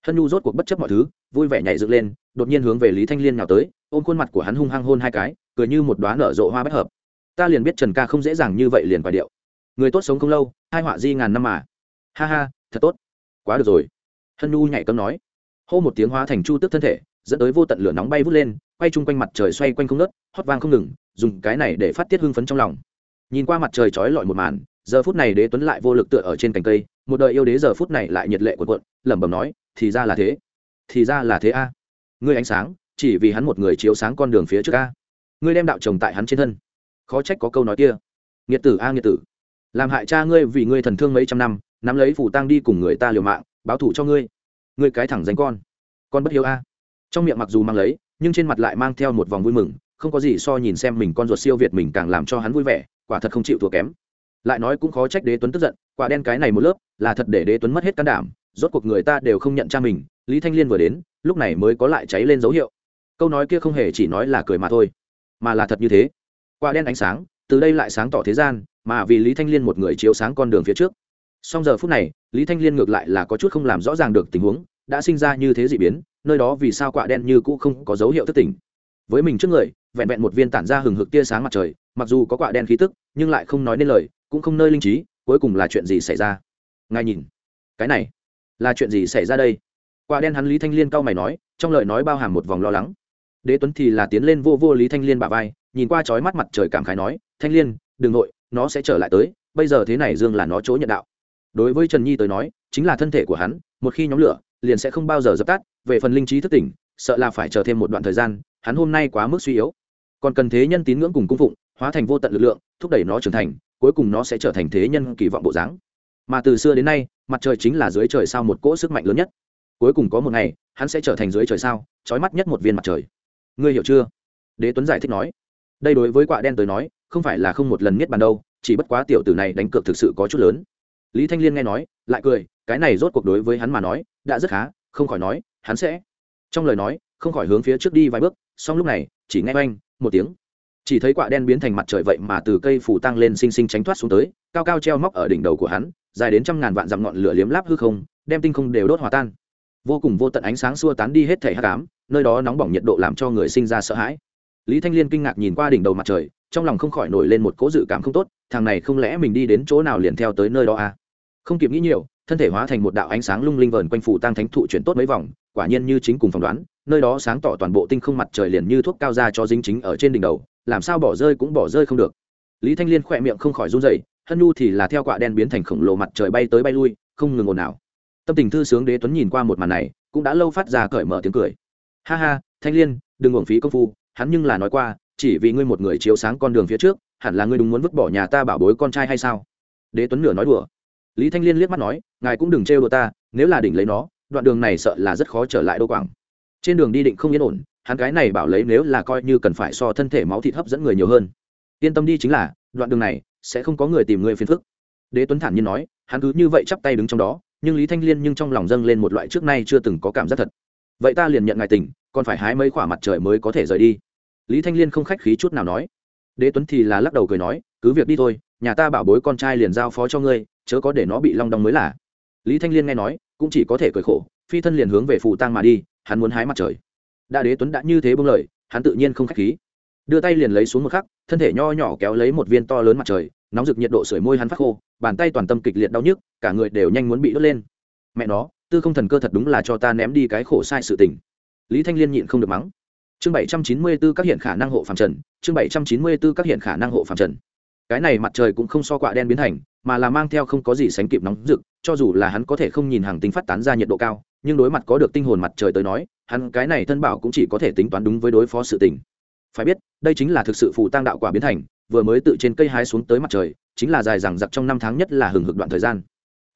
Hân nhu rốt cuộc bất chấp mọi thứ, vui vẻ nhảy dựng lên, đột nhiên hướng về lý thanh liên nào tới, ôm khuôn mặt của hắn hung hăng hôn hai cái, cười như một đoá nở rộ hoa bất hợp. Ta liền biết trần ca không dễ dàng như vậy liền quả điệu người tốt sống không lâu hai họa di ngàn năm mà. Ha ha, thật tốt. Quá được rồi. Hân nhu nhảy cấm nói. Hô một tiếng hóa thành chu tức thân thể, dẫn tới vô tận lửa nóng bay vút lên, quay chung quanh mặt trời xoay quanh không nớt hót vang không ngừng, dùng cái này để phát tiết hưng phấn trong lòng. Nhìn qua mặt trời trói lọi một màn, giờ phút này đế tuấn lại vô lực tựa ở trên cành cây, một đời yêu đế giờ phút này lại nhiệt lệ cuộn cuộn, lẩm bẩm nói, thì ra là thế. Thì ra là thế a. Ngươi ánh sáng, chỉ vì hắn một người chiếu sáng con đường phía trước a. Ngươi đem đạo chồng tại hắn trên thân. Khó trách có câu nói kia. Nghiệt tử a, nghiệt tử làm hại cha ngươi vì ngươi thần thương mấy trăm năm, nắm lấy phủ tang đi cùng người ta liều mạng, báo thủ cho ngươi. Ngươi cái thẳng danh con. Con bất hiếu a. Trong miệng mặc dù mang lấy, nhưng trên mặt lại mang theo một vòng vui mừng, không có gì so nhìn xem mình con ruột siêu việt mình càng làm cho hắn vui vẻ, quả thật không chịu thua kém. Lại nói cũng khó trách đế tuấn tức giận, quả đen cái này một lớp, là thật để đế tuấn mất hết can đảm, rốt cuộc người ta đều không nhận cha mình, lý thanh liên vừa đến, lúc này mới có lại cháy lên dấu hiệu. Câu nói kia không hề chỉ nói là cười mà thôi, mà là thật như thế. Quả đen ánh sáng, từ đây lại sáng tỏ thế gian mà vì lý thanh liên một người chiếu sáng con đường phía trước. Song giờ phút này, lý thanh liên ngược lại là có chút không làm rõ ràng được tình huống, đã sinh ra như thế d ị biến, nơi đó vì sao quạ đen như cũ không có dấu hiệu thất tỉnh. Với mình trước người, vẹn vẹn một viên tản ra hừng hực tia sáng mặt trời, mặc dù có quạ đen khí tức, nhưng lại không nói nên lời, cũng không nơi linh trí, cuối cùng là chuyện gì xảy ra? Ngài nhìn, cái này, là chuyện gì xảy ra đây? Quạ đen hắn lý thanh liên cau mày nói, trong lời nói bao hàm một vòng lo lắng. Đế tuấn thì là tiến lên vô vô lý thanh liên bà vai, nhìn qua trói mắt mặt trời cảm khái nói, thanh liên đ ừ n g nội nó sẽ trở lại tới, bây giờ thế này dương là nó chỗ nhận đạo. Đối với trần nhi tới nói, chính là thân thể của hắn, một khi nhóm lửa, liền sẽ không bao giờ dập tắt, về phần linh trí thức tỉnh, sợ là phải chờ thêm một đoạn thời gian, hắn hôm nay quá mức suy yếu. Còn cần thế nhân tín ngưỡng cùng cung phụng, hóa thành vô tận lực lượng, thúc đẩy nó trưởng thành, cuối cùng nó sẽ trở thành thế nhân kỳ vọng bộ dáng. Mà từ xưa đến nay, mặt trời chính là dưới trời sao một cỗ sức mạnh lớn nhất. Cuối cùng có một ngày, hắn sẽ trở thành dưới trời sao, trói mắt nhất một viên mặt trời. Ngươi hiểu chưa? Đế tuấn giải thích nói. Đây đối với quạ đen tới nói không phải là không một lần miết bàn đâu, chỉ bất quá tiểu tử này đánh cược thực sự có chút lớn. Lý thanh liên nghe nói, lại cười, cái này rốt cuộc đối với hắn mà nói, đã rất khá, không khỏi nói, hắn sẽ. Trong lời nói, không khỏi hướng phía trước đi vài bước, song lúc này, chỉ nghe oanh, một tiếng. Chỉ thấy quả đen biến thành mặt trời vậy mà từ cây phủ tăng lên xinh xinh tránh thoát xuống tới, cao cao treo móc ở đỉnh đầu của hắn, dài đến trăm ngàn vạn dặm ngọn lửa liếm láp hư không, đem tinh không đều đốt hòa tan. Vô cùng vô tận ánh sáng xua tán đi hết thể hát cám nơi đó nóng bỏng nhiệt độ làm cho người sinh ra sợ hãi lý thanh liên kinh ngạc nhìn qua đỉnh đầu mặt trời, trong lòng không khỏi nổi lên một cố dự cảm không tốt, thằng này không lẽ mình đi đến chỗ nào liền theo tới nơi đó à? không kịp nghĩ nhiều, thân thể hóa thành một đạo ánh sáng lung linh vờn quanh phủ tăng thánh thụ chuyển tốt mấy vòng, quả nhiên như chính cùng phỏng đoán, nơi đó sáng tỏ toàn bộ tinh không mặt trời liền như thuốc cao ra cho dính chính ở trên đỉnh đầu, làm sao bỏ rơi cũng bỏ rơi không được. Lý thanh liên khỏe miệng không khỏi run dậy hân nhu thì là theo quả đen biến thành khổng lồ mặt trời bay tới bay lui, không ngừng ồn nào tâm tình thư sướng đế tuấn nhìn qua một màn này, cũng đã lâu phát ra cởi mở tiếng cười. Ha ha, thanh liên, đừng uổng phí công phu hắn nhưng là nói qua, chỉ vì ngươi một người chiếu sáng con đường phía trước, hẳn là ngươi đúng muốn vứt bỏ nhà ta bảo bối con trai hay sao? Đế tuấn nửa nói đùa. Lý thanh liên liếc mắt nói, ngài cũng đừng trêu đùa ta, nếu là đỉnh lấy nó, đoạn đường này sợ là rất khó trở lại đô quảng. Trên đường đi định không yên ổn, hắn cái này bảo lấy nếu là coi như cần phải so thân thể máu thịt hấp dẫn người nhiều hơn. Yên tâm đi chính là, đoạn đường này sẽ không có người tìm người phiền phức. Đế tuấn thản nhiên nói, hắn cứ như vậy chắp tay đứng trong đó, nhưng lý thanh liên nhưng trong lòng dâng lên một loại trước nay chưa từng có cảm giác thật. Vậy ta liền nhận ngài tình còn phải hái mấy quả mặt trời mới có thể rời đi. Lý thanh liên không khách khí chút nào nói. Đế tuấn thì là lắc đầu cười nói, cứ việc đi thôi, nhà ta bảo bối con trai liền giao phó cho ngươi, chớ có để nó bị long đong mới là. Lý thanh liên nghe nói, cũng chỉ có thể cười khổ, phi thân liền hướng về phù tang mà đi, hắn muốn hái mặt trời. Đại đế tuấn đã như thế bưng lời, hắn tự nhiên không khách khí. Đưa tay liền lấy xuống một khắc, thân thể nho nhỏ kéo lấy một viên to lớn mặt trời, nóng rực nhiệt độ sưởi môi hắn phát khô, bàn tay toàn tâm kịch liệt đau nhức, cả người đều nhanh muốn bị đốt lên. Mẹ nó, tư không thần cơ thật đúng là cho ta ném đi cái khổ sai sự tình lý thanh liên nhịn không được mắng. Chương bảy trăm chín mươi b ố các hiện khả năng hộ phạm trần, chương bảy trăm chín mươi b ố các hiện khả năng hộ phạm trần. Cái này mặt trời cũng không so quạ đen biến thành, mà là mang theo không có gì sánh kịp nóng rực, cho dù là hắn có thể không nhìn hàng tính phát tán ra nhiệt độ cao, nhưng đối mặt có được tinh hồn mặt trời tới nói, hắn cái này thân bảo cũng chỉ có thể tính toán đúng với đối phó sự tình. Phải biết, đây chính là thực sự phù tăng đạo quả biến thành, vừa mới tự trên cây hái xuống tới mặt trời, chính là dài dằng dặc trong năm tháng nhất là hừng hực đoạn thời gian.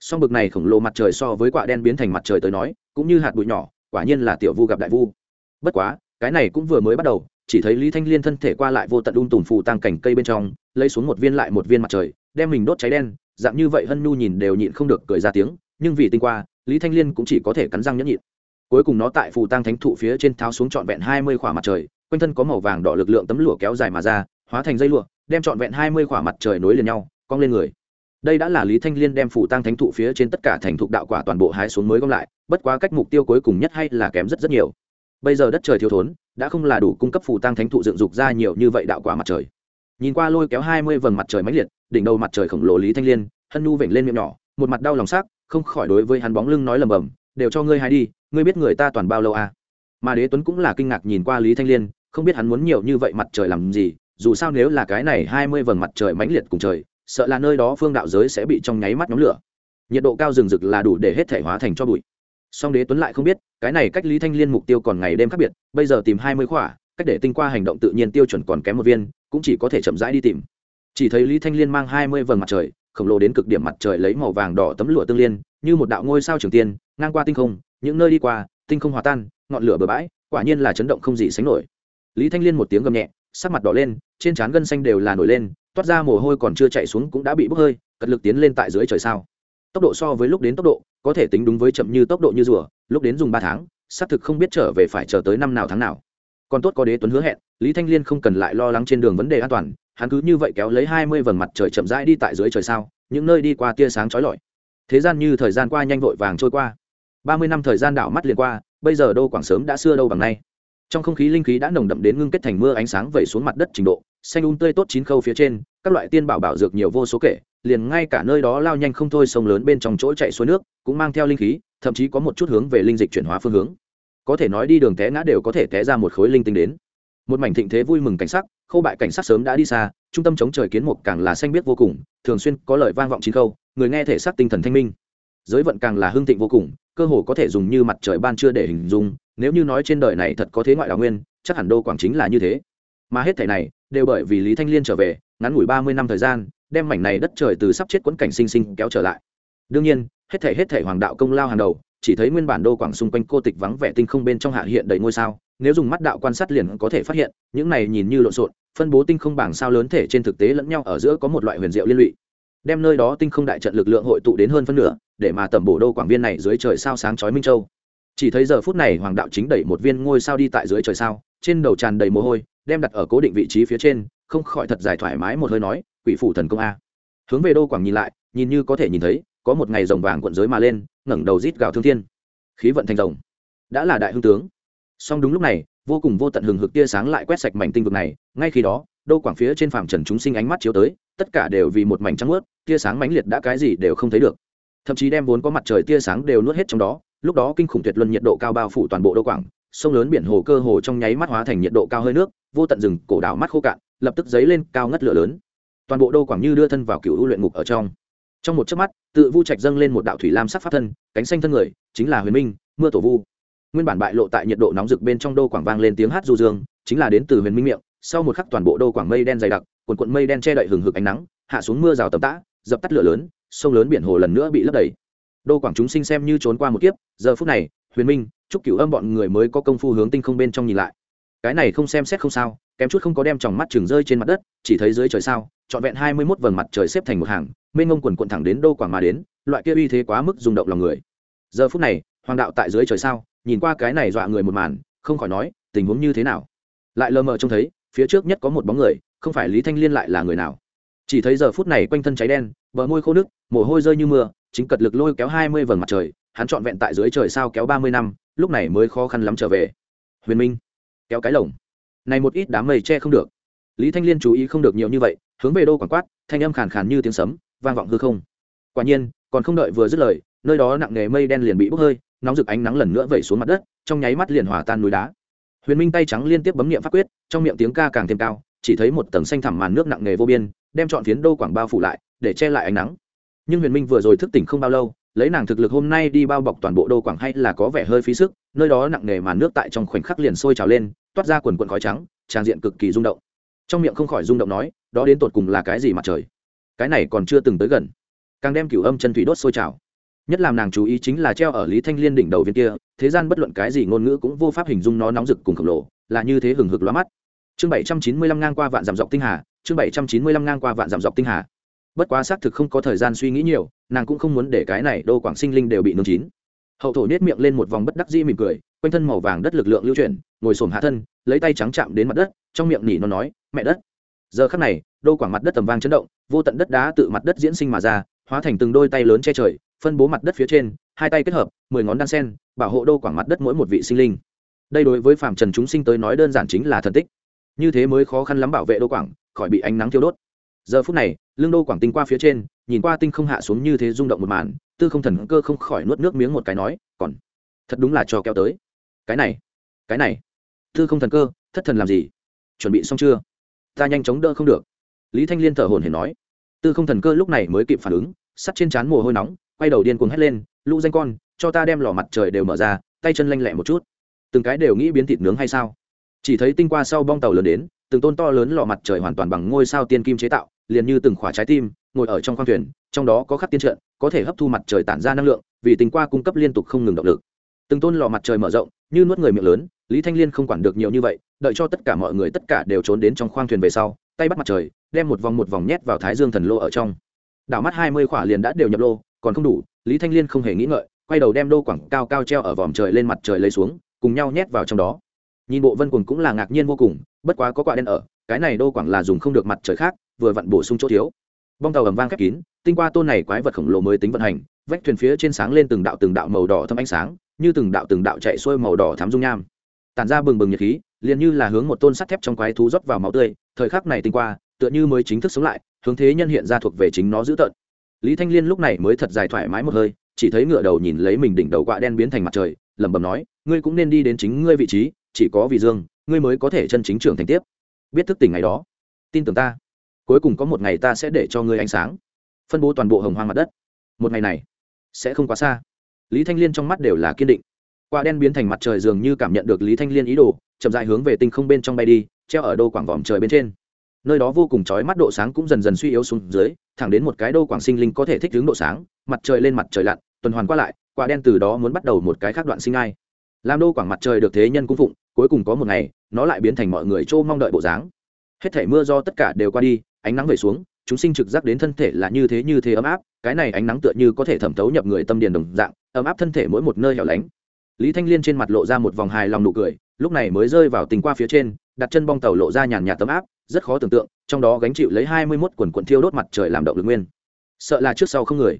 Song bực này khổng lồ mặt trời so với quả đen biến thành mặt trời tới nói, cũng như hạt bụi nhỏ quả nhiên là tiểu vu gặp đại vu. Bất quá, cái này cũng vừa mới bắt đầu, chỉ thấy lý thanh liên thân thể qua lại vô tận ung tùm phù tăng cảnh cây bên trong, lấy xuống một viên lại một viên mặt trời, đem mình đốt cháy đen, dạng như vậy hân nhu nhìn đều nhịn không được cười ra tiếng, nhưng vì tinh qua, lý thanh liên cũng chỉ có thể cắn răng nhẫn nhịn. Cuối cùng nó tại phù tăng thánh thụ phía trên tháo xuống trọn vẹn hai mươi khỏa mặt trời, quanh thân có màu vàng đỏ lực lượng tấm lụa kéo dài mà ra, hóa thành dây lụa, đem trọn vẹn hai mươi khỏa mặt trời nối liền nhau, cong lên người đây đã là lý thanh liên đem phủ tăng thánh thụ phía trên tất cả thành thục đạo quả toàn bộ hái xuống mới gom lại, bất quá cách mục tiêu cuối cùng nhất hay là kém rất rất nhiều. Bây giờ đất trời thiếu thốn, đã không là đủ cung cấp phủ tăng thánh thụ dựng dục ra nhiều như vậy đạo quả mặt trời. Nhìn qua lôi kéo hai mươi vầng mặt trời mãnh liệt, đỉnh đầu mặt trời khổng lồ lý thanh liên, hân nu vểnh lên miệng nhỏ, một mặt đau lòng sắc, không khỏi đối với hắn bóng lưng nói lầm bầm, đều cho ngươi hai đi, ngươi biết người ta toàn bao lâu à? Mà đế tuấn cũng là kinh ngạc nhìn qua lý thanh liên, không biết hắn muốn nhiều như vậy mặt trời làm gì, dù sao nếu là cái này hai mươi vầng mặt trời mãnh liệt cùng trời sợ là nơi đó phương đạo giới sẽ bị trong nháy mắt nhóm lửa. Nhiệt độ cao rừng rực là đủ để hết thể hóa thành cho bụi. Song đế tuấn lại không biết, cái này cách lý thanh liên mục tiêu còn ngày đêm khác biệt, bây giờ tìm hai mươi khỏa, cách để tinh qua hành động tự nhiên tiêu chuẩn còn kém một viên, cũng chỉ có thể chậm rãi đi tìm. Chỉ thấy lý thanh liên mang hai mươi vầng mặt trời, khổng lồ đến cực điểm mặt trời lấy màu vàng đỏ tấm lụa tương liên, như một đạo ngôi sao trường tiên, ngang qua tinh không, những nơi đi qua, tinh không hòa tan, ngọn lửa bừa bãi, quả nhiên là chấn động không gì sánh nổi. Lý thanh liên một tiếng gầm nhẹ, sắc mặt đỏ lên, trên trán gân xanh đều là nổi lên toát ra mồ hôi còn chưa chạy xuống cũng đã bị bốc hơi, cật lực tiến lên tại dưới trời sao. Tốc độ so với lúc đến tốc độ, có thể tính đúng với chậm như tốc độ như rùa, lúc đến dùng ba tháng, xác thực không biết trở về phải chờ tới năm nào tháng nào. Còn tốt có đế tuấn hứa hẹn, lý thanh liên không cần lại lo lắng trên đường vấn đề an toàn, hắn cứ như vậy kéo lấy hai mươi vầng mặt trời chậm rãi đi tại dưới trời sao, những nơi đi qua tia sáng trói lọi. Thế gian như thời gian qua nhanh vội vàng trôi qua. Ba mươi năm thời gian đảo mắt liền qua, bây giờ đô quảng sớm đã xưa đâu bằng nay trong không khí linh khí đã nồng đậm đến ngưng kết thành mưa ánh sáng vẩy xuống mặt đất trình độ, xanh un tươi tốt chín khâu phía trên, các loại tiên bảo bảo dược nhiều vô số kể, liền ngay cả nơi đó lao nhanh không thôi sông lớn bên trong chỗ chạy suối nước, cũng mang theo linh khí, thậm chí có một chút hướng về linh dịch chuyển hóa phương hướng. Có thể nói đi đường té ngã đều có thể té ra một khối linh tinh đến. Một mảnh thịnh thế vui mừng cảnh sắc, khâu bại cảnh sắc sớm đã đi xa, trung tâm chống trời kiến mục càng là xanh biết vô cùng, thường xuyên có lời vang vọng chín khâu, người nghe thể xác tinh thần thanh minh. Giới vận càng là hưng thịnh vô cùng, cơ hồ có thể dùng như mặt trời ban chưa để hình dung nếu như nói trên đời này thật có thế ngoại đào nguyên, chắc hẳn đô quảng chính là như thế. Mà hết thể này, đều bởi vì lý thanh liên trở về, ngắn ngủi ba mươi năm thời gian, đem mảnh này đất trời từ sắp chết quẫn cảnh sinh sinh kéo trở lại. Đương nhiên, hết thể hết thể hoàng đạo công lao hàng đầu, chỉ thấy nguyên bản đô quảng xung quanh cô tịch vắng vẻ tinh không bên trong hạ hiện đầy ngôi sao, nếu dùng mắt đạo quan sát liền có thể phát hiện, những này nhìn như lộn xộn, phân bố tinh không bảng sao lớn thể trên thực tế lẫn nhau ở giữa có một loại huyền diệu liên lụy. Đem nơi đó tinh không đại trận lực lượng hội tụ đến hơn phân nửa, để mà tẩm bổ đô quảng viên này dưới trời sao sáng chói minh châu chỉ thấy giờ phút này hoàng đạo chính đẩy một viên ngôi sao đi tại dưới trời sao, trên đầu tràn đầy mồ hôi, đem đặt ở cố định vị trí phía trên, không khỏi thật dài thoải mái một hơi nói, quỷ phủ thần công a. Hướng về đô quảng nhìn lại, nhìn như có thể nhìn thấy, có một ngày rồng vàng cuộn giới mà lên, ngẩng đầu rít gào thương thiên. Khí vận thành rồng. Đã là đại hương tướng. Song đúng lúc này, vô cùng vô tận hừng hực tia sáng lại quét sạch mảnh tinh vực này, ngay khi đó, đô quảng phía trên phạm trần chúng sinh ánh mắt chiếu tới, tất cả đều vì một mảnh trắng ướt tia sáng mãnh liệt đã cái gì đều không thấy được thậm chí đem vốn có mặt trời tia sáng đều nuốt hết trong đó, lúc đó kinh khủng tuyệt luân nhiệt độ cao bao phủ toàn bộ đô quảng, sông lớn biển hồ cơ hồ trong nháy mắt hóa thành nhiệt độ cao hơi nước, vô tận rừng, cổ đảo mắt khô cạn, lập tức dấy lên cao ngất lửa lớn. Toàn bộ đô quảng như đưa thân vào cựu luyện ngục ở trong. Trong một chớp mắt, tự vu trạch dâng lên một đạo thủy lam sắc pháp thân, cánh xanh thân người, chính là huyền minh, mưa tổ vu. Nguyên bản bại lộ tại nhiệt độ nóng rực bên trong đô quảng vang lên tiếng hát du dương, chính là đến từ huyền minh miệng, sau một khắc toàn bộ đô quảng mây đen dày đặc cuộn cuộn mây đen che đậy hừng hực ánh nắng, hạ xuống mưa rào tầm tã, dập tắt lửa lớn sông lớn biển hồ lần nữa bị lấp đầy. Đô quảng chúng sinh xem như trốn qua một kiếp, giờ phút này, huyền minh chúc cửu âm bọn người mới có công phu hướng tinh không bên trong nhìn lại. Cái này không xem xét không sao, kém chút không có đem tròng mắt chừng rơi trên mặt đất, chỉ thấy dưới trời sao, trọn vẹn hai mươi mốt vầng mặt trời xếp thành một hàng, mênh ngông quần quận thẳng đến đô quảng mà đến, loại kia uy thế quá mức rung động lòng người. Giờ phút này, hoàng đạo tại dưới trời sao, nhìn qua cái này dọa người một màn, không khỏi nói, tình huống như thế nào? Lại lờ mờ trông thấy, phía trước nhất có một bóng người, không phải lý thanh liên lại là người nào? Chỉ thấy giờ phút này quanh thân cháy đen, bờ môi khô nước, mồ hôi rơi như mưa, chính cật lực lôi kéo hai mươi vầng mặt trời, hắn trọn vẹn tại dưới trời sao kéo ba mươi năm, lúc này mới khó khăn lắm trở về. Huyền minh, kéo cái lồng. Này một ít đám mây che không được. Lý thanh liên chú ý không được nhiều như vậy, hướng về đô quảng quát, thanh âm khàn khàn như tiếng sấm, vang vọng hư không. Quả nhiên, còn không đợi vừa dứt lời, nơi đó nặng nghề mây đen liền bị bốc hơi, nóng rực ánh nắng lần nữa vẩy xuống mặt đất, trong nháy mắt liền hòa tan núi đá. Huyền minh tay trắng liên tiếp bấm nghiệm pháp quyết, trong miệng tiếng ca càng thêm cao chỉ thấy một tầng xanh thẳm màn nước nặng nề vô biên, đem chọn phiến đô quảng bao phủ lại, để che lại ánh nắng. Nhưng huyền minh vừa rồi thức tỉnh không bao lâu, lấy nàng thực lực hôm nay đi bao bọc toàn bộ đô quảng hay là có vẻ hơi phí sức, nơi đó nặng nề màn nước tại trong khoảnh khắc liền sôi trào lên, toát ra quần quần khói trắng, trang diện cực kỳ rung động. Trong miệng không khỏi rung động nói, đó đến tột cùng là cái gì mặt trời? Cái này còn chưa từng tới gần. Càng đem cửu âm chân thủy đốt sôi trào. Nhất làm nàng chú ý chính là treo ở lý thanh liên đỉnh đầu viên kia, thế gian bất luận cái gì ngôn ngữ cũng vô pháp hình dung nó nóng rực cùng khổng lồ, là như thế hừng hực lóa mắt chương bảy trăm chín mươi lăm ngang qua vạn giảm dọc tinh hà, chương bảy trăm chín mươi lăm ngang qua vạn giảm dọc tinh hà. Bất quá xác thực không có thời gian suy nghĩ nhiều, nàng cũng không muốn để cái này đô quảng sinh linh đều bị nương chín. Hậu thổ nết miệng lên một vòng bất đắc dĩ mỉm cười, quanh thân màu vàng đất lực lượng lưu chuyển, ngồi xổm hạ thân, lấy tay trắng chạm đến mặt đất, trong miệng nỉ nó nói, mẹ đất. Giờ khắc này, đô quảng mặt đất tầm vang chấn động, vô tận đất đá tự mặt đất diễn sinh mà ra, hóa thành từng đôi tay lớn che trời, phân bố mặt đất phía trên, hai tay kết hợp, mười ngón đan sen, bảo hộ đô quảng mặt đất mỗi một vị sinh linh. Đây đối với phạm trần chúng sinh tới nói đơn giản chính là thần tích như thế mới khó khăn lắm bảo vệ đô quảng, khỏi bị ánh nắng thiêu đốt. Giờ phút này lương đô quảng tinh qua phía trên, nhìn qua tinh không hạ xuống như thế rung động một màn, tư không thần cơ không khỏi nuốt nước miếng một cái nói, còn, thật đúng là cho kéo tới. Cái này cái này, tư không thần cơ, thất thần làm gì? Chuẩn bị xong chưa? Ta nhanh chóng đỡ không được. Lý thanh liên thở hồn hển nói. Tư không thần cơ lúc này mới kịp phản ứng, sắt trên trán mồ hôi nóng, quay đầu điên cuồng hét lên, lũ danh con, cho ta đem lò mặt trời đều mở ra, tay chân lanh lẹ một chút. Từng cái đều nghĩ biến thịt nướng hay sao? Chỉ thấy tinh qua sau bong tàu lớn đến, từng tôn to lớn lọ mặt trời hoàn toàn bằng ngôi sao tiên kim chế tạo, liền như từng khỏa trái tim, ngồi ở trong khoang thuyền, trong đó có khắc tiên trận, có thể hấp thu mặt trời tản ra năng lượng, vì tinh qua cung cấp liên tục không ngừng động lực. Từng tôn lò mặt trời mở rộng, như nuốt người miệng lớn, lý thanh liên không quản được nhiều như vậy, đợi cho tất cả mọi người tất cả đều trốn đến trong khoang thuyền về sau, tay bắt mặt trời, đem một vòng một vòng nhét vào thái dương thần lô ở trong. Đảo mắt hai mươi khỏa liền đã đều nhập lô, còn không đủ, lý thanh liên không hề nghĩ ngợi, quay đầu đem đô quảng cao cao treo ở vòm trời lên mặt trời lấy xuống, cùng nhau nhét vào trong đó nhìn bộ vân quần cũng là ngạc nhiên vô cùng, bất quá có quả đen ở, cái này đô quảng là dùng không được mặt trời khác, vừa vặn bổ sung chỗ thiếu. Bong tàu ầm vang khép kín, tinh qua tôn này quái vật khổng lồ mới tính vận hành, vách thuyền phía trên sáng lên từng đạo từng đạo màu đỏ thâm ánh sáng, như từng đạo từng đạo chạy xuôi màu đỏ thám dung nham. Tản ra bừng bừng nhiệt khí, liền như là hướng một tôn sắt thép trong quái thú rót vào máu tươi, thời khắc này tinh qua, tựa như mới chính thức sống lại, hướng thế nhân hiện ra thuộc về chính nó dữ tợn. Lý thanh liên lúc này mới thật dài thoải mái một hơi, chỉ thấy ngựa đầu nhìn lấy mình đỉnh đầu quạ đen biến thành mặt trời, lẩm bẩm nói, ngươi cũng nên đi đến chính ngươi vị trí chỉ có vì dương, ngươi mới có thể chân chính trưởng thành tiếp. Biết thức tỉnh ngày đó. Tin tưởng ta. Cuối cùng có một ngày ta sẽ để cho ngươi ánh sáng. Phân bố toàn bộ hồng hoang mặt đất. Một ngày này, sẽ không quá xa. Lý thanh liên trong mắt đều là kiên định. Quả đen biến thành mặt trời dường như cảm nhận được lý thanh liên ý đồ, chậm dại hướng về tinh không bên trong bay đi, treo ở đô quảng vòm trời bên trên. Nơi đó vô cùng chói mắt độ sáng cũng dần dần suy yếu xuống dưới, thẳng đến một cái đô quảng sinh linh có thể thích ứng độ sáng, mặt trời lên mặt trời lặn, tuần hoàn qua lại, quả đen từ đó muốn bắt đầu một cái khác đoạn sinh ai làm đô quảng mặt trời được thế nhân cung phụng, cuối cùng có một ngày, nó lại biến thành mọi người trô mong đợi bộ dáng. Hết thể mưa do tất cả đều qua đi, ánh nắng về xuống, chúng sinh trực giác đến thân thể là như thế như thế ấm áp, cái này ánh nắng tựa như có thể thẩm thấu nhập người tâm điền đồng dạng, ấm áp thân thể mỗi một nơi hẻo lánh. Lý thanh liên trên mặt lộ ra một vòng hài lòng nụ cười, lúc này mới rơi vào tình qua phía trên, đặt chân bong tàu lộ ra nhàn nhạt tấm áp, rất khó tưởng tượng, trong đó gánh chịu lấy hai mươi mốt quần quận thiêu đốt mặt trời làm động lực nguyên. Sợ là trước sau không người.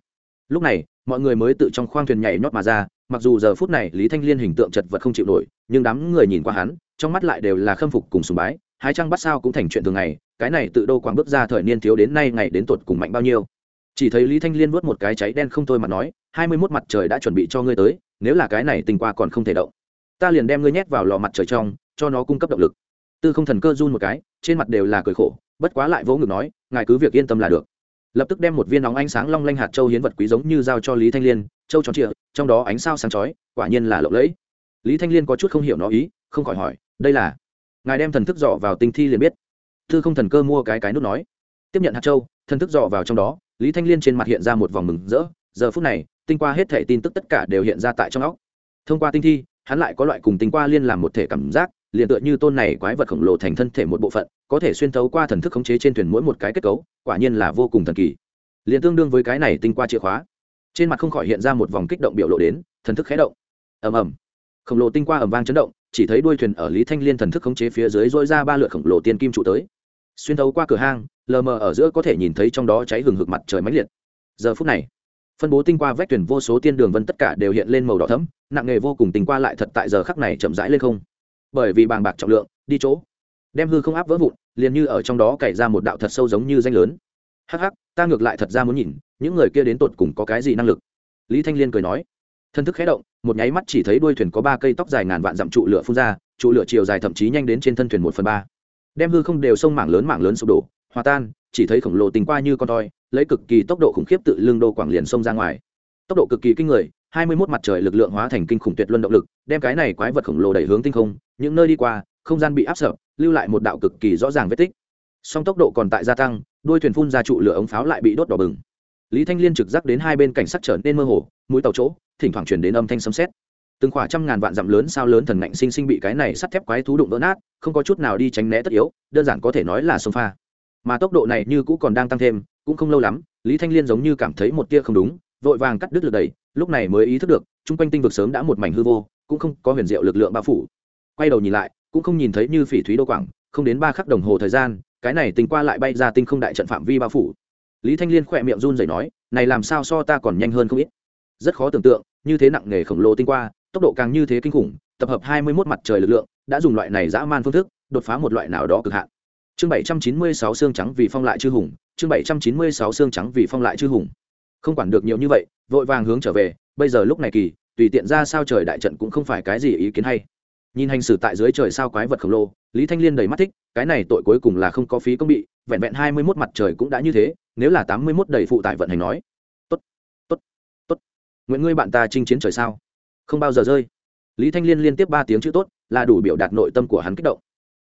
Lúc này, mọi người mới tự trong khoang thuyền nhảy nhót mà ra mặc dù giờ phút này lý thanh liên hình tượng chật vật không chịu nổi, nhưng đám người nhìn qua hắn, trong mắt lại đều là khâm phục cùng sùng bái, hai trang bắt sao cũng thành chuyện thường ngày, cái này tự đô quảng bước ra thời niên thiếu đến nay ngày đến tột cùng mạnh bao nhiêu. Chỉ thấy lý thanh liên vớt một cái cháy đen không thôi mà nói, hai mươi mốt mặt trời đã chuẩn bị cho ngươi tới, nếu là cái này tình qua còn không thể động. Ta liền đem ngươi nhét vào lò mặt trời trong, cho nó cung cấp động lực. Tư không thần cơ run một cái, trên mặt đều là cười khổ, bất quá lại vỗ ngực nói, ngài cứ việc yên tâm là được lập tức đem một viên nóng ánh sáng long lanh hạt châu hiến vật quý giống như giao cho lý thanh liên, châu tròn trịa trong đó ánh sao sáng chói, quả nhiên là lộng lẫy. Lý thanh liên có chút không hiểu nó ý, không khỏi hỏi, đây là? Ngài đem thần thức dọ vào tinh thi liền biết. Thư không thần cơ mua cái cái nút nói. Tiếp nhận hạt châu, thần thức dọ vào trong đó, lý thanh liên trên mặt hiện ra một vòng mừng rỡ. Giờ phút này, tinh qua hết thể tin tức tất cả đều hiện ra tại trong óc. Thông qua tinh thi, hắn lại có loại cùng tinh qua liên làm một thể cảm giác, liền tựa như tôn này quái vật khổng lồ thành thân thể một bộ phận có thể xuyên thấu qua thần thức khống chế trên thuyền mỗi một cái kết cấu, quả nhiên là vô cùng thần kỳ. Liền tương đương với cái này tinh qua chìa khóa. Trên mặt không khỏi hiện ra một vòng kích động biểu lộ đến, thần thức khé động. Ầm ầm. Khổng lồ tinh qua ầm vang chấn động, chỉ thấy đuôi thuyền ở lý thanh liên thần thức khống chế phía dưới dỗi ra ba lượt khổng lồ tiên kim trụ tới. Xuyên thấu qua cửa hang, lờ mờ ở giữa có thể nhìn thấy trong đó cháy hừng hực mặt trời mãnh liệt. Giờ phút này, phân bố tinh qua vách thuyền vô số tiên đường vân tất cả đều hiện lên màu đỏ thấm nặng nghề vô cùng tinh qua lại thật tại giờ khắc này chậm rãi lên không. Bởi vì bàng bạc trọng lượng, đi chỗ đem hư không áp vỡ vụn, liền như ở trong đó cày ra một đạo thật sâu giống như danh lớn. Hắc hắc, ta ngược lại thật ra muốn nhìn, những người kia đến tột cùng có cái gì năng lực? Lý thanh liên cười nói. Thân thức khé động, một nháy mắt chỉ thấy đuôi thuyền có ba cây tóc dài ngàn vạn dặm trụ lửa phun ra, trụ lửa chiều dài thậm chí nhanh đến trên thân thuyền một phần ba. Đem hư không đều sông mảng lớn mảng lớn sụp đổ, hòa tan, chỉ thấy khổng lồ tình qua như con toi, lấy cực kỳ tốc độ khủng khiếp tự lương đô quảng liền sông ra ngoài. Tốc độ cực kỳ kinh người, hai mươi mốt mặt trời lực lượng hóa thành kinh khủng tuyệt luân động lực, đem cái này quái vật khổng lồ đẩy hướng tinh không, những nơi đi qua không gian bị áp sợ lưu lại một đạo cực kỳ rõ ràng vết tích. Song tốc độ còn tại gia tăng, đuôi thuyền phun ra trụ lửa ống pháo lại bị đốt đỏ bừng. Lý thanh liên trực giác đến hai bên cảnh sát trở nên mơ hồ, mũi tàu chỗ, thỉnh thoảng chuyển đến âm thanh sấm xét. từng khoảng trăm ngàn vạn dặm lớn sao lớn thần ngạnh sinh sinh bị cái này sắt thép quái thú đụng vỡ nát, không có chút nào đi tránh né tất yếu, đơn giản có thể nói là sông pha. Mà tốc độ này như cũ còn đang tăng thêm, cũng không lâu lắm, lý thanh liên giống như cảm thấy một tia không đúng, vội vàng cắt đứt lực đẩy, lúc này mới ý thức được, chung quanh tinh vực sớm đã một mảnh hư vô, cũng không có huyền diệu lực lượng bao phủ. Quay đầu nhìn lại cũng không nhìn thấy như phỉ thúy đô quảng, không đến ba khắc đồng hồ thời gian, cái này tình qua lại bay ra tinh không đại trận phạm vi bao phủ. Lý thanh liên khỏe miệng run rẩy nói, này làm sao so ta còn nhanh hơn không ít? Rất khó tưởng tượng, như thế nặng nghề khổng lồ tinh qua, tốc độ càng như thế kinh khủng, tập hợp hai mươi 21 mặt trời lực lượng, đã dùng loại này dã man phương thức, đột phá một loại nào đó cực hạn. Chương bảy trăm chín mươi sáu xương trắng vì phong lại chư hùng, chương bảy trăm chín mươi sáu xương trắng vì phong lại chư hùng. Không quản được nhiều như vậy, vội vàng hướng trở về, bây giờ lúc này kỳ, tùy tiện ra sao trời đại trận cũng không phải cái gì ý kiến hay nhìn hành xử tại dưới trời sao quái vật khổng lồ, lý thanh liên đầy mắt thích, cái này tội cuối cùng là không có phí công bị, vẹn vẹn hai mươi mốt mặt trời cũng đã như thế, nếu là tám mươi mốt đầy phụ tải vận hành nói. Tốt tốt tốt. Nguyện ngươi bạn ta chinh chiến trời sao? Không bao giờ rơi. Lý thanh liên liên tiếp ba tiếng chữ tốt, là đủ biểu đạt nội tâm của hắn kích động.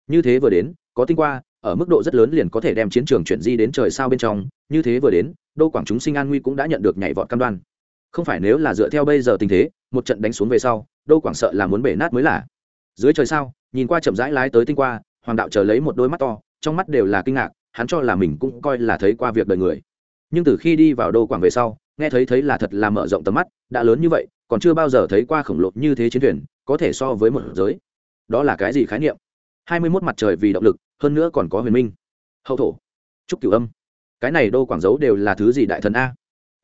Như thế vừa đến, có tinh qua ở mức độ rất lớn liền có thể đem chiến trường chuyển di đến trời sao bên trong. Như thế vừa đến, đô quảng chúng sinh an nguy cũng đã nhận được nhảy vọt cam đoan. Không phải nếu là dựa theo bây giờ tình thế, một trận đánh xuống về sau, đô quảng sợ là muốn bể nát mới là dưới trời sao, nhìn qua chậm rãi lái tới tinh qua, hoàng đạo chờ lấy một đôi mắt to, trong mắt đều là kinh ngạc, hắn cho là mình cũng coi là thấy qua việc đời người. Nhưng từ khi đi vào đô quảng về sau, nghe thấy thấy là thật là mở rộng tầm mắt, đã lớn như vậy, còn chưa bao giờ thấy qua khổng lồ như thế chiến thuyền, có thể so với một giới. Đó là cái gì khái niệm? Hai mươi 21 mặt trời vì động lực, hơn nữa còn có huyền minh. Hậu thổ. Trúc cửu âm. Cái này đô quảng dấu đều là thứ gì đại thần a?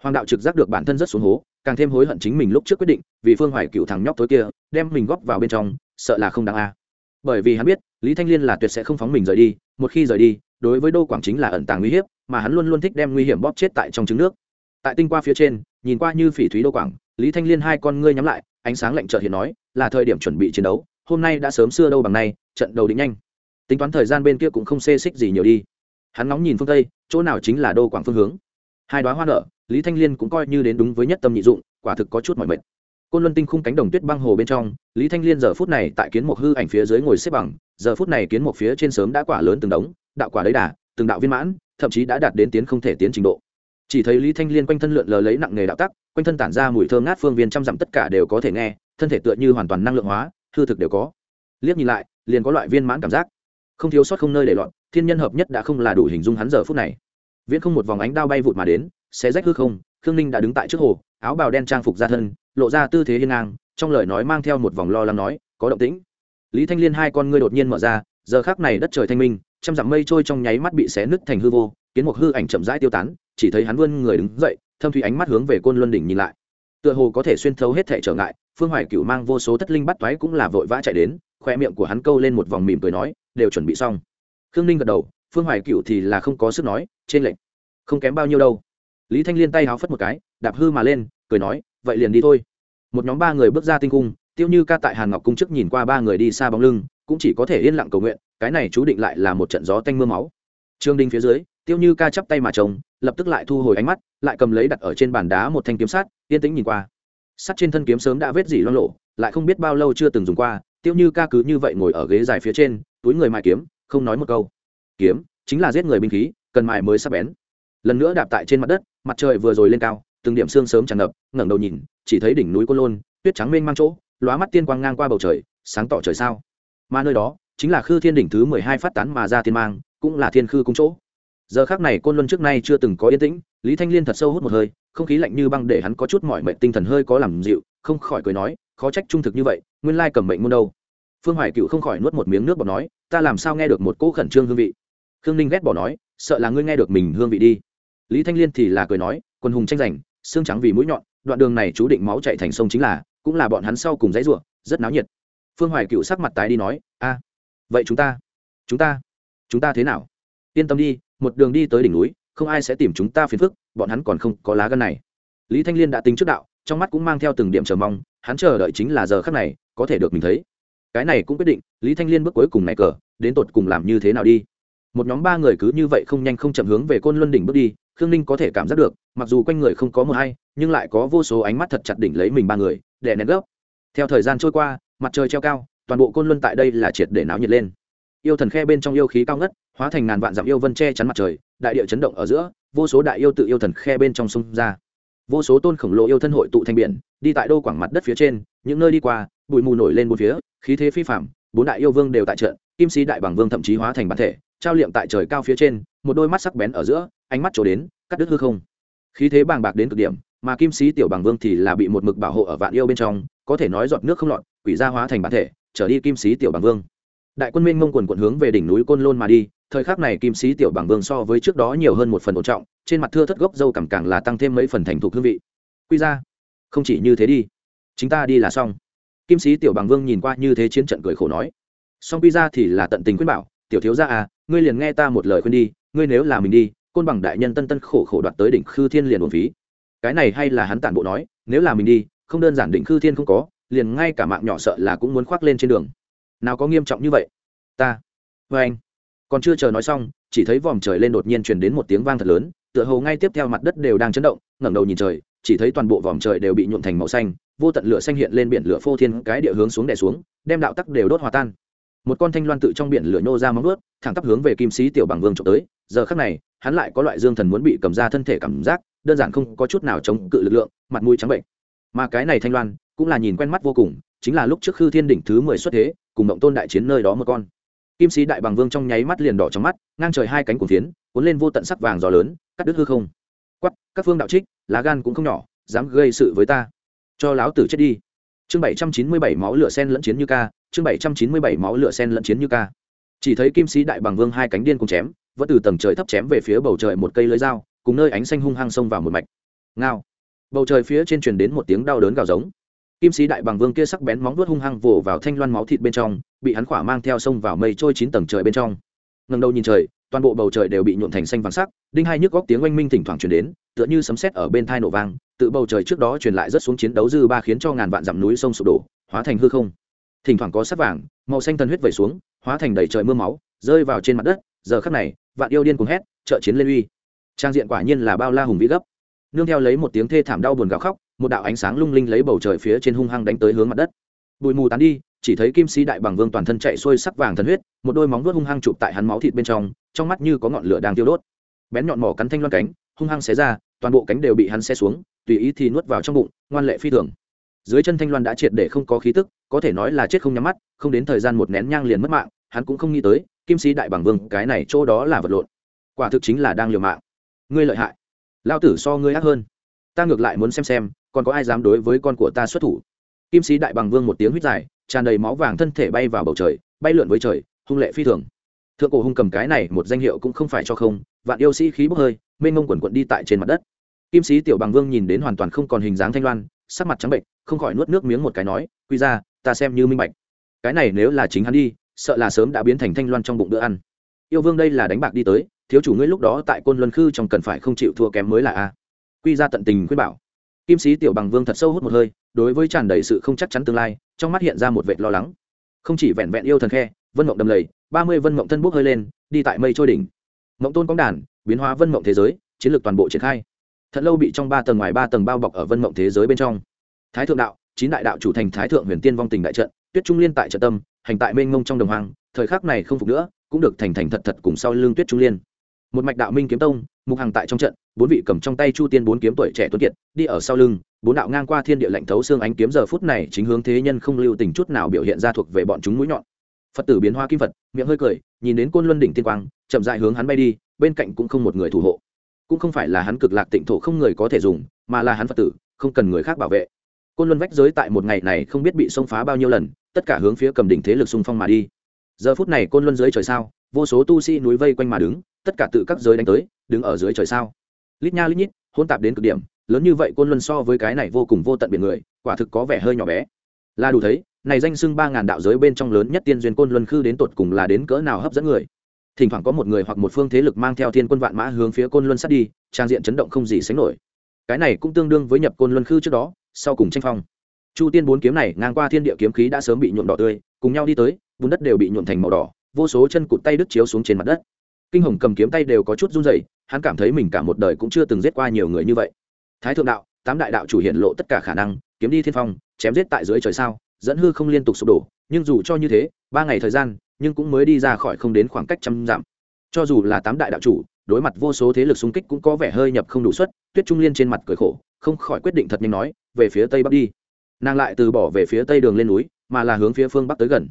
Hoàng đạo trực giác được bản thân rất xuống hố, càng thêm hối hận chính mình lúc trước quyết định, vì phương hoài cựu thằng nhóc tối kia, đem mình góp vào bên trong sợ là không đáng a. À. Bởi vì hắn biết, lý thanh liên là tuyệt sẽ không phóng mình rời đi, một khi rời đi, đối với đô quảng chính là ẩn tàng nguy hiểm mà hắn luôn luôn thích đem nguy hiểm bóp chết tại trong trứng nước. Tại tinh qua phía trên, nhìn qua như phỉ thúy đô quảng, lý thanh liên hai con ngươi nhắm lại, ánh sáng lạnh trợt hiện nói, là thời điểm chuẩn bị chiến đấu, hôm nay đã sớm xưa đâu bằng nay, trận đầu định nhanh. Tính toán thời gian bên kia cũng không xê xích gì nhiều đi. Hắn nóng nhìn phương tây, chỗ nào chính là đô quảng phương hướng. Hai đoá hoa nở, lý thanh liên cũng coi như đến đúng với nhất tâm nhị dụng, quả thực có chút mọi mệt côn luân tinh khung cánh đồng tuyết băng hồ bên trong, lý thanh liên giờ phút này tại kiến một hư ảnh phía dưới ngồi xếp bằng, giờ phút này kiến một phía trên sớm đã quả lớn từng đống, đạo quả đấy đà, từng đạo viên mãn, thậm chí đã đạt đến tiến không thể tiến trình độ. Chỉ thấy lý thanh liên quanh thân lượn lờ lấy nặng nghề đạo tắc, quanh thân tản ra mùi thơm ngát phương viên trăm dặm tất cả đều có thể nghe, thân thể tựa như hoàn toàn năng lượng hóa, hư thực đều có. Liếc nhìn lại, liền có loại viên mãn cảm giác. Không thiếu sót không nơi để loạn thiên nhân hợp nhất đã không là đủ hình dung hắn giờ phút này. Viễn không một vòng ánh đao bay vụt mà đến, xé rách hư không, khương ninh đã đứng tại trước hồ áo bào đen trang phục ra thân, lộ ra tư thế hiên ngang, trong lời nói mang theo một vòng lo lắng nói, có động tĩnh. Lý thanh liên hai con ngươi đột nhiên mở ra, giờ khác này đất trời thanh minh, trăm dặm mây trôi trong nháy mắt bị xé nứt thành hư vô, kiến một hư ảnh chậm rãi tiêu tán, chỉ thấy hắn vươn người đứng dậy, thâm thủy ánh mắt hướng về côn luân đỉnh nhìn lại. Tựa hồ có thể xuyên thấu hết thể trở ngại, phương hoài cửu mang vô số thất linh bắt toái cũng là vội vã chạy đến, khoe miệng của hắn câu lên một vòng mỉm cười nói, đều chuẩn bị xong. Khương ninh gật đầu, phương hoài cửu thì là không có sức nói, trên lệnh. Không kém bao nhiêu đâu lý thanh liên tay háo phất một cái, đạp hư mà lên, cười nói, vậy liền đi thôi. Một nhóm ba người bước ra tinh cung, tiêu như ca tại hàn ngọc cung trước nhìn qua ba người đi xa bóng lưng, cũng chỉ có thể yên lặng cầu nguyện, cái này chú định lại là một trận gió tanh m ư a máu. Trương đinh phía dưới, tiêu như ca chắp tay mà trông, lập tức lại thu hồi ánh mắt, lại cầm lấy đặt ở trên bàn đá một thanh kiếm sát yên tĩnh nhìn qua. Sắt trên thân kiếm sớm đã vết dỉ loang lộ lại không biết bao lâu chưa từng dùng qua, tiêu như ca cứ như vậy ngồi ở ghế dài phía trên, túi người mài kiếm, không nói một câu. Kiếm chính là giết người binh khí, cần mài mới sắp bén. Lần nữa đạp tại trên mặt đất mặt trời vừa rồi lên cao, từng điểm sương sớm tràn ngập, ngẩng đầu nhìn, chỉ thấy đỉnh núi côn lôn, tuyết trắng mênh mang chỗ, lóa mắt tiên quang ngang qua bầu trời, sáng tỏ trời sao. Mà nơi đó, chính là khư thiên đỉnh thứ mười hai phát tán mà ra thiên mang, cũng là thiên khư cung chỗ. Giờ khác này côn luân trước nay chưa từng có yên tĩnh, lý thanh liên thật sâu hút một hơi, không khí lạnh như băng để hắn có chút mọi mệnh tinh thần hơi có làm dịu, không khỏi cười nói, khó trách trung thực như vậy, nguyên lai cầm mệnh môn đâu. Phương hoài cựu không khỏi nuốt một miếng nước bọt nói, ta làm sao nghe được một cỗ khẩn trương hương vị. Khương ninh ghét bỏ nói, sợ là ngươi nghe được mình hương vị đi lý thanh liên thì là cười nói, quân hùng tranh giành, xương trắng vì mũi nhọn, đoạn đường này chú định máu chạy thành sông chính là, cũng là bọn hắn sau cùng dãy ruộng rất náo nhiệt. Phương hoài cựu sắc mặt tái đi nói, a, vậy chúng ta chúng ta chúng ta thế nào? Yên tâm đi, một đường đi tới đỉnh núi, không ai sẽ tìm chúng ta phiền phức, bọn hắn còn không có lá gân này. Lý thanh liên đã tính trước đạo, trong mắt cũng mang theo từng điểm chờ mong, hắn chờ đợi chính là giờ khắc này, có thể được mình thấy. Cái này cũng quyết định, lý thanh liên bước cuối cùng này cờ, đến tột cùng làm như thế nào đi? Một nhóm ba người cứ như vậy không nhanh không chậm hướng về côn luân đỉnh bước đi khương ninh có thể cảm giác được, mặc dù quanh người không có một hay, nhưng lại có vô số ánh mắt thật chặt đỉnh lấy mình ba người, để nén gấp. Theo thời gian trôi qua, mặt trời treo cao, toàn bộ côn luân tại đây là triệt để náo nhiệt lên. Yêu thần khe bên trong yêu khí cao ngất, hóa thành ngàn vạn dặm yêu vân che chắn mặt trời, đại địa chấn động ở giữa, vô số đại yêu tự yêu thần khe bên trong sông ra. Vô số tôn khổng lồ yêu thân hội tụ thành biển, đi tại đô quảng mặt đất phía trên, những nơi đi qua, bụi mù nổi lên bốn phía, khí thế phi phạm bốn đại yêu vương đều tại trận, kim sĩ đại bằng vương thậm chí hóa thành bản thể, trao liệm tại trời cao phía trên, một đôi mắt sắc bén ở giữa ánh mắt trổ đến, cắt đứt hư không. Khí thế bàng bạc đến cực điểm, mà kim sĩ tiểu bằng vương thì là bị một mực bảo hộ ở vạn yêu bên trong, có thể nói giọt nước không lọt, quỷ gia hóa thành bản thể, trở đi kim sĩ tiểu bằng vương. Đại quân minh mông quần quận hướng về đỉnh núi côn lôn mà đi, thời khắc này kim sĩ tiểu bằng vương so với trước đó nhiều hơn một phần ổn trọng, trên mặt thưa thất gốc dâu cảm càng là tăng thêm mấy phần thành thục hương vị. Quy ra không chỉ như thế đi chúng ta đi là xong. Kim sĩ tiểu bằng vương nhìn qua như thế chiến trận cười khổ nói. Xong quy ra thì là tận tình khuyên bảo, tiểu thiếu gia à ngươi liền nghe ta một lời khuyên đi, ngươi nếu là mình đi côn bằng đại nhân tân tân khổ khổ đoạt tới đỉnh khư thiên liền buồn phí. Cái này hay là hắn tản bộ nói, nếu là mình đi, không đơn giản đỉnh khư thiên không có, liền ngay cả mạng nhỏ sợ là cũng muốn khoác lên trên đường. Nào có nghiêm trọng như vậy? Ta vê anh. Còn chưa chờ nói xong, chỉ thấy vòm trời lên đột nhiên truyền đến một tiếng vang thật lớn, tựa hồ ngay tiếp theo mặt đất đều đang chấn động, ngẩng đầu nhìn trời, chỉ thấy toàn bộ vòm trời đều bị nhuộm thành màu xanh, vô tận lửa xanh hiện lên biển lửa phô thiên cái địa hướng xuống đè xuống, đem đạo tắc đều đốt hòa tan. Một con thanh loan tự trong biển lửa nhô ra móng ướt thẳng tắp hướng về kim sĩ tiểu bằng vương trộm tới giờ khắc này, hắn lại có loại dương thần muốn bị cầm ra thân thể cảm giác, đơn giản không có chút nào chống cự lực lượng, mặt mũi trắng bệnh. Mà cái này thanh loan, cũng là nhìn quen mắt vô cùng, chính là lúc trước khư thiên đỉnh thứ mười xuất thế, cùng động tôn đại chiến nơi đó một con. Kim sĩ đại bằng vương trong nháy mắt liền đỏ trong mắt, ngang trời hai cánh cuồng phiến, cuốn lên vô tận sắc vàng gió lớn, cắt đứt hư không. Quắp các phương đạo trích, lá gan cũng không nhỏ, dám gây sự với ta. Cho láo tử chết đi. Chương bảy trăm chín mươi bảy máu lửa sen lẫn chiến như ca, chương bảy trăm chín mươi bảy máu lửa sen lẫn chiến như ca. Chỉ thấy kim sĩ đại bằng vương hai cánh điên cùng chém vẫn từ tầng trời thấp chém về phía bầu trời một cây lưới dao, cùng nơi ánh xanh hung hăng xông vào một mạch. Ngao. Bầu trời phía trên truyền đến một tiếng đau đớn gào giống. Kim sĩ đại bằng vương kia sắc bén móng vuốt hung hăng vồ vào thanh loan máu thịt bên trong, bị hắn khỏa mang theo sông vào mây trôi chín tầng trời bên trong. Ngần đầu nhìn trời, toàn bộ bầu trời đều bị nhuộn thành xanh vàng sắc, đinh hai nhức góc tiếng oanh minh thỉnh thoảng truyền đến, tựa như sấm sét ở bên thai nổ vang, tự bầu trời trước đó truyền lại rất xuống chiến đấu dư ba khiến cho ngàn vạn dặm núi sông sụp đổ, hóa thành hư không. Thỉnh thoảng có sắc vàng, màu xanh thần huyết vẩy xuống, hóa thành đầy trời mưa máu, rơi vào trên mặt đất, giờ khắc này vạn yêu điên cùng hét, trợ chiến lên uy. Trang diện quả nhiên là bao la hùng vĩ gấp. Nương theo lấy một tiếng thê thảm đau buồn gào khóc, một đạo ánh sáng lung linh lấy bầu trời phía trên hung hăng đánh tới hướng mặt đất. Bụi mù tán đi, chỉ thấy kim sĩ đại bằng vương toàn thân chạy xuôi sắc vàng thần huyết, một đôi móng vuốt hung hăng chụp tại hắn máu thịt bên trong trong mắt như có ngọn lửa đang tiêu đốt. Bén nhọn mỏ cắn thanh loan cánh, hung hăng xé ra, toàn bộ cánh đều bị hắn xé xuống, tùy ý thì nuốt vào trong bụng, ngoan lệ phi thường. Dưới chân thanh loan đã triệt để không có khí tức, có thể nói là chết không nhắm mắt, không đến thời gian một nén nhang liền mất mạng, hắn cũng không nghĩ tới kim sĩ đại bằng vương, cái này chỗ đó là vật lộn. Quả thực chính là đang liều mạng. Ngươi lợi hại. Lao tử so ngươi ác hơn. Ta ngược lại muốn xem xem, còn có ai dám đối với con của ta xuất thủ. Kim sĩ đại bằng vương một tiếng huýt dài, tràn đầy máu vàng thân thể bay vào bầu trời, bay lượn với trời, hung lệ phi thường. Thượng cổ hung cầm cái này một danh hiệu cũng không phải cho không, vạn yêu sĩ khí bốc hơi, mênh mông quần quận đi tại trên mặt đất. Kim sĩ tiểu bằng vương nhìn đến hoàn toàn không còn hình dáng thanh loan, sắc mặt trắng bệnh không khỏi nuốt nước miếng một cái nói, quy ra ta xem như minh bạch. Cái này nếu là chính hắn đi sợ là sớm đã biến thành thanh loan trong bụng bữa ăn. Yêu vương đây là đánh bạc đi tới, thiếu chủ ngươi lúc đó tại côn luân khư trong cần phải không chịu thua kém mới là a. Quy ra tận tình khuyên bảo. Kim sĩ tiểu bằng vương thật sâu hút một hơi, đối với tràn đầy sự không chắc chắn tương lai, trong mắt hiện ra một vệt lo lắng. Không chỉ vẹn vẹn yêu thần khe, vân mộng đầm lầy, ba mươi vân mộng thân bốc hơi lên, đi tại mây trôi đỉnh. Mộng tôn cóng đàn, biến hóa vân mộng thế giới, chiến lược toàn bộ triển khai. Thật lâu bị trong ba tầng ngoài ba tầng bao bọc ở vân mộng thế giới bên trong. Thái thượng đạo, chín đại đạo chủ thành thái thượng huyền tiên vong tình đại trận, tuyết trung liên tại trận tâm hành tại mênh mông trong đồng hoang, thời khắc này không phục nữa cũng được thành thành thật thật cùng sau lưng tuyết trung liên. Một mạch đạo minh kiếm tông mục hàng tại trong trận bốn vị cầm trong tay chu tiên bốn kiếm tuổi trẻ tuấn kiệt đi ở sau lưng bốn đạo ngang qua thiên địa lạnh thấu xương ánh kiếm giờ phút này chính hướng thế nhân không lưu tình chút nào biểu hiện ra thuộc về bọn chúng mũi nhọn. Phật tử biến hoa kim phật miệng hơi cười nhìn đến côn luân đỉnh tiên quang chậm dại hướng hắn bay đi bên cạnh cũng không một người thủ hộ. Cũng không phải là hắn cực lạc tịnh thổ không người có thể dùng mà là hắn phật tử không cần người khác bảo vệ. Côn luân vách giới tại một ngày này không biết bị xông phá bao nhiêu lần tất cả hướng phía cầm đỉnh thế lực xung phong mà đi. Giờ phút này côn luân dưới trời sao, vô số tu sĩ núi vây quanh mà đứng, tất cả tự các giới đánh tới, đứng ở dưới trời sao. Lít nha lít nhít hôn tạp đến cực điểm, lớn như vậy côn luân so với cái này vô cùng vô tận biển người, quả thực có vẻ hơi nhỏ bé. Là đủ thấy, này danh xưng ba ngàn đạo giới bên trong lớn nhất tiên duyên côn luân khư đến tột cùng là đến cỡ nào hấp dẫn người. Thỉnh thoảng có một người hoặc một phương thế lực mang theo thiên quân vạn mã hướng phía côn luân sát đi, trang diện chấn động không gì sánh nổi. Cái này cũng tương đương với nhập côn luân khư trước đó, sau cùng tranh phong chu tiên bốn kiếm này ngang qua thiên địa kiếm khí đã sớm bị nhuộm đỏ tươi, cùng nhau đi tới, bùn đất đều bị nhuộm thành màu đỏ, vô số chân cụt tay đứt chiếu xuống trên mặt đất. Kinh hồng cầm kiếm tay đều có chút run rẩy, hắn cảm thấy mình cả một đời cũng chưa từng giết qua nhiều người như vậy. Thái thượng đạo, tám đại đạo chủ hiện lộ tất cả khả năng, kiếm đi thiên phong, chém giết tại dưới trời sao, dẫn hư không liên tục sụp đổ, nhưng dù cho như thế, ba ngày thời gian, nhưng cũng mới đi ra khỏi không đến khoảng cách trăm dặm. Cho dù là tám đại đạo chủ, đối mặt vô số thế lực xung kích cũng có vẻ hơi nhập không đủ suất, tuyết trung liên trên mặt cười khổ, không khỏi quyết định thật nhanh nói, về phía tây bắc đi nàng lại từ bỏ về phía tây đường lên núi, mà là hướng phía phương bắc tới gần.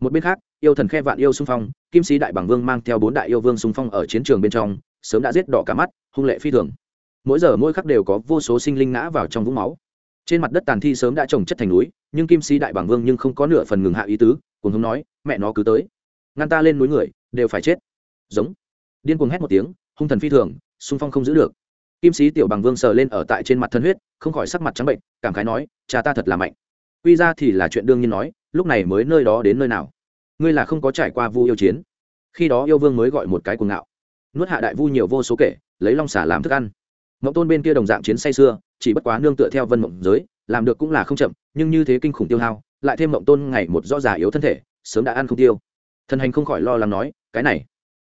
Một bên khác, yêu thần khe vạn yêu xung phong, kim sĩ đại bằng vương mang theo bốn đại yêu vương xung phong ở chiến trường bên trong, sớm đã giết đỏ cả mắt, hung lệ phi thường. Mỗi giờ mỗi khắc đều có vô số sinh linh ngã vào trong vũng máu. Trên mặt đất tàn thi sớm đã trồng chất thành núi, nhưng kim sĩ đại bằng vương nhưng không có nửa phần ngừng hạ ý tứ, cùng hông nói, mẹ nó cứ tới. Ngăn ta lên núi người, đều phải chết. Giống. Điên cuồng hét một tiếng, hung thần phi thường, xung phong không giữ được. Kim sĩ tiểu bằng vương sờ lên ở tại trên mặt thân huyết không khỏi sắc mặt trắng bệnh, cảm khái nói, cha ta thật là mạnh. Quy ra thì là chuyện đương nhiên nói, lúc này mới nơi đó đến nơi nào? Ngươi là không có trải qua vu yêu chiến. Khi đó yêu vương mới gọi một cái cuồng ngạo. Nuốt hạ đại vu nhiều vô số kể, lấy long xả làm thức ăn. Mộng tôn bên kia đồng dạng chiến say xưa, chỉ bất quá nương tựa theo vân mộng giới, làm được cũng là không chậm, nhưng như thế kinh khủng tiêu hao, lại thêm mộng tôn ngày một rõ già yếu thân thể, sớm đã ăn không tiêu. Thần hành không khỏi lo lắng nói, cái này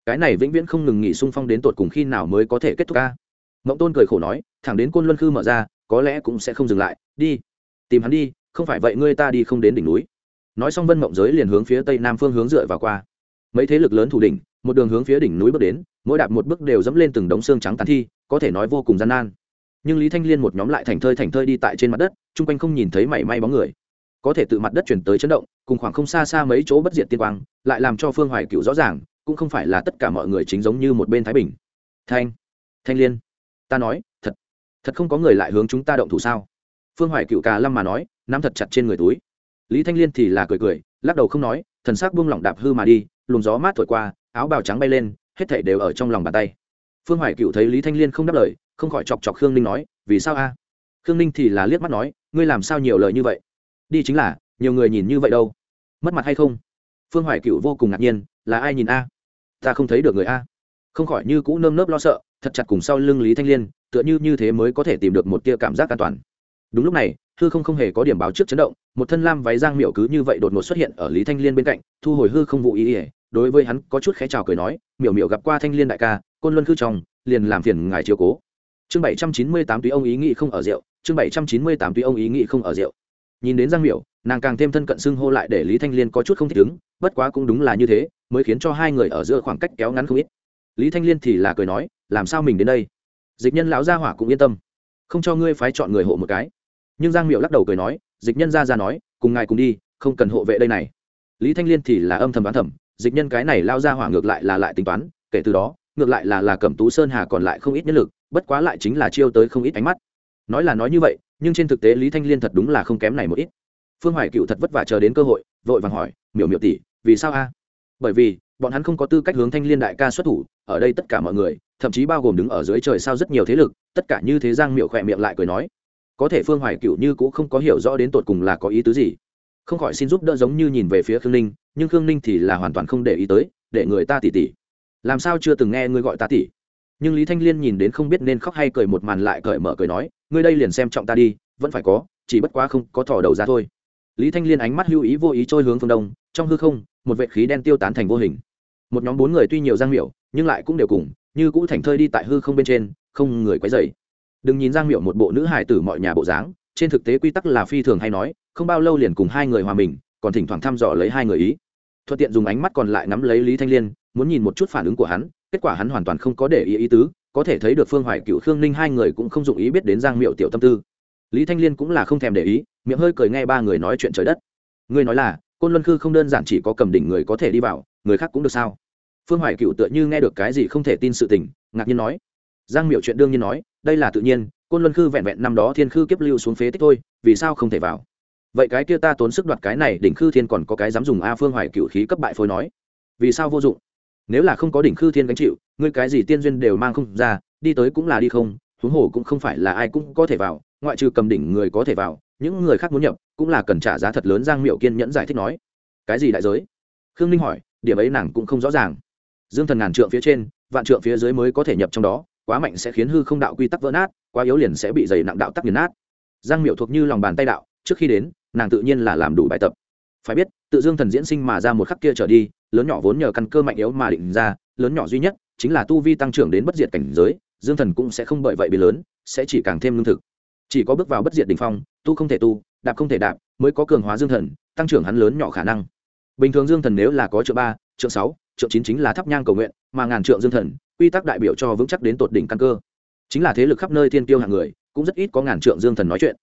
cái này vĩnh viễn không ngừng nghỉ sung phong đến tột cùng khi nào mới có thể kết thúc ca? Mộng tôn cười khổ nói, thẳng đến côn luân khư mở ra có lẽ cũng sẽ không dừng lại, đi. Tìm hắn đi, không phải vậy ngươi ta đi không đến đỉnh núi. Nói xong vân mộng giới liền hướng phía tây nam phương hướng dựa vào qua. Mấy thế lực lớn thủ đỉnh, một đường hướng phía đỉnh núi bước đến, mỗi đạp một bước đều dẫm lên từng đống xương trắng tàn thi, có thể nói vô cùng gian nan. Nhưng lý thanh liên một nhóm lại thành thơi thành thơi đi tại trên mặt đất, chung quanh không nhìn thấy mảy may bóng người. Có thể tự mặt đất chuyển tới chấn động, cùng khoảng không xa xa mấy chỗ bất diệt tiên quang, lại làm cho phương hoài cựu rõ ràng, cũng không phải là tất cả mọi người chính giống như một bên thái bình. Thanh thanh liên, ta nói thật không có người lại hướng chúng ta động thủ sao? Phương hoài cựu cà lâm mà nói, nắm thật chặt trên người túi. Lý thanh liên thì là cười cười, lắc đầu không nói, thần sắc buông lỏng đạp hư mà đi, luồng gió mát thổi qua, áo bào trắng bay lên, hết thảy đều ở trong lòng bàn tay. Phương hoài cựu thấy lý thanh liên không đáp lời, không khỏi chọc chọc khương ninh nói, vì sao a? Khương ninh thì là liếc mắt nói, ngươi làm sao nhiều lời như vậy? Đi chính là, nhiều người nhìn như vậy đâu. Mất mặt hay không? Phương hoài cựu vô cùng ngạc nhiên, là ai nhìn a? Ta không thấy được người a. Không khỏi như cũ nơm nớp lo sợ, thật chặt cùng sau lưng lý thanh liên tựa như như thế mới có thể tìm được một tia cảm giác an toàn. Đúng lúc này, hư không không hề có điểm báo trước chấn động, một thân lam váy giang miệu cứ như vậy đột ngột xuất hiện ở lý thanh liên bên cạnh, thu hồi hư không vụ ý ỉa đối với hắn có chút khẽ chào cười nói, miểu miểu gặp qua thanh liên đại ca, côn luân khư trong, liền làm phiền ngài chiều cố. Chương bảy trăm chín mươi tám túy ông ý nghĩ không ở rượu, chương bảy trăm chín mươi tám túy ông ý nghĩ không ở rượu. Nhìn đến giang miểu, nàng càng thêm thân cận xưng hô lại để lý thanh liên có chút không thích ứng, bất quá cũng đúng là như thế, mới khiến cho hai người ở giữa khoảng cách kéo ngắn không ít. Lý thanh liên thì là cười nói, làm sao mình đến đây? Dịch nhân lão gia hỏa cũng yên tâm. Không cho ngươi phái chọn người hộ một cái. Nhưng giang miệu lắc đầu cười nói, dịch nhân ra ra nói, cùng ngài cùng đi, không cần hộ vệ đây này. Lý thanh liên thì là âm thầm đoán thầm, dịch nhân cái này lao ra hỏa ngược lại là lại tính toán, kể từ đó, ngược lại là là cẩm tú sơn hà còn lại không ít nhân lực, bất quá lại chính là chiêu tới không ít ánh mắt. Nói là nói như vậy, nhưng trên thực tế lý thanh liên thật đúng là không kém này một ít. Phương hoài cựu thật vất vả chờ đến cơ hội, vội vàng hỏi, miểu miểu tỷ, vì sao a? Bởi vì bọn hắn không có tư cách hướng thanh liên đại ca xuất thủ, ở đây tất cả mọi người, thậm chí bao gồm đứng ở dưới trời sao rất nhiều thế lực, tất cả như thế giang miệu khỏe miệng lại cười nói. Có thể phương hoài cựu như cũng không có hiểu rõ đến tột cùng là có ý tứ gì. Không khỏi xin giúp đỡ giống như nhìn về phía khương ninh, nhưng khương ninh thì là hoàn toàn không để ý tới, để người ta tỉ tỉ. Làm sao chưa từng nghe ngươi gọi ta tỉ? Nhưng lý thanh liên nhìn đến không biết nên khóc hay cười một màn lại cởi mở cười nói, ngươi đây liền xem trọng ta đi, vẫn phải có, chỉ bất quá không có thỏ đầu ra thôi. Lý thanh liên ánh mắt lưu ý vô ý trôi hướng phương đông, trong hư không một vệ khí đen tiêu tán thành vô hình. Một nhóm bốn người tuy nhiều giang miểu, nhưng lại cũng đều cùng, như cũ thành thơi đi tại hư không bên trên, không người quấy dày đừng nhìn giang miểu một bộ nữ hài tử mọi nhà bộ dáng, trên thực tế quy tắc là phi thường hay nói, không bao lâu liền cùng hai người hòa mình, còn thỉnh thoảng thăm dò lấy hai người ý. Thuận tiện dùng ánh mắt còn lại nắm lấy lý thanh liên, muốn nhìn một chút phản ứng của hắn, kết quả hắn hoàn toàn không có để ý ý tứ, có thể thấy được phương hoài cựu khương ninh hai người cũng không dụng ý biết đến giang miệu tiểu tâm tư. Lý thanh liên cũng là không thèm để ý, miệng hơi cười nghe ba người nói chuyện trời đất. Ngươi nói là côn luân khư không đơn giản chỉ có cầm đỉnh người có thể đi vào, người khác cũng được sao? Phương hoài cựu tựa như nghe được cái gì không thể tin sự tình, ngạc nhiên nói. Giang miệu chuyện đương nhiên nói, đây là tự nhiên, côn luân khư vẹn vẹn năm đó thiên khư kiếp lưu xuống phế tích thôi, vì sao không thể vào? Vậy cái kia ta tốn sức đoạt cái này, đỉnh khư thiên còn có cái dám dùng a phương hoài cựu khí cấp bại phối nói. Vì sao vô dụng? Nếu là không có đỉnh khư thiên gánh chịu, ngươi cái gì tiên duyên đều mang không ra, đi tới cũng là đi không, huống hồ cũng không phải là ai cũng có thể vào, ngoại trừ cầm đỉnh người có thể vào những người khác muốn nhập, cũng là cần trả giá thật lớn, giang miệu kiên nhẫn giải thích nói. Cái gì đại giới? Khương ninh hỏi, điểm ấy nàng cũng không rõ ràng. Dương thần ngàn trượng phía trên, vạn trượng phía dưới mới có thể nhập trong đó, quá mạnh sẽ khiến hư không đạo quy tắc vỡ nát, quá yếu liền sẽ bị dày nặng đạo tắc nghiền nát. Giang miệu thuộc như lòng bàn tay đạo, trước khi đến, nàng tự nhiên là làm đủ bài tập. Phải biết, tự dương thần diễn sinh mà ra một khắc kia trở đi, lớn nhỏ vốn nhờ căn cơ mạnh yếu mà định ra, lớn nhỏ duy nhất chính là tu vi tăng trưởng đến bất diệt cảnh giới, dương thần cũng sẽ không bởi vậy bị lớn, sẽ chỉ càng thêm lương thực chỉ có bước vào bất diệt đ ỉ n h phong, tu không thể tu, đạp không thể đạp, mới có cường hóa dương thần, tăng trưởng hắn lớn nhỏ khả năng. Bình thường dương thần nếu là có triệu ba triệu sáu triệu chín chính là thắp nhang cầu nguyện, mà ngàn triệu dương thần, quy tắc đại biểu cho vững chắc đến tột đỉnh căn cơ. Chính là thế lực khắp nơi thiên tiêu hạng người, cũng rất ít có ngàn trượng dương thần nói chuyện.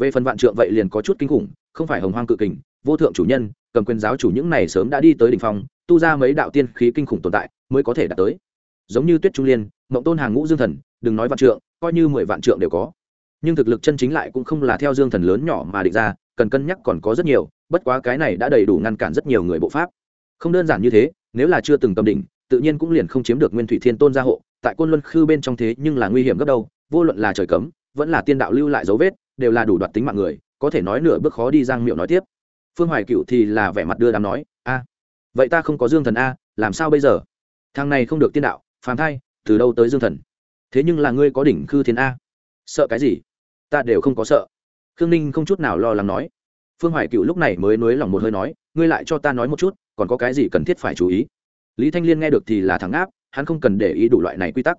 Về phần vạn trượng vậy liền có chút kinh khủng, không phải hồng hoang cự kình, vô thượng chủ nhân, cầm quyền giáo chủ những này sớm đã đi tới đ ỉ n h phong, tu ra mấy đạo tiên khí kinh khủng tồn tại, mới có thể đạt tới. Giống như tuyết trung liên, mộng tôn hàng ngũ dương thần, đừng nói vạn trượng, coi như mười vạn trượng đều có nhưng thực lực chân chính lại cũng không là theo dương thần lớn nhỏ mà định ra, cần cân nhắc còn có rất nhiều, bất quá cái này đã đầy đủ ngăn cản rất nhiều người bộ pháp. Không đơn giản như thế, nếu là chưa từng cầm đỉnh, tự nhiên cũng liền không chiếm được nguyên thủy thiên tôn gia hộ, tại côn luân khư bên trong thế nhưng là nguy hiểm gấp đâu, vô luận là trời cấm, vẫn là tiên đạo lưu lại dấu vết, đều là đủ đoạt tính mạng người, có thể nói nửa bước khó đi giang miệu nói tiếp. Phương hoài cựu thì là vẻ mặt đưa đám nói, a, vậy ta không có dương thần a, làm sao bây giờ? Thằng này không được tiên đạo, phàm thai, từ đâu tới dương thần? Thế nhưng là ngươi có đỉnh khư thiên a. Sợ cái gì? Ta đều không có sợ. Khương ninh không chút nào lo lắng nói. Phương hoài cựu lúc này mới nối lòng một hơi nói, ngươi lại cho ta nói một chút, còn có cái gì cần thiết phải chú ý? Lý thanh liên nghe được thì là thắng áp, hắn không cần để ý đủ loại này quy tắc.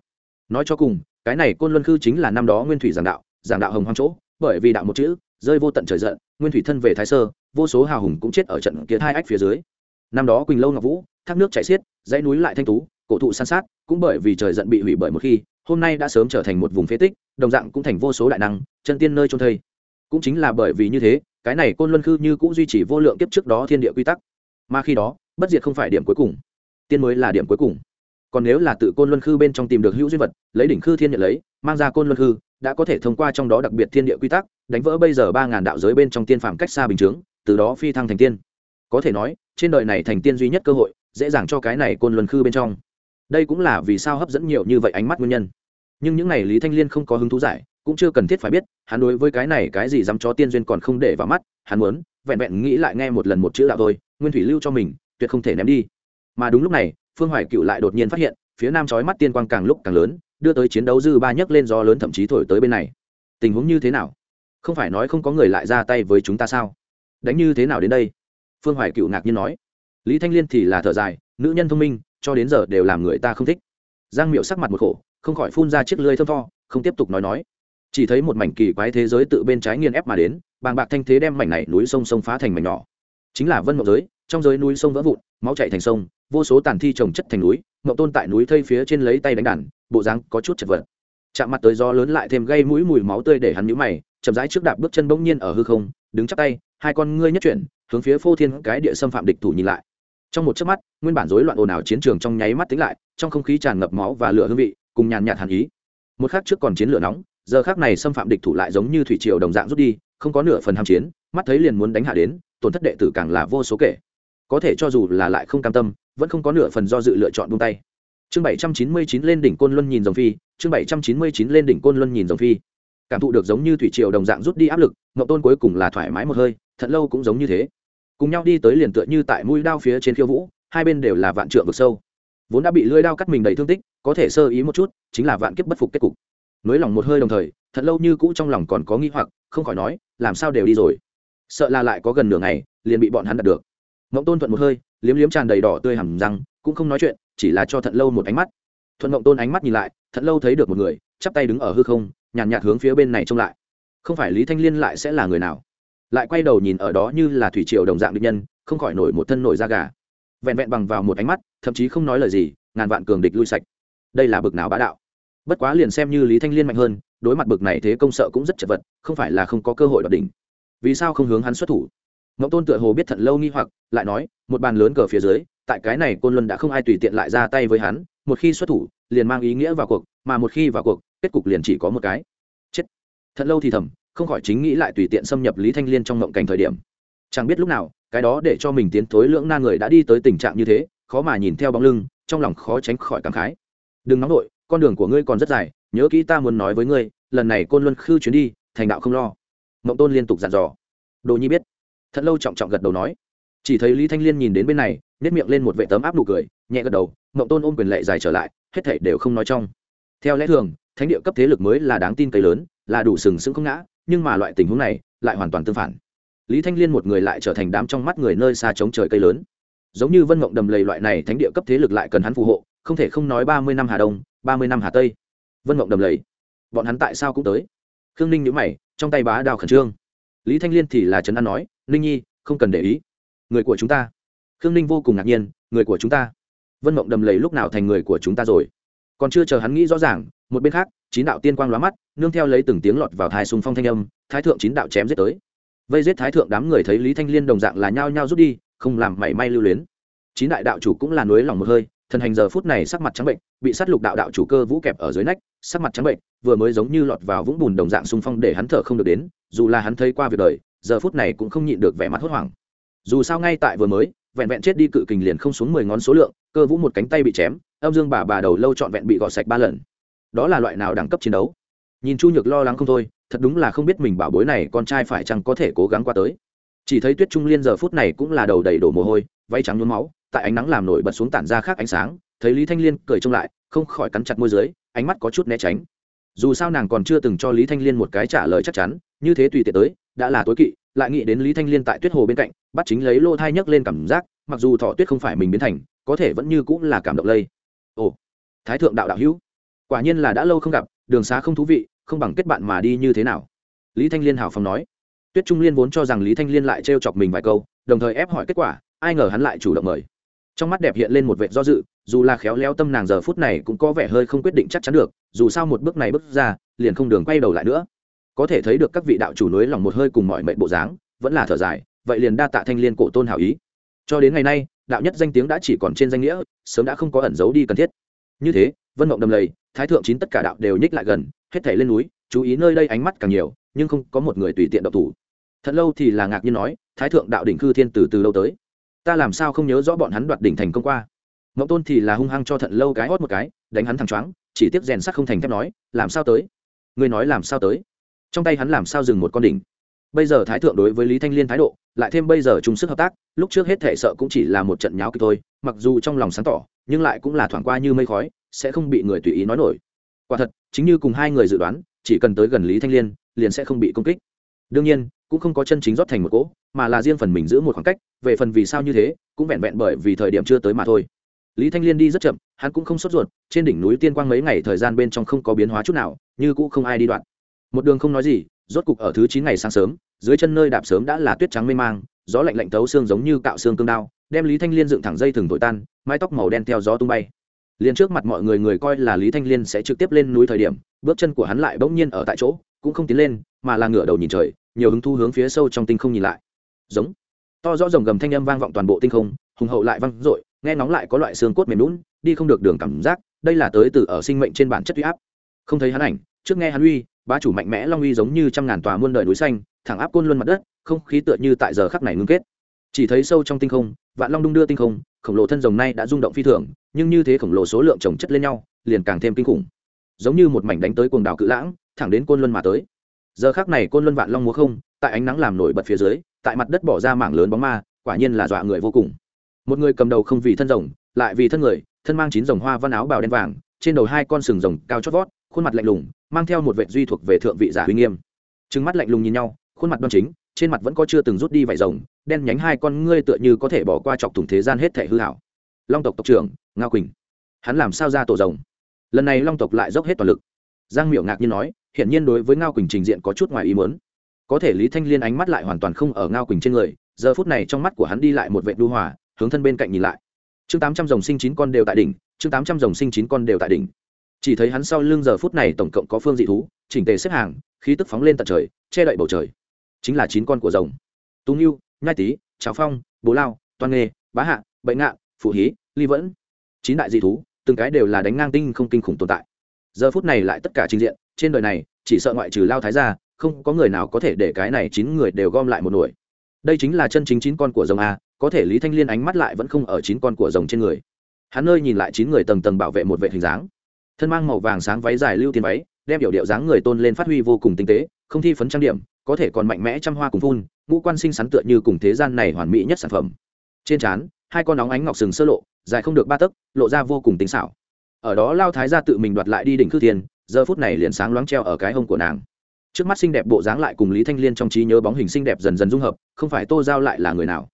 Nói cho cùng, cái này côn luân khư chính là năm đó nguyên thủy giảng đạo giảng đạo hồng hoang chỗ, bởi vì đạo một chữ, rơi vô tận trời giận, nguyên thủy thân về thái sơ, vô số hào hùng cũng chết ở trận kia hai ách phía dưới. Năm đó quỳnh lâu ngọc vũ, thác nước chảy xiết, dãy núi lại thanh tú, cổ thụ san sát, cũng bởi vì trời giận bị hủy bởi một khi, hôm nay đã sớm trở thành một vùng phế tích đồng dạng cũng thành vô số đại năng, chân tiên nơi trôn thây. Cũng chính là bởi vì như thế, cái này côn luân khư như cũng duy trì vô lượng kiếp trước đó thiên địa quy tắc. Mà khi đó, bất diệt không phải điểm cuối cùng. Tiên mới là điểm cuối cùng. Còn nếu là tự côn luân khư bên trong tìm được hữu duyên vật, lấy đỉnh khư thiên nhận lấy, mang ra côn luân khư, đã có thể thông qua trong đó đặc biệt thiên địa quy tắc, đánh vỡ bây giờ ba ngàn đạo giới bên trong tiên phạm cách xa bình chướng, từ đó phi thăng thành tiên. Có thể nói, trên đời này thành tiên duy nhất cơ hội, dễ dàng cho cái này côn luân khư bên trong. Đây cũng là vì sao hấp dẫn nhiều như vậy ánh mắt nguyên nhân nhưng những n à y lý thanh liên không có hứng thú giải, cũng chưa cần thiết phải biết, hắn đối với cái này cái gì dám cho tiên duyên còn không để vào mắt, hắn muốn, vẹn vẹn nghĩ lại nghe một lần một chữ đạo thôi, nguyên thủy lưu cho mình, tuyệt không thể ném đi. Mà đúng lúc này, phương hoài cựu lại đột nhiên phát hiện, phía nam trói mắt tiên quang càng lúc càng lớn, đưa tới chiến đấu dư ba nhấc lên gió lớn thậm chí thổi tới bên này. Tình huống như thế nào? Không phải nói không có người lại ra tay với chúng ta sao? Đánh như thế nào đến đây? Phương hoài cựu ngạc nhiên nói. Lý thanh liên thì là thở dài, nữ nhân thông minh, cho đến giờ đều làm người ta không thích. Giang miệu sắc mặt một khổ không khỏi phun ra chiếc lưới thơm tho, không tiếp tục nói nói. Chỉ thấy một mảnh kỳ quái thế giới tự bên trái nghiền ép mà đến, bàng bạc thanh thế đem mảnh này núi sông sông phá thành mảnh nhỏ. Chính là vân mộng giới, trong giới núi sông vỡ vụn, máu chạy thành sông, vô số tàn thi trồng chất thành núi, mộng tôn tại núi thây phía trên lấy tay đánh đàn, bộ dáng có chút chật vật. Chạm mặt tới gió lớn lại thêm gây mũi mùi máu tươi để hắn nhũ mày, chậm rãi trước đạp bước chân bỗng nhiên ở hư không, đứng chắp tay, hai con ngươi nhất chuyển, hướng phía phô thiên cái địa xâm phạm địch thủ nhìn lại. Trong một chớp mắt, nguyên bản rối loạn ồn ào chiến trường trong nháy mắt tính lại, trong không khí tràn ngập máu và lửa hương vị cùng nhàn nhạt hàn ý. Một khắc trước còn chiến lửa nóng, giờ khác này xâm phạm địch thủ lại giống như thủy triều đồng dạng rút đi, không có nửa phần ham chiến, mắt thấy liền muốn đánh hạ đến, tổn thất đệ tử càng là vô số kể. Có thể cho dù là lại không cam tâm, vẫn không có nửa phần do dự lựa chọn buông tay. Chương bảy trăm chín mươi chín lên đỉnh côn luân nhìn dòng phi, chương bảy trăm chín mươi chín lên đỉnh côn luân nhìn dòng phi. Cảm thụ được giống như thủy triều đồng dạng rút đi áp lực ngậu tôn cuối cùng là thoải mái một hơi, thật lâu cũng giống như thế. Cùng nhau đi tới liền tựa như tại mũi đao phía trên khiêu vũ, hai bên đều là vạn trượng vực sâu vốn đã bị lưỡi đao cắt mình đầy thương tích có thể sơ ý một chút chính là vạn kiếp bất phục kết cục. Nới lòng một hơi đồng thời thật lâu như cũ trong lòng còn có nghi hoặc không khỏi nói làm sao đều đi rồi. Sợ là lại có gần nửa ngày liền bị bọn hắn đặt được. Mộng tôn thuận một hơi liếm liếm tràn đầy đỏ tươi hẳn răng cũng không nói chuyện chỉ là cho thận lâu một ánh mắt. Thuận mộng tôn ánh mắt nhìn lại thận lâu thấy được một người chắp tay đứng ở hư không nhàn nhạt, nhạt hướng phía bên này trông lại. Không phải lý thanh liên lại sẽ là người nào? Lại quay đầu nhìn ở đó như là thủy triều đồng dạng định nhân không khỏi nổi một thân nổi da gà. Vẹn vẹn bằng vào một ánh mắt thậm chí không nói lời gì, ngàn vạn cường địch lui sạch. Đây là bực nào bá đạo. Bất quá liền xem như lý thanh liên mạnh hơn, đối mặt bực này thế công sợ cũng rất chật vật, không phải là không có cơ hội đoạt đỉnh. Vì sao không hướng hắn xuất thủ? Ngẫu tôn tựa hồ biết thận lâu nghi hoặc, lại nói, một bàn lớn cờ phía dưới, tại cái này côn luân đã không ai tùy tiện lại ra tay với hắn, một khi xuất thủ, liền mang ý nghĩa vào cuộc, mà một khi vào cuộc, kết cục liền chỉ có một cái. Chết. Thật lâu thì thầm, không khỏi chính nghĩ lại tùy tiện xâm nhập lý thanh liên trong ngộng cảnh thời điểm. Chẳng biết lúc nào, cái đó để cho mình tiến thối lưỡng nan người đã đi tới tình trạng như thế khó mà nhìn theo bóng lưng, trong lòng khó tránh khỏi cảm khái. Đừng nóng nổi con đường của ngươi còn rất dài, nhớ kỹ ta muốn nói với ngươi, lần này côn luân khư chuyến đi, thành đạo không lo. Mộng tôn liên tục dặn dò. Đồ nhi biết. Thật lâu trọng trọng gật đầu nói. Chỉ thấy lý thanh liên nhìn đến bên này nếp miệng lên một vệ tấm áp nụ cười, nhẹ gật đầu, mộng tôn ôm quyền lệ dài trở lại, hết thảy đều không nói trong. Theo lẽ thường, thánh địa cấp thế lực mới là đáng tin cậy lớn, là đủ sừng sững không ngã, nhưng mà loại tình huống này lại hoàn toàn tương phản. Lý thanh liên một người lại trở thành đám trong mắt người nơi xa chống trời cây lớn giống như vân mộng đầm lầy loại này thánh địa cấp thế lực lại cần hắn phù hộ, không thể không nói ba mươi năm hà đông, ba mươi năm hà tây. Vân mộng đầm lầy, bọn hắn tại sao cũng tới? Khương ninh nhữ mày, trong tay bá đào khẩn trương. Lý thanh liên thì là trấn an nói, ninh nhi, không cần để ý. Người của chúng ta. Khương ninh vô cùng ngạc nhiên, người của chúng ta? Vân mộng đầm lầy lúc nào thành người của chúng ta rồi? Còn chưa chờ hắn nghĩ rõ ràng, một bên khác, chín đạo tiên quang lóa mắt, nương theo lấy từng tiếng lọt vào thai sùng phong thanh âm, thái thượng chín đạo chém giết tới. Vây giết thái thượng đám người thấy lý thanh liên đồng dạng là nhao nhao rút đi không làm mảy may lưu luyến. Chín đại đạo chủ cũng là nuối lòng một hơi, thần hành giờ phút này sắc mặt trắng bệnh, bị sát lục đạo đạo chủ cơ vũ kẹp ở dưới nách, sắc mặt trắng bệnh, vừa mới giống như lọt vào vũng bùn đồng dạng xung phong để hắn thở không được đến, dù là hắn thấy qua việc đời, giờ phút này cũng không nhịn được vẻ mặt hốt hoảng. Dù sao ngay tại vừa mới, vẹn vẹn chết đi cự kình liền không xuống mười ngón số lượng, cơ vũ một cánh tay bị chém, âm dương bà bà đầu lâu trọn vẹn bị gọt sạch ba lần. Đó là loại nào đẳng cấp chiến đấu? Nhìn chu nhược lo lắng không thôi, thật đúng là không biết mình bảo bối này con trai phải chăng có thể cố gắng qua tới chỉ thấy tuyết trung liên giờ phút này cũng là đầu đầy đổ mồ hôi vay trắng nhuốm máu, tại ánh nắng làm nổi bật xuống tản ra khác ánh sáng, thấy lý thanh liên cười trông lại, không khỏi cắn chặt môi dưới, ánh mắt có chút né tránh. Dù sao nàng còn chưa từng cho lý thanh liên một cái trả lời chắc chắn, như thế tùy tiện tới, đã là tối kỵ, lại nghĩ đến lý thanh liên tại tuyết hồ bên cạnh, bắt chính lấy lô thai nhấc lên cảm giác, mặc dù thọ tuyết không phải mình biến thành, có thể vẫn như cũng là cảm động lây. Ồ, thái thượng đạo đạo hữu, quả nhiên là đã lâu không gặp, đường xá không thú vị, không bằng kết bạn mà đi như thế nào. Lý thanh liên hào phong nói tuyết trung liên vốn cho rằng lý thanh liên lại trêu chọc mình vài câu, đồng thời ép hỏi kết quả, ai ngờ hắn lại chủ động mời. Trong mắt đẹp hiện lên một vệ do dự, dù là khéo léo tâm nàng giờ phút này cũng có vẻ hơi không quyết định chắc chắn được, dù sao một bước này bước ra, liền không đường quay đầu lại nữa. Có thể thấy được các vị đạo chủ nối lòng một hơi cùng mọi mệnh bộ dáng, vẫn là thở dài, vậy liền đa tạ thanh liên cổ tôn hảo ý. Cho đến ngày nay, đạo nhất danh tiếng đã chỉ còn trên danh nghĩa, sớm đã không có ẩn giấu đi cần thiết. Như thế, vân mộng đầm lầy, thái thượng chín tất cả đạo đều nhích lại gần, hết thể lên núi, chú ý nơi đây ánh mắt càng nhiều, nhưng không có một người tùy tiện độc thủ thật lâu thì là ngạc nhiên nói, thái thượng đạo đỉnh khư thiên từ từ lâu tới? Ta làm sao không nhớ rõ bọn hắn đoạt đỉnh thành công qua? Mộng tôn thì là hung hăng cho thận lâu cái hót một cái, đánh hắn thẳng choáng, chỉ tiếp rèn sắt không thành thép nói, làm sao tới? Ngươi nói làm sao tới? Trong tay hắn làm sao dừng một con đỉnh? Bây giờ thái thượng đối với lý thanh liên thái độ, lại thêm bây giờ chung sức hợp tác, lúc trước hết thể sợ cũng chỉ là một trận nháo kịch thôi, mặc dù trong lòng sáng tỏ, nhưng lại cũng là thoảng qua như mây khói, sẽ không bị người tùy ý nói nổi. Quả thật, chính như cùng hai người dự đoán, chỉ cần tới gần lý thanh liên, liền sẽ không bị công kích. Đương nhiên cũng không có chân chính rót thành một cỗ, mà là riêng phần mình giữ một khoảng cách, về phần vì sao như thế, cũng vẹn vẹn bởi vì thời điểm chưa tới mà thôi. Lý thanh liên đi rất chậm, hắn cũng không sốt ruột, trên đỉnh núi tiên quang mấy ngày thời gian bên trong không có biến hóa chút nào, như cũng không ai đi đoạn. Một đường không nói gì, rốt cục ở thứ chín ngày sáng sớm, dưới chân nơi đạp sớm đã là tuyết trắng mê mang, gió lạnh lạnh tấu xương giống như cạo xương cương đao, đem lý thanh liên dựng thẳng dây thừng tội tan, mái tóc màu đen theo gió tung bay. Liền trước mặt mọi người người coi là lý thanh liên sẽ trực tiếp lên núi thời điểm, bước chân của hắn lại bỗng nhiên ở tại chỗ, cũng không tiến lên, mà là ngửa đầu nhìn trời nhiều hứng thu hướng phía sâu trong tinh không nhìn lại. Giống. To rõ rồng gầm thanh âm vang vọng toàn bộ tinh không, hùng hậu lại vang dội, nghe nóng lại có loại xương cốt mềm lún đi không được đường cảm giác, đây là tới từ ở sinh mệnh trên bản chất uy áp. Không thấy hắn ảnh, trước nghe hắn uy, bá chủ mạnh mẽ long uy giống như trăm ngàn tòa muôn đời núi xanh, thẳng áp côn luân mặt đất, không khí tựa như tại giờ khắc này ngưng kết. Chỉ thấy sâu trong tinh không, vạn long đung đưa tinh không, khổng lồ thân rồng này đã rung động phi thường, nhưng như thế khổng lồ số lượng chồng chất lên nhau, liền càng thêm kinh khủng. Giống như một mảnh đánh tới cuồng đảo cự lãng, thẳng đến côn luân mà tới giờ khắc này côn luân vạn long múa không, tại ánh nắng làm nổi bật phía dưới, tại mặt đất bỏ ra mảng lớn bóng ma, quả nhiên là dọa người vô cùng. Một người cầm đầu không vì thân rồng, lại vì thân người, thân mang chín rồng hoa văn áo bào đen vàng, trên đầu hai con sừng rồng cao chót vót, khuôn mặt lạnh lùng, mang theo một vệ duy thuộc về thượng vị giả huy nghiêm. Trừng mắt lạnh lùng nhìn nhau, khuôn mặt đoan chính, trên mặt vẫn có chưa từng rút đi vải rồng, đen nhánh hai con ngươi tựa như có thể bỏ qua chọc thủng thế gian hết thể hư hảo. Long tộc tộc trưởng, ngao quỳnh, hắn làm sao ra tổ rồng? Lần này long tộc lại dốc hết toàn lực. Giang miệu ngạc nhiên nói hiện nhiên đối với ngao quỳnh trình diện có chút ngoài ý muốn. Có thể lý thanh liên ánh mắt lại hoàn toàn không ở ngao quỳnh trên người, giờ phút này trong mắt của hắn đi lại một vệ đu hòa, hướng thân bên cạnh nhìn lại. Chương tám trăm dòng sinh chín con đều tại đỉnh, chương tám trăm dòng sinh chín con đều tại đỉnh. Chỉ thấy hắn sau lưng giờ phút này tổng cộng có phương dị thú, chỉnh tề xếp hàng, khí tức phóng lên tận trời, che đậy bầu trời. Chính là chín con của rồng. Tú yêu nhai tý, cháo phong, bố lao toan nghê bá hạ bệnh ngạn, phụ hí, ly vẫn. Chín đại dị thú, từng cái đều là đánh ngang tinh không kinh khủng tồn tại. Giờ phút này lại tất cả trình diện trên đời này, chỉ sợ ngoại trừ lao thái gia, không có người nào có thể để cái này chín người đều gom lại một nổi. Đây chính là chân chính chín con của rồng a, có thể lý thanh liên ánh mắt lại vẫn không ở chín con của rồng trên người. Hắn nơi nhìn lại chín người tầng tầng bảo vệ một vệ hình dáng. Thân mang màu vàng sáng váy dài lưu tiền váy, đem biểu điệu dáng người tôn lên phát huy vô cùng tinh tế, không thi phấn trang điểm, có thể còn mạnh mẽ trăm hoa cùng phun, ngũ quan sinh sắn tựa như cùng thế gian này hoàn mỹ nhất sản phẩm. Trên trán, hai con nóng ánh ngọc sừng sơ lộ, dài không được ba tấc, lộ ra vô cùng tính xảo. Ở đó lao thái ra tự mình đoạt lại đi đỉnh khư thiên giờ phút này liền sáng loáng treo ở cái hông của nàng. Trước mắt xinh đẹp bộ dáng lại cùng lý thanh liên trong trí nhớ bóng hình xinh đẹp dần dần dung hợp, không phải tô giao lại là người nào.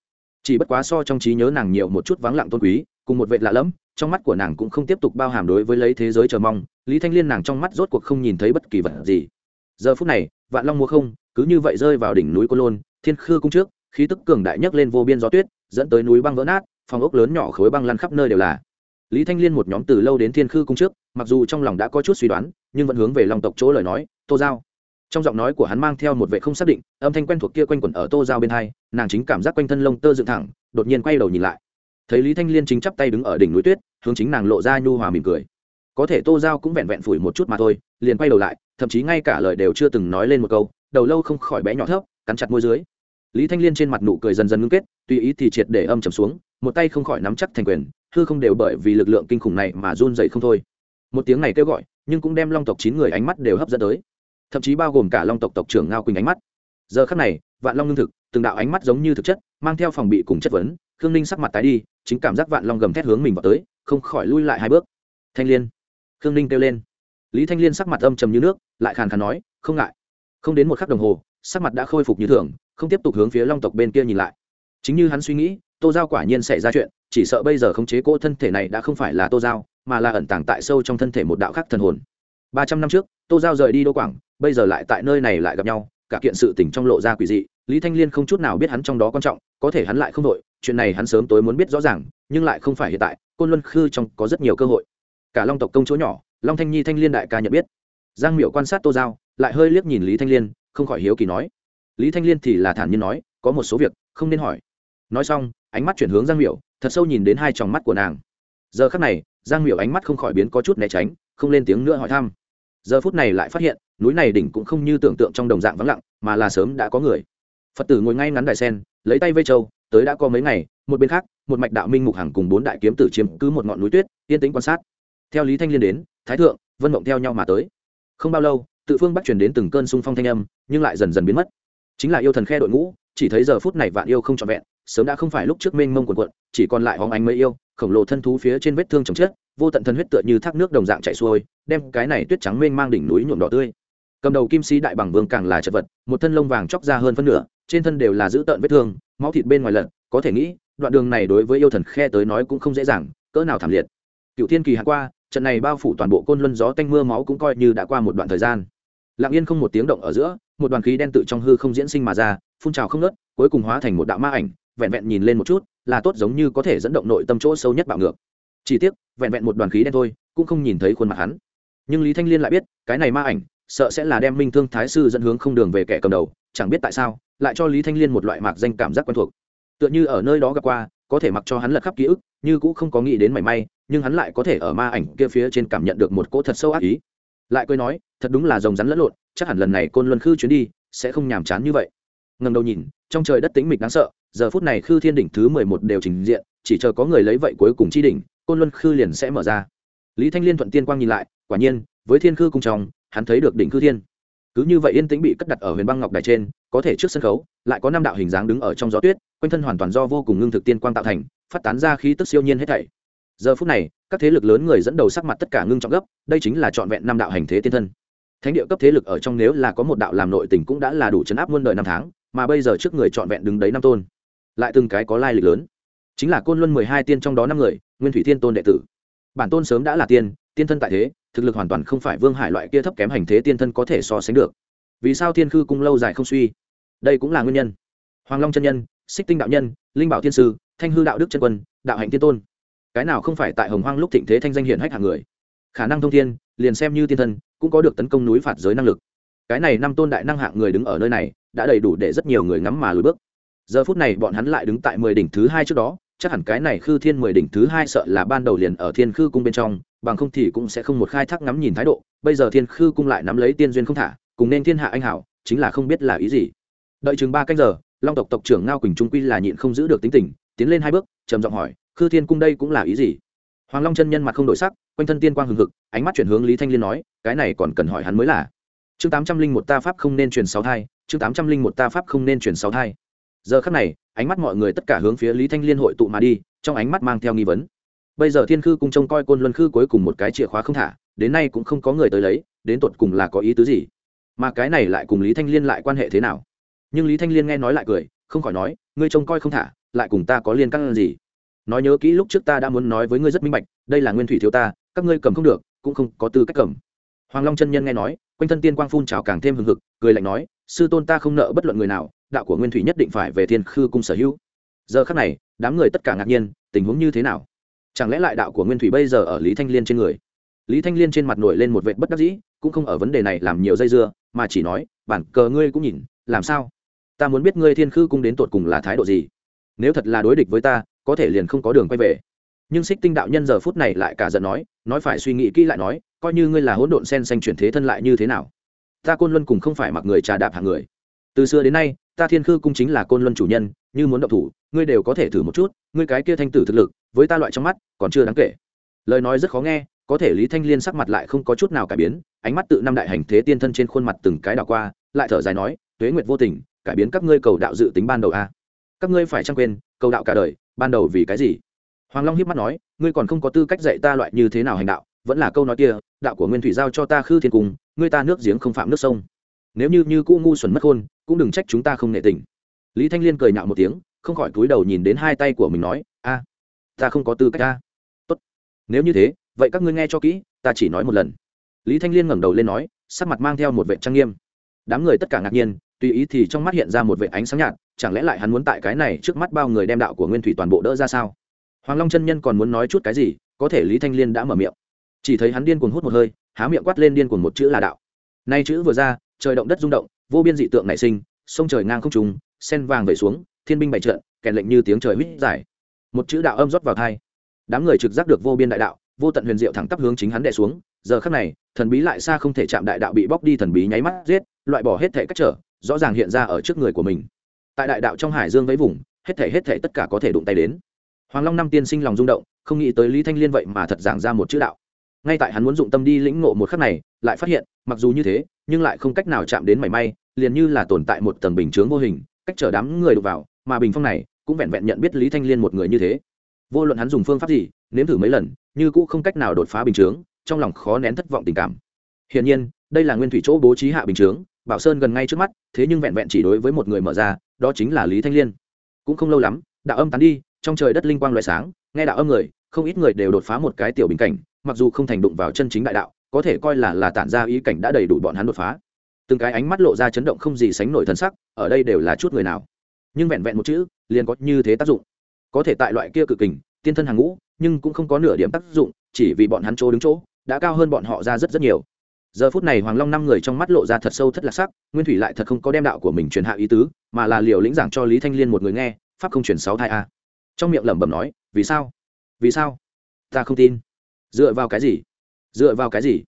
Chỉ bất quá so trong trí nhớ nàng nhiều một chút vắng lặng tôn quý, cùng một vệ lạ lẫm, trong mắt của nàng cũng không tiếp tục bao hàm đối với lấy thế giới chờ mong, lý thanh liên nàng trong mắt rốt cuộc không nhìn thấy bất kỳ vật gì. Giờ phút này, vạn long mua không, cứ như vậy rơi vào đỉnh núi cô lôn, thiên khư cung trước, khí tức cường đại nhấc lên vô biên gió tuyết, dẫn tới núi băng vỡ nát, phòng ốc lớn nhỏ khối băng lăn khắp nơi đều là. Lý thanh liên một nhóm từ lâu đến thiên khư cung trước, mặc dù trong lòng đã có chút suy đoán nhưng vẫn hướng về lòng tộc chỗ lời nói, tô giao. Trong giọng nói của hắn mang theo một vệ không xác định, âm thanh quen thuộc kia quanh quẩn ở tô giao bên hai, nàng chính cảm giác quanh thân lông tơ dựng thẳng, đột nhiên quay đầu nhìn lại. Thấy lý thanh liên chính chắp tay đứng ở đỉnh núi tuyết, hướng chính nàng lộ ra nhu hòa mỉm cười. Có thể tô giao cũng vẹn vẹn phủi một chút mà thôi, liền quay đầu lại, thậm chí ngay cả lời đều chưa từng nói lên một câu, đầu lâu không khỏi bé nhỏ thấp, cắn chặt môi dưới. Lý thanh liên trên mặt nụ cười dần dần ngưng kết, tùy ý thì triệt để âm trầm xuống, một tay không khỏi nắm chắc thành quyền, hư không đều bởi vì lực lượng kinh khủng này mà run dậy không thôi. Một tiếng này kêu gọi nhưng cũng đem long tộc chín người ánh mắt đều hấp dẫn tới. Thậm chí bao gồm cả long tộc tộc trưởng ngao quỳnh ánh mắt. Giờ khắc này, vạn long ngưng thực, từng đạo ánh mắt giống như thực chất, mang theo phòng bị cùng chất vấn, khương ninh sắc mặt tái đi, chính cảm giác vạn long gầm thét hướng mình vào tới, không khỏi lui lại hai bước. Thanh liên, khương ninh kêu lên. Lý thanh liên sắc mặt âm trầm như nước, lại khàn khàn nói, không ngại. Không đến một khắc đồng hồ, sắc mặt đã khôi phục như thường, không tiếp tục hướng phía long tộc bên kia nhìn lại. Chính như hắn suy nghĩ, tô giao quả nhiên xảy ra chuyện, chỉ sợ bây giờ khống chế cỗ thân thể này đã không phải là tô giao mà là ẩn tàng tại sâu trong thân thể một đạo khác thần hồn. Ba trăm năm trước, tô giao rời đi đô quảng, bây giờ lại tại nơi này lại gặp nhau, cả kiện sự tình trong lộ ra quỷ dị, lý thanh liên không chút nào biết hắn trong đó quan trọng, có thể hắn lại không đội chuyện này hắn sớm tối muốn biết rõ ràng, nhưng lại không phải hiện tại, côn luân khư trong có rất nhiều cơ hội. Cả long tộc công chỗ nhỏ, long thanh nhi thanh liên đại ca nhận biết. Giang miệu quan sát tô giao, lại hơi liếc nhìn lý thanh liên, không khỏi hiếu kỳ nói. Lý thanh liên thì là thản nhiên nói, có một số việc, không nên hỏi. Nói xong, ánh mắt chuyển hướng giang miệu thật sâu nhìn đến hai tròng mắt của nàng giờ khắc này, giang miểu ánh mắt không khỏi biến có chút né tránh, không lên tiếng nữa hỏi thăm. Giờ phút này lại phát hiện, núi này đỉnh cũng không như tưởng tượng trong đồng dạng vắng lặng, mà là sớm đã có người. Phật tử ngồi ngay ngắn đài sen, lấy tay vây châu, tới đã có mấy ngày, một bên khác, một mạch đạo minh mục hằng cùng bốn đại kiếm tử chiếm cứ một ngọn núi tuyết, yên tĩnh quan sát. Theo lý thanh liên đến, thái thượng, vân mộng theo nhau mà tới. Không bao lâu, tự phương bắt chuyển đến từng cơn sung phong thanh âm, nhưng lại dần dần biến mất. Chính là yêu thần khe đội ngũ, chỉ thấy giờ phút này vạn yêu không trọn vẹn, sớm đã không phải lúc trước mênh mông quần quận chỉ còn lại hóng ánh mấy yêu khổng lồ thân thú phía trên vết thương chồng chết, vô tận thân huyết tựa như thác nước đồng dạng chảy xuôi, đem cái này tuyết trắng mênh mang đỉnh núi nhuộm đỏ tươi. Cầm đầu kim sĩ đại bằng vương càng là chật vật, một thân lông vàng chóc ra hơn phân nửa, trên thân đều là giữ tợn vết thương, máu thịt bên ngoài lật có thể nghĩ, đoạn đường này đối với yêu thần khe tới nói cũng không dễ dàng, cỡ nào thảm liệt. Cựu thiên kỳ hạ qua, trận này bao phủ toàn bộ côn luân gió tanh mưa máu cũng coi như đã qua một đoạn thời gian. Lặng yên không một tiếng động ở giữa, một đoàn khí đen tự trong hư không diễn sinh mà ra, phun trào không nớt cuối cùng hóa thành một đạo ma ảnh vẹn vẹn nhìn lên một chút, là tốt giống như có thể dẫn động nội tâm chỗ sâu nhất bạo ngược. Chỉ tiếc, vẹn vẹn một đoàn khí đen thôi, cũng không nhìn thấy khuôn mặt hắn. Nhưng lý thanh liên lại biết, cái này ma ảnh, sợ sẽ là đem minh thương thái sư dẫn hướng không đường về kẻ cầm đầu, chẳng biết tại sao, lại cho lý thanh liên một loại mạc danh cảm giác quen thuộc. Tựa như ở nơi đó gặp qua, có thể mặc cho hắn lật khắp ký ức, như cũng không có nghĩ đến mảy may, nhưng hắn lại có thể ở ma ảnh kia phía trên cảm nhận được một cỗ thật sâu ác ý. Lại cười nói, thật đúng là rồng rắn lẫn lộn, chắc hẳn lần này côn luân khư chuyến đi, sẽ không nhàm chán như vậy. Ngần đầu nhìn trong trời đất tĩnh mịch đáng sợ, giờ phút này khư thiên đỉnh thứ mười một đều trình diện, chỉ chờ có người lấy vậy cuối cùng chi đỉnh, côn luân khư liền sẽ mở ra. Lý thanh liên thuận tiên quang nhìn lại, quả nhiên, với thiên khư cung trong, hắn thấy được đỉnh khư thiên. Cứ như vậy yên tĩnh bị cất đặt ở huyền băng ngọc đài trên, có thể trước sân khấu, lại có năm đạo hình dáng đứng ở trong gió tuyết, quanh thân hoàn toàn do vô cùng ngưng thực tiên quang tạo thành, phát tán ra khí tức siêu nhiên hết thảy. Giờ phút này, các thế lực lớn người dẫn đầu sắc mặt tất cả ngưng trọng gấp, đây chính là trọn vẹn năm đạo hành thế tiên thân. Thánh địa cấp thế lực ở trong nếu là có một đạo làm nội tình cũng đã là đủ chấn áp muôn đời năm tháng mà bây giờ trước người trọn vẹn đứng đấy năm tôn. Lại từng cái có lai lịch lớn. Chính là côn luân mười hai tiên trong đó năm người, nguyên thủy thiên tôn đệ tử. Bản tôn sớm đã là tiên tiên thân tại thế, thực lực hoàn toàn không phải vương hải loại kia thấp kém hành thế tiên thân có thể so sánh được. Vì sao thiên khư cung lâu dài không suy? Đây cũng là nguyên nhân. Hoàng long chân nhân, xích tinh đạo nhân, linh bảo thiên sư, thanh hư đạo đức chân quân, đạo hạnh tiên tôn. Cái nào không phải tại hồng hoang lúc thịnh thế thanh danh hiển hách hàng người. Khả năng thông thiên, liền xem như tiên thân, cũng có được tấn công núi phạt giới năng lực. Cái này năm tôn đại năng hạng người đứng ở nơi này đã đầy đủ để rất nhiều người ngắm mà lùi bước. Giờ phút này bọn hắn lại đứng tại mười đỉnh thứ hai trước đó, chắc hẳn cái này khư thiên mười đỉnh thứ hai sợ là ban đầu liền ở thiên khư cung bên trong, bằng không thì cũng sẽ không một khai thác ngắm nhìn thái độ, bây giờ thiên khư cung lại nắm lấy tiên duyên không thả, cùng nên thiên hạ anh hảo, chính là không biết là ý gì. Đợi chừng ba canh giờ, long tộc tộc trưởng ngao quỳnh trung quy là nhịn không giữ được tính tình, tiến lên hai bước, trầm giọng hỏi, khư thiên cung đây cũng là ý gì? Hoàng long chân nhân mặt không đổi sắc, quanh thân tiên quang hừng hực, ánh mắt chuyển hướng lý thanh liên nói, cái này còn cần hỏi hắn mới là. Chương tám trăm linh một ta pháp không nên truyền sáu thai chương tám trăm linh một ta pháp không nên chuyển sáu thai. Giờ khắc này, ánh mắt mọi người tất cả hướng phía lý thanh liên hội tụ mà đi, trong ánh mắt mang theo nghi vấn. Bây giờ thiên khư cung trông coi côn luân khư cuối cùng một cái chìa khóa không thả, đến nay cũng không có người tới lấy, đến tột cùng là có ý tứ gì? Mà cái này lại cùng lý thanh liên lại quan hệ thế nào? Nhưng lý thanh liên nghe nói lại cười, không khỏi nói, ngươi trông coi không thả, lại cùng ta có liên căn gì? Nói nhớ kỹ lúc trước ta đã muốn nói với ngươi rất minh bạch, đây là nguyên thủy thiếu ta, các ngươi cầm không được, cũng không có tư cách cầm. Hoàng long chân nhân nghe nói, quanh thân tiên quang phun trào càng thêm hừng hực, cười lạnh nói sư tôn ta không nợ bất luận người nào, đạo của nguyên thủy nhất định phải về thiên khư cung sở hữu. Giờ khắc này, đám người tất cả ngạc nhiên, tình huống như thế nào? Chẳng lẽ lại đạo của nguyên thủy bây giờ ở lý thanh liên trên người? Lý thanh liên trên mặt nổi lên một vệt bất đắc dĩ, cũng không ở vấn đề này làm nhiều dây dưa, mà chỉ nói, bản cờ ngươi cũng nhìn, làm sao? Ta muốn biết ngươi thiên khư cung đến tột cùng là thái độ gì. Nếu thật là đối địch với ta, có thể liền không có đường quay về. Nhưng xích tinh đạo nhân giờ phút này lại cả giận nói nói phải suy nghĩ kỹ lại nói, coi như ngươi là hỗn độn sen xanh chuyển thế thân lại như thế nào? Ta côn luân cùng không phải mặc người trà đạp hàng người. Từ xưa đến nay, ta thiên khư cung chính là côn luân chủ nhân, như muốn động thủ, ngươi đều có thể thử một chút, ngươi cái kia thanh tử thực lực, với ta loại trong mắt, còn chưa đáng kể. Lời nói rất khó nghe, có thể lý thanh liên sắc mặt lại không có chút nào cải biến, ánh mắt tự năm đại hành thế tiên thân trên khuôn mặt từng cái đảo qua, lại thở dài nói, tuế nguyệt vô tình, cải biến các ngươi cầu đạo dự tính ban đầu a à. các ngươi phải chăng quên, cầu đạo cả đời, ban đầu vì cái gì? Hoàng long hiếp mắt nói, ngươi còn không có tư cách dạy ta loại như thế nào hành đạo vẫn là câu nói kia, đạo của nguyên thủy giao cho ta khư thiên cùng ngươi ta nước giếng không phạm nước sông. Nếu như như cũ ngu xuẩn mất khôn, cũng đừng trách chúng ta không nệ tình. Lý thanh liên cười nhạo một tiếng, không khỏi cúi đầu nhìn đến hai tay của mình nói, a, ta không có tư cách a. Tốt, nếu như thế, vậy các ngươi nghe cho kỹ, ta chỉ nói một lần. Lý thanh liên ngẩng đầu lên nói, sắc mặt mang theo một vệ trang nghiêm. Đám người tất cả ngạc nhiên, tùy ý thì trong mắt hiện ra một vệ ánh sáng nhạt, chẳng lẽ lại hắn muốn tại cái này trước mắt bao người đem đạo của nguyên thủy toàn bộ đỡ ra sao? Hoàng long chân nhân còn muốn nói chút cái gì, có thể lý thanh liên đã mở miệng chỉ thấy hắn điên cuồng hút một hơi, há miệng quát lên điên cuồng một chữ là đạo. Nay chữ vừa ra, trời động đất rung động, vô biên dị tượng nảy sinh, sông trời ngang không trùng, sen vàng vẩy xuống, thiên binh bày trận, kèn lệnh như tiếng trời huýt giải một chữ đạo âm rót vào thai. Đám người trực giác được vô biên đại đạo, vô tận huyền diệu thẳng tắp hướng chính hắn đè xuống. Giờ khắc này, thần bí lại xa không thể chạm đại đạo bị bóc đi thần bí nháy mắt giết, loại bỏ hết thể cách trở, rõ ràng hiện ra ở trước người của mình. Tại đại đạo trong hải dương vẫy vùng, hết thể hết thể tất cả có thể đụng tay đến. Hoàng long năm tiên sinh lòng rung động, không nghĩ tới lý thanh liên vậy mà thật giảng ra một chữ đạo ngay tại hắn muốn dụng tâm đi lĩnh ngộ một khắc này, lại phát hiện, mặc dù như thế, nhưng lại không cách nào chạm đến mảy may, liền như là tồn tại một tầng bình chướng vô hình, cách chở đám người đục vào, mà bình phong này, cũng vẹn vẹn nhận biết lý thanh liên một người như thế. Vô luận hắn dùng phương pháp gì, nếm thử mấy lần, như cũng không cách nào đột phá bình chướng, trong lòng khó nén thất vọng tình cảm. Hiển nhiên, đây là nguyên thủy chỗ bố trí hạ bình chướng, bảo sơn gần ngay trước mắt, thế nhưng vẹn vẹn chỉ đối với một người mở ra, đó chính là lý thanh liên. Cũng không lâu lắm, đạo âm tán đi, trong trời đất linh quang loại sáng, nghe đạo âm người, không ít người đều đột phá một cái tiểu bình cảnh mặc dù không thành đụng vào chân chính đại đạo, có thể coi là là tản ra ý cảnh đã đầy đủ bọn hắn đột phá. Từng cái ánh mắt lộ ra chấn động không gì sánh nổi thần sắc, ở đây đều là chút người nào. Nhưng vẹn vẹn một chữ, liền có như thế tác dụng. Có thể tại loại kia cự kình, tiên thân hàng ngũ, nhưng cũng không có nửa điểm tác dụng, chỉ vì bọn hắn chỗ đứng chỗ, đã cao hơn bọn họ ra rất rất nhiều. Giờ phút này hoàng long năm người trong mắt lộ ra thật sâu thất lạc sắc, nguyên thủy lại thật không có đem đạo của mình truyền hạ ý tứ, mà là liều lĩnh giảng cho lý thanh liên một người nghe, pháp không truyền sáu thai a. Trong miệng lẩm bẩm nói, vì sao? Vì sao? Ta không tin dựa vào cái gì? Dựa vào cái gì?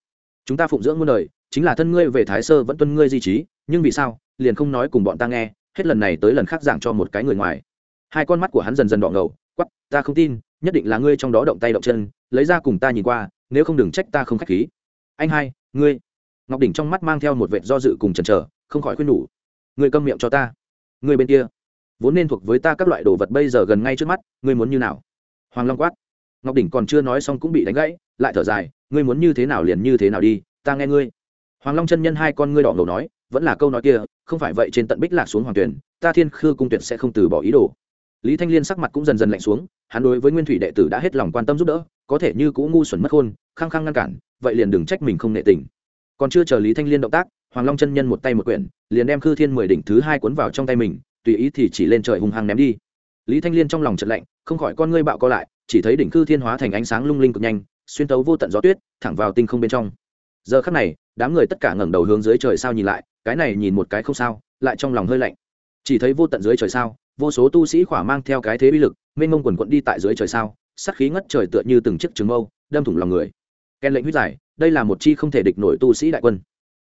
Chúng ta phụng dưỡng muôn đời, chính là thân ngươi về thái sơ vẫn tuân ngươi di trí, nhưng vì sao? Liền không nói cùng bọn ta nghe, hết lần này tới lần khác giảng cho một cái người ngoài. Hai con mắt của hắn dần dần đỏ ngầu quắp ta không tin, nhất định là ngươi trong đó động tay động chân, lấy ra cùng ta nhìn qua, nếu không đừng trách ta không k h á c h khí. Anh hai, ngươi. Ngọc đỉnh trong mắt mang theo một vệt do dự cùng chần chờ, không khỏi khuyên nhủ. Ngươi câm miệng cho ta. Ngươi bên kia. Vốn nên thuộc với ta các loại đồ vật bây giờ gần ngay trước mắt, ngươi muốn như nào? Hoàng long quát ngọc đỉnh còn chưa nói xong cũng bị đánh gãy, lại thở dài, ngươi muốn như thế nào liền như thế nào đi, ta nghe ngươi. Hoàng long chân nhân hai con ngươi đỏ ngầu nói, vẫn là câu nói kia, không phải vậy trên tận bích lạc xuống hoàng tuyển, ta thiên khư cung tuyển sẽ không từ bỏ ý đồ. Lý thanh liên sắc mặt cũng dần dần lạnh xuống, hắn đối với nguyên thủy đệ tử đã hết lòng quan tâm giúp đỡ, có thể như cũng ngu xuẩn mất khôn khăng khăng ngăn cản, vậy liền đừng trách mình không nệ tình. Còn chưa chờ lý thanh liên động tác, hoàng long chân nhân một tay một quyển, liền đem khư thiên mười đỉnh thứ hai cuốn vào trong tay mình, tùy ý thì chỉ lên trời hung hăng ném đi. Lý thanh liên trong lòng trận lạnh, không khỏi con ngươi bạo co lại chỉ thấy đỉnh khư thiên hóa thành ánh sáng lung linh cực nhanh, xuyên tấu vô tận gió tuyết, thẳng vào tinh không bên trong. Giờ khắc này, đám người tất cả ngẩng đầu hướng dưới trời sao nhìn lại, cái này nhìn một cái không sao, lại trong lòng hơi lạnh. Chỉ thấy vô tận dưới trời sao, vô số tu sĩ khỏa mang theo cái thế uy lực, mênh mông quần quận đi tại dưới trời sao sắc khí ngất trời tựa như từng chiếc trứng mâu, đâm thủng lòng người. Ken lệnh huyết giải, đây là một chi không thể địch nổi tu sĩ đại quân.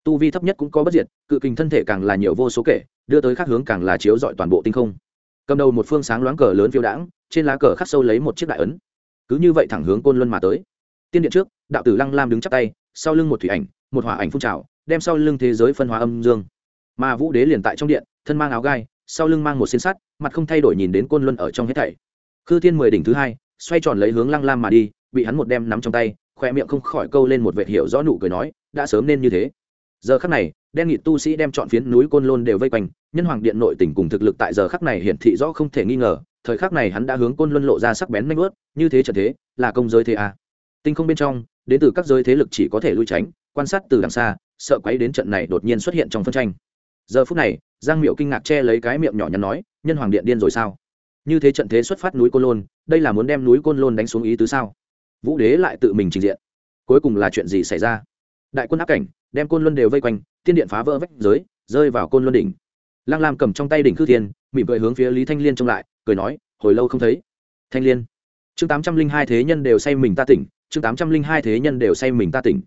Tu vi thấp nhất cũng có bất diệt, cự kình thân thể càng là nhiều vô số kể, đưa tới khác hướng càng là chiếu dọi toàn bộ tinh không. Cầm đầu một phương sáng loáng cờ lớn phiêu đãng trên lá cờ khắc sâu lấy một chiếc đại ấn. Cứ như vậy thẳng hướng côn luân mà tới. Tiên điện trước, đạo tử lăng lam đứng chắp tay, sau lưng một thủy ảnh, một hỏa ảnh phun trào, đem sau lưng thế giới phân hóa âm dương. Mà vũ đế liền tại trong điện, thân mang áo gai, sau lưng mang một xiên sắt, mặt không thay đổi nhìn đến côn luân ở trong hết thảy. Khư thiên mười đỉnh thứ hai, xoay tròn lấy hướng lăng lam mà đi, bị hắn một đem nắm trong tay khoe miệng không khỏi câu lên một vệt hiểu rõ nụ cười nói, đã sớm nên như thế. Giờ khắc này, đen nghịt tu sĩ đem chọn phiến núi côn lôn đều vây quanh, nhân hoàng điện nội tỉnh cùng thực lực tại giờ khắc này hiển thị rõ không thể nghi ngờ thời khắc này hắn đã hướng côn luân lộ ra sắc bén nanh ướt, như thế trận thế, là công giới thế a. Tinh không bên trong, đến từ các giới thế lực chỉ có thể lui tránh, quan sát từ đằng xa, sợ quấy đến trận này đột nhiên xuất hiện trong phân tranh. Giờ phút này, giang miệu kinh ngạc che lấy cái miệng nhỏ nhắn nói, nhân hoàng điện điên rồi sao? Như thế trận thế xuất phát núi côn lôn, đây là muốn đem núi côn lôn đánh xuống ý tứ sao? Vũ đế lại tự mình trình diện. Cuối cùng là chuyện gì xảy ra? Đại quân áp cảnh, đem côn luân đều vây quanh, tiên điện phá vỡ vách giới, rơi vào côn luân đỉnh. Lăng lam cầm trong tay đỉnh khư thiên, mỉm cười hướng phía lý thanh liên trông lại cười nói, hồi lâu không thấy. Thanh liên, chương tám trăm linh hai thế nhân đều say mình ta tỉnh, chương tám trăm linh hai thế nhân đều say mình ta tỉnh.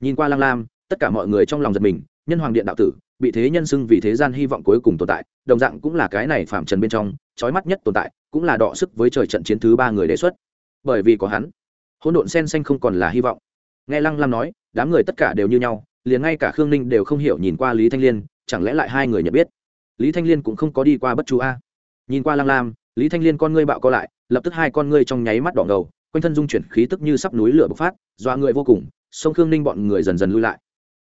Nhìn qua lang lam, tất cả mọi người trong lòng giật mình, nhân hoàng điện đạo tử, bị thế nhân xưng vì thế gian hy vọng cuối cùng tồn tại, đồng dạng cũng là cái này phạm trần bên trong, trói mắt nhất tồn tại, cũng là đọ sức với trời trận chiến thứ ba người đề xuất. Bởi vì có hắn, hỗn độn sen xanh không còn là hy vọng. Nghe lăng lam nói, đám người tất cả đều như nhau, liền ngay cả khương ninh đều không hiểu nhìn qua lý thanh liên, chẳng lẽ lại hai người nhận biết? Lý thanh liên cũng không có đi qua bất chú a. Nhìn qua lăng lam lý thanh liên con ngươi bạo co lại, lập tức hai con ngươi trong nháy mắt đỏ ngầu, quanh thân dung chuyển khí tức như sắp núi lửa bộc phát, dọa người vô cùng, sông khương ninh bọn người dần dần lui lại.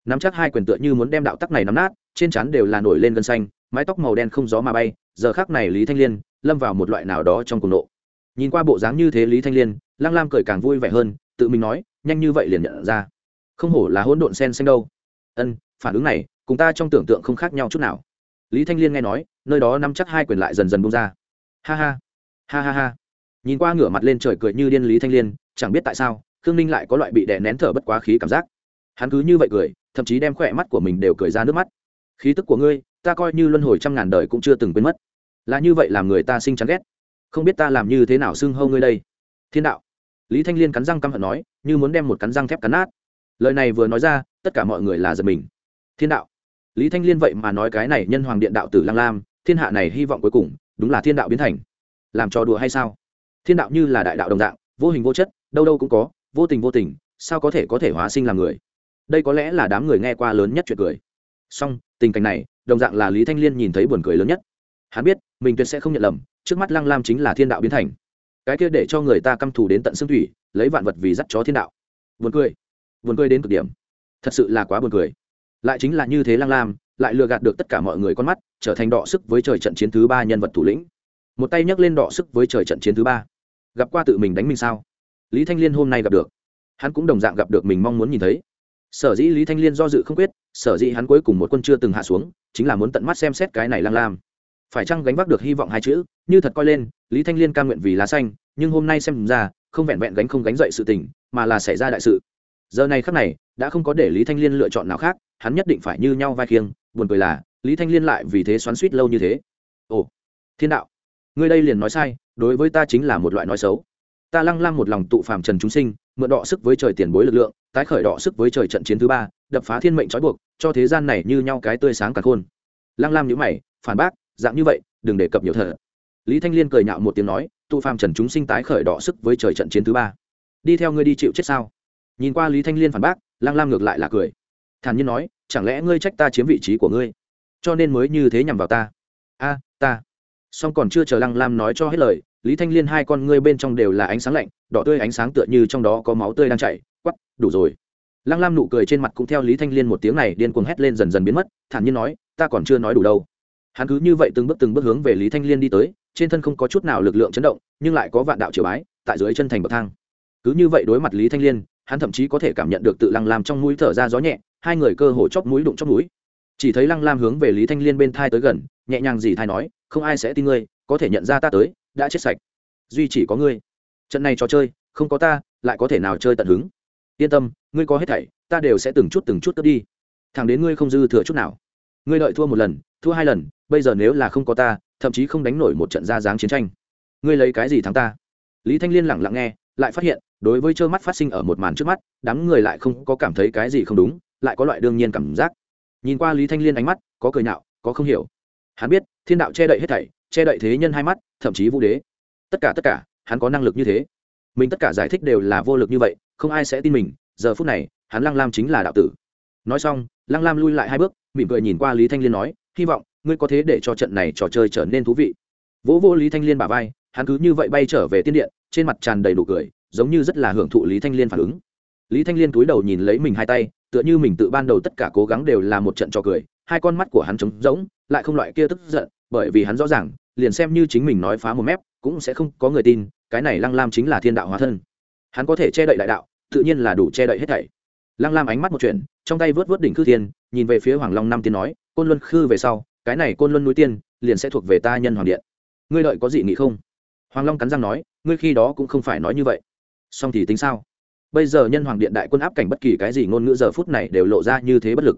Nắm chắc hai quyền tựa như muốn đem đạo tắc này nắm nát, trên trán đều là nổi lên gân xanh, mái tóc màu đen không gió mà bay, giờ khác này lý thanh liên lâm vào một loại nào đó trong cùng nộ. Nhìn qua bộ dáng như thế lý thanh liên, lăng lam cười càng vui vẻ hơn, tự mình nói, nhanh như vậy liền nhận ra. Không hổ là hỗn độn sen xanh đâu. Ân, phản ứng này, cùng ta trong tưởng tượng không khác nhau chút nào. Lý thanh liên nghe nói, nơi đó nắm chắc hai quyền lại dần dần bung ra ha ha. Ha ha ha. Nhìn qua ngửa mặt lên trời cười như điên lý thanh liên, chẳng biết tại sao, khương ninh lại có loại bị đè nén thở bất quá khí cảm giác. Hắn cứ như vậy cười, thậm chí đem khỏe mắt của mình đều cười ra nước mắt. Khí tức của ngươi, ta coi như luân hồi trăm ngàn đời cũng chưa từng quên mất. Là như vậy làm người ta sinh chán ghét. Không biết ta làm như thế nào xưng hâu ngươi đây. Thiên đạo. Lý thanh liên cắn răng căm hận nói, như muốn đem một cắn răng thép cắn nát. Lời này vừa nói ra, tất cả mọi người là giật mình. Thiên đạo. Lý thanh liên vậy mà nói cái này nhân hoàng điện đạo tử Lang lam, thiên hạ này hy vọng cuối cùng đúng là thiên đạo biến thành. Làm trò đùa hay sao? Thiên đạo như là đại đạo đồng dạng, vô hình vô chất, đâu đâu cũng có, vô tình vô tình, sao có thể có thể hóa sinh làm người? Đây có lẽ là đám người nghe qua lớn nhất chuyện cười. Song, tình cảnh này, đồng dạng là lý thanh liên nhìn thấy buồn cười lớn nhất. Hắn biết, mình tuyệt sẽ không nhận lầm, trước mắt lăng lam chính là thiên đạo biến thành. Cái kia để cho người ta căm thù đến tận xương thủy, lấy vạn vật vì dắt chó thiên đạo. Buồn cười. Buồn cười đến cực điểm. Thật sự là quá buồn cười. Lại chính là như thế lăng lam, lại lừa gạt được tất cả mọi người con mắt trở thành đọ sức với trời trận chiến thứ ba nhân vật thủ lĩnh. Một tay nhấc lên đọ sức với trời trận chiến thứ ba. Gặp qua tự mình đánh mình sao? Lý thanh liên hôm nay gặp được. Hắn cũng đồng dạng gặp được mình mong muốn nhìn thấy. Sở dĩ lý thanh liên do dự không quyết, sở dĩ hắn cuối cùng một quân chưa từng hạ xuống, chính là muốn tận mắt xem xét cái này lang lam. Phải chăng gánh vác được hy vọng hai chữ? Như thật coi lên, lý thanh liên ca nguyện vì lá xanh, nhưng hôm nay xem ra, không vẹn vẹn gánh không gánh dậy sự tình, mà là xảy ra đại sự. Giờ này khắc này, đã không có để lý thanh liên lựa chọn nào khác, hắn nhất định phải như nhau vai khiêng, buồn cười là lý thanh liên lại vì thế xoắn suýt lâu như thế. Ồ, thiên đạo, ngươi đây liền nói sai, đối với ta chính là một loại nói xấu. Ta lăng lăng một lòng tụ phàm trần chúng sinh, mượn đọ sức với trời tiền bối lực lượng, tái khởi đọ sức với trời trận chiến thứ ba, đập phá thiên mệnh trói buộc, cho thế gian này như nhau cái tươi sáng cả khôn. Lăng lam nhữ mày, phản bác, dạng như vậy, đừng đề cập nhiều thở. Lý thanh liên cười nhạo một tiếng nói, tụ phàm trần chúng sinh tái khởi đọ sức với trời trận chiến thứ ba. Đi theo ngươi đi chịu chết sao? Nhìn qua lý thanh liên phản bác, lăng lam ngược lại là cười. Thản nhiên nói, chẳng lẽ ngươi trách ta chiếm vị trí của ngươi? Cho nên mới như thế nhằm vào ta. A, ta. Song còn chưa chờ lăng lam nói cho hết lời, lý thanh liên hai con ngươi bên trong đều là ánh sáng lạnh, đỏ tươi ánh sáng tựa như trong đó có máu tươi đang chảy quắp đủ rồi. Lăng lam nụ cười trên mặt cũng theo lý thanh liên một tiếng này điên cuồng hét lên dần dần biến mất, thản nhiên nói, ta còn chưa nói đủ đâu. Hắn cứ như vậy từng bước từng bước hướng về lý thanh liên đi tới, trên thân không có chút nào lực lượng chấn động, nhưng lại có vạn đạo triều bái, tại dưới chân thành bậc thang. Cứ như vậy đối mặt lý thanh liên, hắn thậm chí có thể cảm nhận được tự lăng lam trong mũi thở ra gió nhẹ, hai người cơ hồ chóp mũi đụng chóp mũi chỉ thấy lăng lam hướng về lý thanh liên bên thai tới gần, nhẹ nhàng gì thai nói, không ai sẽ tin ngươi, có thể nhận ra ta tới, đã chết sạch. Duy chỉ có ngươi. Trận này trò chơi, không có ta, lại có thể nào chơi tận hứng? Yên tâm, ngươi có hết thảy, ta đều sẽ từng chút từng chút cướp đi. Thẳng đến ngươi không dư thừa chút nào. Ngươi đợi thua một lần, thua hai lần, bây giờ nếu là không có ta, thậm chí không đánh nổi một trận ra dáng chiến tranh. Ngươi lấy cái gì thắng ta? Lý thanh liên lẳng lặng nghe, lại phát hiện, đối với trơ mắt phát sinh ở một màn trước mắt, đám người lại không có cảm thấy cái gì không đúng, lại có loại đương nhiên cảm giác nhìn qua lý thanh liên ánh mắt, có cười nhạo, có không hiểu. Hắn biết, thiên đạo che đậy hết thảy, che đậy thế nhân hai mắt, thậm chí vũ đế. Tất cả tất cả, hắn có năng lực như thế. Mình tất cả giải thích đều là vô lực như vậy, không ai sẽ tin mình, giờ phút này, hắn lăng lam chính là đạo tử. Nói xong, lăng lam lui lại hai bước, mỉm cười nhìn qua lý thanh liên nói, hy vọng ngươi có thế để cho trận này trò chơi trở nên thú vị. Vỗ vô lý thanh liên bà vai, hắn cứ như vậy bay trở về tiên điện, trên mặt tràn đầy đủ cười, giống như rất là hưởng thụ lý thanh liên phản ứng lý thanh liên cúi đầu nhìn lấy mình hai tay, tựa như mình tự ban đầu tất cả cố gắng đều là một trận trò cười, hai con mắt của hắn trống rỗng, lại không loại kia tức giận, bởi vì hắn rõ ràng, liền xem như chính mình nói phá một mép, cũng sẽ không có người tin, cái này lăng lam chính là thiên đạo hóa thân. Hắn có thể che đậy đại đạo, tự nhiên là đủ che đậy hết thảy. Lăng lam ánh mắt một chuyện, trong tay vớt vớt đỉnh khư thiên, nhìn về phía hoàng long năm tiên nói, côn luân khư về sau, cái này côn luân núi tiên, liền sẽ thuộc về ta nhân hoàng điện. Ngươi đợi có gì nghĩ không? Hoàng long cắn răng nói, ngươi khi đó cũng không phải nói như vậy. Song thì tính sao? Bây giờ nhân hoàng điện đại quân áp cảnh bất kỳ cái gì ngôn ngữ giờ phút này đều lộ ra như thế bất lực.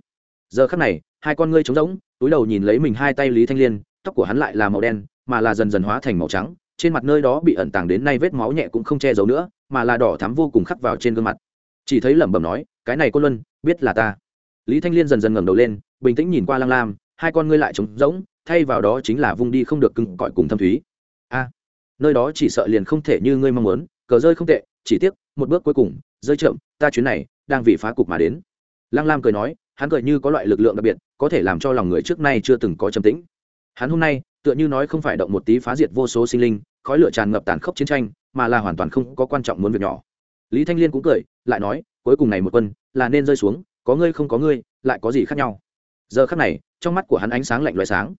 Giờ khắc này, hai con ngươi trống rỗng, túi đầu nhìn lấy mình hai tay lý thanh liên, tóc của hắn lại là màu đen, mà là dần dần hóa thành màu trắng, trên mặt nơi đó bị ẩn tàng đến nay vết máu nhẹ cũng không che giấu nữa, mà là đỏ thắm vô cùng khắc vào trên gương mặt. Chỉ thấy lẩm bẩm nói, cái này côn luân, biết là ta. Lý thanh liên dần dần ngẩng đầu lên, bình tĩnh nhìn qua lang lam, hai con ngươi lại trống rỗng, thay vào đó chính là vung đi không được cưng cõi cùng thâm thúy. A, nơi đó chỉ sợ liền không thể như ngươi mong muốn, cờ rơi không tệ, chỉ tiếc một bước cuối cùng, rơi chậm, ta chuyến này đang vì phá cục mà đến. Lăng lam cười nói, hắn cười như có loại lực lượng đặc biệt, có thể làm cho lòng người trước nay chưa từng có trầm tĩnh. Hắn hôm nay, tựa như nói không phải động một tí phá diệt vô số sinh linh, khói lửa tràn ngập tàn khốc chiến tranh, mà là hoàn toàn không có quan trọng muốn việc nhỏ. Lý thanh liên cũng cười, lại nói, cuối cùng này một quân, là nên rơi xuống, có ngươi không có ngươi, lại có gì khác nhau. Giờ khắc này, trong mắt của hắn ánh sáng lạnh loại sáng.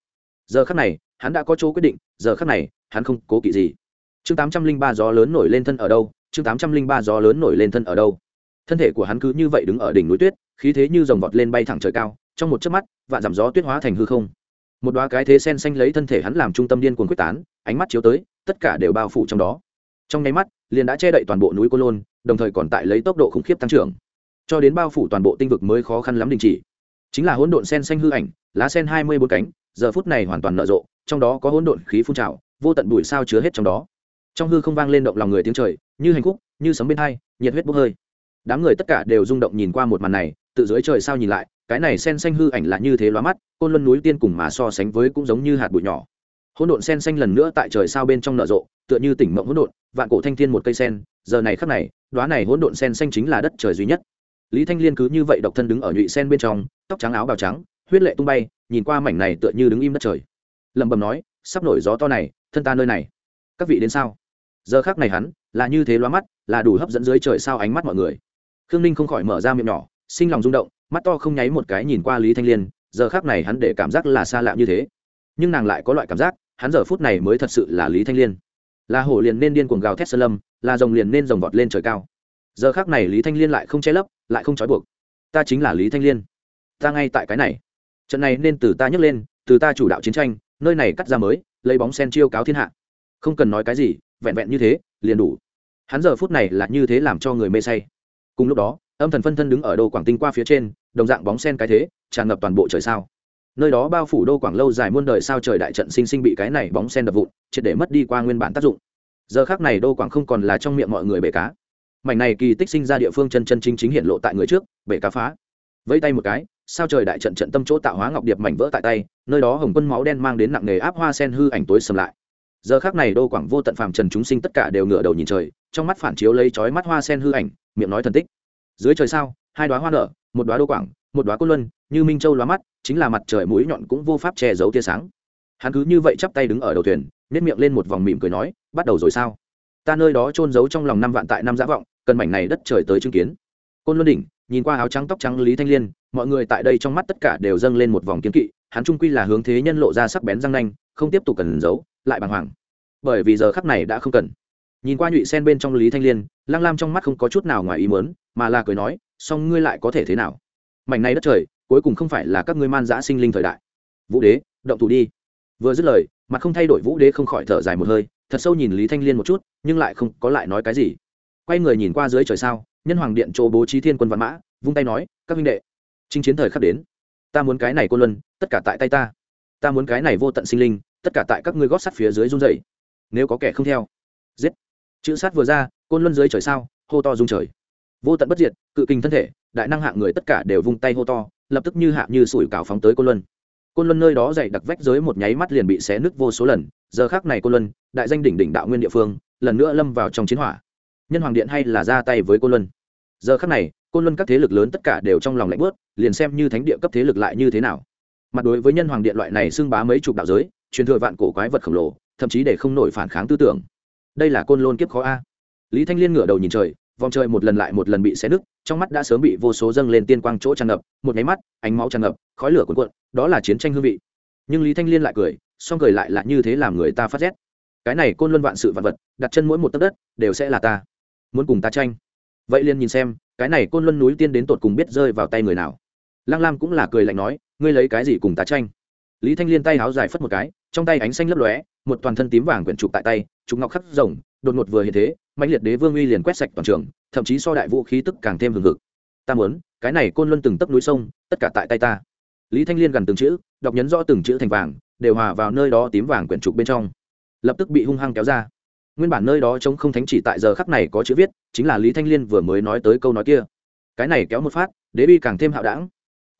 Giờ khắc này, hắn đã có chỗ quyết định, giờ khắc này, hắn không cố kỵ gì. Chương tám trăm linh ba gió lớn nổi lên thân ở đâu chương tám trăm linh ba gió lớn nổi lên thân ở đâu. Thân thể của hắn cứ như vậy đứng ở đỉnh núi tuyết, khí thế như dòng vọt lên bay thẳng trời cao, trong một chớp mắt, vạn dặm gió tuyết hóa thành hư không. Một đoá cái thế sen xanh lấy thân thể hắn làm trung tâm điên cuồng quyết tán, ánh mắt chiếu tới, tất cả đều bao phủ trong đó. Trong nháy mắt, liền đã che đậy toàn bộ núi cô lôn, đồng thời còn tại lấy tốc độ khủng khiếp tăng trưởng. Cho đến bao phủ toàn bộ tinh vực mới khó khăn lắm đình chỉ. Chính là hỗn độn sen xanh hư ảnh, lá sen hai mươi bốn cánh, giờ phút này hoàn toàn nở rộ, trong đó có hỗn độn khí phun trào, vô tận bụi sao chứa hết trong đó trong hư không vang lên động lòng người tiếng trời, như hành khúc, như sấm bên hai, nhiệt huyết bốc hơi. Đám người tất cả đều rung động nhìn qua một màn này, tự dưới trời sao nhìn lại, cái này sen xanh hư ảnh là như thế lóa mắt, côn luân núi tiên cùng mà so sánh với cũng giống như hạt bụi nhỏ. Hỗn độn sen xanh lần nữa tại trời sao bên trong nở rộ, tựa như tỉnh mộng hỗn độn, vạn cổ thanh thiên một cây sen, giờ này khắc này đoá này hỗn độn sen xanh chính là đất trời duy nhất. Lý thanh liên cứ như vậy độc thân đứng ở nhụy sen bên trong, tóc trắng áo bào trắng, huyết lệ tung bay, nhìn qua mảnh này tựa như đứng im đất trời. Lẩm bẩm nói, sắp nổi gió to này, thân ta nơi này. Các vị đến sao? Giờ khác này hắn, là như thế loa mắt, là đủ hấp dẫn dưới trời sao ánh mắt mọi người. Khương ninh không khỏi mở ra miệng nhỏ, sinh lòng rung động, mắt to không nháy một cái nhìn qua lý thanh liên, giờ khác này hắn để cảm giác là xa lạ như thế. Nhưng nàng lại có loại cảm giác, hắn giờ phút này mới thật sự là lý thanh liên. Là hổ liền nên điên cuồng gào thét sơn lâm, là rồng liền nên rồng vọt lên trời cao. Giờ khác này lý thanh liên lại không che lấp, lại không trói buộc. Ta chính là lý thanh liên. Ta ngay tại cái này. Trận này nên từ ta nhấc lên, từ ta chủ đạo chiến tranh, nơi này cắt ra mới, lấy bóng sen chiêu cáo thiên hạ. Không cần nói cái gì vẹn vẹn như thế, liền đủ. Hắn giờ phút này là như thế làm cho người mê say. Cùng lúc đó, âm thần phân thân đứng ở đô quảng tinh qua phía trên, đồng dạng bóng sen cái thế, tràn ngập toàn bộ trời sao. Nơi đó bao phủ đô quảng lâu dài muôn đời sao trời đại trận sinh sinh bị cái này bóng sen đập vụn, triệt để mất đi qua nguyên bản tác dụng. Giờ khác này đô quảng không còn là trong miệng mọi người bể cá. Mảnh này kỳ tích sinh ra địa phương chân chân chính chính hiện lộ tại người trước, bể cá phá. Vẫy tay một cái, sao trời đại trận trận tâm chỗ tạo hóa ngọc điệp mảnh vỡ tại tay, nơi đó hồng quân máu đen mang đến nặng nghề áp hoa sen hư ảnh tối sầm lại giờ khác này đô quảng vô tận phàm trần chúng sinh tất cả đều ngửa đầu nhìn trời, trong mắt phản chiếu lấy chói mắt hoa sen hư ảnh, miệng nói thần tích. Dưới trời sao, hai đoá hoa nở, một đoá đô quảng, một đoá côn luân, như minh châu lóa mắt, chính là mặt trời mũi nhọn cũng vô pháp che giấu tia sáng. Hắn cứ như vậy chắp tay đứng ở đầu thuyền nếp miệng lên một vòng mỉm cười nói, bắt đầu rồi sao? Ta nơi đó trôn giấu trong lòng năm vạn tại năm giã vọng, cần mảnh này đất trời tới chứng kiến. Côn luân đỉnh, nhìn qua áo trắng tóc trắng lý thanh liên, mọi người tại đây trong mắt tất cả đều dâng lên một vòng kiến kỵ, hắn trung quy là hướng thế nhân lộ ra sắc bén răng nanh không tiếp tục cần giấu, lại bàng hoàng. Bởi vì giờ khắc này đã không cần. Nhìn qua nhụy sen bên trong lý thanh liên, lăng lam trong mắt không có chút nào ngoài ý mớn mà là cười nói song ngươi lại có thể thế nào? Mảnh này đất trời, cuối cùng không phải là các ngươi man giã sinh linh thời đại. Vũ đế, động thủ đi. Vừa dứt lời, mặt không thay đổi vũ đế không khỏi thở dài một hơi, thật sâu nhìn lý thanh liên một chút, nhưng lại không có lại nói cái gì. Quay người nhìn qua dưới trời sao, nhân hoàng điện chỗ bố trí thiên quân văn mã, vung tay nói, các huynh đệ, chinh chiến thời khắc đến. Ta muốn cái này cô luân, tất cả tại tay ta ta muốn cái này vô tận sinh linh, tất cả tại các ngươi gót sắt phía dưới run dày nếu có kẻ không theo, giết. Chữ sát vừa ra, côn luân dưới trời sao, hô to rung trời. Vô tận bất diệt, cự kinh thân thể, đại năng hạng người tất cả đều vung tay hô to, lập tức như hạ như sủi cảo phóng tới côn luân. Côn luân nơi đó dày đặc vách giới một nháy mắt liền bị xé nứt vô số lần, giờ khác này côn luân, đại danh đỉnh đỉnh đạo nguyên địa phương, lần nữa lâm vào trong chiến hỏa. Nhân hoàng điện hay là ra tay với côn luân. Giờ khác này, côn luân các thế lực lớn tất cả đều trong lòng lạnh bớt liền xem như thánh địa cấp thế lực lại như thế nào mặt đối với nhân hoàng điện loại này xưng bá mấy chục đạo giới, truyền thừa vạn cổ quái vật khổng lồ, thậm chí để không nổi phản kháng tư tưởng. Đây là côn lôn kiếp khó a. Lý thanh liên ngửa đầu nhìn trời, vòng trời một lần lại một lần bị xé nứt, trong mắt đã sớm bị vô số dâng lên tiên quang chỗ tràn ngập, một nháy mắt, ánh máu tràn ngập, khói lửa cuộn cuộn, đó là chiến tranh hương vị. Nhưng lý thanh liên lại cười, song cười lại là như thế làm người ta phát rét. Cái này côn luân vạn sự vạn vật, đặt chân mỗi một tấc đất, đều sẽ là ta. Muốn cùng ta tranh. Vậy liền nhìn xem, cái này côn luân núi tiên đến tột cùng biết rơi vào tay người nào. Lăng lam cũng là cười lạnh nói ngươi lấy cái gì cùng ta tranh? Lý thanh liên tay háo dài phất một cái, trong tay ánh xanh lấp lóe, một toàn thân tím vàng quyển trục tại tay, trục ngọc khắc rồng, đột ngột vừa hiện thế mạnh liệt đế vương uy liền quét sạch toàn trường, thậm chí so đại vũ khí tức càng thêm hừng hực. Ta muốn, cái này côn luân từng tấc núi sông, tất cả tại tay ta. Lý thanh liên gần từng chữ, đọc nhấn rõ từng chữ thành vàng, đều hòa vào nơi đó tím vàng quyển trục bên trong. Lập tức bị hung hăng kéo ra. Nguyên bản nơi đó trông không thánh chỉ tại giờ khắc này có chữ viết, chính là lý thanh liên vừa mới nói tới câu nói kia. Cái này kéo một phát, đế bi càng thêm hạo đảng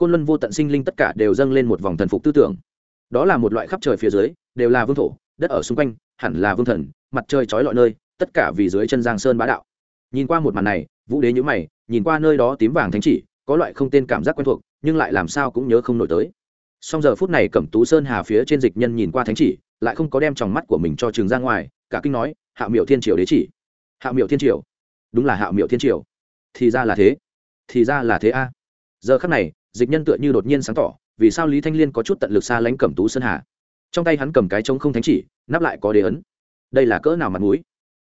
côn luân vô tận sinh linh tất cả đều dâng lên một vòng thần phục tư tưởng. Đó là một loại khắp trời phía dưới, đều là vương thổ, đất ở xung quanh, hẳn là vương thần, mặt trời trói lọi nơi, tất cả vì dưới chân giang sơn bá đạo. Nhìn qua một màn này, vũ đế nhữ mày, nhìn qua nơi đó tím vàng thánh chỉ, có loại không tên cảm giác quen thuộc, nhưng lại làm sao cũng nhớ không nổi tới. Song giờ phút này cẩm tú sơn hà phía trên dịch nhân nhìn qua thánh chỉ, lại không có đem tròng mắt của mình cho trường ra ngoài, cả kinh nói, hạ miệu thiên triều đế chỉ. Hạ miệu thiên triều? Đúng là hạ miệu thiên triều. Thì ra là thế. Thì ra là thế a. Giờ khắc này dịch nhân tựa như đột nhiên sáng tỏ, vì sao lý thanh liên có chút tận lực xa lánh cẩm tú sơn hà? Trong tay hắn cầm cái trống không thánh chỉ, nắp lại có đế ấn. Đây là cỡ nào mặt mũi?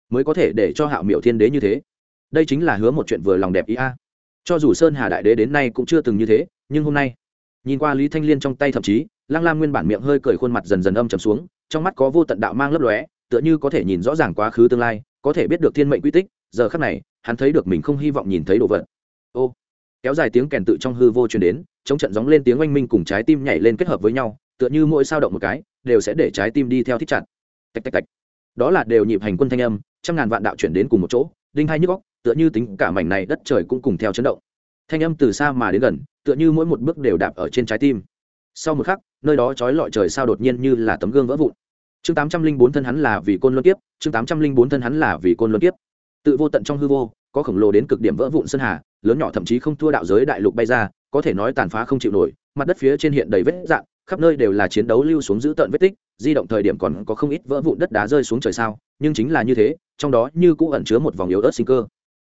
Mới có thể để cho hạo miệu thiên đế như thế. Đây chính là hứa một chuyện vừa lòng đẹp ý a. Cho dù sơn hà đại đế đến nay cũng chưa từng như thế, nhưng hôm nay, nhìn qua lý thanh liên trong tay thậm chí Lang lam nguyên bản miệng hơi cười khuôn mặt dần dần âm trầm xuống, trong mắt có vô tận đạo mang lấp lóe, tựa như có thể nhìn rõ ràng quá khứ tương lai, có thể biết được thiên mệnh quy tích, giờ khắc này, hắn thấy được mình không hy vọng nhìn thấy đồ vật. Ô kéo dài tiếng kèn tự trong hư vô truyền đến chống trận gióng lên tiếng oanh minh cùng trái tim nhảy lên kết hợp với nhau tựa như mỗi sao động một cái đều sẽ để trái tim đi theo thích chặt. Tạch tạch tạch. Đó là đều nhịp hành quân thanh âm trăm ngàn vạn đạo chuyển đến cùng một chỗ đinh hai nhức góc tựa như tính cả mảnh này đất trời cũng cùng theo chấn động. Thanh âm từ xa mà đến gần tựa như mỗi một bước đều đạp ở trên trái tim. Sau một khắc nơi đó trói lọi trời sao đột nhiên như là tấm gương vỡ vụn. Chương tám trăm linh bốn thân hắn là vì côn luân tiếp, chương tám trăm linh bốn thân hắn là vì côn luân tiếp. tự vô tận trong hư vô có khổng lồ đến cực điểm vỡ vụn sơn hà lớn nhỏ thậm chí không thua đạo giới đại lục bay ra, có thể nói tàn phá không chịu nổi, mặt đất phía trên hiện đầy vết dạn khắp nơi đều là chiến đấu lưu xuống giữ tận vết tích, di động thời điểm còn có không ít vỡ vụn đất đá rơi xuống trời sao, nhưng chính là như thế, trong đó như cũ ẩn chứa một vòng yếu ớt sinh cơ.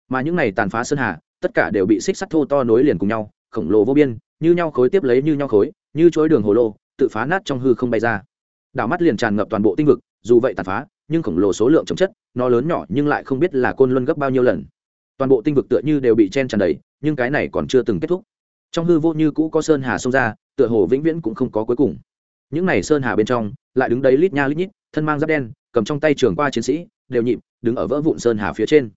Mà những này tàn phá sơn hà, tất cả đều bị xích sắt thô to nối liền cùng nhau, khổng lồ vô biên, như nhau khối tiếp lấy như nhau khối, như chối đường hồ lô, tự phá nát trong hư không bay ra. Đảo mắt liền tràn ngập toàn bộ tinh vực, dù vậy tàn phá, nhưng khổng lồ số lượng chống chất, nó lớn nhỏ nhưng lại không biết là côn luân gấp bao nhiêu lần toàn bộ tinh vực tựa như đều bị chen tràn đầy, nhưng cái này còn chưa từng kết thúc. Trong hư vô như cũ có sơn hà xông ra, tựa hồ vĩnh viễn cũng không có cuối cùng. Những này sơn hà bên trong, lại đứng đấy lít nha lít nhít, thân mang giáp đen, cầm trong tay trường qua chiến sĩ, đều nhịp, đứng ở vỡ vụn sơn hà phía trên.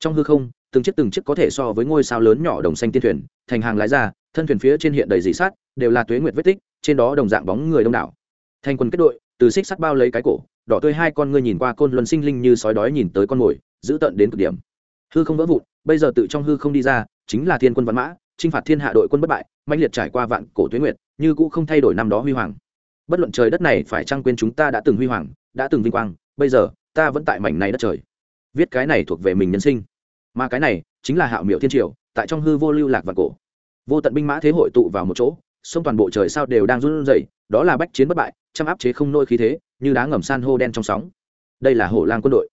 Trong hư không, từng chiếc từng chiếc có thể so với ngôi sao lớn nhỏ đồng xanh tiên thuyền, thành hàng lái ra, thân thuyền phía trên hiện đầy dị sát, đều là tuế nguyệt vết tích, trên đó đồng dạng bóng người đông đảo. Thành quân kết đội, từ xích sắt bao lấy cái cổ, đỏ tươi hai con ngươi nhìn qua côn luân sinh linh như sói đói nhìn tới con mồi giữ tận đến cực điểm hư không vỡ vụn, bây giờ tự trong hư không đi ra, chính là thiên quân văn mã, chinh phạt thiên hạ đội quân bất bại mạnh liệt trải qua vạn cổ tuế nguyệt, như cũ không thay đổi năm đó huy hoàng. Bất luận trời đất này phải trăng quên chúng ta đã từng huy hoàng, đã từng vinh quang, bây giờ, ta vẫn tại mảnh này đất trời. Viết cái này thuộc về mình nhân sinh. Mà cái này, chính là hạo miệu thiên triều, tại trong hư vô lưu lạc vạn cổ. Vô tận binh mã thế hội tụ vào một chỗ, sông toàn bộ trời sao đều đang run rẩy, đó là bách chiến bất bại chăm áp chế không nôi khí thế, như đá ngầm san hô đen trong sóng. Đây là hổ lang quân đội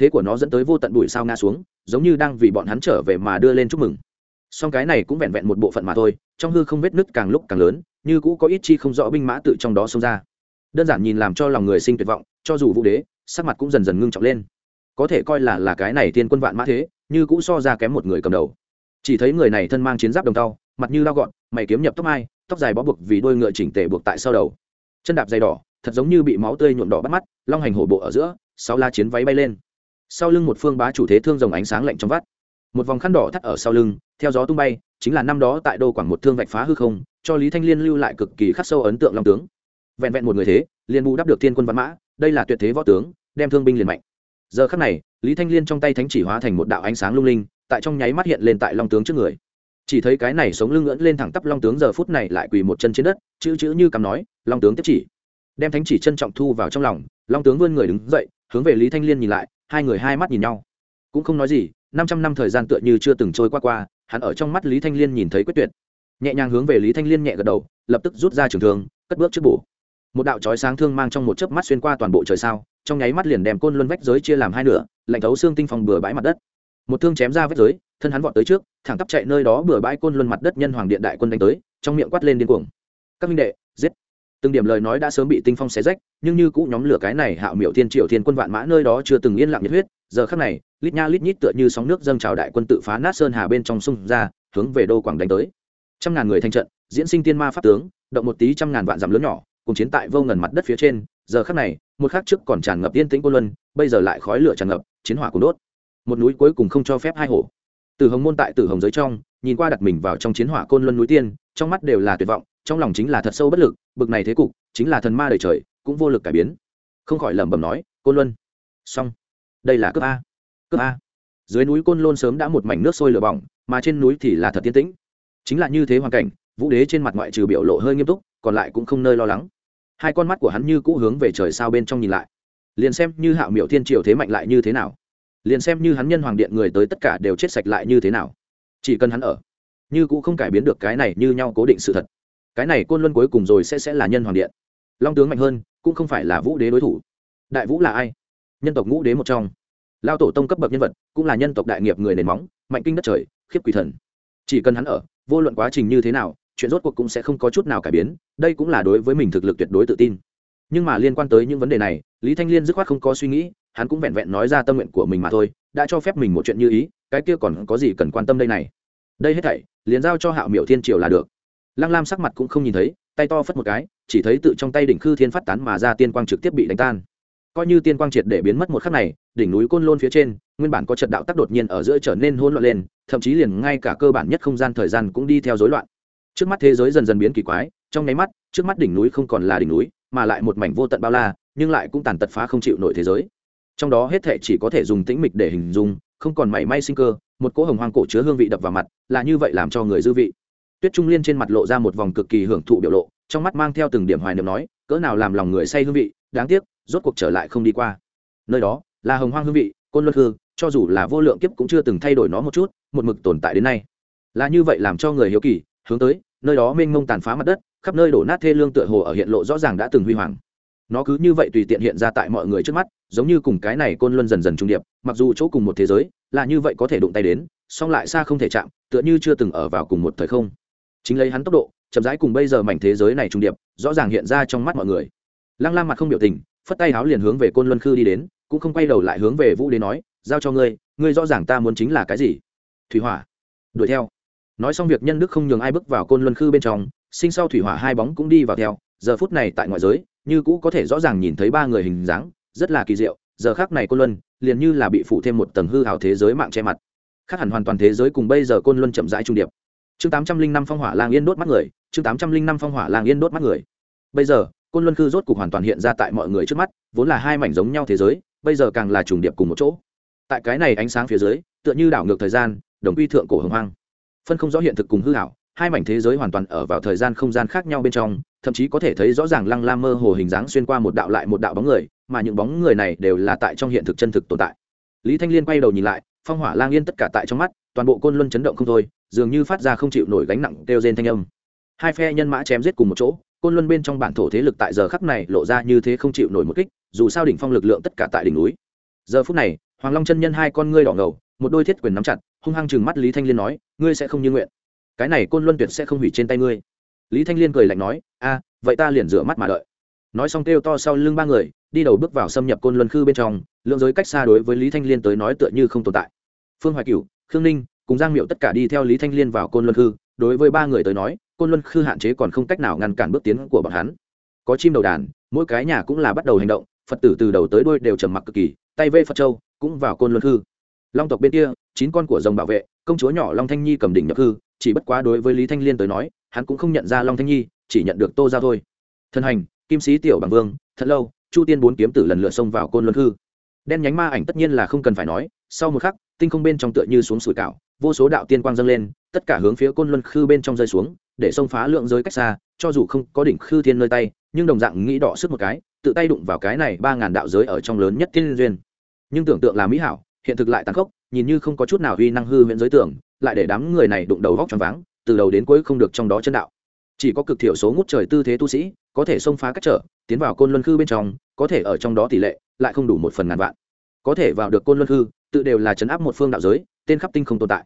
thế của nó dẫn tới vô tận bụi sao ngã xuống, giống như đang vì bọn hắn trở về mà đưa lên chúc mừng. Song cái này cũng vẹn vẹn một bộ phận mà thôi, trong hư không vết nứt càng lúc càng lớn, như cũ có ít chi không rõ binh mã tự trong đó xông ra. Đơn giản nhìn làm cho lòng người sinh tuyệt vọng, cho dù vũ đế, sắc mặt cũng dần dần ngưng trọng lên. Có thể coi là là cái này tiên quân vạn mã thế, như cũ so ra kém một người cầm đầu. Chỉ thấy người này thân mang chiến giáp đồng tàu mặt như lao gọn, mày kiếm nhập tóc mai, tóc dài bó buộc vì đôi ngựa chỉnh tề buộc tại sau đầu. Chân đạp dày đỏ, thật giống như bị máu tươi nhuộm đỏ bắt mắt, long hành hổ bộ ở giữa, sáu la chiến váy bay lên sau lưng một phương bá chủ thế thương rồng ánh sáng lạnh trong vắt. Một vòng khăn đỏ thắt ở sau lưng, theo gió tung bay, chính là năm đó tại đô quảng một thương vạch phá hư không, cho lý thanh liên lưu lại cực kỳ khắc sâu ấn tượng long tướng. Vẹn vẹn một người thế liên bù đắp được thiên quân văn mã, đây là tuyệt thế võ tướng, đem thương binh liền mạnh. Giờ khắc này, lý thanh liên trong tay thánh chỉ hóa thành một đạo ánh sáng lung linh, tại trong nháy mắt hiện lên tại long tướng trước người. Chỉ thấy cái này sống lưng ngưỡng lên thẳng tắp long tướng giờ phút này lại quỳ một chân trên đất, chữ chữ như cầm nói, long tướng tiếp chỉ. Đem thánh chỉ trân trọng thu vào trong lòng, long tướng vươn người đứng dậy, hướng về lý thanh liên nhìn lại hai người hai mắt nhìn nhau. Cũng không nói gì, năm trăm năm thời gian tựa như chưa từng trôi qua qua, hắn ở trong mắt lý thanh liên nhìn thấy quyết tuyệt. Nhẹ nhàng hướng về lý thanh liên nhẹ gật đầu, lập tức rút ra trường thương, cất bước trước bổ. Một đạo chói sáng thương mang trong một chớp mắt xuyên qua toàn bộ trời sao, trong nháy mắt liền đem côn luân vách giới chia làm hai nửa, lạnh thấu xương tinh phòng bừa bãi mặt đất. Một thương chém ra vách giới, thân hắn vọt tới trước, thẳng tắp chạy nơi đó bừa bãi côn luân mặt đất nhân hoàng điện đại quân đánh tới, trong miệng quát lên điên cuồng. Các minh đệ từng điểm lời nói đã sớm bị tinh phong xé rách, nhưng như cũ nhóm lửa cái này hạo miệu thiên triệu thiên quân vạn mã nơi đó chưa từng yên lặng nhiệt huyết. Giờ khắc này, lít nha lít nhít tựa như sóng nước dâng trào đại quân tự phá nát sơn hà bên trong sông ra, hướng về đô quảng đánh tới. Trăm ngàn người thanh trận, diễn sinh tiên ma pháp tướng, động một tí trăm ngàn vạn dặm lớn nhỏ, cùng chiến tại vô ngần mặt đất phía trên. Giờ khắc này, một khắc trước còn tràn ngập yên tĩnh cô luân, bây giờ lại khói lửa tràn ngập, chiến hỏa cùng đốt. Một núi cuối cùng không cho phép hai hổ. Từ hồng môn tại tử hồng giới trong, nhìn qua đặt mình vào trong chiến hỏa côn luân núi tiên, trong mắt đều là tuyệt vọng trong lòng chính là thật sâu bất lực, bực này thế cục, chính là thần ma đời trời, cũng vô lực cải biến. Không khỏi lẩm bẩm nói, côn luân. Xong. Đây là cướp a. Cướp a. Dưới núi côn lôn sớm đã một mảnh nước sôi lửa bỏng, mà trên núi thì là thật tiên tĩnh. Chính là như thế hoàn cảnh, vũ đế trên mặt ngoại trừ biểu lộ hơi nghiêm túc, còn lại cũng không nơi lo lắng. Hai con mắt của hắn như cũ hướng về trời sao bên trong nhìn lại. Liền xem như hạo miểu thiên triều thế mạnh lại như thế nào. Liền xem như hắn nhân hoàng điện người tới tất cả đều chết sạch lại như thế nào. Chỉ cần hắn ở, như cũ không cải biến được cái này như nhau cố định sự thật cái này côn luân cuối cùng rồi sẽ sẽ là nhân hoàng điện. Long tướng mạnh hơn, cũng không phải là vũ đế đối thủ. Đại vũ là ai? Nhân tộc ngũ đế một trong. Lao tổ tông cấp bậc nhân vật, cũng là nhân tộc đại nghiệp người nền móng, mạnh kinh đất trời, khiếp quỷ thần. Chỉ cần hắn ở, vô luận quá trình như thế nào, chuyện rốt cuộc cũng sẽ không có chút nào cải biến, đây cũng là đối với mình thực lực tuyệt đối tự tin. Nhưng mà liên quan tới những vấn đề này, lý thanh liên dứt khoát không có suy nghĩ, hắn cũng vẹn vẹn nói ra tâm nguyện của mình mà thôi, đã cho phép mình một chuyện như ý, cái kia còn có gì cần quan tâm đây này? Đây hết thảy, liền giao cho hạo miểu thiên triều là được lăng lam sắc mặt cũng không nhìn thấy, tay to phất một cái, chỉ thấy tự trong tay đỉnh khư thiên phát tán mà ra tiên quang trực tiếp bị đánh tan. Coi như tiên quang triệt để biến mất một khắc này, đỉnh núi côn lôn phía trên, nguyên bản có trận đạo tắc đột nhiên ở giữa trở nên hỗn loạn lên, thậm chí liền ngay cả cơ bản nhất không gian thời gian cũng đi theo rối loạn. Trước mắt thế giới dần dần biến kỳ quái, trong nháy mắt, trước mắt đỉnh núi không còn là đỉnh núi, mà lại một mảnh vô tận bao la, nhưng lại cũng tàn tật phá không chịu nổi thế giới. Trong đó hết thệ chỉ có thể dùng tĩnh mịch để hình dung, không còn mảy may sinh cơ, một cỗ hồng hoang cổ chứa hương vị đập vào mặt, là như vậy làm cho người dư vị tuyết trung liên trên mặt lộ ra một vòng cực kỳ hưởng thụ biểu lộ, trong mắt mang theo từng điểm hoài niệm nói, cỡ nào làm lòng người say hương vị, đáng tiếc, rốt cuộc trở lại không đi qua. Nơi đó, là hồng hoang hương vị, côn luân hương cho dù là vô lượng kiếp cũng chưa từng thay đổi nó một chút, một mực tồn tại đến nay. Là như vậy làm cho người hiếu kỳ, hướng tới, nơi đó mênh mông tàn phá mặt đất, khắp nơi đổ nát thê lương tựa hồ ở hiện lộ rõ ràng đã từng huy hoàng. Nó cứ như vậy tùy tiện hiện ra tại mọi người trước mắt, giống như cùng cái này côn luân dần dần trung điệp, mặc dù chỗ cùng một thế giới, là như vậy có thể đụng tay đến, song lại xa không thể chạm, tựa như chưa từng ở vào cùng một thời không chính lấy hắn tốc độ, chậm rãi cùng bây giờ mảnh thế giới này trung điệp, rõ ràng hiện ra trong mắt mọi người. Lăng lam mặt không biểu tình, phất tay háo liền hướng về côn luân khư đi đến, cũng không quay đầu lại hướng về vũ đế nói, giao cho ngươi ngươi rõ ràng ta muốn chính là cái gì? Thủy hỏa, đuổi theo. Nói xong việc, nhân đức không nhường ai bước vào côn luân khư bên trong, sinh sau thủy hỏa hai bóng cũng đi vào theo, giờ phút này tại ngoại giới, như cũ có thể rõ ràng nhìn thấy ba người hình dáng, rất là kỳ diệu, giờ khác này côn luân liền như là bị phụ thêm một tầng hư hào thế giới mạng che mặt. Khác hẳn hoàn toàn thế giới cùng bây giờ côn luân chậm rãi trung điệp chương tám trăm linh năm phong hỏa lang yên đốt mắt người, chương tám trăm linh năm phong hỏa lang yên đốt mắt người. Bây giờ, côn luân khư rốt cục hoàn toàn hiện ra tại mọi người trước mắt, vốn là hai mảnh giống nhau thế giới, bây giờ càng là trùng điệp cùng một chỗ. Tại cái này ánh sáng phía dưới, tựa như đảo ngược thời gian, đồng quy thượng cổ hồng hoang. Phân không rõ hiện thực cùng hư hảo hai mảnh thế giới hoàn toàn ở vào thời gian không gian khác nhau bên trong, thậm chí có thể thấy rõ ràng lăng lam mơ hồ hình dáng xuyên qua một đạo lại một đạo bóng người, mà những bóng người này đều là tại trong hiện thực chân thực tồn tại. Lý thanh liên quay đầu nhìn lại, phong hỏa lang yên tất cả tại trong mắt, toàn bộ côn luân chấn động không thôi dường như phát ra không chịu nổi gánh nặng kêu rên thanh âm. Hai phe nhân mã chém giết cùng một chỗ, côn luân bên trong bản thổ thế lực tại giờ khắc này lộ ra như thế không chịu nổi một kích, dù sao đỉnh phong lực lượng tất cả tại đỉnh núi. Giờ phút này, hoàng long chân nhân hai con ngươi đỏ ngầu, một đôi thiết quyền nắm chặt, hung hăng chừng mắt lý thanh liên nói, ngươi sẽ không như nguyện. Cái này côn luân tuyệt sẽ không hủy trên tay ngươi. Lý thanh liên cười lạnh nói, a, vậy ta liền rửa mắt mà đợi. Nói xong kêu to sau lưng ba người, đi đầu bước vào xâm nhập côn luân khư bên trong, lượng giới cách xa đối với lý thanh liên tới nói tựa như không tồn tại. Phương hoài cửu, khương ninh cùng giang miệu tất cả đi theo lý thanh liên vào côn luân khư, đối với ba người tới nói, côn luân khư hạn chế còn không cách nào ngăn cản bước tiến của bọn hắn. Có chim đầu đàn, mỗi cái nhà cũng là bắt đầu hành động, phật tử từ đầu tới đuôi đều trầm mặc cực kỳ, tay vê phật châu, cũng vào côn luân khư. Long tộc bên kia, chín con của rồng bảo vệ, công chúa nhỏ long thanh nhi cầm đỉnh nhập hư chỉ bất quá đối với lý thanh liên tới nói, hắn cũng không nhận ra long thanh nhi, chỉ nhận được tô ra thôi. Thân hành, kim sĩ tiểu bằng vương, thật lâu, chu tiên bốn kiếm tử lần lượt xông vào côn luân hư đen nhánh ma ảnh tất nhiên là không cần phải nói, sau một khắc, tinh không bên trong tựa như xuống sủi cảo vô số đạo tiên quang dâng lên, tất cả hướng phía côn luân khư bên trong rơi xuống, để xông phá lượng giới cách xa, cho dù không có đỉnh khư thiên nơi tay, nhưng đồng dạng nghĩ đỏ sức một cái, tự tay đụng vào cái này ba ngàn đạo giới ở trong lớn nhất thiên duyên. Nhưng tưởng tượng là mỹ hảo, hiện thực lại tàn khốc, nhìn như không có chút nào uy năng hư huyện giới tưởng, lại để đám người này đụng đầu vóc choáng váng, từ đầu đến cuối không được trong đó chân đạo. Chỉ có cực thiểu số ngút trời tư thế tu sĩ, có thể xông phá cách trở, tiến vào côn luân khư bên trong, có thể ở trong đó tỷ lệ, lại không đủ một phần ngàn vạn có thể vào được côn luân hư, tự đều là chấn áp một phương đạo giới tên khắp tinh không tồn tại.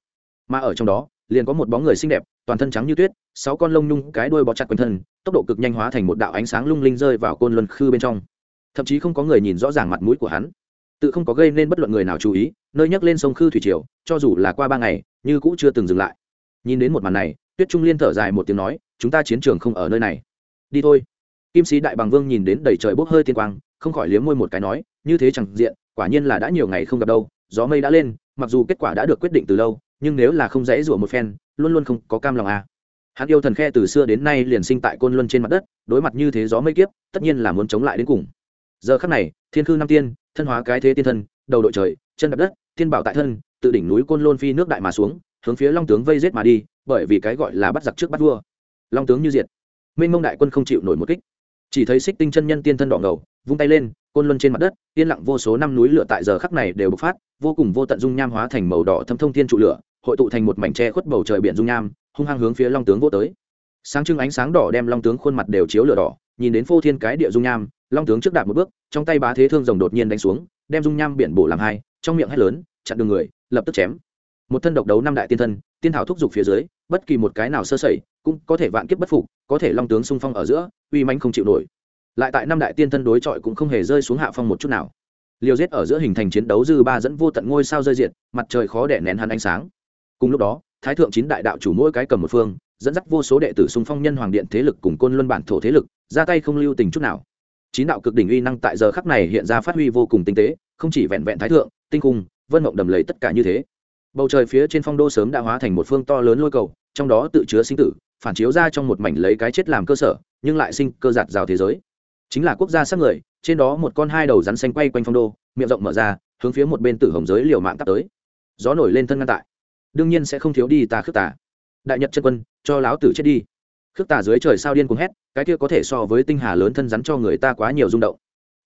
Mà ở trong đó liền có một bóng người xinh đẹp toàn thân trắng như tuyết sáu con lông nhung cái đuôi bó chặt quanh thân tốc độ cực nhanh hóa thành một đạo ánh sáng lung linh rơi vào côn luân khư bên trong. Thậm chí không có người nhìn rõ ràng mặt mũi của hắn. Tự không có gây nên bất luận người nào chú ý nơi nhắc lên sông khư thủy triều cho dù là qua ba ngày như cũ chưa từng dừng lại. Nhìn đến một màn này tuyết trung liên thở dài một tiếng nói chúng ta chiến trường không ở nơi này. Đi thôi. Kim sĩ đại bằng vương nhìn đến đầy trời bốc hơi tiên quang không khỏi liếm môi một cái nói như thế chẳng diện quả nhiên là đã nhiều ngày không gặp đâu, gió mây đã lên, mặc dù kết quả đã được quyết định từ lâu, nhưng nếu là không dễ rủa một phen, luôn luôn không có cam lòng à. hắn yêu thần khe từ xưa đến nay liền sinh tại côn luân trên mặt đất, đối mặt như thế gió mây kiếp, tất nhiên là muốn chống lại đến cùng. Giờ khắc này, thiên khư năm tiên, thân hóa cái thế tiên thân, đầu đội trời, chân đập đất, tiên bảo tại thân, tự đỉnh núi côn lôn phi nước đại mà xuống, hướng phía long tướng vây giết mà đi, bởi vì cái gọi là bắt giặc trước bắt vua. Long tướng như diệt. Minh mông đại quân không chịu nổi một kích. Chỉ thấy xích tinh chân nhân tiên thân đỏ ngầu, vung tay lên côn luân trên mặt đất, yên lặng vô số năm núi lửa tại giờ khắc này đều bộc phát, vô cùng vô tận dung nham hóa thành màu đỏ thâm thông thiên trụ lửa, hội tụ thành một mảnh tre khuất bầu trời biển dung nham, hung hăng hướng phía long tướng vô tới. Sáng trưng ánh sáng đỏ đem long tướng khuôn mặt đều chiếu lửa đỏ, nhìn đến phô thiên cái địa dung nham, long tướng trước đạp một bước, trong tay bá thế thương rồng đột nhiên đánh xuống, đem dung nham biển bổ làm hai, trong miệng hét lớn, chặn đường người, lập tức chém. Một thân độc đấu năm đại tiên thân, tiên thảo thúc giục phía dưới, bất kỳ một cái nào sơ sẩy, cũng có thể vạn kiếp bất phục, có thể long tướng xung phong ở giữa, uy manh không chịu nổi lại tại năm đại tiên thân đối chọi cũng không hề rơi xuống hạ phong một chút nào. Liều giết ở giữa hình thành chiến đấu dư ba dẫn vô tận ngôi sao rơi diện mặt trời khó đẻ nén hắn ánh sáng. Cùng lúc đó, thái thượng chín đại đạo chủ mỗi cái cầm một phương, dẫn dắt vô số đệ tử xung phong nhân hoàng điện thế lực cùng côn luân bản thổ thế lực, ra tay không lưu tình chút nào. Chín đạo cực đỉnh uy năng tại giờ khắc này hiện ra phát huy vô cùng tinh tế, không chỉ vẹn vẹn thái thượng, tinh cung, vân mộng đầm lấy tất cả như thế. Bầu trời phía trên phong đô sớm đã hóa thành một phương to lớn lôi cầu, trong đó tự chứa sinh tử, phản chiếu ra trong một mảnh lấy cái chết làm cơ sở, nhưng lại sinh cơ giạt rào thế giới chính là quốc gia sắc người, trên đó một con hai đầu rắn xanh quay quanh phong đô, miệng rộng mở ra, hướng phía một bên tử hồng giới liều mạng tắt tới. Gió nổi lên thân ngăn tại. Đương nhiên sẽ không thiếu đi ta khước tà. Đại nhật chân quân, cho láo tử chết đi. Khước tà dưới trời sao điên cuồng hét, cái kia có thể so với tinh hà lớn thân rắn cho người ta quá nhiều rung động.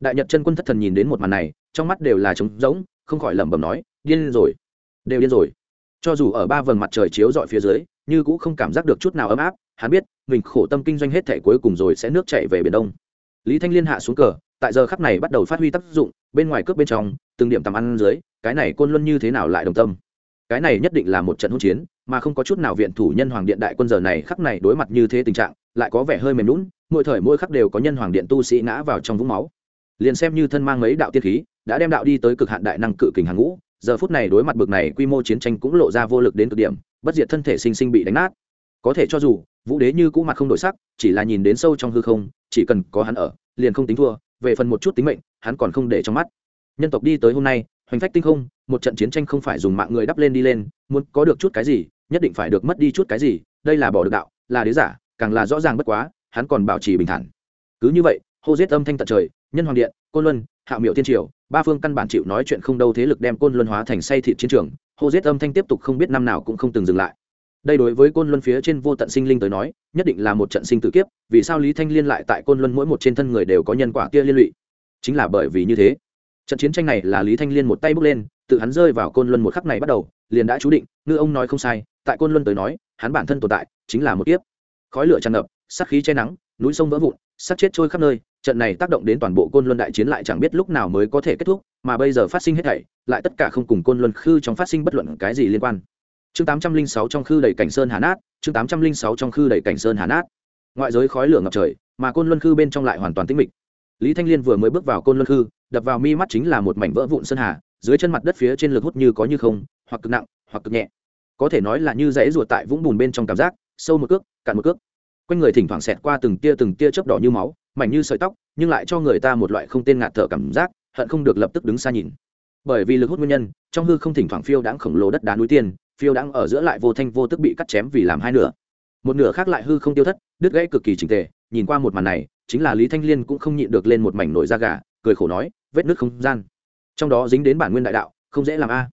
Đại nhật chân quân thất thần nhìn đến một màn này, trong mắt đều là trống rỗng, không khỏi lẩm bẩm nói, điên rồi, đều điên rồi. Cho dù ở ba vầng mặt trời chiếu dọi phía dưới, như cũng không cảm giác được chút nào ấm áp, hắn biết, mình khổ tâm kinh doanh hết thể cuối cùng rồi sẽ nước chảy về biển đông lý thanh liên hạ xuống cờ, tại giờ khắc này bắt đầu phát huy tác dụng, bên ngoài cướp bên trong, từng điểm tầm ăn dưới, cái này côn luân như thế nào lại đồng tâm? Cái này nhất định là một trận hỗn chiến, mà không có chút nào viện thủ nhân hoàng điện đại quân giờ này khắc này đối mặt như thế tình trạng, lại có vẻ hơi mềm lún mỗi thời mỗi khắc đều có nhân hoàng điện tu sĩ ngã vào trong vũng máu. Liền xem như thân mang mấy đạo tiên khí, đã đem đạo đi tới cực hạn đại năng cự kình hàng ngũ, giờ phút này đối mặt bực này quy mô chiến tranh cũng lộ ra vô lực đến cực điểm, bất diệt thân thể sinh sinh bị đánh nát. Có thể cho dù, vũ đế như cũ mặt không đổi sắc, chỉ là nhìn đến sâu trong hư không chỉ cần có hắn ở, liền không tính thua, về phần một chút tính mệnh, hắn còn không để trong mắt. Nhân tộc đi tới hôm nay, hoành phách tinh không, một trận chiến tranh không phải dùng mạng người đắp lên đi lên, muốn có được chút cái gì, nhất định phải được mất đi chút cái gì, đây là bỏ được đạo, là đế giả, càng là rõ ràng bất quá, hắn còn bảo trì bình thản. Cứ như vậy, hô giết âm thanh tận trời, nhân hoàng điện, côn luân hạ miệu thiên triều, ba phương căn bản chịu nói chuyện không đâu thế lực đem côn luân hóa thành say thịt chiến trường, hô giết âm thanh tiếp tục không biết năm nào cũng không từng dừng lại đây đối với côn luân phía trên vô tận sinh linh tới nói, nhất định là một trận sinh tử kiếp, vì sao lý thanh liên lại tại côn luân mỗi một trên thân người đều có nhân quả kia liên lụy? Chính là bởi vì như thế. Trận chiến tranh này là lý thanh liên một tay bước lên, tự hắn rơi vào côn luân một khắc này bắt đầu, liền đã chú định, ngư ông nói không sai, tại côn luân tới nói, hắn bản thân tồn tại, chính là một kiếp. Khói lửa tràn ngập sắc khí che nắng, núi sông vỡ vụn sắc chết trôi khắp nơi, trận này tác động đến toàn bộ côn luân đại chiến lại chẳng biết lúc nào mới có thể kết thúc, mà bây giờ phát sinh hết thảy, lại tất cả không cùng côn luân khư trong phát sinh bất luận cái gì liên quan chương tám trăm linh sáu trong khư đầy cảnh sơn hà nát, chương tám trăm linh sáu trong khư đầy cảnh sơn hà nát. Ngoại giới khói lửa ngập trời, mà côn luân khư bên trong lại hoàn toàn tĩnh mịch. Lý thanh liên vừa mới bước vào côn luân khư, đập vào mi mắt chính là một mảnh vỡ vụn sơn hà, dưới chân mặt đất phía trên lực hút như có như không, hoặc cực nặng, hoặc cực nhẹ. Có thể nói là như dãy ruột tại vũng bùn bên trong cảm giác, sâu một cước, cạn một cước. Quanh người thỉnh thoảng xẹt qua từng tia từng tia chớp đỏ như máu, mảnh như sợi tóc, nhưng lại cho người ta một loại không tên ngạt thở cảm giác, hận không được lập tức đứng xa nhìn. Bởi vì lực hút nguyên nhân, trong hư không thỉnh thoảng phiêu đãng khổng lồ đất đá núi tiên phiêu đang ở giữa lại vô thanh vô tức bị cắt chém vì làm hai nửa. Một nửa khác lại hư không tiêu thất, đứt gãy cực kỳ trình tề, nhìn qua một màn này, chính là lý thanh liên cũng không nhịn được lên một mảnh nổi da gà, cười khổ nói, vết nước không gian. Trong đó dính đến bản nguyên đại đạo, không dễ làm a.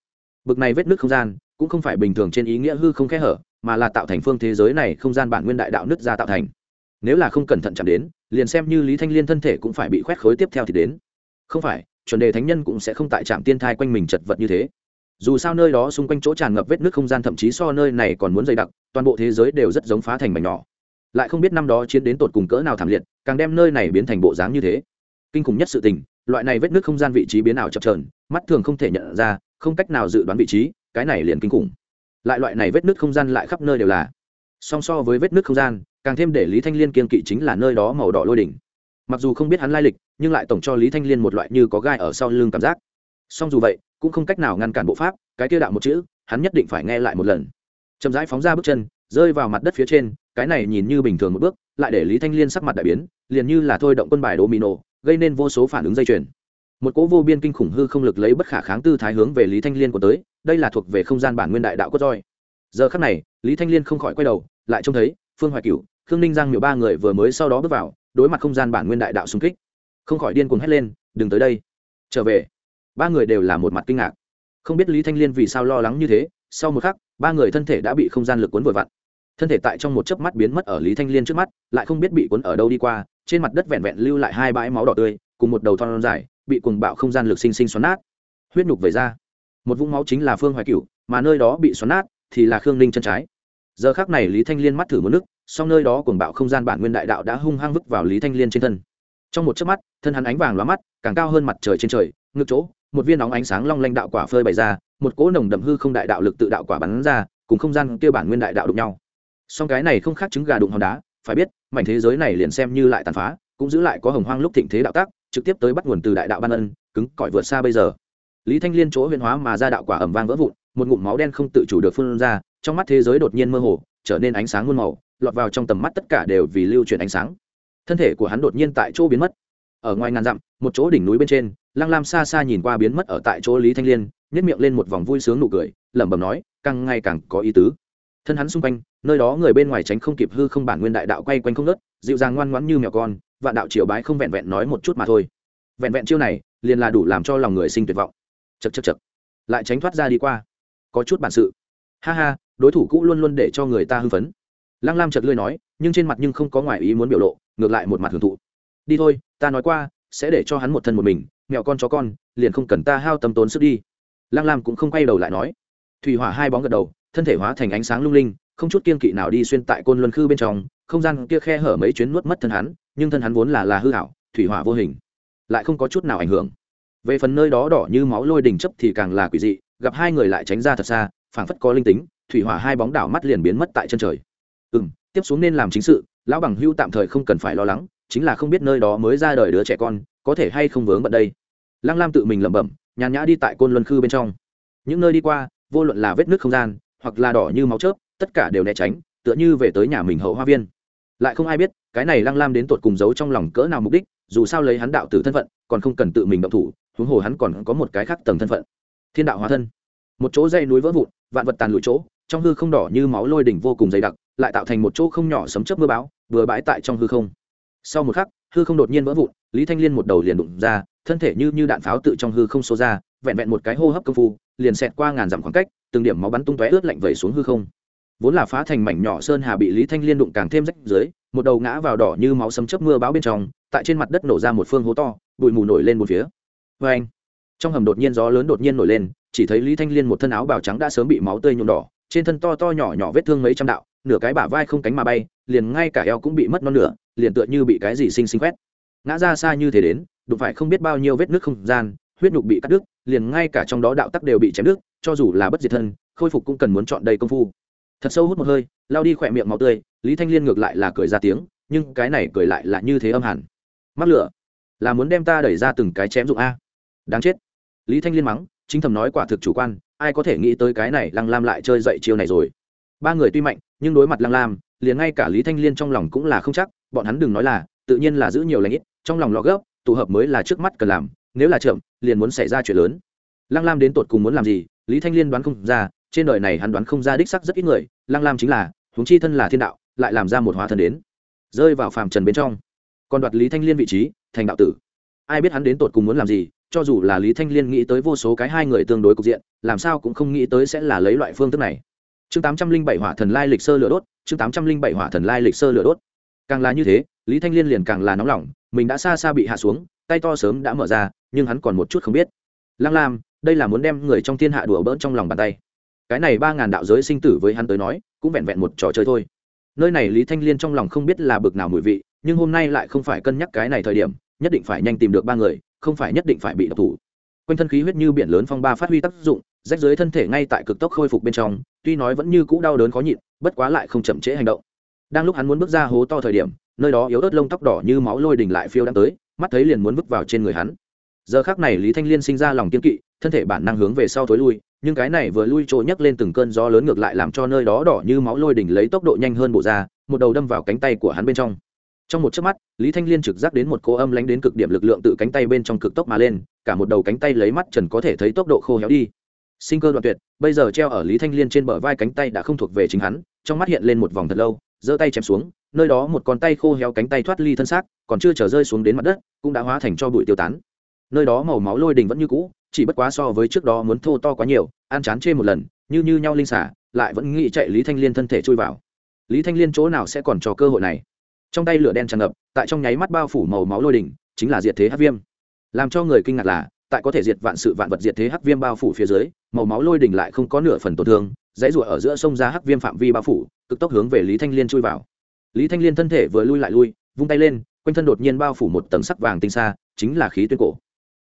Bực này vết nước không gian, cũng không phải bình thường trên ý nghĩa hư không khẽ hở, mà là tạo thành phương thế giới này không gian bản nguyên đại đạo nứt ra tạo thành. Nếu là không cẩn thận chạm đến, liền xem như lý thanh liên thân thể cũng phải bị khoét khối tiếp theo thì đến. Không phải, chuẩn đề thánh nhân cũng sẽ không tại trạm tiên thai quanh mình chật vật như thế dù sao nơi đó xung quanh chỗ tràn ngập vết nước không gian thậm chí so nơi này còn muốn dày đặc, toàn bộ thế giới đều rất giống phá thành mảnh nhỏ. Lại không biết năm đó chiến đến tột cùng cỡ nào thảm liệt, càng đem nơi này biến thành bộ dáng như thế. Kinh khủng nhất sự tình, loại này vết nước không gian vị trí biến ảo chập trờn mắt thường không thể nhận ra, không cách nào dự đoán vị trí, cái này liền kinh khủng. Lại loại này vết nước không gian lại khắp nơi đều là. Song so với vết nước không gian, càng thêm để lý thanh liên kiên kỵ chính là nơi đó màu đỏ lôi đỉnh. Mặc dù không biết hắn lai lịch, nhưng lại tổng cho lý thanh liên một loại như có gai ở sau lưng cảm giác. Song dù vậy cũng không cách nào ngăn cản bộ pháp, cái kia đạo một chữ, hắn nhất định phải nghe lại một lần. Chậm rãi phóng ra bước chân, rơi vào mặt đất phía trên, cái này nhìn như bình thường một bước, lại để lý thanh liên sắc mặt đại biến, liền như là thôi động quân bài domino, gây nên vô số phản ứng dây chuyền. Một cỗ vô biên kinh khủng hư không lực lấy bất khả kháng tư thái hướng về lý thanh liên của tới, đây là thuộc về không gian bản nguyên đại đạo cốt roi. Giờ khắc này, lý thanh liên không khỏi quay đầu, lại trông thấy, phương hoài cửu, khương ninh giang miểu ba người vừa mới sau đó bước vào, đối mặt không gian bản nguyên đại đạo xung kích. Không khỏi điên cuồng hét lên, đừng tới đây, trở về ba người đều là một mặt kinh ngạc. Không biết lý thanh liên vì sao lo lắng như thế, sau một khắc, ba người thân thể đã bị không gian lực cuốn vội vặn. Thân thể tại trong một chớp mắt biến mất ở lý thanh liên trước mắt, lại không biết bị cuốn ở đâu đi qua, trên mặt đất vẹn vẹn lưu lại hai bãi máu đỏ tươi, cùng một đầu thon dài, bị cuồng bạo không gian lực sinh sinh xoắn nát. Huyết nhục về ra. Một vũng máu chính là phương hoài cửu, mà nơi đó bị xoắn nát thì là khương ninh chân trái. Giờ khác này lý thanh liên mắt thử một nước, song nơi đó cuồng bạo không gian bản nguyên đại đạo đã hung hăng vứt vào lý thanh liên trên thân. Trong một chớp mắt, thân hắn ánh vàng lóa mắt, càng cao hơn mặt trời trên trời, ngực chỗ một viên nóng ánh sáng long lanh đạo quả phơi bày ra, một cỗ nồng đậm hư không đại đạo lực tự đạo quả bắn ra, cùng không gian kia bản nguyên đại đạo đụng nhau. Song cái này không khác trứng gà đụng hòn đá, phải biết, mảnh thế giới này liền xem như lại tàn phá, cũng giữ lại có hồng hoang lúc thịnh thế đạo tác, trực tiếp tới bắt nguồn từ đại đạo ban ân, cứng cỏi vượt xa bây giờ. Lý thanh liên chỗ huyền hóa mà ra đạo quả ẩm vang vỡ vụn, một ngụm máu đen không tự chủ được phun ra, trong mắt thế giới đột nhiên mơ hồ, trở nên ánh sáng muôn màu, lọt vào trong tầm mắt tất cả đều vì lưu chuyển ánh sáng. Thân thể của hắn đột nhiên tại chỗ biến mất. Ở ngoài ngàn dặm, một chỗ đỉnh núi bên trên lăng lam xa xa nhìn qua biến mất ở tại chỗ lý thanh liên nhét miệng lên một vòng vui sướng nụ cười, lẩm bẩm nói, càng ngày càng có ý tứ. Thân hắn xung quanh, nơi đó người bên ngoài tránh không kịp hư không bản nguyên đại đạo quay quanh không ngớt, dịu dàng ngoan ngoãn như mèo con và đạo triều bái không vẹn vẹn nói một chút mà thôi. Vẹn vẹn chiêu này, liền là đủ làm cho lòng người sinh tuyệt vọng. Chật chật chật lại tránh thoát ra đi qua. Có chút bản sự. Ha ha, đối thủ cũ luôn luôn để cho người ta hưng phấn. Lăng lam chật lươi nói, nhưng trên mặt nhưng không có ngoài ý muốn biểu lộ, ngược lại một mặt hưởng thụ. Đi thôi, ta nói qua, sẽ để cho hắn một thân một mình mẹo con chó con, liền không cần ta hao tâm tốn sức đi. Lăng lam cũng không quay đầu lại nói. Thủy hỏa hai bóng gật đầu, thân thể hóa thành ánh sáng lung linh, không chút kiên kỵ nào đi xuyên tại côn luân khư bên trong, không gian kia khe hở mấy chuyến nuốt mất thân hắn, nhưng thân hắn vốn là là hư hảo thủy hỏa vô hình, lại không có chút nào ảnh hưởng. Về phần nơi đó đỏ như máu lôi đỉnh chấp thì càng là quỷ dị, gặp hai người lại tránh ra thật xa, phảng phất có linh tính, thủy hỏa hai bóng đảo mắt liền biến mất tại chân trời. Ừ m tiếp xuống nên làm chính sự, lão bằng hưu tạm thời không cần phải lo lắng chính là không biết nơi đó mới ra đời đứa trẻ con, có thể hay không vướng bận đây. Lăng lam tự mình lẩm bẩm, nhàn nhã đi tại côn luân khư bên trong. Những nơi đi qua, vô luận là vết nước không gian, hoặc là đỏ như máu chớp, tất cả đều né tránh, tựa như về tới nhà mình hậu hoa viên. Lại không ai biết, cái này lăng lam đến tột cùng giấu trong lòng cỡ nào mục đích, dù sao lấy hắn đạo tử thân phận, còn không cần tự mình động thủ, huống hồ hắn còn có một cái khác tầng thân phận. Thiên đạo hóa thân. Một chỗ dây núi vỡ vụn, vạn vật tàn lụi chỗ, trong hư không đỏ như máu lôi đỉnh vô cùng dày đặc, lại tạo thành một chỗ không nhỏ sấm chớp mưa bão vừa bãi tại trong hư không sau một khắc, hư không đột nhiên vỡ vụn, lý thanh liên một đầu liền đụng ra, thân thể như như đạn pháo tự trong hư không xô ra, vẹn vẹn một cái hô hấp công phu, liền xẹt qua ngàn dặm khoảng cách, từng điểm máu bắn tung tóe ướt lạnh vẩy xuống hư không. Vốn là phá thành mảnh nhỏ sơn hà bị lý thanh liên đụng càng thêm rách dưới, một đầu ngã vào đỏ như máu sấm chớp mưa bão bên trong, tại trên mặt đất nổ ra một phương hố to, bụi mù nổi lên một phía. Vê anh, trong hầm đột nhiên gió lớn đột nhiên nổi lên, chỉ thấy lý thanh liên một thân áo bào trắng đã sớm bị máu tươi nhuộm đỏ, trên thân to to nhỏ nhỏ vết thương mấy trăm đạo, nửa cái bả vai không cánh mà bay, liền ngay cả eo cũng bị mất non nửa liền tựa như bị cái gì sinh sinh quét. Ngã ra xa như thế đến, đụng phải không biết bao nhiêu vết nước không gian, huyết nhục bị cắt đứt, liền ngay cả trong đó đạo tắc đều bị chém đứt, cho dù là bất diệt thân, khôi phục cũng cần muốn chọn đầy công phu. Thật sâu hút một hơi lao đi khỏe miệng máu tươi, lý thanh liên ngược lại là cười ra tiếng, nhưng cái này cười lại là như thế âm hẳn. Mắc lửa, là muốn đem ta đẩy ra từng cái chém dụng a. Đáng chết. Lý thanh liên mắng, chính thầm nói quả thực chủ quan, ai có thể nghĩ tới cái này lăng lam lại chơi dậy chiêu này rồi. Ba người tuy mạnh, nhưng đối mặt lăng lam liền ngay cả lý thanh liên trong lòng cũng là không chắc, bọn hắn đừng nói là, tự nhiên là giữ nhiều lãnh ít, trong lòng lo gấp, tụ hợp mới là trước mắt cần làm, nếu là chậm, liền muốn xảy ra chuyện lớn. Lăng lam đến tột cùng muốn làm gì, lý thanh liên đoán không ra, trên đời này hắn đoán không ra đích sắc rất ít người, lăng lam chính là, huống chi thân là thiên đạo, lại làm ra một hóa thần đến. Rơi vào phàm trần bên trong, còn đoạt lý thanh liên vị trí, thành đạo tử. Ai biết hắn đến tột cùng muốn làm gì, cho dù là lý thanh liên nghĩ tới vô số cái hai người tương đối cục diện, làm sao cũng không nghĩ tới sẽ là lấy loại phương thức này. Chương tám trăm linh bảy hỏa thần lai lịch sơ lửa đốt chương tám trăm linh bảy hỏa thần lai lịch sơ lửa đốt. Càng là như thế, lý thanh liên liền càng là nóng lòng, mình đã xa xa bị hạ xuống, tay to sớm đã mở ra, nhưng hắn còn một chút không biết. Lăng lam, đây là muốn đem người trong thiên hạ đùa bỡn trong lòng bàn tay. Cái này ba ngàn đạo giới sinh tử với hắn tới nói, cũng vẹn vẹn một trò chơi thôi. Nơi này lý thanh liên trong lòng không biết là bực nào mùi vị, nhưng hôm nay lại không phải cân nhắc cái này thời điểm, nhất định phải nhanh tìm được ba người, không phải nhất định phải bị độc thủ. Quanh thân khí huyết như biển lớn phong ba phát huy tác dụng, rách dưới thân thể ngay tại cực tốc khôi phục bên trong, tuy nói vẫn như cũ đau đớn khó nhịn bất quá lại không chậm trễ hành động. Đang lúc hắn muốn bước ra hố to thời điểm, nơi đó yếu ớt lông tóc đỏ như máu lôi đình lại phiêu đang tới, mắt thấy liền muốn bước vào trên người hắn. Giờ khác này lý thanh liên sinh ra lòng kiên kỵ, thân thể bản năng hướng về sau thối lui, nhưng cái này vừa lui trôi nhấc lên từng cơn gió lớn ngược lại làm cho nơi đó đỏ như máu lôi đỉnh lấy tốc độ nhanh hơn bộ ra, một đầu đâm vào cánh tay của hắn bên trong. Trong một chớp mắt, lý thanh liên trực giác đến một cô âm lánh đến cực điểm lực lượng tự cánh tay bên trong cực tốc mà lên, cả một đầu cánh tay lấy mắt trần có thể thấy tốc độ khô héo đi sinh cơ đoạn tuyệt bây giờ treo ở lý thanh liên trên bờ vai cánh tay đã không thuộc về chính hắn trong mắt hiện lên một vòng thật lâu giơ tay chém xuống nơi đó một con tay khô héo cánh tay thoát ly thân xác còn chưa trở rơi xuống đến mặt đất cũng đã hóa thành cho bụi tiêu tán. Nơi đó màu máu lôi đình vẫn như cũ chỉ bất quá so với trước đó muốn thô to quá nhiều ăn chán chê một lần như như nhau linh xả lại vẫn nghĩ chạy lý thanh liên thân thể chui vào. Lý thanh liên chỗ nào sẽ còn cho cơ hội này? Trong tay lửa đen tràn ngập tại trong nháy mắt bao phủ màu máu lôi đình, chính là diệt thế hắc viêm. Làm cho người kinh ngạc là tại có thể diệt vạn sự vạn vật diệt thế hắc viêm bao phủ phía dưới, màu máu lôi đỉnh lại không có nửa phần tổn thương, dãy rụa ở giữa sông ra hắc viêm phạm vi bao phủ, cực tốc hướng về lý thanh liên chui vào. Lý thanh liên thân thể vừa lui lại lui, vung tay lên, quanh thân đột nhiên bao phủ một tầng sắc vàng tinh xa chính là khí tuyên cổ.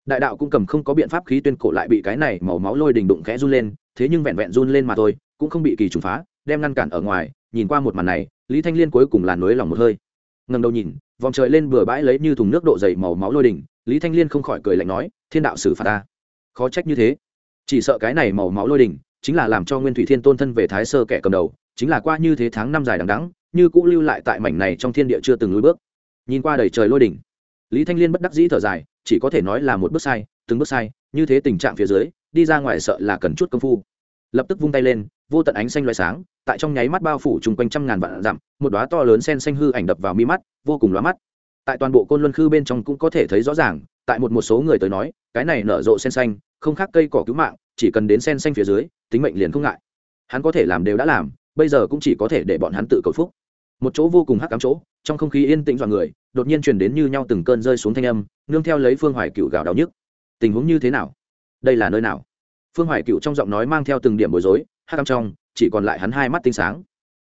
Đại đạo cũng cầm không có biện pháp khí tuyên cổ lại bị cái này màu máu lôi đình đụng khẽ run lên, thế nhưng vẹn vẹn run lên mà thôi, cũng không bị kỳ trùng phá, đem ngăn cản ở ngoài, nhìn qua một màn này, lý thanh liên cuối cùng là nối lòng một hơi. Ngầm đầu nhìn, vòng trời lên bừa bãi lấy như thùng nước độ dày màu máu lôi đình lý thanh liên không khỏi cười lạnh nói thiên đạo xử phạt ta. Khó trách như thế. Chỉ sợ cái này màu máu lôi đình chính là làm cho nguyên thủy thiên tôn thân về thái sơ kẻ cầm đầu, chính là qua như thế tháng năm dài đằng đắng như cũ lưu lại tại mảnh này trong thiên địa chưa từng lùi bước. Nhìn qua đầy trời lôi đỉnh lý thanh liên bất đắc dĩ thở dài, chỉ có thể nói là một bước sai, từng bước sai, như thế tình trạng phía dưới, đi ra ngoài sợ là cần chút công phu. Lập tức vung tay lên, vô tận ánh xanh loại sáng, tại trong nháy mắt bao phủ chung quanh trăm ngàn vạn dặm, một đoá to lớn sen xanh hư ảnh đập vào mi mắt, vô cùng lóa mắt. Tại toàn bộ côn luân khư bên trong cũng có thể thấy rõ ràng tại một một số người tới nói, cái này nở rộ sen xanh, không khác cây cỏ cứu mạng, chỉ cần đến sen xanh phía dưới, tính mệnh liền không ngại. Hắn có thể làm đều đã làm, bây giờ cũng chỉ có thể để bọn hắn tự cầu phúc. Một chỗ vô cùng hắc cám chỗ, trong không khí yên tĩnh rợn người, đột nhiên truyền đến như nhau từng cơn rơi xuống thanh âm, nương theo lấy phương hoài cựu gào đau nhức. Tình huống như thế nào? Đây là nơi nào? Phương hoài cựu trong giọng nói mang theo từng điểm bối rối, hắc cám trong, chỉ còn lại hắn hai mắt tinh sáng.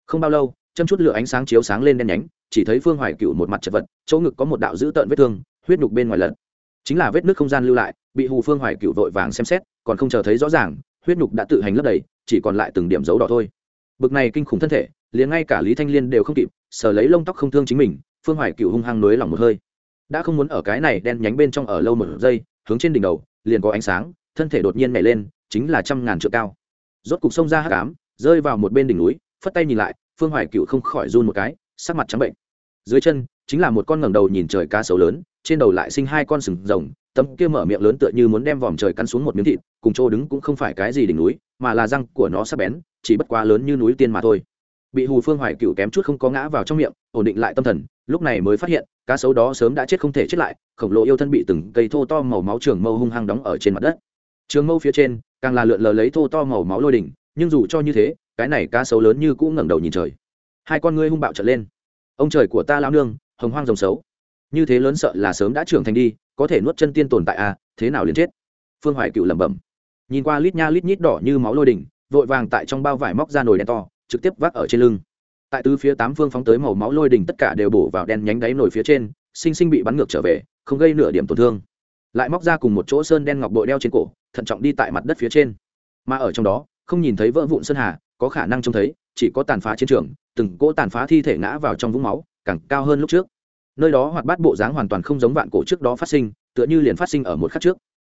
Không bao lâu, châm chút lửa ánh sáng chiếu sáng lên đen nhánh, chỉ thấy phương hoài cựu một mặt chật vật, chỗ ngực có một đạo dữ tợn vết thương, huyết nhục bên ngoài lật chính là vết nước không gian lưu lại, bị hù phương hoài cựu vội vàng xem xét, còn không chờ thấy rõ ràng, huyết nhục đã tự hành lấp đầy, chỉ còn lại từng điểm dấu đỏ thôi. Bực này kinh khủng thân thể, liền ngay cả lý thanh liên đều không kịp, sờ lấy lông tóc không thương chính mình, phương hoài cựu hung hăng nối lòng một hơi. Đã không muốn ở cái này đen nhánh bên trong ở lâu một giây, hướng trên đỉnh đầu, liền có ánh sáng, thân thể đột nhiên nhảy lên, chính là trăm ngàn trượng cao. Rốt cục sông ra hát cám rơi vào một bên đỉnh núi, phất tay nhìn lại, phương hoài cựu không khỏi run một cái, sắc mặt trắng bệnh. Dưới chân, chính là một con ngẩng đầu nhìn trời cá sấu lớn trên đầu lại sinh hai con sừng rồng, tấm kia mở miệng lớn tựa như muốn đem vòm trời cắn xuống một miếng thịt, cùng chỗ đứng cũng không phải cái gì đỉnh núi, mà là răng của nó sắp bén, chỉ bất quá lớn như núi tiên mà thôi. Bị hù phương hoài cựu kém chút không có ngã vào trong miệng, ổn định lại tâm thần, lúc này mới phát hiện, cá sấu đó sớm đã chết không thể chết lại, khổng lồ yêu thân bị từng cây thô to màu máu trường mâu hung hăng đóng ở trên mặt đất. Trường mâu phía trên, càng là lượn lờ lấy thô to màu máu lôi đỉnh, nhưng dù cho như thế, cái này cá sấu lớn như cũng ngẩng đầu nhìn trời. Hai con ngươi hung bạo trở lên. Ông trời của ta lao nương, hồng hoang rồng xấu như thế lớn sợ là sớm đã trưởng thành đi, có thể nuốt chân tiên tồn tại à thế nào liền chết? Phương hoài cựu lẩm bẩm. Nhìn qua lít nha lít nhít đỏ như máu lôi đỉnh, vội vàng tại trong bao vải móc ra nồi đen to, trực tiếp vác ở trên lưng. Tại tứ phía tám phương phóng tới màu máu lôi đỉnh tất cả đều bổ vào đen nhánh đáy nồi phía trên, sinh sinh bị bắn ngược trở về, không gây nửa điểm tổn thương. Lại móc ra cùng một chỗ sơn đen ngọc bội đeo trên cổ, thận trọng đi tại mặt đất phía trên. Mà ở trong đó, không nhìn thấy vỡ vụn sơn hà, có khả năng trông thấy, chỉ có tàn phá chiến trường, từng cỗ tàn phá thi thể ngã vào trong vũng máu, càng cao hơn lúc trước nơi đó hoạt bát bộ dáng hoàn toàn không giống vạn cổ trước đó phát sinh, tựa như liền phát sinh ở một khắc trước.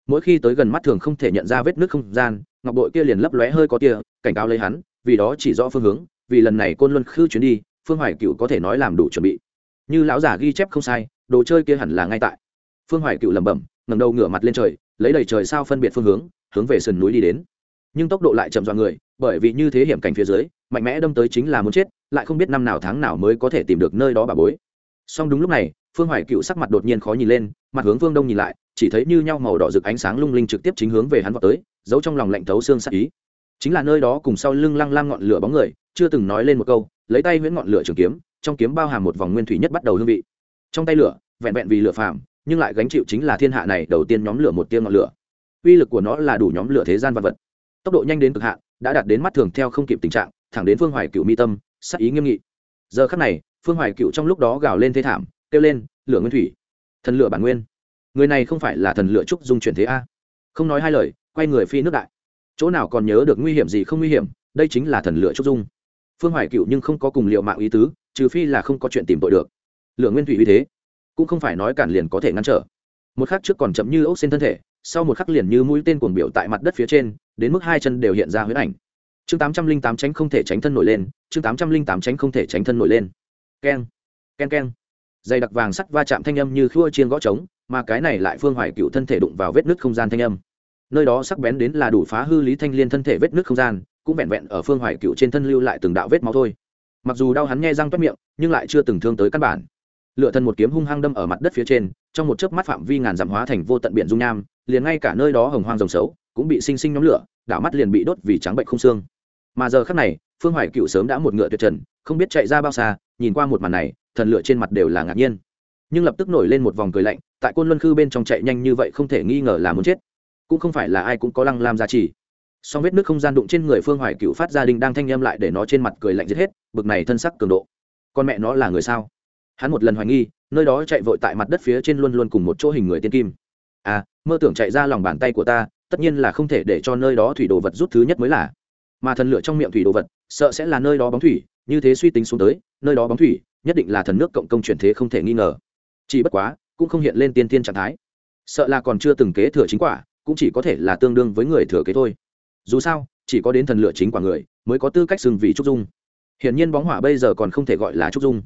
Mỗi khi tới gần mắt thường không thể nhận ra vết nước không gian, ngọc bội kia liền lấp lóe hơi có tia, cảnh cáo lấy hắn, vì đó chỉ rõ phương hướng, vì lần này côn luân khư chuyến đi, phương hoài cựu có thể nói làm đủ chuẩn bị. Như lão giả ghi chép không sai, đồ chơi kia hẳn là ngay tại. Phương hoài cựu lẩm bẩm ngầm đầu ngửa mặt lên trời, lấy đầy trời sao phân biệt phương hướng hướng về sườn núi đi đến. Nhưng tốc độ lại chậm dọa người, bởi vì như thế hiểm cảnh phía dưới, mạnh mẽ đâm tới chính là muốn chết, lại không biết năm nào tháng nào mới có thể tìm được nơi đó bà bối song đúng lúc này, phương hoài cựu sắc mặt đột nhiên khó nhìn lên, mặt hướng phương đông nhìn lại, chỉ thấy như nhau màu đỏ rực ánh sáng lung linh trực tiếp chính hướng về hắn vào tới, giấu trong lòng lạnh thấu xương sắc ý. Chính là nơi đó cùng sau lưng lăng lam ngọn lửa bóng người, chưa từng nói lên một câu, lấy tay huyễn ngọn lửa trường kiếm, trong kiếm bao hàm một vòng nguyên thủy nhất bắt đầu hương vị. Trong tay lửa, vẹn vẹn vì lửa phàm, nhưng lại gánh chịu chính là thiên hạ này đầu tiên nhóm lửa một tiên ngọn lửa. Uy lực của nó là đủ nhóm lửa thế gian vật vật. Tốc độ nhanh đến cực hạn, đã đạt đến mắt thường theo không kịp tình trạng, thẳng đến phương hoài cựu mi tâm, sắc ý nghiêm nghị. Giờ khắc này phương hoài cựu trong lúc đó gào lên thế thảm, kêu lên, lửa nguyên thủy, thần lửa bản nguyên. Người này không phải là thần lửa trúc dung chuyển thế a. Không nói hai lời, quay người phi nước đại. Chỗ nào còn nhớ được nguy hiểm gì không nguy hiểm, đây chính là thần lửa trúc dung. Phương hoài cựu nhưng không có cùng liệu mạng ý tứ, trừ phi là không có chuyện tìm tội được. Lửa nguyên thủy uy thế, cũng không phải nói cản liền có thể ngăn trở. Một khắc trước còn chậm như ốc xên thân thể, sau một khắc liền như mũi tên cuồng biểu tại mặt đất phía trên, đến mức hai chân đều hiện ra huyết ảnh. Chương tám trăm linh tám tránh không thể tránh thân nổi lên, chương tám trăm linh tám tránh không thể tránh thân nổi lên keng keng keng. Dày đặc vàng sắt va chạm thanh âm như khua chiên gõ trống, mà cái này lại phương hoài cựu thân thể đụng vào vết nứt không gian thanh âm. Nơi đó sắc bén đến là đủ phá hư lý thanh liên thân thể vết nứt không gian, cũng vẹn vẹn ở phương hoài cựu trên thân lưu lại từng đạo vết máu thôi. Mặc dù đau hắn nghe răng toét miệng, nhưng lại chưa từng thương tới căn bản. Lựa thân một kiếm hung hăng đâm ở mặt đất phía trên, trong một chớp mắt phạm vi ngàn dặm hóa thành vô tận biển dung nham, liền ngay cả nơi đó hồng hoang rồng xấu cũng bị sinh sinh nhóm lửa, đảo mắt liền bị đốt vì trắng bệnh không xương. Mà giờ khắc này, phương hoài cựu sớm đã một ngựa tuyệt trần không biết chạy ra bao xa, nhìn qua một màn này, thần lựa trên mặt đều là ngạc nhiên. Nhưng lập tức nổi lên một vòng cười lạnh, tại côn luân khư bên trong chạy nhanh như vậy không thể nghi ngờ là muốn chết. Cũng không phải là ai cũng có lăng lam giá trị song vết nước không gian đụng trên người phương hoài cựu phát gia đình đang thanh em lại để nó trên mặt cười lạnh giết hết, bực này thân sắc cường độ. Con mẹ nó là người sao? Hắn một lần hoài nghi, nơi đó chạy vội tại mặt đất phía trên luôn luôn cùng một chỗ hình người tiên kim. À mơ tưởng chạy ra lòng bàn tay của ta, tất nhiên là không thể để cho nơi đó thủy đồ vật rút thứ nhất mới là. Mà thần lửa trong miệng thủy đồ vật, sợ sẽ là nơi đó bóng thủy như thế suy tính xuống tới, nơi đó bóng thủy, nhất định là thần nước cộng công chuyển thế không thể nghi ngờ. Chỉ bất quá, cũng không hiện lên tiên tiên trạng thái. Sợ là còn chưa từng kế thừa chính quả, cũng chỉ có thể là tương đương với người thừa kế thôi. Dù sao, chỉ có đến thần lửa chính quả người, mới có tư cách xưng vì trúc dung. Hiển nhiên bóng hỏa bây giờ còn không thể gọi là trúc dung.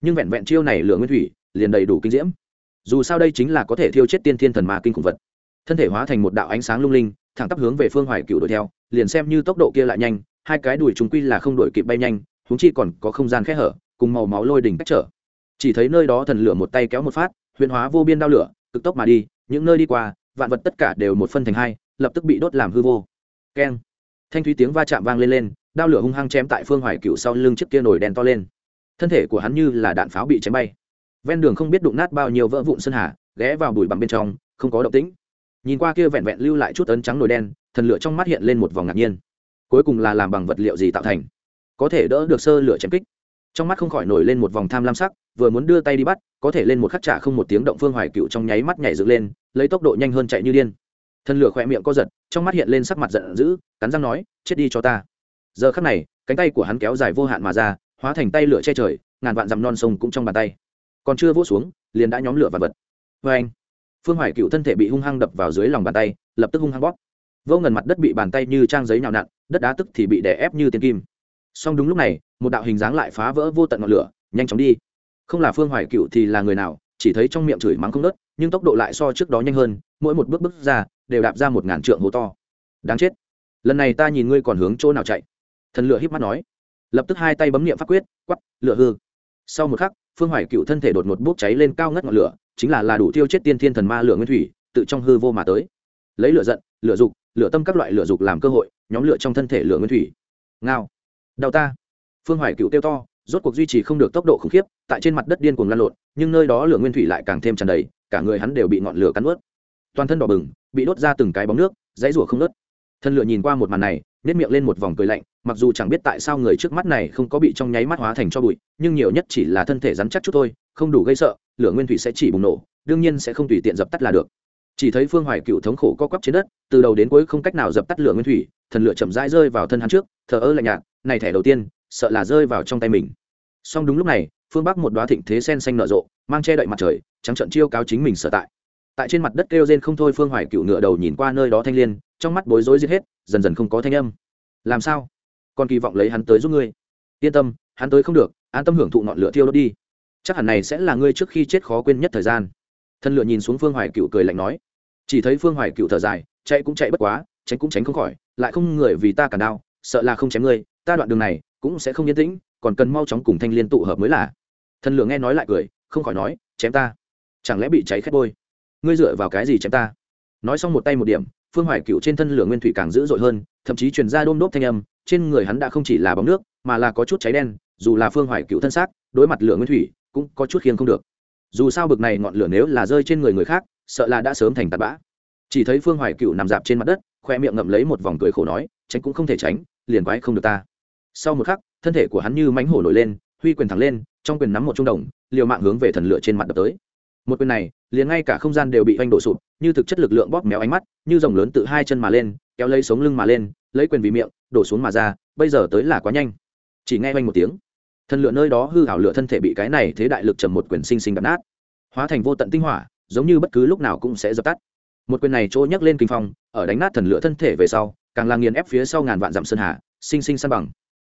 Nhưng vẹn vẹn chiêu này lửa nguyên thủy, liền đầy đủ kinh diễm. Dù sao đây chính là có thể thiêu chết tiên thiên thần ma kinh khủng vật. Thân thể hóa thành một đạo ánh sáng lung linh, thẳng tắp hướng về phương hoài cựu đuổi theo, liền xem như tốc độ kia lại nhanh, hai cái đuổi chúng quy là không đổi kịp bay nhanh huống chi còn có không gian khe hở, cùng màu máu lôi đỉnh cách trở. Chỉ thấy nơi đó thần lửa một tay kéo một phát, huyền hóa vô biên đao lửa, cực tốc mà đi, những nơi đi qua, vạn vật tất cả đều một phân thành hai, lập tức bị đốt làm hư vô. Keng. Thanh thúy tiếng va chạm vang lên lên, đao lửa hung hăng chém tại phương hoài cựu sau lưng chiếc kia nổi đen to lên. Thân thể của hắn như là đạn pháo bị chém bay. Ven đường không biết đụng nát bao nhiêu vỡ vụn sơn hà, ghé vào bụi bặm bên trong, không có động tĩnh. Nhìn qua kia vẹn vẹn lưu lại chút ấn trắng nổi đen, thần lửa trong mắt hiện lên một vòng ngạc nhiên. Cuối cùng là làm bằng vật liệu gì tạo thành? Có thể đỡ được sơ lửa chém kích. Trong mắt không khỏi nổi lên một vòng tham lam sắc, vừa muốn đưa tay đi bắt, có thể lên một khắc trả không một tiếng động phương hoài cựu trong nháy mắt nhảy dựng lên, lấy tốc độ nhanh hơn chạy như điên. Thân lửa khỏe miệng co giật, trong mắt hiện lên sắc mặt giận dữ, cắn răng nói, chết đi cho ta. Giờ khắc này, cánh tay của hắn kéo dài vô hạn mà ra, hóa thành tay lửa che trời, ngàn vạn dằm non sông cũng trong bàn tay. Còn chưa vỗ xuống, liền đã nhóm lửa và vật vê anh, phương hoài cựu thân thể bị hung hăng đập vào dưới lòng bàn tay, lập tức hung hăng bóp. Vô ngần mặt đất bị bàn tay như trang giấy nhào nặn, đất đá tức thì bị đè ép như tiền kim song đúng lúc này, một đạo hình dáng lại phá vỡ vô tận ngọn lửa, nhanh chóng đi. Không là phương hoài cựu thì là người nào, chỉ thấy trong miệng chửi mắng không nớt nhưng tốc độ lại so trước đó nhanh hơn, mỗi một bước bước ra, đều đạp ra một ngàn trượng hố to. Đáng chết. Lần này ta nhìn ngươi còn hướng chỗ nào chạy? Thần lửa híp mắt nói. Lập tức hai tay bấm niệm pháp quyết quắp lửa hư. Sau một khắc, phương hoài cựu thân thể đột một bốc cháy lên cao ngất ngọn lửa, chính là là đủ tiêu chết tiên thiên thần ma lửa nguyên thủy, tự trong hư vô mà tới. Lấy lửa giận, lửa dục, lửa tâm các loại lửa dục làm cơ hội, nhóm lửa trong thân thể lửa nguyên thủy. Ngao đau ta. Phương hoài cựu tiêu to, rốt cuộc duy trì không được tốc độ khủng khiếp, tại trên mặt đất điên cuồng lan lộn, nhưng nơi đó lửa nguyên thủy lại càng thêm tràn đầy, cả người hắn đều bị ngọn lửa cắn ướt. Toàn thân đỏ bừng, bị đốt ra từng cái bóng nước, dãy rủa không nớt thân lửa nhìn qua một màn này nếp miệng lên một vòng cười lạnh, mặc dù chẳng biết tại sao người trước mắt này không có bị trong nháy mắt hóa thành cho bụi, nhưng nhiều nhất chỉ là thân thể rắn chắc chút thôi, không đủ gây sợ, lửa nguyên thủy sẽ chỉ bùng nổ, đương nhiên sẽ không tùy tiện dập tắt là được. Chỉ thấy phương hoài cựu thống khổ co quắp trên đất, từ đầu đến cuối không cách nào dập tắt lửa nguyên thủy thần lửa chậm rãi rơi vào thân hắn trước, thờ ơ lạnh nhạt này thẻ đầu tiên, sợ là rơi vào trong tay mình. Song đúng lúc này, phương bắc một đoá thịnh thế sen xanh nở rộ, mang che đậy mặt trời, trắng trận chiêu cáo chính mình sở tại. Tại trên mặt đất kêu rên không thôi, phương hoài cựu ngựa đầu nhìn qua nơi đó thanh liên, trong mắt bối rối giết hết, dần dần không có thanh âm. Làm sao? Còn kỳ vọng lấy hắn tới giúp ngươi. Yên tâm, hắn tới không được, an tâm hưởng thụ ngọn lửa thiêu đốt đi. Chắc hẳn này sẽ là ngươi trước khi chết khó quên nhất thời gian. Thân lựa nhìn xuống phương hoài cựu cười lạnh nói. Chỉ thấy phương hoài cựu thở dài, chạy cũng chạy bất quá, tránh cũng tránh không khỏi, lại không người vì ta cả đau, sợ là không chém ngươi ta đoạn đường này cũng sẽ không yên tĩnh, còn cần mau chóng cùng thanh liên tụ hợp mới là. Thần lửa nghe nói lại cười, không khỏi nói, chém ta. Chẳng lẽ bị cháy khét bôi? Ngươi dựa vào cái gì chém ta? Nói xong một tay một điểm, phương hoài cựu trên thân lửa nguyên thủy càng dữ dội hơn, thậm chí truyền ra đôm đốp thanh âm, trên người hắn đã không chỉ là bóng nước, mà là có chút cháy đen, dù là phương hoài cựu thân xác, đối mặt lửa nguyên thủy, cũng có chút khiêng không được. Dù sao bực này ngọn lửa nếu là rơi trên người người khác, sợ là đã sớm thành tạt bã. Chỉ thấy phương hoài cựu nằm dạp trên mặt đất, khoe miệng ngậm lấy một vòng cười khổ nói, tránh cũng không thể tránh, liền quái không được ta sau một khắc, thân thể của hắn như mánh hổ nổi lên, huy quyền thẳng lên, trong quyền nắm một trung đồng, liều mạng hướng về thần lửa trên mặt đập tới. Một quyền này, liền ngay cả không gian đều bị oanh đổ sụp, như thực chất lực lượng bóp méo ánh mắt, như dòng lớn tự hai chân mà lên, kéo lấy sống lưng mà lên, lấy quyền vì miệng, đổ xuống mà ra, bây giờ tới là quá nhanh. Chỉ nghe oanh một tiếng, thần lửa nơi đó hư hảo lửa thân thể bị cái này thế đại lực trầm một quyền sinh sinh đập nát. Hóa thành vô tận tinh hỏa, giống như bất cứ lúc nào cũng sẽ dập tắt. Một quyền này trôi nhấc lên kinh phong, ở đánh nát thần lửa thân thể về sau, càng là nghiền ép phía sau ngàn vạn dặm sơn hà, sinh sinh san bằng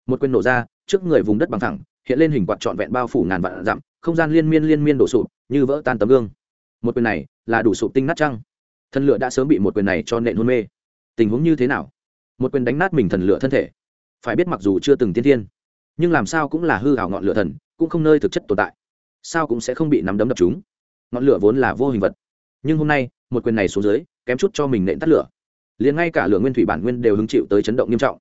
một quyền nổ ra, trước người vùng đất bằng thẳng hiện lên hình quạt trọn vẹn bao phủ ngàn vạn dặm, không gian liên miên liên miên đổ sụp, như vỡ tan tấm gương. Một quyền này là đủ sụp tinh nát trăng. Thần lửa đã sớm bị một quyền này cho nện hôn mê. Tình huống như thế nào? Một quyền đánh nát mình thần lửa thân thể. Phải biết mặc dù chưa từng tiên thiên, nhưng làm sao cũng là hư hảo ngọn lửa thần, cũng không nơi thực chất tồn tại. Sao cũng sẽ không bị nắm đấm đập chúng. Ngọn lửa vốn là vô hình vật. Nhưng hôm nay, một quyền này xuống dưới, kém chút cho mình nện tắt lửa. Liền ngay cả lửa nguyên thủy bản nguyên đều hứng chịu tới chấn động nghiêm trọng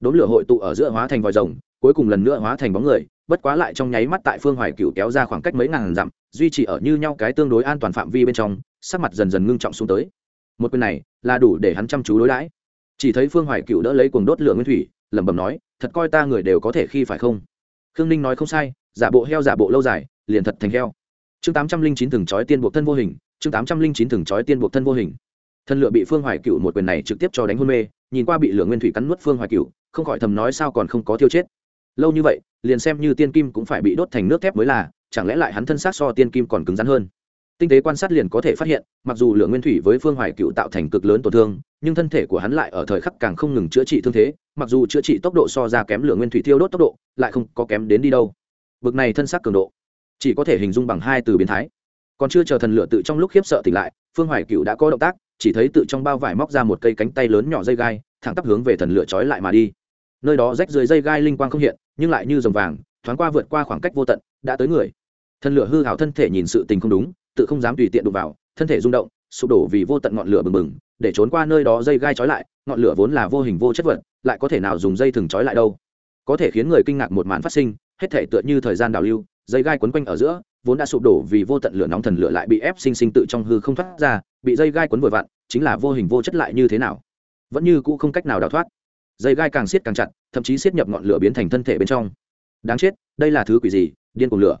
đốm lửa hội tụ ở giữa hóa thành vòi rồng, cuối cùng lần nữa hóa thành bóng người, bất quá lại trong nháy mắt tại phương hoài cựu kéo ra khoảng cách mấy ngàn dặm, duy trì ở như nhau cái tương đối an toàn phạm vi bên trong, sắc mặt dần dần ngưng trọng xuống tới. Một quyền này là đủ để hắn chăm chú đối đãi. Chỉ thấy phương hoài cựu đỡ lấy cuồng đốt lửa nguyên thủy, lẩm bẩm nói, thật coi ta người đều có thể khi phải không? Khương ninh nói không sai, giả bộ heo giả bộ lâu dài, liền thật thành heo. Chương tám trăm linh chín thường trói tiên buộc thân vô hình, chương tám trăm linh chín thường trói tiên buộc thân vô hình thân lựa bị phương hoài cựu một quyền này trực tiếp cho đánh hôn mê, nhìn qua bị lửa nguyên thủy cắn nuốt phương hoài cựu không khỏi thầm nói sao còn không có tiêu chết. Lâu như vậy, liền xem như tiên kim cũng phải bị đốt thành nước thép mới là, chẳng lẽ lại hắn thân xác so tiên kim còn cứng rắn hơn? Tinh tế quan sát liền có thể phát hiện, mặc dù lửa nguyên thủy với phương hoài cựu tạo thành cực lớn tổn thương, nhưng thân thể của hắn lại ở thời khắc càng không ngừng chữa trị thương thế, mặc dù chữa trị tốc độ so ra kém lửa nguyên thủy thiêu đốt tốc độ, lại không có kém đến đi đâu. Bực này thân xác cường độ, chỉ có thể hình dung bằng hai từ biến thái. Còn chưa chờ thần lửa tự trong lúc khiếp sợ tỉnh lại, phương hoài cựu đã có động tác chỉ thấy tự trong bao vải móc ra một cây cánh tay lớn nhỏ dây gai, thẳng tắp hướng về thần lửa trói lại mà đi. Nơi đó rách dưới dây gai linh quang không hiện, nhưng lại như dòng vàng, thoáng qua vượt qua khoảng cách vô tận, đã tới người. Thần lửa hư hảo thân thể nhìn sự tình không đúng, tự không dám tùy tiện đụng vào, thân thể rung động, sụp đổ vì vô tận ngọn lửa bừng bừng, để trốn qua nơi đó dây gai trói lại, ngọn lửa vốn là vô hình vô chất vật, lại có thể nào dùng dây thừng trói lại đâu? Có thể khiến người kinh ngạc một màn phát sinh, hết thể tựa như thời gian đào lưu, dây gai quấn quanh ở giữa vốn đã sụp đổ vì vô tận lửa nóng thần lửa lại bị ép sinh sinh tự trong hư không thoát ra, bị dây gai quấn vội vặn, chính là vô hình vô chất lại như thế nào? Vẫn như cũ không cách nào đào thoát. Dây gai càng siết càng chặt, thậm chí siết nhập ngọn lửa biến thành thân thể bên trong. Đáng chết, đây là thứ quỷ gì? Điên cuồng lửa.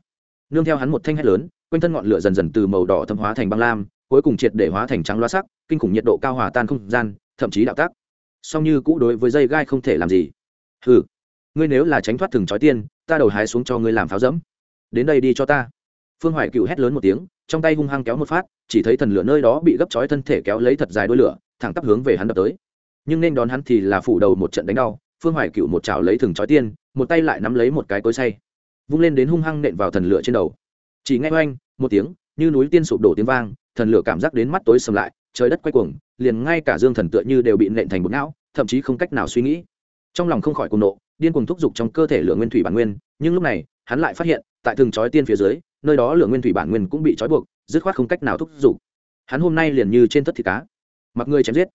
Nương theo hắn một thanh hét lớn, quanh thân ngọn lửa dần dần từ màu đỏ thâm hóa thành băng lam, cuối cùng triệt để hóa thành trắng loa sắc, kinh khủng nhiệt độ cao hòa tan không gian, thậm chí đạo tác song như cũ đối với dây gai không thể làm gì. Hừ, ngươi nếu là tránh thoát thừng trói tiên, ta đầu hái xuống cho ngươi làm pháo dẫm. Đến đây đi cho ta phương hoài cựu hét lớn một tiếng, trong tay hung hăng kéo một phát, chỉ thấy thần lửa nơi đó bị gấp chói thân thể kéo lấy thật dài đôi lửa, thẳng tắp hướng về hắn đập tới. Nhưng nên đón hắn thì là phủ đầu một trận đánh đau, phương hoài cựu một chảo lấy thừng chói tiên, một tay lại nắm lấy một cái cối say vung lên đến hung hăng nện vào thần lửa trên đầu. Chỉ nghe oanh, một tiếng, như núi tiên sụp đổ tiếng vang, thần lửa cảm giác đến mắt tối sầm lại, trời đất quay cuồng, liền ngay cả dương thần tựa như đều bị nện thành bột não, thậm chí không cách nào suy nghĩ. Trong lòng không khỏi cuồng nộ, điên cuồng thúc giục trong cơ thể lửa nguyên thủy bản nguyên, nhưng lúc này, hắn lại phát hiện, tại thừng chói tiên phía dưới nơi đó lửa nguyên thủy bản nguyên cũng bị trói buộc, dứt khoát không cách nào thúc giục. Hắn hôm nay liền như trên tất thịt cá, mặc người chém giết.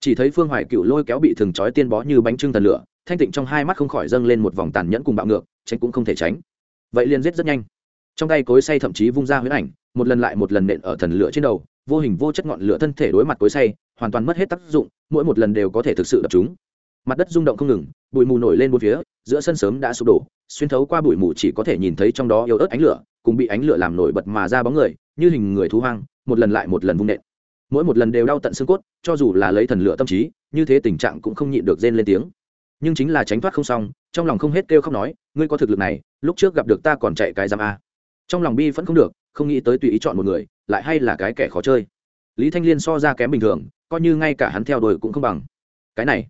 Chỉ thấy phương hoài cựu lôi kéo bị thường trói tiên bó như bánh trưng thần lửa, thanh tịnh trong hai mắt không khỏi dâng lên một vòng tàn nhẫn cùng bạo ngược, tránh cũng không thể tránh. Vậy liền giết rất nhanh. Trong tay cối say thậm chí vung ra huyết ảnh, một lần lại một lần nện ở thần lửa trên đầu, vô hình vô chất ngọn lửa thân thể đối mặt cối say hoàn toàn mất hết tác dụng, mỗi một lần đều có thể thực sự đập chúng. Mặt đất rung động không ngừng, bụi mù nổi lên bốn phía, giữa sân sớm đã sụp đổ, xuyên thấu qua bụi mù chỉ có thể nhìn thấy trong đó yếu ớt ánh lửa cùng bị ánh lửa làm nổi bật mà ra bóng người, như hình người thú hoang, một lần lại một lần vung nện. Mỗi một lần đều đau tận xương cốt, cho dù là lấy thần lửa tâm trí, như thế tình trạng cũng không nhịn được rên lên tiếng. Nhưng chính là tránh thoát không xong, trong lòng không hết kêu khóc nói, ngươi có thực lực này, lúc trước gặp được ta còn chạy cái giam a. Trong lòng bi vẫn không được, không nghĩ tới tùy ý chọn một người, lại hay là cái kẻ khó chơi. Lý thanh liên so ra kém bình thường, coi như ngay cả hắn theo đuổi cũng không bằng. Cái này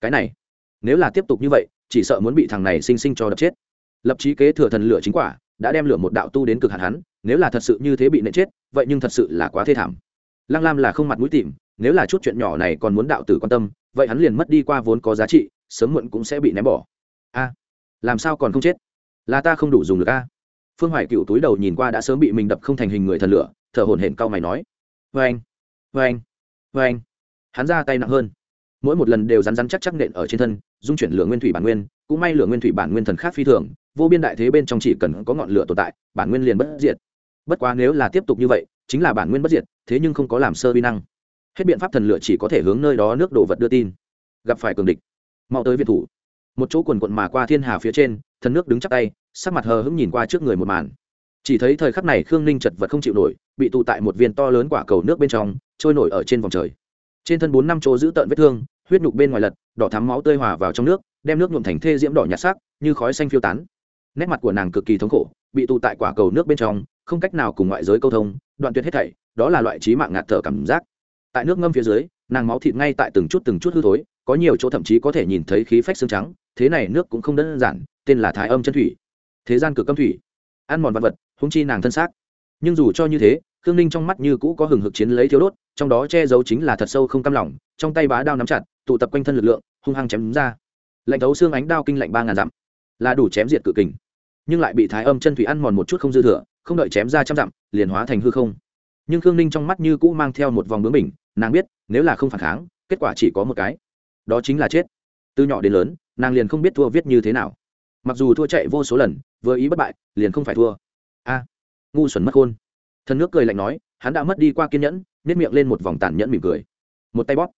cái này, nếu là tiếp tục như vậy, chỉ sợ muốn bị thằng này sinh sinh cho đập chết. Lập trí kế thừa thần lửa chính quả đã đem lửa một đạo tu đến cực hạn hắn, nếu là thật sự như thế bị nện chết, vậy nhưng thật sự là quá thê thảm. Lăng lam là không mặt mũi tìm, nếu là chút chuyện nhỏ này còn muốn đạo tử quan tâm, vậy hắn liền mất đi qua vốn có giá trị, sớm muộn cũng sẽ bị ném bỏ. A, làm sao còn không chết? Là ta không đủ dùng được a. Phương hoài cựu túi đầu nhìn qua đã sớm bị mình đập không thành hình người thần lửa, thở hổn hển cau mày nói vê anh vê anh vê anh hắn ra tay nặng hơn. Mỗi một lần đều rắn rắn chắc chắc nện ở trên thân, dung chuyển lửa nguyên thủy bản nguyên, cũng may lửa nguyên thủy bản nguyên thần khác phi thường vô biên đại thế bên trong chỉ cần có ngọn lửa tồn tại, bản nguyên liền bất diệt. Bất quá nếu là tiếp tục như vậy, chính là bản nguyên bất diệt, thế nhưng không có làm sơ vi năng. Hết biện pháp thần lửa chỉ có thể hướng nơi đó nước đổ vật đưa tin. Gặp phải cường địch, mau tới việt thủ. Một chỗ quần quận mà qua thiên hà phía trên, thần nước đứng chắc tay, sắc mặt hờ hững nhìn qua trước người một màn. Chỉ thấy thời khắc này khương ninh chật vật không chịu nổi, bị tụ tại một viên to lớn quả cầu nước bên trong, trôi nổi ở trên vòng trời. Trên thân bốn năm chỗ giữ tợn vết thương, huyết nhục bên ngoài lật, đỏ thắm máu tơi hòa vào trong nước, đem nước nhuộm thành thê diễm đỏ nhạt sắc, như khói xanh phiêu tán nét mặt của nàng cực kỳ thống khổ, bị tụ tại quả cầu nước bên trong, không cách nào cùng ngoại giới câu thông, đoạn tuyệt hết thảy, đó là loại trí mạng ngạt thở cảm giác. Tại nước ngâm phía dưới, nàng máu thịt ngay tại từng chút từng chút hư thối, có nhiều chỗ thậm chí có thể nhìn thấy khí phách xương trắng, thế này nước cũng không đơn giản, tên là thái âm chân thủy. Thế gian cực âm thủy. Ăn mòn vật vật húng chi nàng thân xác. Nhưng dù cho như thế, khương ninh trong mắt như cũ có hừng hực chiến lấy thiếu đốt, trong đó che giấu chính là thật sâu không cam lòng, trong tay bá đao nắm chặt, tụ tập quanh thân lực lượng, hung hăng chém ra. Lạnh thấu xương ánh đao kinh lạnh ba ngàn dặm, là đủ chém diệt cự kình nhưng lại bị thái âm chân thủy ăn mòn một chút không dư thừa, không đợi chém ra trăm dặm, liền hóa thành hư không. Nhưng khương ninh trong mắt như cũ mang theo một vòng bướng bình nàng biết, nếu là không phản kháng, kết quả chỉ có một cái. Đó chính là chết. Từ nhỏ đến lớn, nàng liền không biết thua viết như thế nào. Mặc dù thua chạy vô số lần, vừa ý bất bại, liền không phải thua. A, ngu xuẩn mất khôn. Thần nước cười lạnh nói, hắn đã mất đi qua kiên nhẫn nếp miệng lên một vòng tàn nhẫn mỉm cười. Một tay bóp.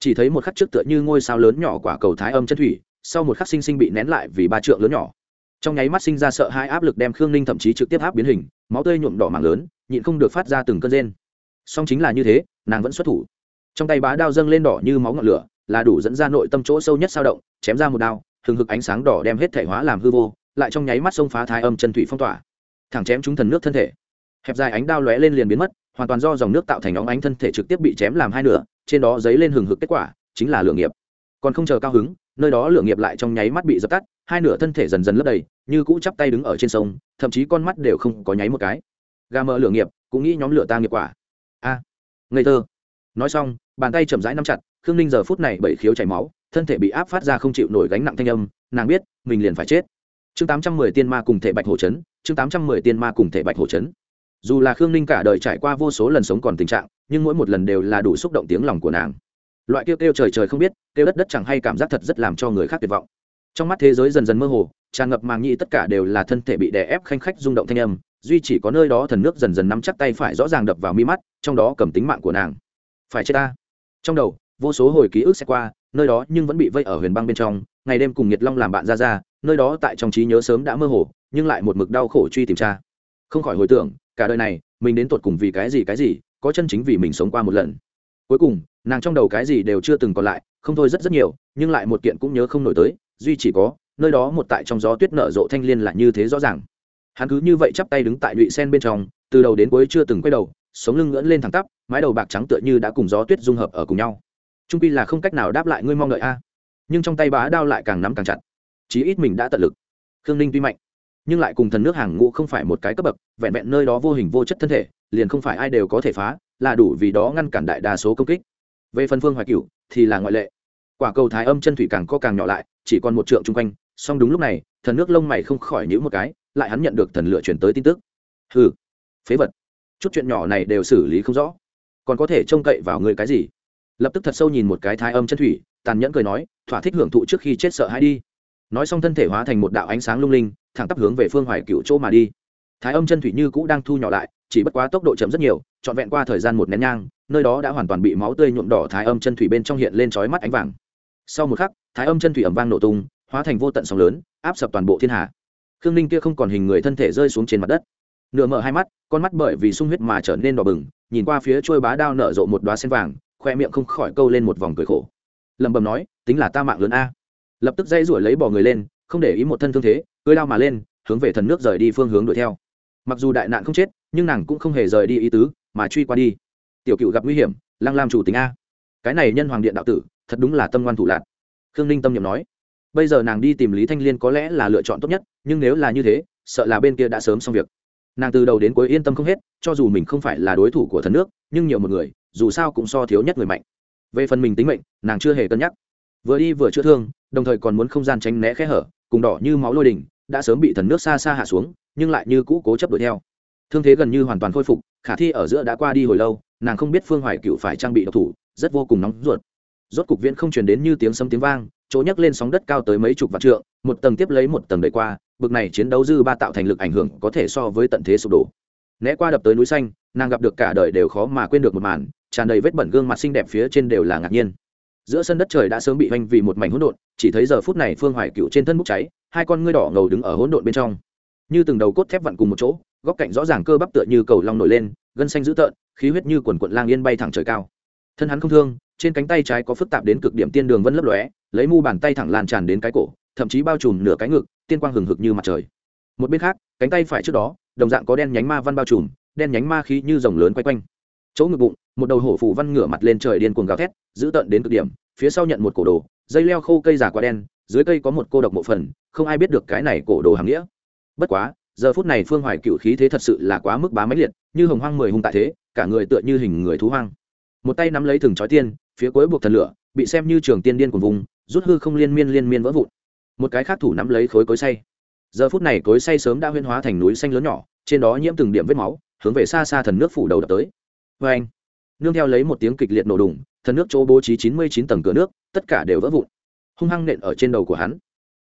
Chỉ thấy một khắc trước tựa như ngôi sao lớn nhỏ quả cầu thái âm chân thủy, sau một khắc sinh sinh bị nén lại vì ba trượng lớn nhỏ trong nháy mắt sinh ra sợ hai áp lực đem khương ninh thậm chí trực tiếp áp biến hình, máu tươi nhuộm đỏ mạng lớn, nhịn không được phát ra từng cơn rên. Song chính là như thế, nàng vẫn xuất thủ. Trong tay bá đao dâng lên đỏ như máu ngọn lửa, là đủ dẫn ra nội tâm chỗ sâu nhất sao động, chém ra một đao, hừng hực ánh sáng đỏ đem hết thể hóa làm hư vô, lại trong nháy mắt xông phá thái âm chân thủy phong tỏa. Thẳng chém chúng thần nước thân thể. Hẹp dài ánh đao lóe lên liền biến mất, hoàn toàn do dòng nước tạo thành óng ánh thân thể trực tiếp bị chém làm hai nửa, trên đó dấy lên hừng hực kết quả, chính là lửa nghiệp. Còn không chờ cao hứng, nơi đó lửa nghiệp lại trong nháy mắt bị dập tắt hai nửa thân thể dần dần lấp đầy, như cũ chắp tay đứng ở trên sông, thậm chí con mắt đều không có nháy một cái. Gà mờ lửa nghiệp, cũng nghĩ nhóm lửa ta nghiệp quả. A, ngây thơ. Nói xong, bàn tay chậm rãi nắm chặt, khương ninh giờ phút này bảy khiếu chảy máu, thân thể bị áp phát ra không chịu nổi gánh nặng thanh âm, nàng biết, mình liền phải chết. Chương tám trăm mười tiên ma cùng thể bạch hổ chấn, chương tám trăm mười tiên ma cùng thể bạch hổ chấn. Dù là khương ninh cả đời trải qua vô số lần sống còn tình trạng, nhưng mỗi một lần đều là đủ xúc động tiếng lòng của nàng. Loại kêu kêu trời trời không biết, kêu đất đất chẳng hay cảm giác thật rất làm cho người khác tuyệt vọng trong mắt thế giới dần dần mơ hồ, tràn ngập màng nhĩ tất cả đều là thân thể bị đè ép khanh khách rung động thanh âm, duy chỉ có nơi đó thần nước dần dần nắm chắc tay phải rõ ràng đập vào mi mắt, trong đó cầm tính mạng của nàng. Phải chết ta. Trong đầu, vô số hồi ký ức sẽ qua, nơi đó nhưng vẫn bị vây ở huyền băng bên trong, ngày đêm cùng nhiệt long làm bạn ra ra, nơi đó tại trong trí nhớ sớm đã mơ hồ, nhưng lại một mực đau khổ truy tìm tra. Không khỏi hồi tưởng, cả đời này, mình đến tột cùng vì cái gì cái gì, có chân chính vì mình sống qua một lần. Cuối cùng, nàng trong đầu cái gì đều chưa từng còn lại, không thôi rất rất nhiều, nhưng lại một kiện cũng nhớ không nổi tới duy chỉ có, nơi đó một tại trong gió tuyết nở rộ thanh liên là như thế rõ ràng. Hắn cứ như vậy chắp tay đứng tại lụy sen bên trong, từ đầu đến cuối chưa từng quay đầu, sống lưng ngưỡn lên thẳng tắp, mái đầu bạc trắng tựa như đã cùng gió tuyết dung hợp ở cùng nhau. Trung pi là không cách nào đáp lại ngươi mong đợi a. Nhưng trong tay bá đao lại càng nắm càng chặt. Chí ít mình đã tận lực. Khương ninh tuy mạnh, nhưng lại cùng thần nước hàng ngũ không phải một cái cấp bậc, vẹn vẹn nơi đó vô hình vô chất thân thể, liền không phải ai đều có thể phá, là đủ vì đó ngăn cản đại đa số công kích. Về phần phương hoài cửu thì là ngoại lệ. Quả cầu thái âm chân thủy càng co càng nhỏ lại chỉ còn một trượng chung quanh, song đúng lúc này, thần nước lông mày không khỏi nhữ một cái, lại hắn nhận được thần lựa chuyển tới tin tức. Hừ, phế vật. Chút chuyện nhỏ này đều xử lý không rõ. Còn có thể trông cậy vào người cái gì? Lập tức thật sâu nhìn một cái thái âm chân thủy, tàn nhẫn cười nói, thỏa thích hưởng thụ trước khi chết sợ hãi đi. Nói xong thân thể hóa thành một đạo ánh sáng lung linh, thẳng tắp hướng về phương hoài cựu chỗ mà đi. Thái âm chân thủy như cũ đang thu nhỏ lại, chỉ bất quá tốc độ chậm rất nhiều, trọn vẹn qua thời gian một nén nhang, nơi đó đã hoàn toàn bị máu tươi nhuộm đỏ thái âm chân thủy bên trong hiện lên trói mắt ánh vàng. Sau một khắc thái âm chân thủy ẩm vang nổ tung, hóa thành vô tận sóng lớn, áp sập toàn bộ thiên hạ khương ninh kia không còn hình người thân thể rơi xuống trên mặt đất. Nửa mở hai mắt, con mắt bởi vì sung huyết mà trở nên đỏ bừng, nhìn qua phía trôi bá đao nở rộ một đoá sen vàng, khoe miệng không khỏi câu lên một vòng cười khổ. Lẩm bẩm nói, tính là ta mạng lớn a. Lập tức dây rủi lấy bỏ người lên, không để ý một thân thương thế cưới lao mà lên, hướng về thần nước rời đi phương hướng đuổi theo. Mặc dù đại nạn không chết, nhưng nàng cũng không hề rời đi ý tứ, mà truy qua đi. Tiểu cựu gặp nguy hiểm, lăng lam chủ tính a. Cái này nhân hoàng điện đạo tử, thật đúng là tâm ngoan thủ lạc khương ninh tâm nhậm nói, bây giờ nàng đi tìm lý thanh liên có lẽ là lựa chọn tốt nhất, nhưng nếu là như thế, sợ là bên kia đã sớm xong việc. Nàng từ đầu đến cuối yên tâm không hết, cho dù mình không phải là đối thủ của thần nước, nhưng nhiều một người, dù sao cũng so thiếu nhất người mạnh. Về phần mình tính mệnh, nàng chưa hề cân nhắc. Vừa đi vừa chữa thương, đồng thời còn muốn không gian tránh né khe hở, cùng đỏ như máu lôi đình đã sớm bị thần nước xa xa hạ xuống, nhưng lại như cũ cố chấp đuổi theo. Thương thế gần như hoàn toàn khôi phục, khả thi ở giữa đã qua đi hồi lâu, nàng không biết phương hoài cựu phải trang bị độc thủ, rất vô cùng nóng ruột rốt cục viễn không truyền đến như tiếng sấm tiếng vang, chỗ nhấc lên sóng đất cao tới mấy chục vạn trượng, một tầng tiếp lấy một tầng đẩy qua, bực này chiến đấu dư ba tạo thành lực ảnh hưởng có thể so với tận thế sụp đổ. Né qua đập tới núi xanh, nàng gặp được cả đời đều khó mà quên được một màn, tràn đầy vết bẩn gương mặt xinh đẹp phía trên đều là ngạc nhiên. Giữa sân đất trời đã sớm bị hoành vì một mảnh hỗn độn, chỉ thấy giờ phút này phương hoài cựu trên thân bốc cháy, hai con ngươi đỏ ngầu đứng ở hỗn độn bên trong. Như từng đầu cốt thép vặn cùng một chỗ, góc cạnh rõ ràng cơ bắp tựa như cầu long nổi lên, gân xanh dữ tợn, khí huyết như quần quận lang yên bay thẳng trời cao. Thân hắn không thương trên cánh tay trái có phức tạp đến cực điểm tiên đường vân lấp lóe, lấy mu bàn tay thẳng lan tràn đến cái cổ, thậm chí bao trùm nửa cái ngực, tiên quang hừng hực như mặt trời. Một bên khác, cánh tay phải trước đó, đồng dạng có đen nhánh ma văn bao trùm, đen nhánh ma khí như rồng lớn quay quanh. Chỗ ngực bụng, một đầu hổ phủ văn ngửa mặt lên trời điên cuồng gào thét, giữ tận đến cực điểm, phía sau nhận một cổ đồ, dây leo khô cây giả quá đen, dưới cây có một cô độc mộ phần, không ai biết được cái này cổ đồ hàng nghĩa. Bất quá, giờ phút này phương hoài cựu khí thế thật sự là quá mức bá máy liệt, như hồng hoang mười hung tại thế, cả người tựa như hình người thú hoang. Một tay nắm lấy thừng trói tiên phía cuối buộc thần lửa, bị xem như trường tiên điên của vùng, rút hư không liên miên liên miên vỡ vụn. Một cái khác thủ nắm lấy khối cối say. Giờ phút này cối say sớm đã huyên hóa thành núi xanh lớn nhỏ, trên đó nhiễm từng điểm vết máu, hướng về xa xa thần nước phủ đầu đập tới. Vê anh, nương theo lấy một tiếng kịch liệt nổ đùng, thần nước chỗ bố trí chín mươi chín tầng cửa nước, tất cả đều vỡ vụn. Hung hăng nện ở trên đầu của hắn,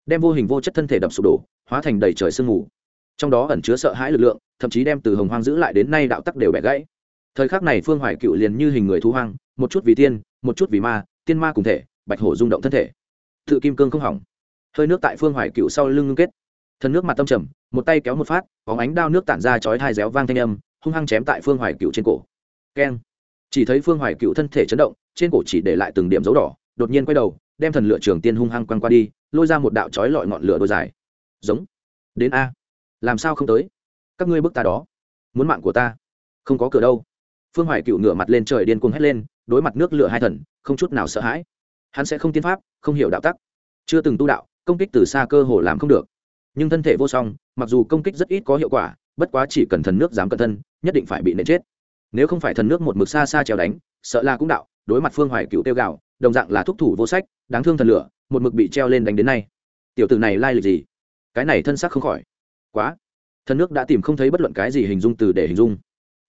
đem vô hình vô chất thân thể đập sụp đổ, hóa thành đầy trời sương mù. Trong đó ẩn chứa sợ hãi lực lượng, thậm chí đem từ hồng hoang giữ lại đến nay đạo tắc đều bẻ gãy. Thời khắc này phương hoài cựu liền như hình người thu hoang một chút vì tiên, một chút vì ma, tiên ma cùng thể, bạch hổ rung động thân thể. Tự kim cương không hỏng. Hơi nước tại phương hoài cựu sau lưng ngưng kết. Thân nước mặt tâm trầm, một tay kéo một phát có ánh đao nước tản ra chói thai réo vang thanh âm, hung hăng chém tại phương hoài cựu trên cổ. Keng. Chỉ thấy phương hoài cựu thân thể chấn động, trên cổ chỉ để lại từng điểm dấu đỏ, đột nhiên quay đầu, đem thần lựa trường tiên hung hăng quăng qua đi, lôi ra một đạo chói lọi ngọn lửa đôi dài. Giống. Đến a. Làm sao không tới? Các ngươi bước ta đó. Muốn mạng của ta. Không có cửa đâu. Phương hoài cựu ngửa mặt lên trời điên cuồng hét lên đối mặt nước lửa hai thần, không chút nào sợ hãi. Hắn sẽ không tiên pháp, không hiểu đạo tắc. Chưa từng tu đạo, công kích từ xa cơ hồ làm không được. Nhưng thân thể vô song, mặc dù công kích rất ít có hiệu quả, bất quá chỉ cần thần nước dám cẩn thân, nhất định phải bị nện chết. Nếu không phải thần nước một mực xa xa trèo đánh, sợ là cũng đạo, đối mặt phương hoài cựu tiêu gạo, đồng dạng là thúc thủ vô sách, đáng thương thần lửa, một mực bị treo lên đánh đến nay. Tiểu tử này lai lịch gì? Cái này thân xác không khỏi. Quá. Thần nước đã tìm không thấy bất luận cái gì hình dung từ để hình dung.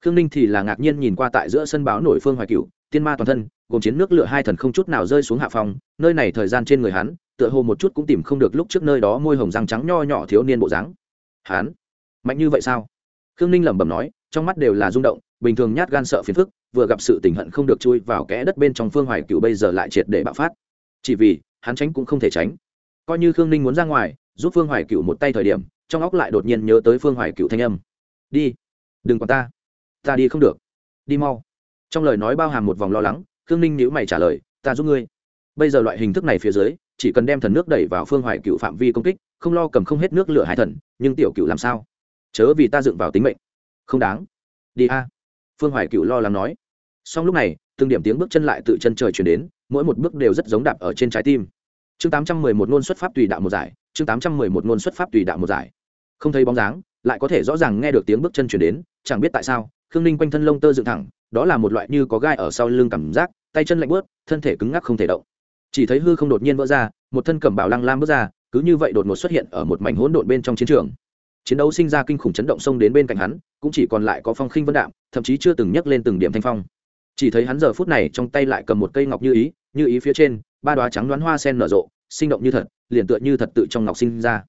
Khương ninh thì là ngạc nhiên nhìn qua tại giữa sân báo nổi phương hoài cựu tiên ma toàn thân, gồm chiến nước lửa hai thần không chút nào rơi xuống hạ phòng nơi này thời gian trên người hắn, tựa hồ một chút cũng tìm không được lúc trước nơi đó môi hồng răng trắng nho nhỏ thiếu niên bộ dáng. Hắn? Mạnh như vậy sao? Khương ninh lẩm bẩm nói, trong mắt đều là rung động, bình thường nhát gan sợ phiền phức, vừa gặp sự tình hận không được chui vào kẽ đất bên trong phương hoài cựu bây giờ lại triệt để bạo phát. Chỉ vì, hắn tránh cũng không thể tránh. Coi như khương ninh muốn ra ngoài, giúp phương hoài cựu một tay thời điểm, trong óc lại đột nhiên nhớ tới phương hoài cựu thanh âm. Đi, đừng còn ta ta đi không được. Đi mau trong lời nói bao hàm một vòng lo lắng, khương ninh nhữ mày trả lời, ta giúp ngươi. Bây giờ loại hình thức này phía dưới, chỉ cần đem thần nước đẩy vào phương hoài cựu phạm vi công kích, không lo cầm không hết nước lửa hải thần, nhưng tiểu cựu làm sao? Chớ vì ta dựng vào tính mệnh. Không đáng. Đi a. Phương hoài cựu lo lắng nói. Song lúc này, từng điểm tiếng bước chân lại tự chân trời chuyển đến, mỗi một bước đều rất giống đạp ở trên trái tim. Chương tám trăm mười một ngôn xuất pháp tùy đạo một giải, chương tám trăm mười một ngôn xuất pháp tùy đạo một giải. Không thấy bóng dáng, lại có thể rõ ràng nghe được tiếng bước chân chuyển đến, chẳng biết tại sao, khương ninh quanh thân lông tơ dựng thẳng đó là một loại như có gai ở sau lưng cảm giác, tay chân lạnh bớt thân thể cứng ngắc không thể động. Chỉ thấy hư không đột nhiên vỡ ra, một thân cẩm bào lăng lam bước ra, cứ như vậy đột ngột xuất hiện ở một mảnh hỗn độn bên trong chiến trường. Chiến đấu sinh ra kinh khủng chấn động sông đến bên cạnh hắn, cũng chỉ còn lại có phong khinh vân đạm, thậm chí chưa từng nhấc lên từng điểm thanh phong. Chỉ thấy hắn giờ phút này trong tay lại cầm một cây ngọc như ý như ý phía trên, ba đoá trắng đoán hoa sen nở rộ, sinh động như thật, liền tựa như thật tự trong ngọc sinh ra.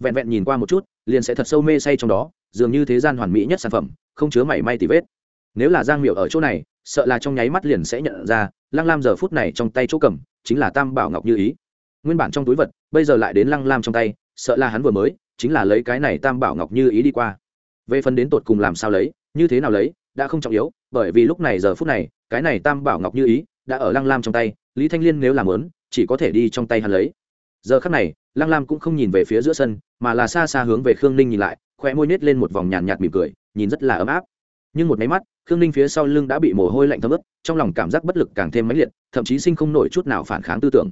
Vẹn vẹn nhìn qua một chút, liền sẽ thật sâu mê say trong đó, dường như thế gian hoàn mỹ nhất sản phẩm, không chứa mảy may tì vết nếu là giang miểu ở chỗ này, sợ là trong nháy mắt liền sẽ nhận ra, lăng lam giờ phút này trong tay chỗ cầm, chính là tam bảo ngọc như ý. Nguyên bản trong túi vật, bây giờ lại đến lăng lam trong tay, sợ là hắn vừa mới, chính là lấy cái này tam bảo ngọc như ý đi qua. Về phần đến tột cùng làm sao lấy, như thế nào lấy, đã không trọng yếu, bởi vì lúc này giờ phút này, cái này tam bảo ngọc như ý, đã ở lăng lam trong tay, lý thanh liên nếu làm lớn chỉ có thể đi trong tay hắn lấy. Giờ khắc này, lăng lam cũng không nhìn về phía giữa sân, mà là xa xa hướng về khương ninh nhìn lại khoe môi nết lên một vòng nhàn nhạt mỉm cười, nhìn rất là ấm áp nhưng một máy mắt, khương ninh phía sau lưng đã bị mồ hôi lạnh thấm ướt, trong lòng cảm giác bất lực càng thêm mãnh liệt, thậm chí sinh không nổi chút nào phản kháng tư tưởng.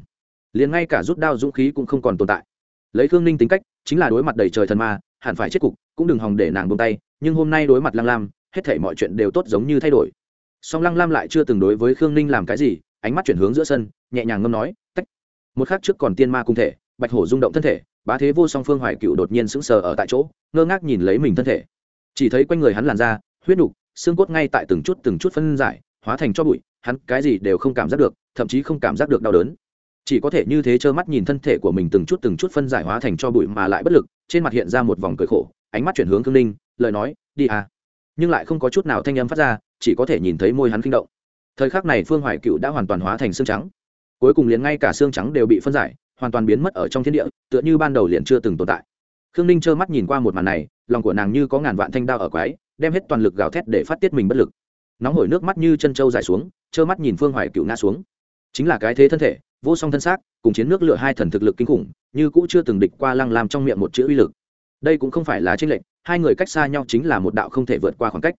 Liền ngay cả rút đao dũng khí cũng không còn tồn tại. Lấy khương ninh tính cách, chính là đối mặt đầy trời thần ma, hẳn phải chết cục, cũng đừng hòng để nàng buông tay, nhưng hôm nay đối mặt lăng lam, hết thể mọi chuyện đều tốt giống như thay đổi. Song lăng lam lại chưa từng đối với khương ninh làm cái gì, ánh mắt chuyển hướng giữa sân, nhẹ nhàng ngâm nói, tách. Một khắc trước còn tiên ma cung thể, bạch hổ rung động thân thể, bá thế vô song phương hoài cựu đột nhiên sững sờ ở tại chỗ, ngơ ngác nhìn lấy mình thân thể. Chỉ thấy quanh người hắn làn da huyết nục, xương cốt ngay tại từng chút từng chút phân giải, hóa thành cho bụi, hắn cái gì đều không cảm giác được, thậm chí không cảm giác được đau đớn. Chỉ có thể như thế trơ mắt nhìn thân thể của mình từng chút từng chút phân giải hóa thành cho bụi mà lại bất lực, trên mặt hiện ra một vòng cười khổ, ánh mắt chuyển hướng khương ninh, lời nói, đi à. Nhưng lại không có chút nào thanh âm phát ra, chỉ có thể nhìn thấy môi hắn kinh động. Thời khắc này phương hoài cựu đã hoàn toàn hóa thành xương trắng. Cuối cùng liền ngay cả xương trắng đều bị phân giải, hoàn toàn biến mất ở trong thiên địa, tựa như ban đầu liền chưa từng tồn tại. Khương ninh trơ mắt nhìn qua một màn này, lòng của nàng như có ngàn vạn thanh đao ở quái đem hết toàn lực gào thét để phát tiết mình bất lực. Nóng hổi nước mắt như chân trâu dài xuống, trơ mắt nhìn phương hoài cựu ngã xuống. Chính là cái thế thân thể, vô song thân xác, cùng chiến nước lựa hai thần thực lực kinh khủng, như cũ chưa từng địch qua lăng làm trong miệng một chữ uy lực. Đây cũng không phải là tranh lệnh hai người cách xa nhau chính là một đạo không thể vượt qua khoảng cách.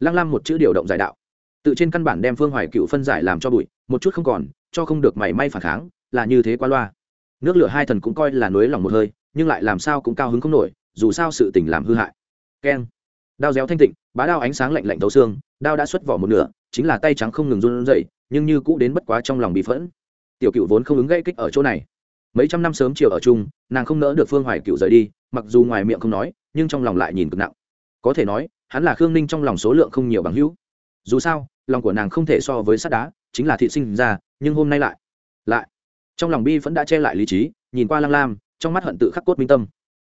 Lăng lam một chữ điều động giải đạo. Tự trên căn bản đem phương hoài cựu phân giải làm cho bụi, một chút không còn, cho không được mảy may phản kháng, là như thế qua loa. Nước lửa hai thần cũng coi là nối lòng một hơi, nhưng lại làm sao cũng cao hứng không nổi, dù sao sự tình làm hư hại. Keng đao réo thanh tịnh, bá đao ánh sáng lạnh lạnh thấu xương, đao đã xuất vỏ một nửa, chính là tay trắng không ngừng run rẩy, nhưng như cũ đến bất quá trong lòng bị phẫn. Tiểu cựu vốn không ứng gây kích ở chỗ này. Mấy trăm năm sớm chiều ở chung, nàng không nỡ được phương hoài cựu rời đi, mặc dù ngoài miệng không nói, nhưng trong lòng lại nhìn cực nặng. Có thể nói, hắn là khương ninh trong lòng số lượng không nhiều bằng hữu. Dù sao, lòng của nàng không thể so với sắt đá, chính là thị sinh ra, nhưng hôm nay lại lại. Trong lòng bi vẫn đã che lại lý trí, nhìn qua lăng lam, trong mắt hận tự khắc cốt minh tâm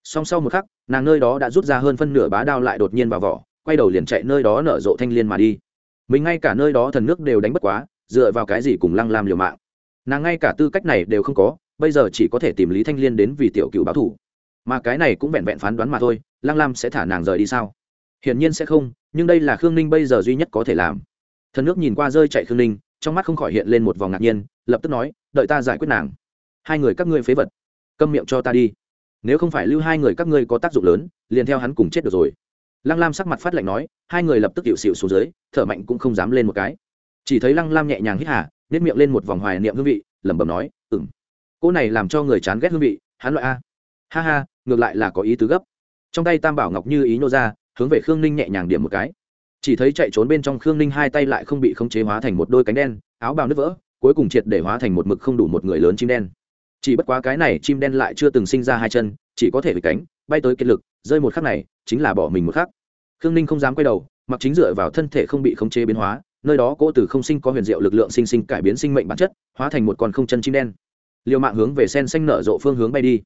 song sau một khắc, nàng nơi đó đã rút ra hơn phân nửa bá đao lại đột nhiên vào vỏ, quay đầu liền chạy nơi đó nở rộ thanh liên mà đi. Mình ngay cả nơi đó thần nước đều đánh bất quá, dựa vào cái gì cùng lăng lam liều mạng. Nàng ngay cả tư cách này đều không có, bây giờ chỉ có thể tìm lý thanh liên đến vì tiểu cựu báo thủ mà cái này cũng vẹn vẹn phán đoán mà thôi, lăng lam sẽ thả nàng rời đi sao? Hiển nhiên sẽ không, nhưng đây là khương ninh bây giờ duy nhất có thể làm. Thần nước nhìn qua rơi chạy khương ninh, trong mắt không khỏi hiện lên một vòng ngạc nhiên, lập tức nói, đợi ta giải quyết nàng. Hai người các ngươi phế vật. Câm miệng cho ta đi nếu không phải lưu hai người các ngươi có tác dụng lớn, liền theo hắn cùng chết được rồi. Lăng lam sắc mặt phát lạnh nói, hai người lập tức hiệu xịu xuống dưới, thở mạnh cũng không dám lên một cái. Chỉ thấy lăng lam nhẹ nhàng hít hà nếp miệng lên một vòng hoài niệm hương vị, lẩm bẩm nói ừng cô này làm cho người chán ghét hương vị, hắn loại a. Ha ha, ngược lại là có ý tứ gấp. Trong tay tam bảo ngọc như ý nhô ra, hướng về khương ninh nhẹ nhàng điểm một cái. Chỉ thấy chạy trốn bên trong khương ninh hai tay lại không bị khống chế hóa thành một đôi cánh đen, áo bào nứt vỡ, cuối cùng triệt để hóa thành một mực không đủ một người lớn chim đen chỉ bất quá cái này chim đen lại chưa từng sinh ra hai chân, chỉ có thể bị cánh, bay tới kết lực, rơi một khắc này, chính là bỏ mình một khắc. Khương ninh không dám quay đầu, mặc chính dựa vào thân thể không bị khống chế biến hóa, nơi đó cỗ từ không sinh có huyền diệu lực lượng sinh sinh cải biến sinh mệnh bản chất, hóa thành một con không chân chim đen. Liều mạng hướng về sen xanh nở rộ phương hướng bay đi.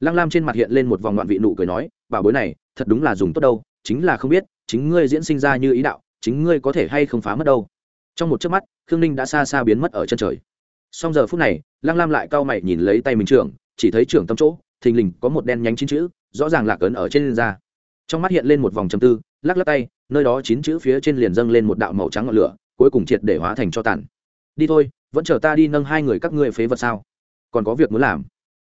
Lăng lam trên mặt hiện lên một vòng ngoạn vị nụ cười nói, bảo bối này, thật đúng là dùng tốt đâu, chính là không biết, chính ngươi diễn sinh ra như ý đạo, chính ngươi có thể hay không phá mất đâu. Trong một chớp mắt, khương ninh đã xa xa biến mất ở chân trời song giờ phút này, lăng lam lại cau mày nhìn lấy tay mình trưởng, chỉ thấy trưởng tâm chỗ, thình lình có một đen nhánh chín chữ, rõ ràng lạc ấn ở trên da. Trong mắt hiện lên một vòng chầm tư, lắc lắc tay, nơi đó chín chữ phía trên liền dâng lên một đạo màu trắng ngọn lửa, cuối cùng triệt để hóa thành cho tàn. Đi thôi, vẫn chờ ta đi nâng hai người các ngươi phế vật sao? Còn có việc muốn làm.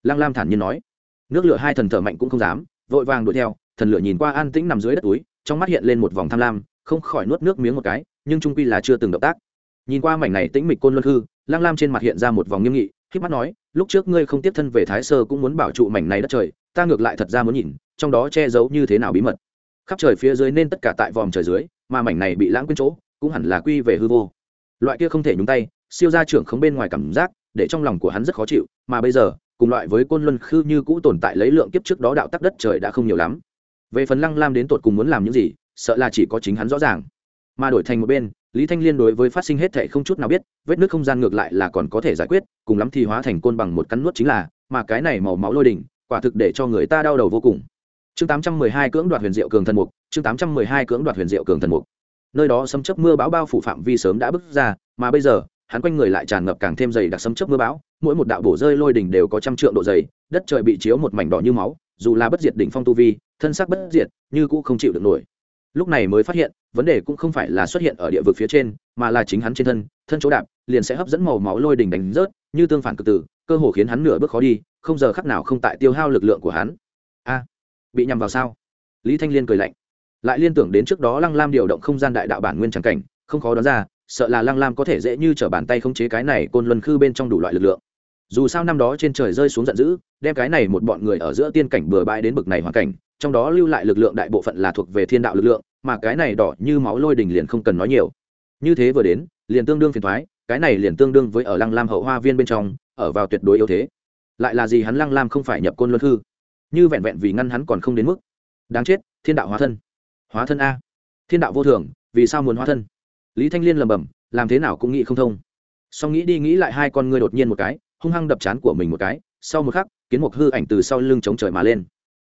Lăng lam thản nhiên nói. Nước lửa hai thần thở mạnh cũng không dám, vội vàng đuổi theo, thần lửa nhìn qua an tĩnh nằm dưới đất túi, trong mắt hiện lên một vòng tham lam, không khỏi nuốt nước miếng một cái, nhưng trung quy là chưa từng động tác. Nhìn qua mảnh này tĩnh mịch côn luân hư lang lam trên mặt hiện ra một vòng nghiêm nghị khi mắt nói, lúc trước ngươi không tiếp thân về thái sơ cũng muốn bảo trụ mảnh này đất trời, ta ngược lại thật ra muốn nhìn, trong đó che giấu như thế nào bí mật. Khắp trời phía dưới nên tất cả tại vòm trời dưới, mà mảnh này bị lãng quên chỗ, cũng hẳn là quy về hư vô. Loại kia không thể nhúng tay, siêu gia trưởng không bên ngoài cảm giác, để trong lòng của hắn rất khó chịu, mà bây giờ, cùng loại với côn luân khư như cũ tồn tại lấy lượng kiếp trước đó đạo tắc đất trời đã không nhiều lắm. Về phần lăng lam đến tột cùng muốn làm những gì, sợ là chỉ có chính hắn rõ ràng mà đổi thành một bên, lý thanh liên đối với phát sinh hết thệ không chút nào biết, vết nước không gian ngược lại là còn có thể giải quyết, cùng lắm thì hóa thành côn bằng một cắn nuốt chính là, mà cái này màu máu lôi đỉnh, quả thực để cho người ta đau đầu vô cùng. Chương 812 cưỡng đoạt huyền diệu cường thần mục, chương 812 cưỡng đoạt huyền diệu cường thần mục. Nơi đó sấm chớp mưa bão bao phủ phạm vi sớm đã bước ra, mà bây giờ, hắn quanh người lại tràn ngập càng thêm dày đặc sấm chớp mưa bão, mỗi một đạo bổ rơi lôi đỉnh đều có trăm trượng độ dày, đất trời bị chiếu một mảnh đỏ như máu, dù là bất diệt đỉnh phong tu vi, thân xác bất diệt, như cũ không chịu được nổi lúc này mới phát hiện, vấn đề cũng không phải là xuất hiện ở địa vực phía trên, mà là chính hắn trên thân thân chỗ đạp, liền sẽ hấp dẫn màu máu lôi đỉnh đánh rớt, như tương phản cực tử, cơ hồ khiến hắn nửa bước khó đi, không giờ khắc nào không tại tiêu hao lực lượng của hắn. A, bị nhầm vào sao? Lý thanh liên cười lạnh. Lại liên tưởng đến trước đó lăng lam điều động không gian đại đạo bản nguyên tràng cảnh, không khó đoán ra, sợ là lăng lam có thể dễ như t r ở bàn tay khống chế cái này côn luân khư bên trong đủ loại lực lượng dù sao năm đó trên trời rơi xuống giận dữ, đem cái này một bọn người ở giữa tiên cảnh bừa bãi đến bực này hoàn cảnh, trong đó lưu lại lực lượng đại bộ phận là thuộc về thiên đạo lực lượng, mà cái này đỏ như máu lôi đình liền không cần nói nhiều. Như thế vừa đến, liền tương đương phiền thoái cái này liền tương đương với ở lăng lam hậu hoa viên bên trong, ở vào tuyệt đối yếu thế. Lại là gì hắn lăng lam không phải nhập côn luân hư? Như vẹn vẹn vì ngăn hắn còn không đến mức. Đáng chết, thiên đạo hóa thân. Hóa thân a. Thiên đạo vô thường, vì sao muốn hóa thân? Lý thanh liên lầm bầm làm thế nào cũng nghĩ không thông. Song nghĩ đi nghĩ lại hai con ngươi đột nhiên một cái hung hăng đập chán của mình một cái, sau một khắc, kiến mục hư ảnh từ sau lưng chống trời mà lên.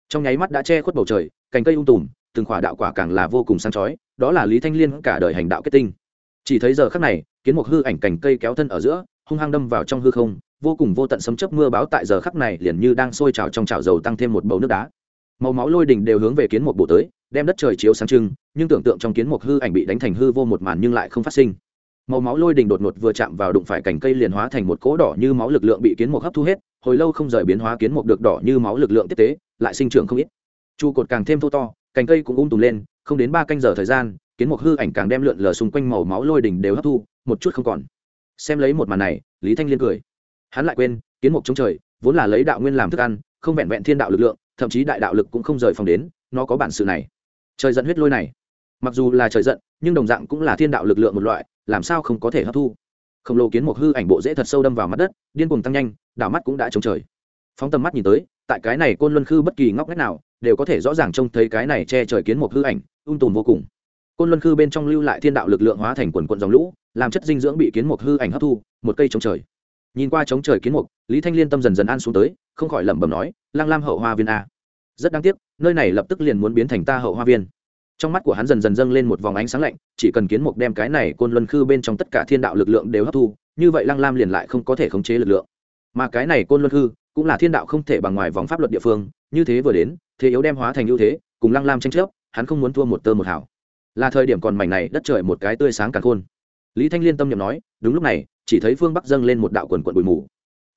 Trong nháy mắt đã che khuất bầu trời, cành cây ung tùm, từng khỏa đạo quả càng là vô cùng sáng chói, đó là lý thanh liên cả đời hành đạo kết tinh. Chỉ thấy giờ khắc này, kiến mục hư ảnh cành cây kéo thân ở giữa, hung hăng đâm vào trong hư không, vô cùng vô tận sấm chớp mưa báo tại giờ khắc này liền như đang sôi trào trong chảo dầu tăng thêm một bầu nước đá. Màu máu lôi đình đều hướng về kiến mục bổ tới, đem đất trời chiếu sáng trưng, nhưng tưởng tượng trong kiến mục hư ảnh bị đánh thành hư vô một màn nhưng lại không phát sinh màu máu lôi đỉnh đột ngột vừa chạm vào đụng phải cành cây liền hóa thành một cỗ đỏ như máu lực lượng bị kiến mục hấp thu hết, hồi lâu không rời biến hóa kiến mục được đỏ như máu lực lượng tiếp tế, lại sinh trưởng không ít. Chu cột càng thêm thô to, cành cây cũng ung tùm lên, không đến ba canh giờ thời gian, kiến mục hư ảnh càng đem lượn lờ xung quanh màu máu lôi đỉnh đều hấp thu, một chút không còn. Xem lấy một màn này, lý thanh liên cười. Hắn lại quên, kiến mục chống trời, vốn là lấy đạo nguyên làm thức ăn, không vẹn vẹn thiên đạo lực lượng, thậm chí đại đạo lực cũng không rời phòng đến, nó có bản sự này. Trời giận huyết lôi này. Mặc dù là trời giận, nhưng đồng dạng cũng là thiên đạo lực lượng một loại làm sao không có thể hấp thu? Khổng lồ kiến một hư ảnh bộ dễ thật sâu đâm vào mặt đất, điên cuồng tăng nhanh, đảo mắt cũng đã chống trời. Phóng tầm mắt nhìn tới, tại cái này côn luân khư bất kỳ ngóc ngách nào, đều có thể rõ ràng trông thấy cái này che trời kiến một hư ảnh, ung tùm vô cùng. Côn luân khư bên trong lưu lại thiên đạo lực lượng hóa thành quần quận dòng lũ, làm chất dinh dưỡng bị kiến một hư ảnh hấp thu, một cây chống trời. Nhìn qua chống trời kiến mục lý thanh liên tâm dần dần an xuống tới, không khỏi lẩm bẩm nói, lang lam hậu hoa viên a. Rất đáng tiếc, nơi này lập tức liền muốn biến thành ta hậu hoa viên trong mắt của hắn dần dần dâng lên một vòng ánh sáng lạnh, chỉ cần kiến mục đem cái này côn luân khư bên trong tất cả thiên đạo lực lượng đều hấp thu, như vậy lăng lam liền lại không có thể khống chế lực lượng. Mà cái này côn luân khư cũng là thiên đạo không thể bằng ngoài vòng pháp luật địa phương, như thế vừa đến, thế yếu đem hóa thành ưu thế, cùng lăng lam tranh chấp, hắn không muốn thua một tơ một hảo là thời điểm còn mảnh này đất trời một cái tươi sáng càng khôn. Lý thanh liên tâm nhậm nói, đúng lúc này, chỉ thấy phương bắc dâng lên một đạo quần quận bụi mù.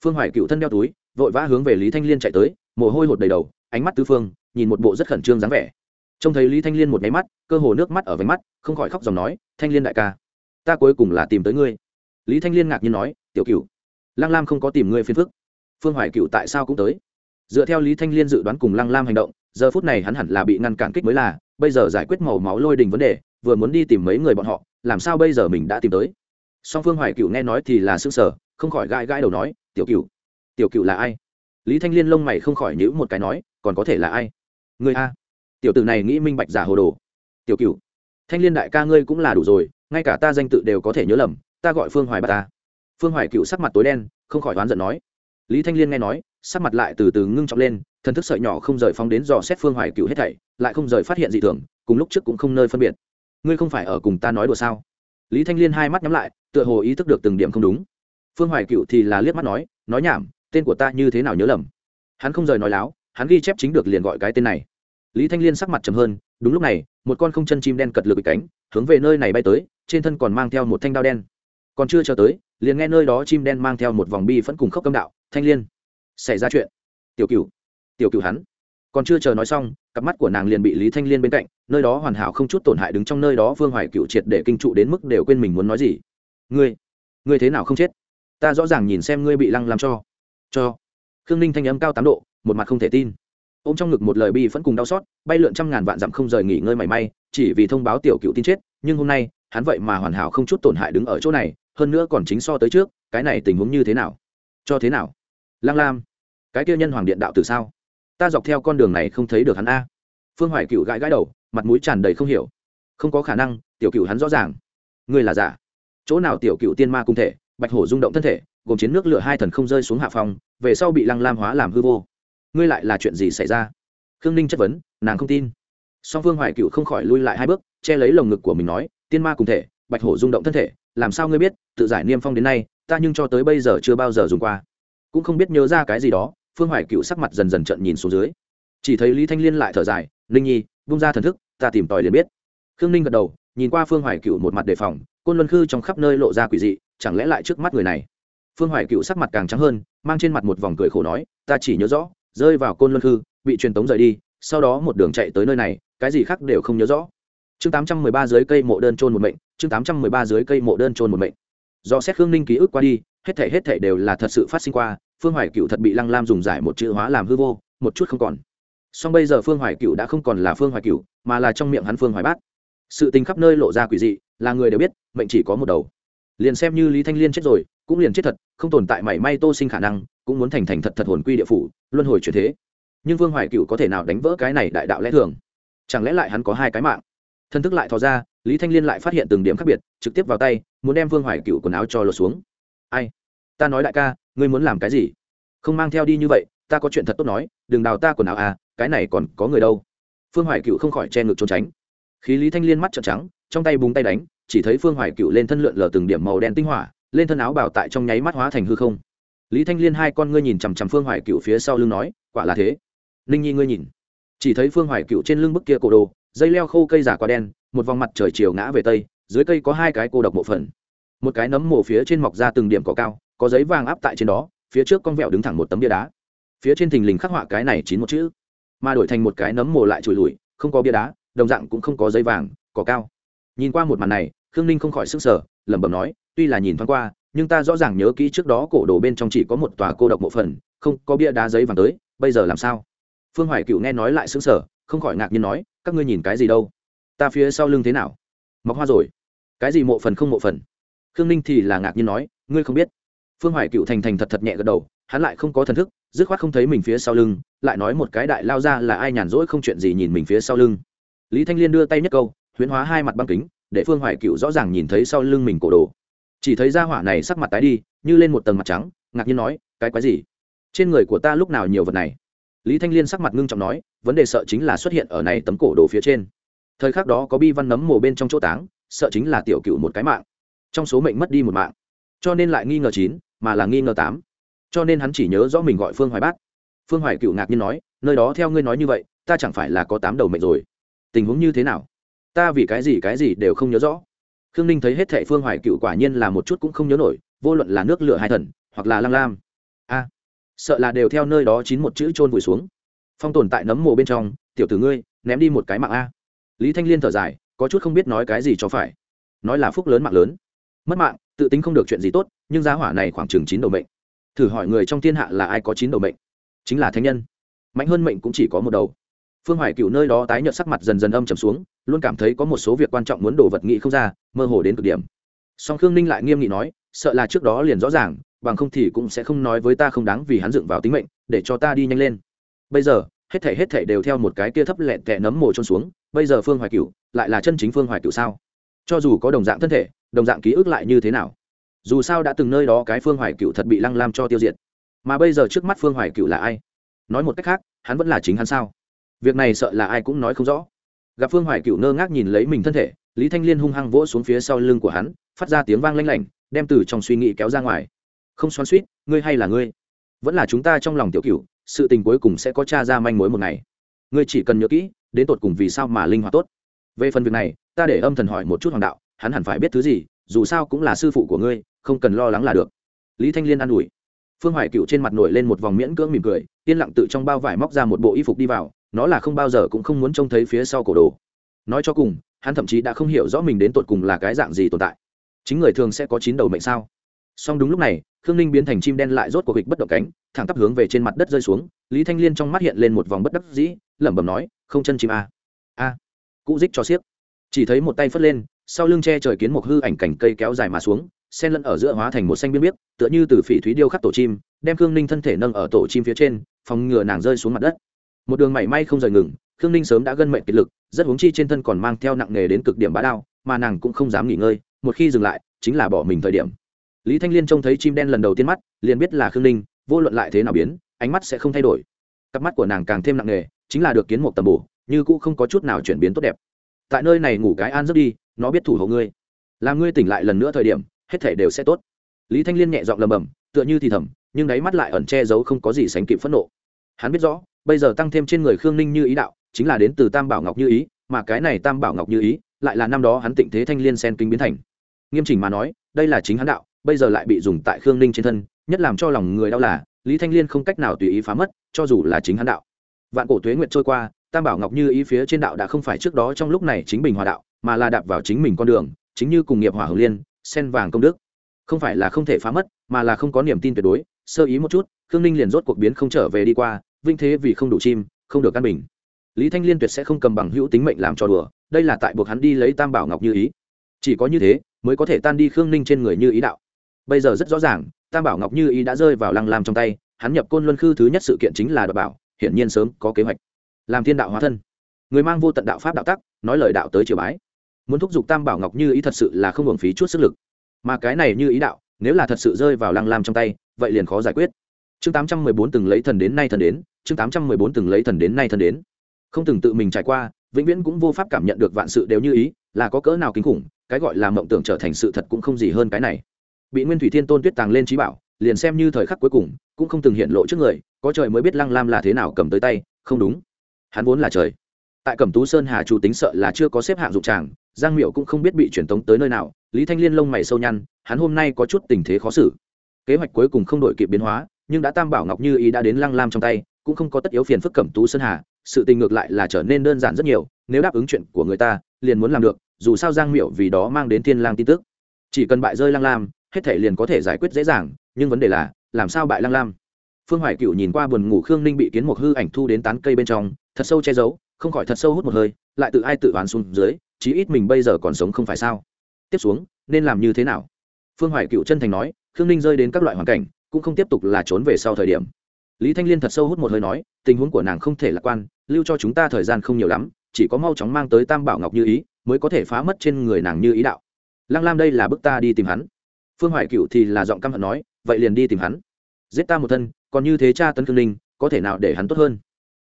Phương hoài cựu thân đeo túi, vội vã hướng về lý thanh liên chạy tới, mồ hôi hột đầy đầu, ánh mắt tứ phương, nhìn một bộ rất khẩn trương dáng vẻ trông thấy lý thanh liên một nháy mắt, cơ hồ nước mắt ở váy mắt, không khỏi khóc dòng nói, thanh liên đại ca, ta cuối cùng là tìm tới ngươi. Lý thanh liên ngạc nhiên nói, tiểu cựu lăng lam không có tìm ngươi phiền phức. Phương hoài cựu tại sao cũng tới? Dựa theo lý thanh liên dự đoán cùng lăng lam hành động, giờ phút này hắn hẳn là bị ngăn cản kích mới là, bây giờ giải quyết màu máu lôi đình vấn đề, vừa muốn đi tìm mấy người bọn họ, làm sao bây giờ mình đã tìm tới? Song phương hoài cựu nghe nói thì là s ư ơ n g sở không khỏi gãi gãi đầu nói, tiểu cựu tiểu cựu là ai? Lý thanh liên lông mày không khỏi nhữ một cái nói, còn có thể là ai? Người a tiểu tử này nghĩ minh bạch giả hồ đồ. Tiểu cựu thanh liên đại ca ngươi cũng là đủ rồi, ngay cả ta danh tự đều có thể nhớ lầm, ta gọi phương hoài bà ta. Phương hoài cựu sắc mặt tối đen, không khỏi oán giận nói. Lý thanh liên nghe nói, sắc mặt lại từ từ ngưng trọng lên, thần thức sợi nhỏ không rời phóng đến dò xét phương hoài cựu hết thảy, lại không rời phát hiện gì thường, cùng lúc trước cũng không nơi phân biệt. Ngươi không phải ở cùng ta nói đùa sao? Lý thanh liên hai mắt nhắm lại, tựa hồ ý thức được từng điểm không đúng. Phương hoài cựu thì là liếc mắt nói nói nhảm, tên của ta như thế nào nhớ lầm? Hắn không rời nói láo, hắn ghi chép chính được liền gọi cái tên này lý thanh liên sắc mặt trầm hơn, đúng lúc này, một con không chân chim đen cật lực cánh, hướng về nơi này bay tới, trên thân còn mang theo một thanh đao đen. Còn chưa chờ tới, liền nghe nơi đó chim đen mang theo một vòng bi vẫn cùng khốc câm đạo, thanh liên, xảy ra chuyện. Tiểu cửu tiểu cửu hắn. Còn chưa chờ nói xong, cặp mắt của nàng liền bị lý thanh liên bên cạnh, nơi đó hoàn hảo không chút tổn hại đứng trong nơi đó vương hoài cựu triệt để kinh trụ đến mức đều quên mình muốn nói gì. Ngươi ngươi thế nào không chết? Ta rõ ràng nhìn xem ngươi bị lăng làm cho cho. Khương ninh thanh âm cao tám độ, một mặt không thể tin ô m trong ngực một lời bi vẫn cùng đau xót, bay lượn trăm ngàn vạn dặm không rời nghỉ ngơi mảy may, chỉ vì thông báo tiểu cựu tin chết, nhưng hôm nay, hắn vậy mà hoàn hảo không chút tổn hại đứng ở chỗ này, hơn nữa còn chính so tới trước, cái này tình huống như thế nào? Cho thế nào? Lang lam, cái kia nhân hoàng điện đạo từ sao? Ta dọc theo con đường này không thấy được hắn a. Phương hoài cựu gãi gãi đầu, mặt mũi tràn đầy không hiểu. Không có khả năng, tiểu cựu hắn rõ ràng. Ngươi là giả? Chỗ nào tiểu cựu tiên ma cung thể, bạch hổ rung động thân thể, gồm chiến nước lửa hai thần không rơi xuống hạ phòng về sau bị lăng lam hóa làm hư vô ngươi lại là chuyện gì xảy ra? Khương ninh chất vấn, nàng không tin. Song phương hoài cựu không khỏi lui lại hai bước, che lấy lồng ngực của mình nói, tiên ma cùng thể, bạch hổ rung động thân thể, làm sao ngươi biết, tự giải niêm phong đến nay, ta nhưng cho tới bây giờ chưa bao giờ dùng qua. Cũng không biết nhớ ra cái gì đó, phương hoài cựu sắc mặt dần dần trận nhìn xuống dưới. Chỉ thấy lý thanh liên lại thở dài, ninh nhi bung ra thần thức, ta tìm tòi liền biết. Khương ninh gật đầu, nhìn qua phương hoài cựu một mặt đề phòng, côn luân khư trong khắp nơi lộ ra quỷ dị, chẳng lẽ lại trước mắt người này? Phương hoài cựu sắc mặt càng trắng hơn, mang trên mặt một vòng cười khổ nói, ta chỉ nhớ rõ rơi vào côn luân hư, bị truyền tống rời đi sau đó một đường chạy tới nơi này cái gì khác đều không nhớ rõ. Chương tám trăm mười ba dưới cây mộ đơn trôn một mệnh chương tám trăm mười ba dưới cây mộ đơn trôn một mệnh. Do xét khương ninh ký ức qua đi hết thể hết thể đều là thật sự phát sinh qua phương hoài cựu thật bị lăng lam dùng giải một chữ hóa làm hư vô một chút không còn. Song bây giờ phương hoài cựu đã không còn là phương hoài cựu mà là trong miệng hắn phương hoài bát. Sự tình khắp nơi lộ ra quỷ dị là người đều biết mệnh chỉ có một đầu. Liền xem như lý thanh liên chết rồi cũng liền chết thật không tồn tại mảy may tô sinh khả năng cũng muốn thành thành thật thật hồn quy địa phủ, luân hồi chuyển thế. Nhưng vương hoài cựu có thể nào đánh vỡ cái này đại đạo lẽ thường? Chẳng lẽ lại hắn có hai cái mạng? Thân thức lại thò ra, lý thanh liên lại phát hiện từng điểm khác biệt, trực tiếp vào tay, muốn đem vương hoài cựu quần áo cho lột xuống. Ai? Ta nói đại ca, ngươi muốn làm cái gì? Không mang theo đi như vậy, ta có chuyện thật tốt nói, đừng đào ta quần áo à cái này còn có người đâu. Phương hoài cựu không khỏi che ngực trốn tránh. Khí lý thanh liên mắt trợn trắng, trong tay búng tay đánh, chỉ thấy phương hoài cựu lên thân lượn lờ từng điểm màu đen tinh hỏa, lên thân áo bảo tại trong nháy mắt hóa thành hư không lý thanh liên hai con ngươi nhìn chằm chằm phương hoài cựu phía sau lưng nói, quả là thế. Ninh nhi ngươi nhìn. Chỉ thấy phương hoài cựu trên lưng bức kia cổ đồ, dây leo khô cây giả quá đen, một vòng mặt trời chiều ngã về tây, dưới cây có hai cái cô độc bộ phận một cái nấm mổ phía trên mọc ra từng điểm cỏ cao, có giấy vàng áp tại trên đó, phía trước con vẹo đứng thẳng một tấm bia đá. Phía trên thình lình khắc họa cái này chín một chữ. Mà đổi thành một cái nấm mồ lại trùi lùi, không có bia đá, đồng dạng cũng không có giấy vàng, cỏ cao. Nhìn qua một màn này, khương ninh không khỏi sức sở lẩm bẩm nói, tuy là nhìn thoáng qua nhưng ta rõ ràng nhớ kỹ trước đó cổ đồ bên trong chỉ có một tòa cô độc mộ phần, không có bia đá giấy vàng tới, bây giờ làm sao? Phương hoài cựu nghe nói lại xứng sở không khỏi ngạc nhiên nói, các ngươi nhìn cái gì đâu? Ta phía sau lưng thế nào? Mọc hoa rồi. Cái gì mộ phần không mộ phần? Khương ninh thì là ngạc nhiên nói, ngươi không biết. Phương hoài cựu thành thành thật thật nhẹ gật đầu, hắn lại không có thần thức, dứt khoát không thấy mình phía sau lưng, lại nói một cái đại lao ra là ai nhàn rỗi không chuyện gì nhìn mình phía sau lưng. Lý thanh liên đưa tay nhất câu, huyễn hóa hai mặt băng kính, để phương hoài cựu rõ ràng nhìn thấy sau lưng mình cổ đồ chỉ thấy ra hỏa này sắc mặt tái đi, như lên một tầng mặt trắng, ngạc nhiên nói, cái quái gì? Trên người của ta lúc nào nhiều vật này? Lý thanh liên sắc mặt ngưng trọng nói, vấn đề sợ chính là xuất hiện ở này tấm cổ đồ phía trên. Thời khắc đó có bi văn nấm mồ bên trong chỗ táng, sợ chính là tiểu cựu một cái mạng. Trong số mệnh mất đi một mạng. Cho nên lại nghi ngờ chín, mà là nghi ngờ tám. Cho nên hắn chỉ nhớ rõ mình gọi phương hoài bát. Phương hoài cựu ngạc nhiên nói, nơi đó theo ngươi nói như vậy, ta chẳng phải là có tám đầu mệnh rồi. Tình huống như thế nào? Ta vì cái gì cái gì đều không nhớ rõ khương ninh thấy hết thệ phương hoài cựu quả nhiên là một chút cũng không nhớ nổi, vô luận là nước lửa hai thần, hoặc là lăng lam. A, sợ là đều theo nơi đó chín một chữ trôn vùi xuống. Phong tồn tại nấm mồ bên trong, tiểu tử ngươi, ném đi một cái mạng a. Lý thanh liên thở dài, có chút không biết nói cái gì cho phải. Nói là phúc lớn mạng lớn. Mất mạng, tự tính không được chuyện gì tốt, nhưng giá hỏa này khoảng chừng chín đầu mệnh. Thử hỏi người trong thiên hạ là ai có chín đầu mệnh? Chính là thánh nhân. Mạnh hơn mệnh cũng chỉ có một đầu phương hoài cựu nơi đó tái nhợt sắc mặt dần dần âm trầm xuống, luôn cảm thấy có một số việc quan trọng muốn đổ vật nghị không ra, mơ hồ đến cực điểm. Song khương ninh lại nghiêm nghị nói, sợ là trước đó liền rõ ràng, bằng không thì cũng sẽ không nói với ta không đáng vì hắn dựng vào tính mệnh, để cho ta đi nhanh lên. Bây giờ, hết thể hết thể đều theo một cái kia thấp lẹn tẹ nấm mồ trôn xuống, bây giờ phương hoài cựu lại là chân chính phương hoài cựu sao? Cho dù có đồng dạng thân thể, đồng dạng ký ức lại như thế nào? Dù sao đã từng nơi đó cái phương hoài cựu thật bị lăng lam cho tiêu diệt. Mà bây giờ trước mắt phương hoài cựu là ai? Nói một cách khác, hắn vẫn là chính hắn sao? Việc này sợ là ai cũng nói không rõ. Gặp phương hoài cựu ngơ ngác nhìn lấy mình thân thể, lý thanh liên hung hăng vỗ xuống phía sau lưng của hắn, phát ra tiếng vang lanh lảnh, đem từ trong suy nghĩ kéo ra ngoài. Không xoắn suýt ngươi hay là ngươi? Vẫn là chúng ta trong lòng tiểu cựu sự tình cuối cùng sẽ có t r a ra manh mối một ngày. Ngươi chỉ cần nhớ kỹ, đến tột cùng vì sao mà linh hoạt tốt. Về phần việc này, ta để âm thần hỏi một chút hoàng đạo, hắn hẳn phải biết thứ gì, dù sao cũng là sư phụ của ngươi, không cần lo lắng là được. Lý thanh liên an ủi. Phương hoài cựu trên mặt nổi lên một vòng miễn cưỡng mỉm cười, yên lặng tự trong bao vải móc ra một bộ y phục đi vào nó là không bao giờ cũng không muốn trông thấy phía sau cổ đồ. Nói cho cùng, hắn thậm chí đã không hiểu rõ mình đến tột cùng là cái dạng gì tồn tại. Chính người thường sẽ có chín đầu mệnh sao? Song đúng lúc này, khương ninh biến thành chim đen lại rốt cuộc hịch bất động cánh, thẳng tắp hướng về trên mặt đất rơi xuống, lý thanh liên trong mắt hiện lên một vòng bất đắc dĩ, lẩm bẩm nói, không chân chim a à. a à. cụ dích cho xiếc chỉ thấy một tay phất lên, sau lưng che trời kiến một hư ảnh cảnh cây kéo dài mà xuống sen lẫn ở giữa hóa thành một xanh biên biết tựa như từ phỉ thúy điêu khắc tổ chim, đem khương ninh thân thể nâng ở tổ chim phía trên, phòng ngừa nàng rơi xuống mặt đất một đường mảy may không rời ngừng, khương ninh sớm đã gân mệnh kiệt lực, rất huống chi trên thân còn mang theo nặng nghề đến cực điểm bá đao, mà nàng cũng không dám nghỉ ngơi, một khi dừng lại, chính là bỏ mình thời điểm. Lý thanh liên trông thấy chim đen lần đầu tiên mắt, liền biết là khương ninh, vô luận lại thế nào biến, ánh mắt sẽ không thay đổi. Cặp mắt của nàng càng thêm nặng nghề, chính là được kiến một tầm bổ, như cũng không có chút nào chuyển biến tốt đẹp. Tại nơi này ngủ cái an giấc đi, nó biết thủ hộ ngươi. Làm ngươi tỉnh lại lần nữa thời điểm, hết thể đều sẽ tốt. Lý thanh liên nhẹ giọng lầm bầm tựa như thì thầm, nhưng đáy mắt lại ẩn che giấu không có gì sánh kịp phẫn nộ. Hắn biết rõ bây giờ tăng thêm trên người khương ninh như ý đạo, chính là đến từ tam bảo ngọc như ý, mà cái này tam bảo ngọc như ý, lại là năm đó hắn tịnh thế thanh liên sen kinh biến thành. Nghiêm chỉnh mà nói, đây là chính hắn đạo, bây giờ lại bị dùng tại khương ninh trên thân, nhất làm cho lòng người đau là, lý thanh liên không cách nào tùy ý phá mất, cho dù là chính hắn đạo. Vạn cổ tuế nguyện trôi qua, tam bảo ngọc như ý phía trên đạo đã không phải trước đó trong lúc này chính bình hòa đạo, mà là đạp vào chính mình con đường, chính như cùng nghiệp hỏa hồng liên, sen vàng công đức. Không phải là không thể phá mất, mà là không có niềm tin tuyệt đối, sơ ý một chút, khương ninh liền rốt cuộc biến không trở về đi qua vinh thế vì không đủ chim, không được căn bình. Lý thanh liên tuyệt sẽ không cầm bằng hữu tính mệnh làm trò đùa, đây là tại buộc hắn đi lấy tam bảo ngọc như ý. Chỉ có như thế, mới có thể tan đi khương ninh trên người như ý đạo. Bây giờ rất rõ ràng, tam bảo ngọc như ý đã rơi vào lăng lam trong tay, hắn nhập côn luân khư thứ nhất sự kiện chính là đ bảo, hiển nhiên sớm có kế hoạch. Làm thiên đạo hóa thân. Người mang vô tận đạo pháp đạo tắc, nói lời đạo tới triều bái. Muốn thúc giục tam bảo ngọc như ý thật sự là không hưởng phí chút sức lực. Mà cái này như ý đạo, nếu là thật sự rơi vào lăng lam trong tay, vậy liền khó giải quyết chương tám trăm mười bốn từng lấy thần đến nay thần đến, chương tám trăm mười bốn từng lấy thần đến nay thần đến. Không từng tự mình trải qua, vĩnh viễn cũng vô pháp cảm nhận được vạn sự đều như ý, là có cỡ nào kinh khủng, cái gọi là mộng tưởng trở thành sự thật cũng không gì hơn cái này. Bị nguyên thủy thiên tôn tuyết tàng lên trí bảo, liền xem như thời khắc cuối cùng, cũng không từng hiện lộ trước người, có trời mới biết lăng lam là thế nào cầm tới tay, không đúng. Hắn vốn là trời. Tại cẩm tú sơn hà chủ tính sợ là chưa có xếp hạng dụng tràng, giang miệu cũng không biết bị truyền tống tới nơi nào, lý thanh liên lông mày sâu nhăn, hắn hôm nay có chút tình thế khó xử. Kế hoạch cuối cùng không đổi kịp biến hóa nhưng đã tam bảo ngọc như ý đã đến lăng lam trong tay, cũng không có tất yếu phiền phức cẩm tú sơn hà, sự tình ngược lại là trở nên đơn giản rất nhiều, nếu đáp ứng chuyện của người ta, liền muốn làm được, dù sao giang miệu vì đó mang đến thiên lang tin tức. Chỉ cần bại rơi lăng lam, hết thể liền có thể giải quyết dễ dàng, nhưng vấn đề là, làm sao bại lăng lam? Phương hoài cựu nhìn qua buồn ngủ khương ninh bị kiến một hư ảnh thu đến tán cây bên trong, thật sâu che giấu, không khỏi thật sâu hút một hơi, lại tự ai tự oán xuống dưới, chí ít mình bây giờ còn sống không phải sao? Tiếp xuống, nên làm như thế nào? Phương hoài cựu chân thành nói, khương ninh rơi đến các loại hoàn cảnh cũng không tiếp tục là trốn về sau thời điểm. Lý thanh liên thật sâu hút một hơi nói, tình huống của nàng không thể lạc quan, lưu cho chúng ta thời gian không nhiều lắm, chỉ có mau chóng mang tới tam bảo ngọc như ý, mới có thể phá mất trên người nàng như ý đạo. Lăng lam đây là bức ta đi tìm hắn. Phương hoài cựu thì là giọng căm hận nói, vậy liền đi tìm hắn. Giết ta một thân, còn như thế cha tấn khương Linh có thể nào để hắn tốt hơn?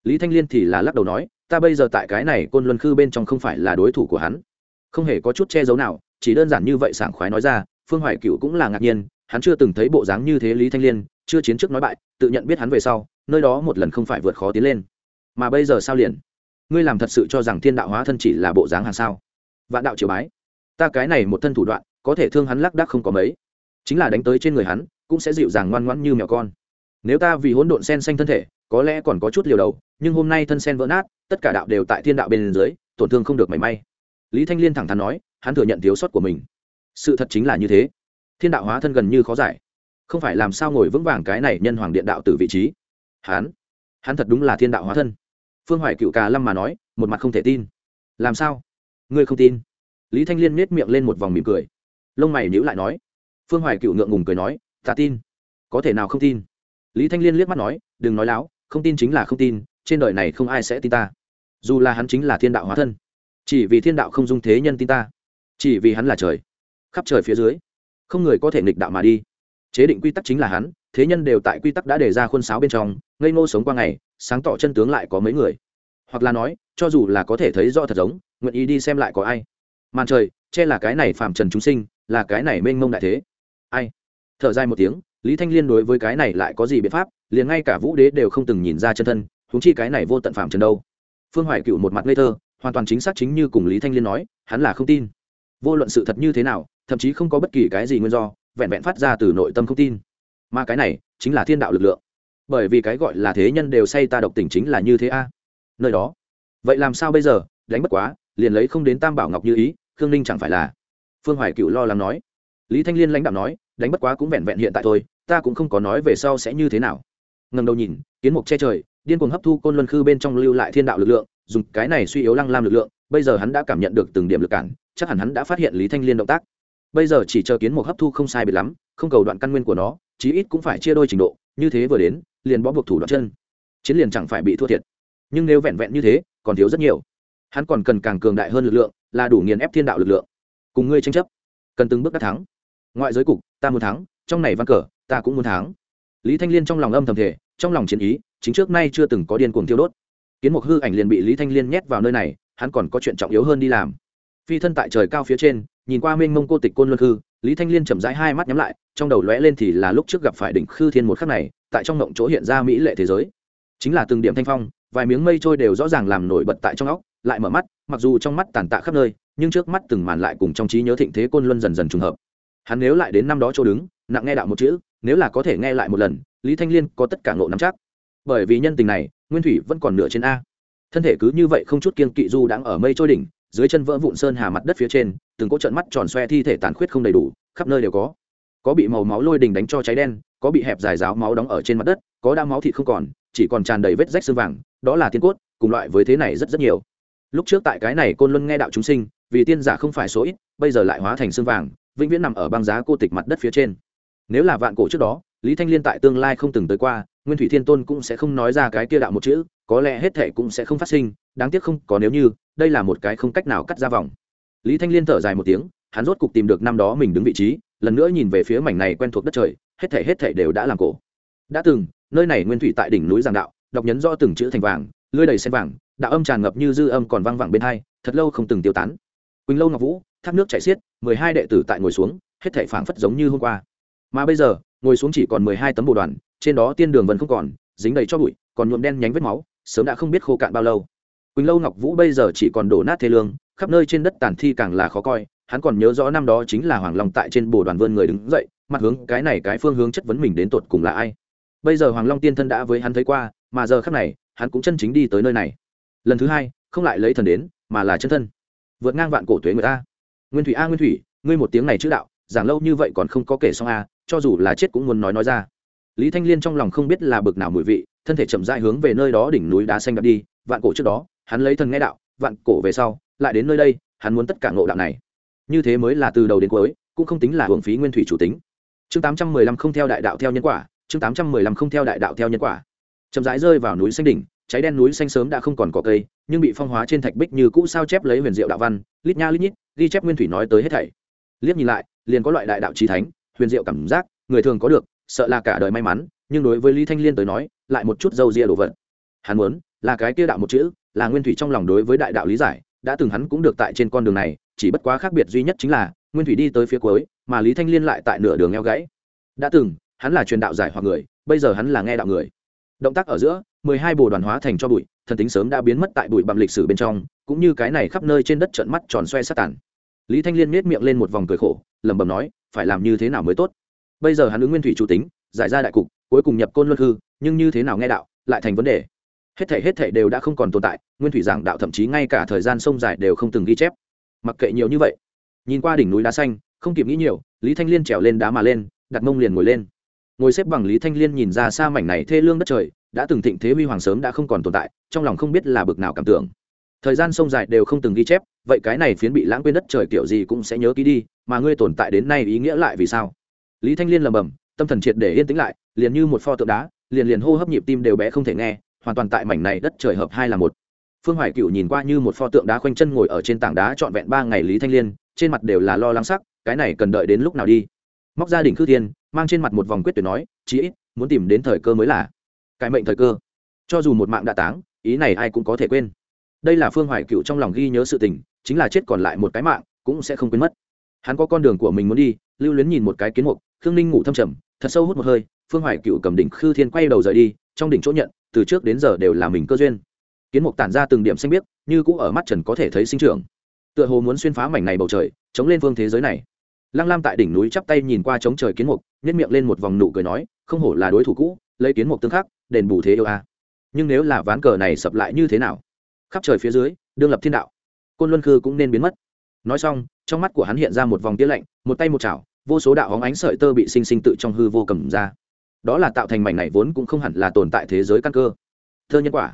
Lý thanh liên thì là lắc đầu nói, ta bây giờ tại cái này côn luân khư bên trong không phải là đối thủ của hắn. Không hề có chút che giấu nào, chỉ đơn giản như vậy sảng khoái nói ra, phương hoài cựu cũng là ngạc nhiên hắn chưa từng thấy bộ dáng như thế lý thanh liên, chưa chiến trước nói bại, tự nhận biết hắn về sau, nơi đó một lần không phải vượt khó tiến lên. Mà bây giờ sao liền? Ngươi làm thật sự cho rằng thiên đạo hóa thân chỉ là bộ dáng hàng sao? Vạn đạo triều bái. Ta cái này một thân thủ đoạn, có thể thương hắn lắc đắc không có mấy. Chính là đánh tới trên người hắn, cũng sẽ dịu dàng ngoan ngoãn như mèo con. Nếu ta vì hỗn độn sen xanh thân thể, có lẽ còn có chút liều đầu, nhưng hôm nay thân sen vỡ nát, tất cả đạo đều tại thiên đạo bên dưới, tổn thương không được mảy may. Lý thanh liên thẳng thắn nói, hắn thừa nhận thiếu sót của mình. Sự thật chính là như thế thiên đạo hóa thân gần như khó giải. Không phải làm sao ngồi vững vàng cái này nhân hoàng điện đạo từ vị trí? Hắn hắn thật đúng là thiên đạo hóa thân. Phương hoài cựu cà lâm mà nói, một mặt không thể tin. Làm sao? Ngươi không tin? Lý thanh liên nết miệng lên một vòng mỉm cười. Lông mày nhữ lại nói. Phương hoài cựu ngượng ngùng cười nói, ta tin. Có thể nào không tin? Lý thanh liên liếc mắt nói, đừng nói láo, không tin chính là không tin, trên đời này không ai sẽ tin ta. Dù là hắn chính là thiên đạo hóa thân, chỉ vì thiên đạo không dung thế nhân tin ta, chỉ vì hắn là trời, khắp trời phía dưới không người có thể nghịch đạo mà đi. Chế định quy tắc chính là hắn, thế nhân đều tại quy tắc đã đề ra khuôn sáo bên trong, ngây ngô sống qua ngày, sáng tỏ chân tướng lại có mấy người. Hoặc là nói, cho dù là có thể thấy rõ thật giống, nguyện ý đi xem lại có ai. Màn trời, che là cái này phạm trần chúng sinh, là cái này mênh mông đại thế. Ai? Thở dài một tiếng, lý thanh liên đối với cái này lại có gì biện pháp, liền ngay cả vũ đế đều không từng nhìn ra chân thân húng chi cái này vô tận phạm trần đâu. Phương hoài cựu một mặt ngây thơ, hoàn toàn chính xác chính như cùng lý thanh liên nói, hắn là không tin. Vô luận sự thật như thế nào thậm chí không có bất kỳ cái gì nguyên do, vẹn vẹn phát ra từ nội tâm không tin. Mà cái này chính là thiên đạo lực lượng. Bởi vì cái gọi là thế nhân đều say ta độc tình chính là như thế a. Nơi đó. Vậy làm sao bây giờ? Đánh bất quá, liền lấy không đến tam bảo ngọc như ý, khương ninh chẳng phải là. Phương hoài cựu lo lắng nói. Lý thanh liên lãnh đạo nói, đánh bất quá cũng vẹn vẹn hiện tại thôi, ta cũng không có nói về sau sẽ như thế nào. Ngần đầu nhìn, kiến mục che trời, điên cuồng hấp thu côn luân khư bên trong lưu lại thiên đạo lực lượng, dùng cái này suy yếu lăng lam lực lượng, bây giờ hắn đã cảm nhận được từng điểm lực cản, chắc hẳn hắn đã phát hiện lý thanh liên động tác bây giờ chỉ chờ kiến mục hấp thu không sai biệt lắm, không cầu đoạn căn nguyên của nó, chí ít cũng phải chia đôi trình độ, như thế vừa đến, liền bó buộc thủ đoạn chân. Chiến liền chẳng phải bị thua thiệt. Nhưng nếu vẹn vẹn như thế, còn thiếu rất nhiều. Hắn còn cần càng cường đại hơn lực lượng, là đủ nghiền ép thiên đạo lực lượng. Cùng ngươi tranh chấp, cần từng bước đắc thắng. Ngoại giới cục, ta muốn thắng, trong này văn cờ, ta cũng muốn thắng. Lý thanh liên trong lòng âm thầm thể trong lòng chiến ý, chính trước nay chưa từng có điên cuồng tiêu đốt. Kiến mục hư ảnh liền bị lý thanh liên nhét vào nơi này, hắn còn có chuyện trọng yếu hơn đi làm. Phi thân tại trời cao phía trên nhìn qua mênh mông cô tịch côn luân hư lý thanh liên chậm rãi hai mắt nhắm lại, trong đầu lóe lên thì là lúc trước gặp phải đỉnh khư thiên một khắc này, tại trong ngộng chỗ hiện ra mỹ lệ thế giới. Chính là từng điểm thanh phong, vài miếng mây trôi đều rõ ràng làm nổi bật tại trong óc, lại mở mắt, mặc dù trong mắt tàn tạ khắp nơi, nhưng trước mắt từng màn lại cùng trong trí nhớ thịnh thế côn luân dần dần trùng hợp. Hắn nếu lại đến năm đó chỗ đứng, nặng nghe đạo một chữ, nếu là có thể nghe lại một lần, lý thanh liên có tất cả ngộ nắm chắc. Bởi vì nhân tình này, nguyên thủy vẫn còn nửa trên a. Thân thể cứ như vậy không chút kiên kỵ du đang ở mây trôi đỉnh dưới chân vỡ vụn sơn hà mặt đất phía trên, từng cỗ trận mắt tròn xoe thi thể tàn khuyết không đầy đủ, khắp nơi đều có. Có bị màu máu lôi đình đánh cho cháy đen, có bị hẹp dài ráo máu đóng ở trên mặt đất, có đa máu thịt không còn, chỉ còn tràn đầy vết rách xương vàng, đó là tiên cốt, cùng loại với thế này rất rất nhiều. Lúc trước tại cái này côn luân nghe đạo chúng sinh, vì tiên giả không phải số ít, bây giờ lại hóa thành xương vàng, vĩnh viễn nằm ở băng giá cô tịch mặt đất phía trên. Nếu là vạn cổ trước đó, lý thanh liên tại tương lai không từng tới qua, nguyên thủy thiên tôn cũng sẽ không nói ra cái kia đạo một chữ, có lẽ hết thể cũng sẽ không phát sinh, đáng tiếc không có nếu như đây là một cái không cách nào cắt ra vòng. Lý thanh liên thở dài một tiếng, hắn rốt cục tìm được năm đó mình đứng vị trí, lần nữa nhìn về phía mảnh này quen thuộc đất trời, hết thể hết thể đều đã làm cổ. Đã từng, nơi này nguyên thủy tại đỉnh núi giang đạo, đọc nhấn do từng chữ thành vàng, lưới đầy sen vàng, đạo âm tràn ngập như dư âm còn văng vẳng bên hai, thật lâu không từng tiêu tán. Quỳnh lâu ngọc vũ, thác nước chảy xiết, mười hai đệ tử tại ngồi xuống, hết thể phảng phất giống như hôm qua. Mà bây giờ, ngồi xuống chỉ còn mười hai tấm bồ đoàn, trên đó tiên đường vẫn không còn, dính đầy cho bụi, còn nhuộm đen nhánh vết máu, sớm đã không biết khô cạn bao lâu quỳnh lâu ngọc vũ bây giờ chỉ còn đổ nát thế lương, khắp nơi trên đất tàn thi càng là khó coi, hắn còn nhớ rõ năm đó chính là hoàng long tại trên bồ đoàn vươn người đứng dậy, mặt hướng cái này cái phương hướng chất vấn mình đến tột cùng là ai. Bây giờ hoàng long tiên thân đã với hắn thấy qua, mà giờ khắc này, hắn cũng chân chính đi tới nơi này. Lần thứ hai, không lại lấy thần đến, mà là chân thân. Vượt ngang vạn cổ tuế người ta. Nguyên thủy a, nguyên thủy, ngươi một tiếng này chữ đạo, giảng lâu như vậy còn không có kể xong a cho dù là chết cũng muốn nói nói ra. Lý thanh liên trong lòng không biết là bực nào mùi vị, thân thể chậm rãi hướng về nơi đó đỉnh núi đá xanh đập đi, vạn cổ trước đó hắn lấy thần nghe đạo, vạn cổ về sau, lại đến nơi đây, hắn muốn tất cả ngộ đạo này. Như thế mới là từ đầu đến cuối, cũng không tính là hưởng phí nguyên thủy chủ tính. Chương tám trăm mười lăm không theo đại đạo theo nhân quả, chương tám trăm mười lăm không theo đại đạo theo nhân quả. Chậm rãi rơi vào núi xanh đỉnh, cháy đen núi xanh sớm đã không còn có cây, nhưng bị phong hóa trên thạch bích như cũ sao chép lấy huyền diệu đạo văn, lít nha lít nhít, ghi chép nguyên thủy nói tới hết thảy. Liếc nhìn lại, liền có loại đại đạo trí thánh, huyền diệu cảm giác, người thường có được, sợ là cả đời may mắn, nhưng đối với lý thanh liên tới nói, lại một chút dâu ria đồ vật. Hắn muốn, là cái kia đạo một chữ là nguyên thủy trong lòng đối với đại đạo lý giải, đã từng hắn cũng được tại trên con đường này, chỉ bất quá khác biệt duy nhất chính là, nguyên thủy đi tới phía cuối, mà lý thanh liên lại tại nửa đường eo gãy. Đã từng, hắn là truyền đạo giải hoặc người, bây giờ hắn là nghe đạo người. Động tác ở giữa, mười hai bồ đoàn hóa thành cho bụi, thần tính sớm đã biến mất tại bụi bặm lịch sử bên trong, cũng như cái này khắp nơi trên đất trận mắt tròn xoe sát tàn. Lý thanh liên miết miệng lên một vòng cười khổ, lẩm bẩm nói, phải làm như thế nào mới tốt? Bây giờ hắn ứng nguyên thủy chủ tính, giải ra đại cục, cuối cùng nhập côn luân hư, nhưng như thế nào nghe đạo, lại thành vấn đề hết thể hết thể đều đã không còn tồn tại, nguyên thủy giảng đạo thậm chí ngay cả thời gian sông dài đều không từng ghi chép. Mặc kệ nhiều như vậy, nhìn qua đỉnh núi đá xanh, không kịp nghĩ nhiều, lý thanh liên trèo lên đá mà lên, đặt mông liền ngồi lên. Ngồi xếp bằng lý thanh liên nhìn ra xa mảnh này thê lương đất trời, đã từng thịnh thế huy hoàng sớm đã không còn tồn tại, trong lòng không biết là bực nào cảm tưởng. Thời gian sông dài đều không từng ghi chép, vậy cái này phiến bị lãng quên đất trời kiểu gì cũng sẽ nhớ ký đi, mà ngươi tồn tại đến nay ý nghĩa lại vì sao? Lý thanh liên lầm bầm tâm thần triệt để yên tĩnh lại, liền như một pho tượng đá, liền liền hô hấp nhịp tim đều bé không thể nghe hoàn toàn tại mảnh này đất trời hợp hai là một. Phương hoài cựu nhìn qua như một pho tượng đá khoanh chân ngồi ở trên tảng đá trọn vẹn ba ngày lý thanh liên, trên mặt đều là lo lắng sắc, cái này cần đợi đến lúc nào đi? Móc ra đỉnh khư thiên, mang trên mặt một vòng quyết tuyệt nói, chí ít, muốn tìm đến thời cơ mới là. Cái mệnh thời cơ. Cho dù một mạng đã táng, ý này ai cũng có thể quên. Đây là phương hoài cựu trong lòng ghi nhớ sự tình, chính là chết còn lại một cái mạng, cũng sẽ không quên mất. Hắn có con đường của mình muốn đi, lưu luyến nhìn một cái kiến mục, khương ninh ngủ thâm trầm, thật sâu hút một hơi, phương hoài cựu cầm đỉnh khư thiên quay đầu rời đi trong đỉnh chỗ nhận, từ trước đến giờ đều là mình cơ duyên. Kiến mục tản ra từng điểm xanh biếc, như cũ ở mắt trần có thể thấy sinh trưởng. Tựa hồ muốn xuyên phá mảnh này bầu trời, chống lên phương thế giới này. Lăng lam tại đỉnh núi chắp tay nhìn qua chống trời kiến mục nhét miệng lên một vòng nụ cười nói, không hổ là đối thủ cũ, lấy kiến mục tương khắc, đền bù thế yêu a. Nhưng nếu là ván cờ này sập lại như thế nào? Khắp trời phía dưới, đương lập thiên đạo, côn luân khư cũng nên biến mất. Nói xong, trong mắt của hắn hiện ra một vòng tia lạnh, một tay một chảo, vô số đạo hóng ánh sợi tơ bị sinh sinh tự trong hư vô cầm ra đó là tạo thành mảnh này vốn cũng không hẳn là tồn tại thế giới căn cơ. Thơ nhân quả.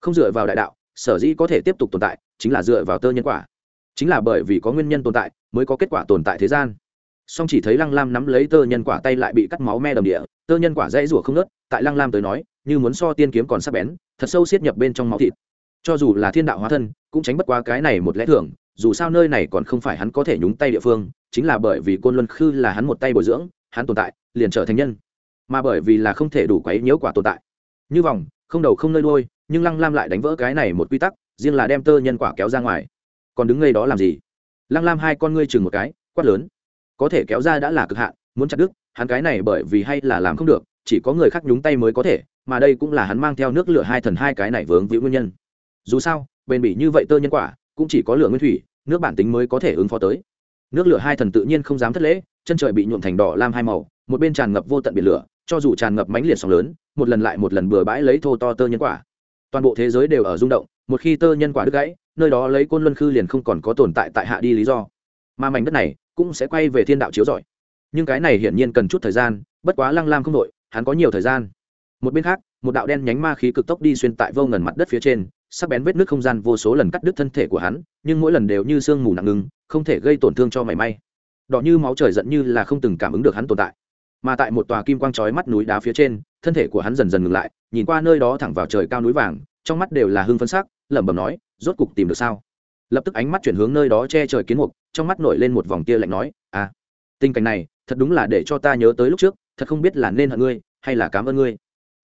Không dựa vào đại đạo, sở dĩ có thể tiếp tục tồn tại, chính là dựa vào tơ nhân quả. Chính là bởi vì có nguyên nhân tồn tại, mới có kết quả tồn tại thế gian. Song chỉ thấy lăng lam nắm lấy tơ nhân quả tay lại bị cắt máu me đầm địa tơ nhân quả dãy rủa không nớt tại lăng lam tới nói, như muốn so tiên kiếm còn sắc bén, thật sâu xiết nhập bên trong máu thịt. Cho dù là thiên đạo hóa thân, cũng tránh bất qua cái này một lẽ thường, dù sao nơi này còn không phải hắn có thể nhúng tay địa phương, chính là bởi vì côn luân khư là hắn một tay bồi dưỡng, hắn tồn tại, liền trở thành nhân mà bởi vì là không thể đủ quấy nhiễu quả tồn tại. Như vòng, không đầu không nơi đuôi, nhưng lăng lam lại đánh vỡ cái này một quy tắc, riêng là đem tơ nhân quả kéo ra ngoài. Còn đứng ngay đó làm gì? Lăng lam hai con ngươi chừng một cái, quát lớn. Có thể kéo ra đã là cực hạn, muốn chặt đứt, hắn cái này bởi vì hay là làm không được, chỉ có người khác nhúng tay mới có thể, mà đây cũng là hắn mang theo nước lửa hai thần hai cái này vướng víu nguyên nhân. Dù sao, bền bỉ như vậy tơ nhân quả, cũng chỉ có lửa nguyên thủy, nước bản tính mới có thể ứng phó tới. Nước lửa hai thần tự nhiên không dám thất lễ, chân trời bị nhuộm thành đỏ lam hai màu, một bên tràn ngập vô tận biển lửa cho dù tràn ngập mánh liệt sóng lớn, một lần lại một lần bừa bãi lấy thô to tơ nhân quả. Toàn bộ thế giới đều ở rung động, một khi tơ nhân quả đứt gãy, nơi đó lấy côn luân khư liền không còn có tồn tại tại hạ đi lý do. Mà mảnh đất này cũng sẽ quay về thiên đạo chiếu giỏi nhưng cái này hiển nhiên cần chút thời gian, bất quá lăng lam không đội hắn có nhiều thời gian. Một bên khác, một đạo đen nhánh ma khí cực tốc đi xuyên tại vô ngần mặt đất phía trên, sắc bén vết nước không gian vô số lần cắt đứt thân thể của hắn, nhưng mỗi lần đều như sương mù nặng ngưng không thể gây tổn thương cho mảy may. Đỏ như máu trời giận như là không từng cảm ứng được hắn tồn tại mà tại một tòa kim quang chói mắt núi đá phía trên, thân thể của hắn dần dần ngừng lại, nhìn qua nơi đó thẳng vào trời cao núi vàng, trong mắt đều là hưng phấn sắc, lẩm bẩm nói, rốt cục tìm được sao? Lập tức ánh mắt chuyển hướng nơi đó che trời kiến mục, trong mắt nổi lên một vòng tia lạnh nói à tình cảnh này, thật đúng là để cho ta nhớ tới lúc trước, thật không biết là nên hận ngươi, hay là cảm ơn ngươi.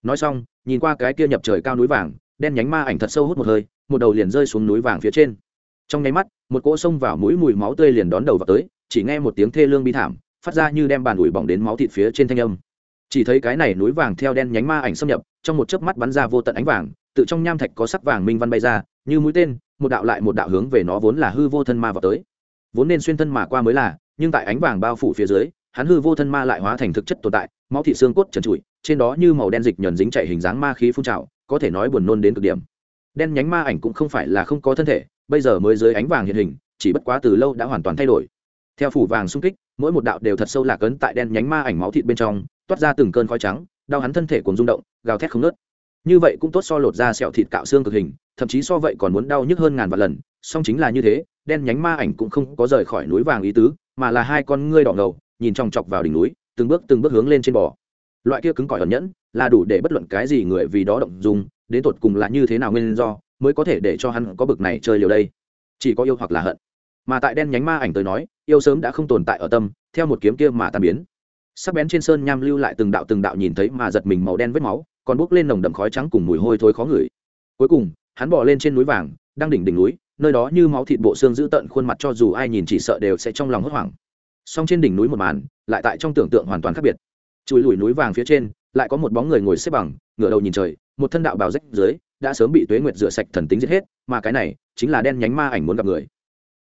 Nói xong, nhìn qua cái kia nhập trời cao núi vàng, đen nhánh ma ảnh thật sâu hút một hơi, một đầu liền rơi xuống núi vàng phía trên. Trong nháy mắt, một cỗ xông vào mũi mùi máu tươi liền đón đầu vào tới, chỉ nghe một tiếng thê lương bi thảm phát ra như đem bàn ủi bỏng đến máu thịt phía trên thanh âm. Chỉ thấy cái này núi vàng theo đen nhánh ma ảnh xâm nhập, trong một chớp mắt bắn ra vô tận ánh vàng tự trong nham thạch có sắc vàng minh văn bay ra, như mũi tên, một đạo lại một đạo hướng về nó vốn là hư vô thân ma vào tới. Vốn nên xuyên thân mà qua mới là, nhưng tại ánh vàng bao phủ phía dưới, hắn hư vô thân ma lại hóa thành thực chất tồn tại, máu thị xương cốt trần trụi, trên đó như màu đen dịch nhờn dính chạy hình dáng ma khí phun trào, có thể nói buồn nôn đến cực điểm. Đen nhánh ma ảnh cũng không phải là không có thân thể, bây giờ mới dưới ánh vàng hiện hình, chỉ bất quá từ lâu đã hoàn toàn thay đổi theo phủ vàng xung kích, mỗi một đạo đều thật sâu lạc ấn tại đen nhánh ma ảnh máu thịt bên trong, toát ra từng cơn khói trắng, đau hắn thân thể cùng rung động, gào thét không nớt như vậy cũng tốt so lột ra sẹo thịt cạo xương cực hình, thậm chí so vậy còn muốn đau nhức hơn ngàn vạn lần. Song chính là như thế, đen nhánh ma ảnh cũng không có rời khỏi núi vàng ý tứ, mà là hai con ngươi đỏ ngầu, nhìn chòng chọc vào đỉnh núi, từng bước từng bước hướng lên trên bò. Loại kia cứng cỏi ẩn nhẫn, là đủ để bất luận cái gì người vì đó động dùng đến tột cùng là như thế nào nguyên do, mới có thể để cho hắn có bực này chơi liều đây. Chỉ có yêu hoặc là hận mà tại đen nhánh ma ảnh tới nói, yêu sớm đã không tồn tại ở tâm, theo một kiếm kia mà tan biến. Sắc bén trên sơn nham lưu lại từng đạo từng đạo nhìn thấy mà giật mình màu đen vết máu, còn bốc lên nồng đậm khói trắng cùng mùi hôi thối khó ngửi. Cuối cùng, hắn bỏ lên trên núi vàng, đang đỉnh đỉnh núi, nơi đó như máu thịt bộ xương giữ tận khuôn mặt cho dù ai nhìn chỉ sợ đều sẽ trong lòng hốt hoảng. Song trên đỉnh núi một màn, lại tại trong tưởng tượng hoàn toàn khác biệt. Chùi lùi núi vàng phía trên, lại có một bóng người ngồi xếp bằng, ngửa đầu nhìn trời, một thân đạo bào rách dưới, đã sớm bị tuế nguyệt rửa sạch thần tính giết hết, mà cái này chính là đen nhánh ma ảnh muốn gặp người.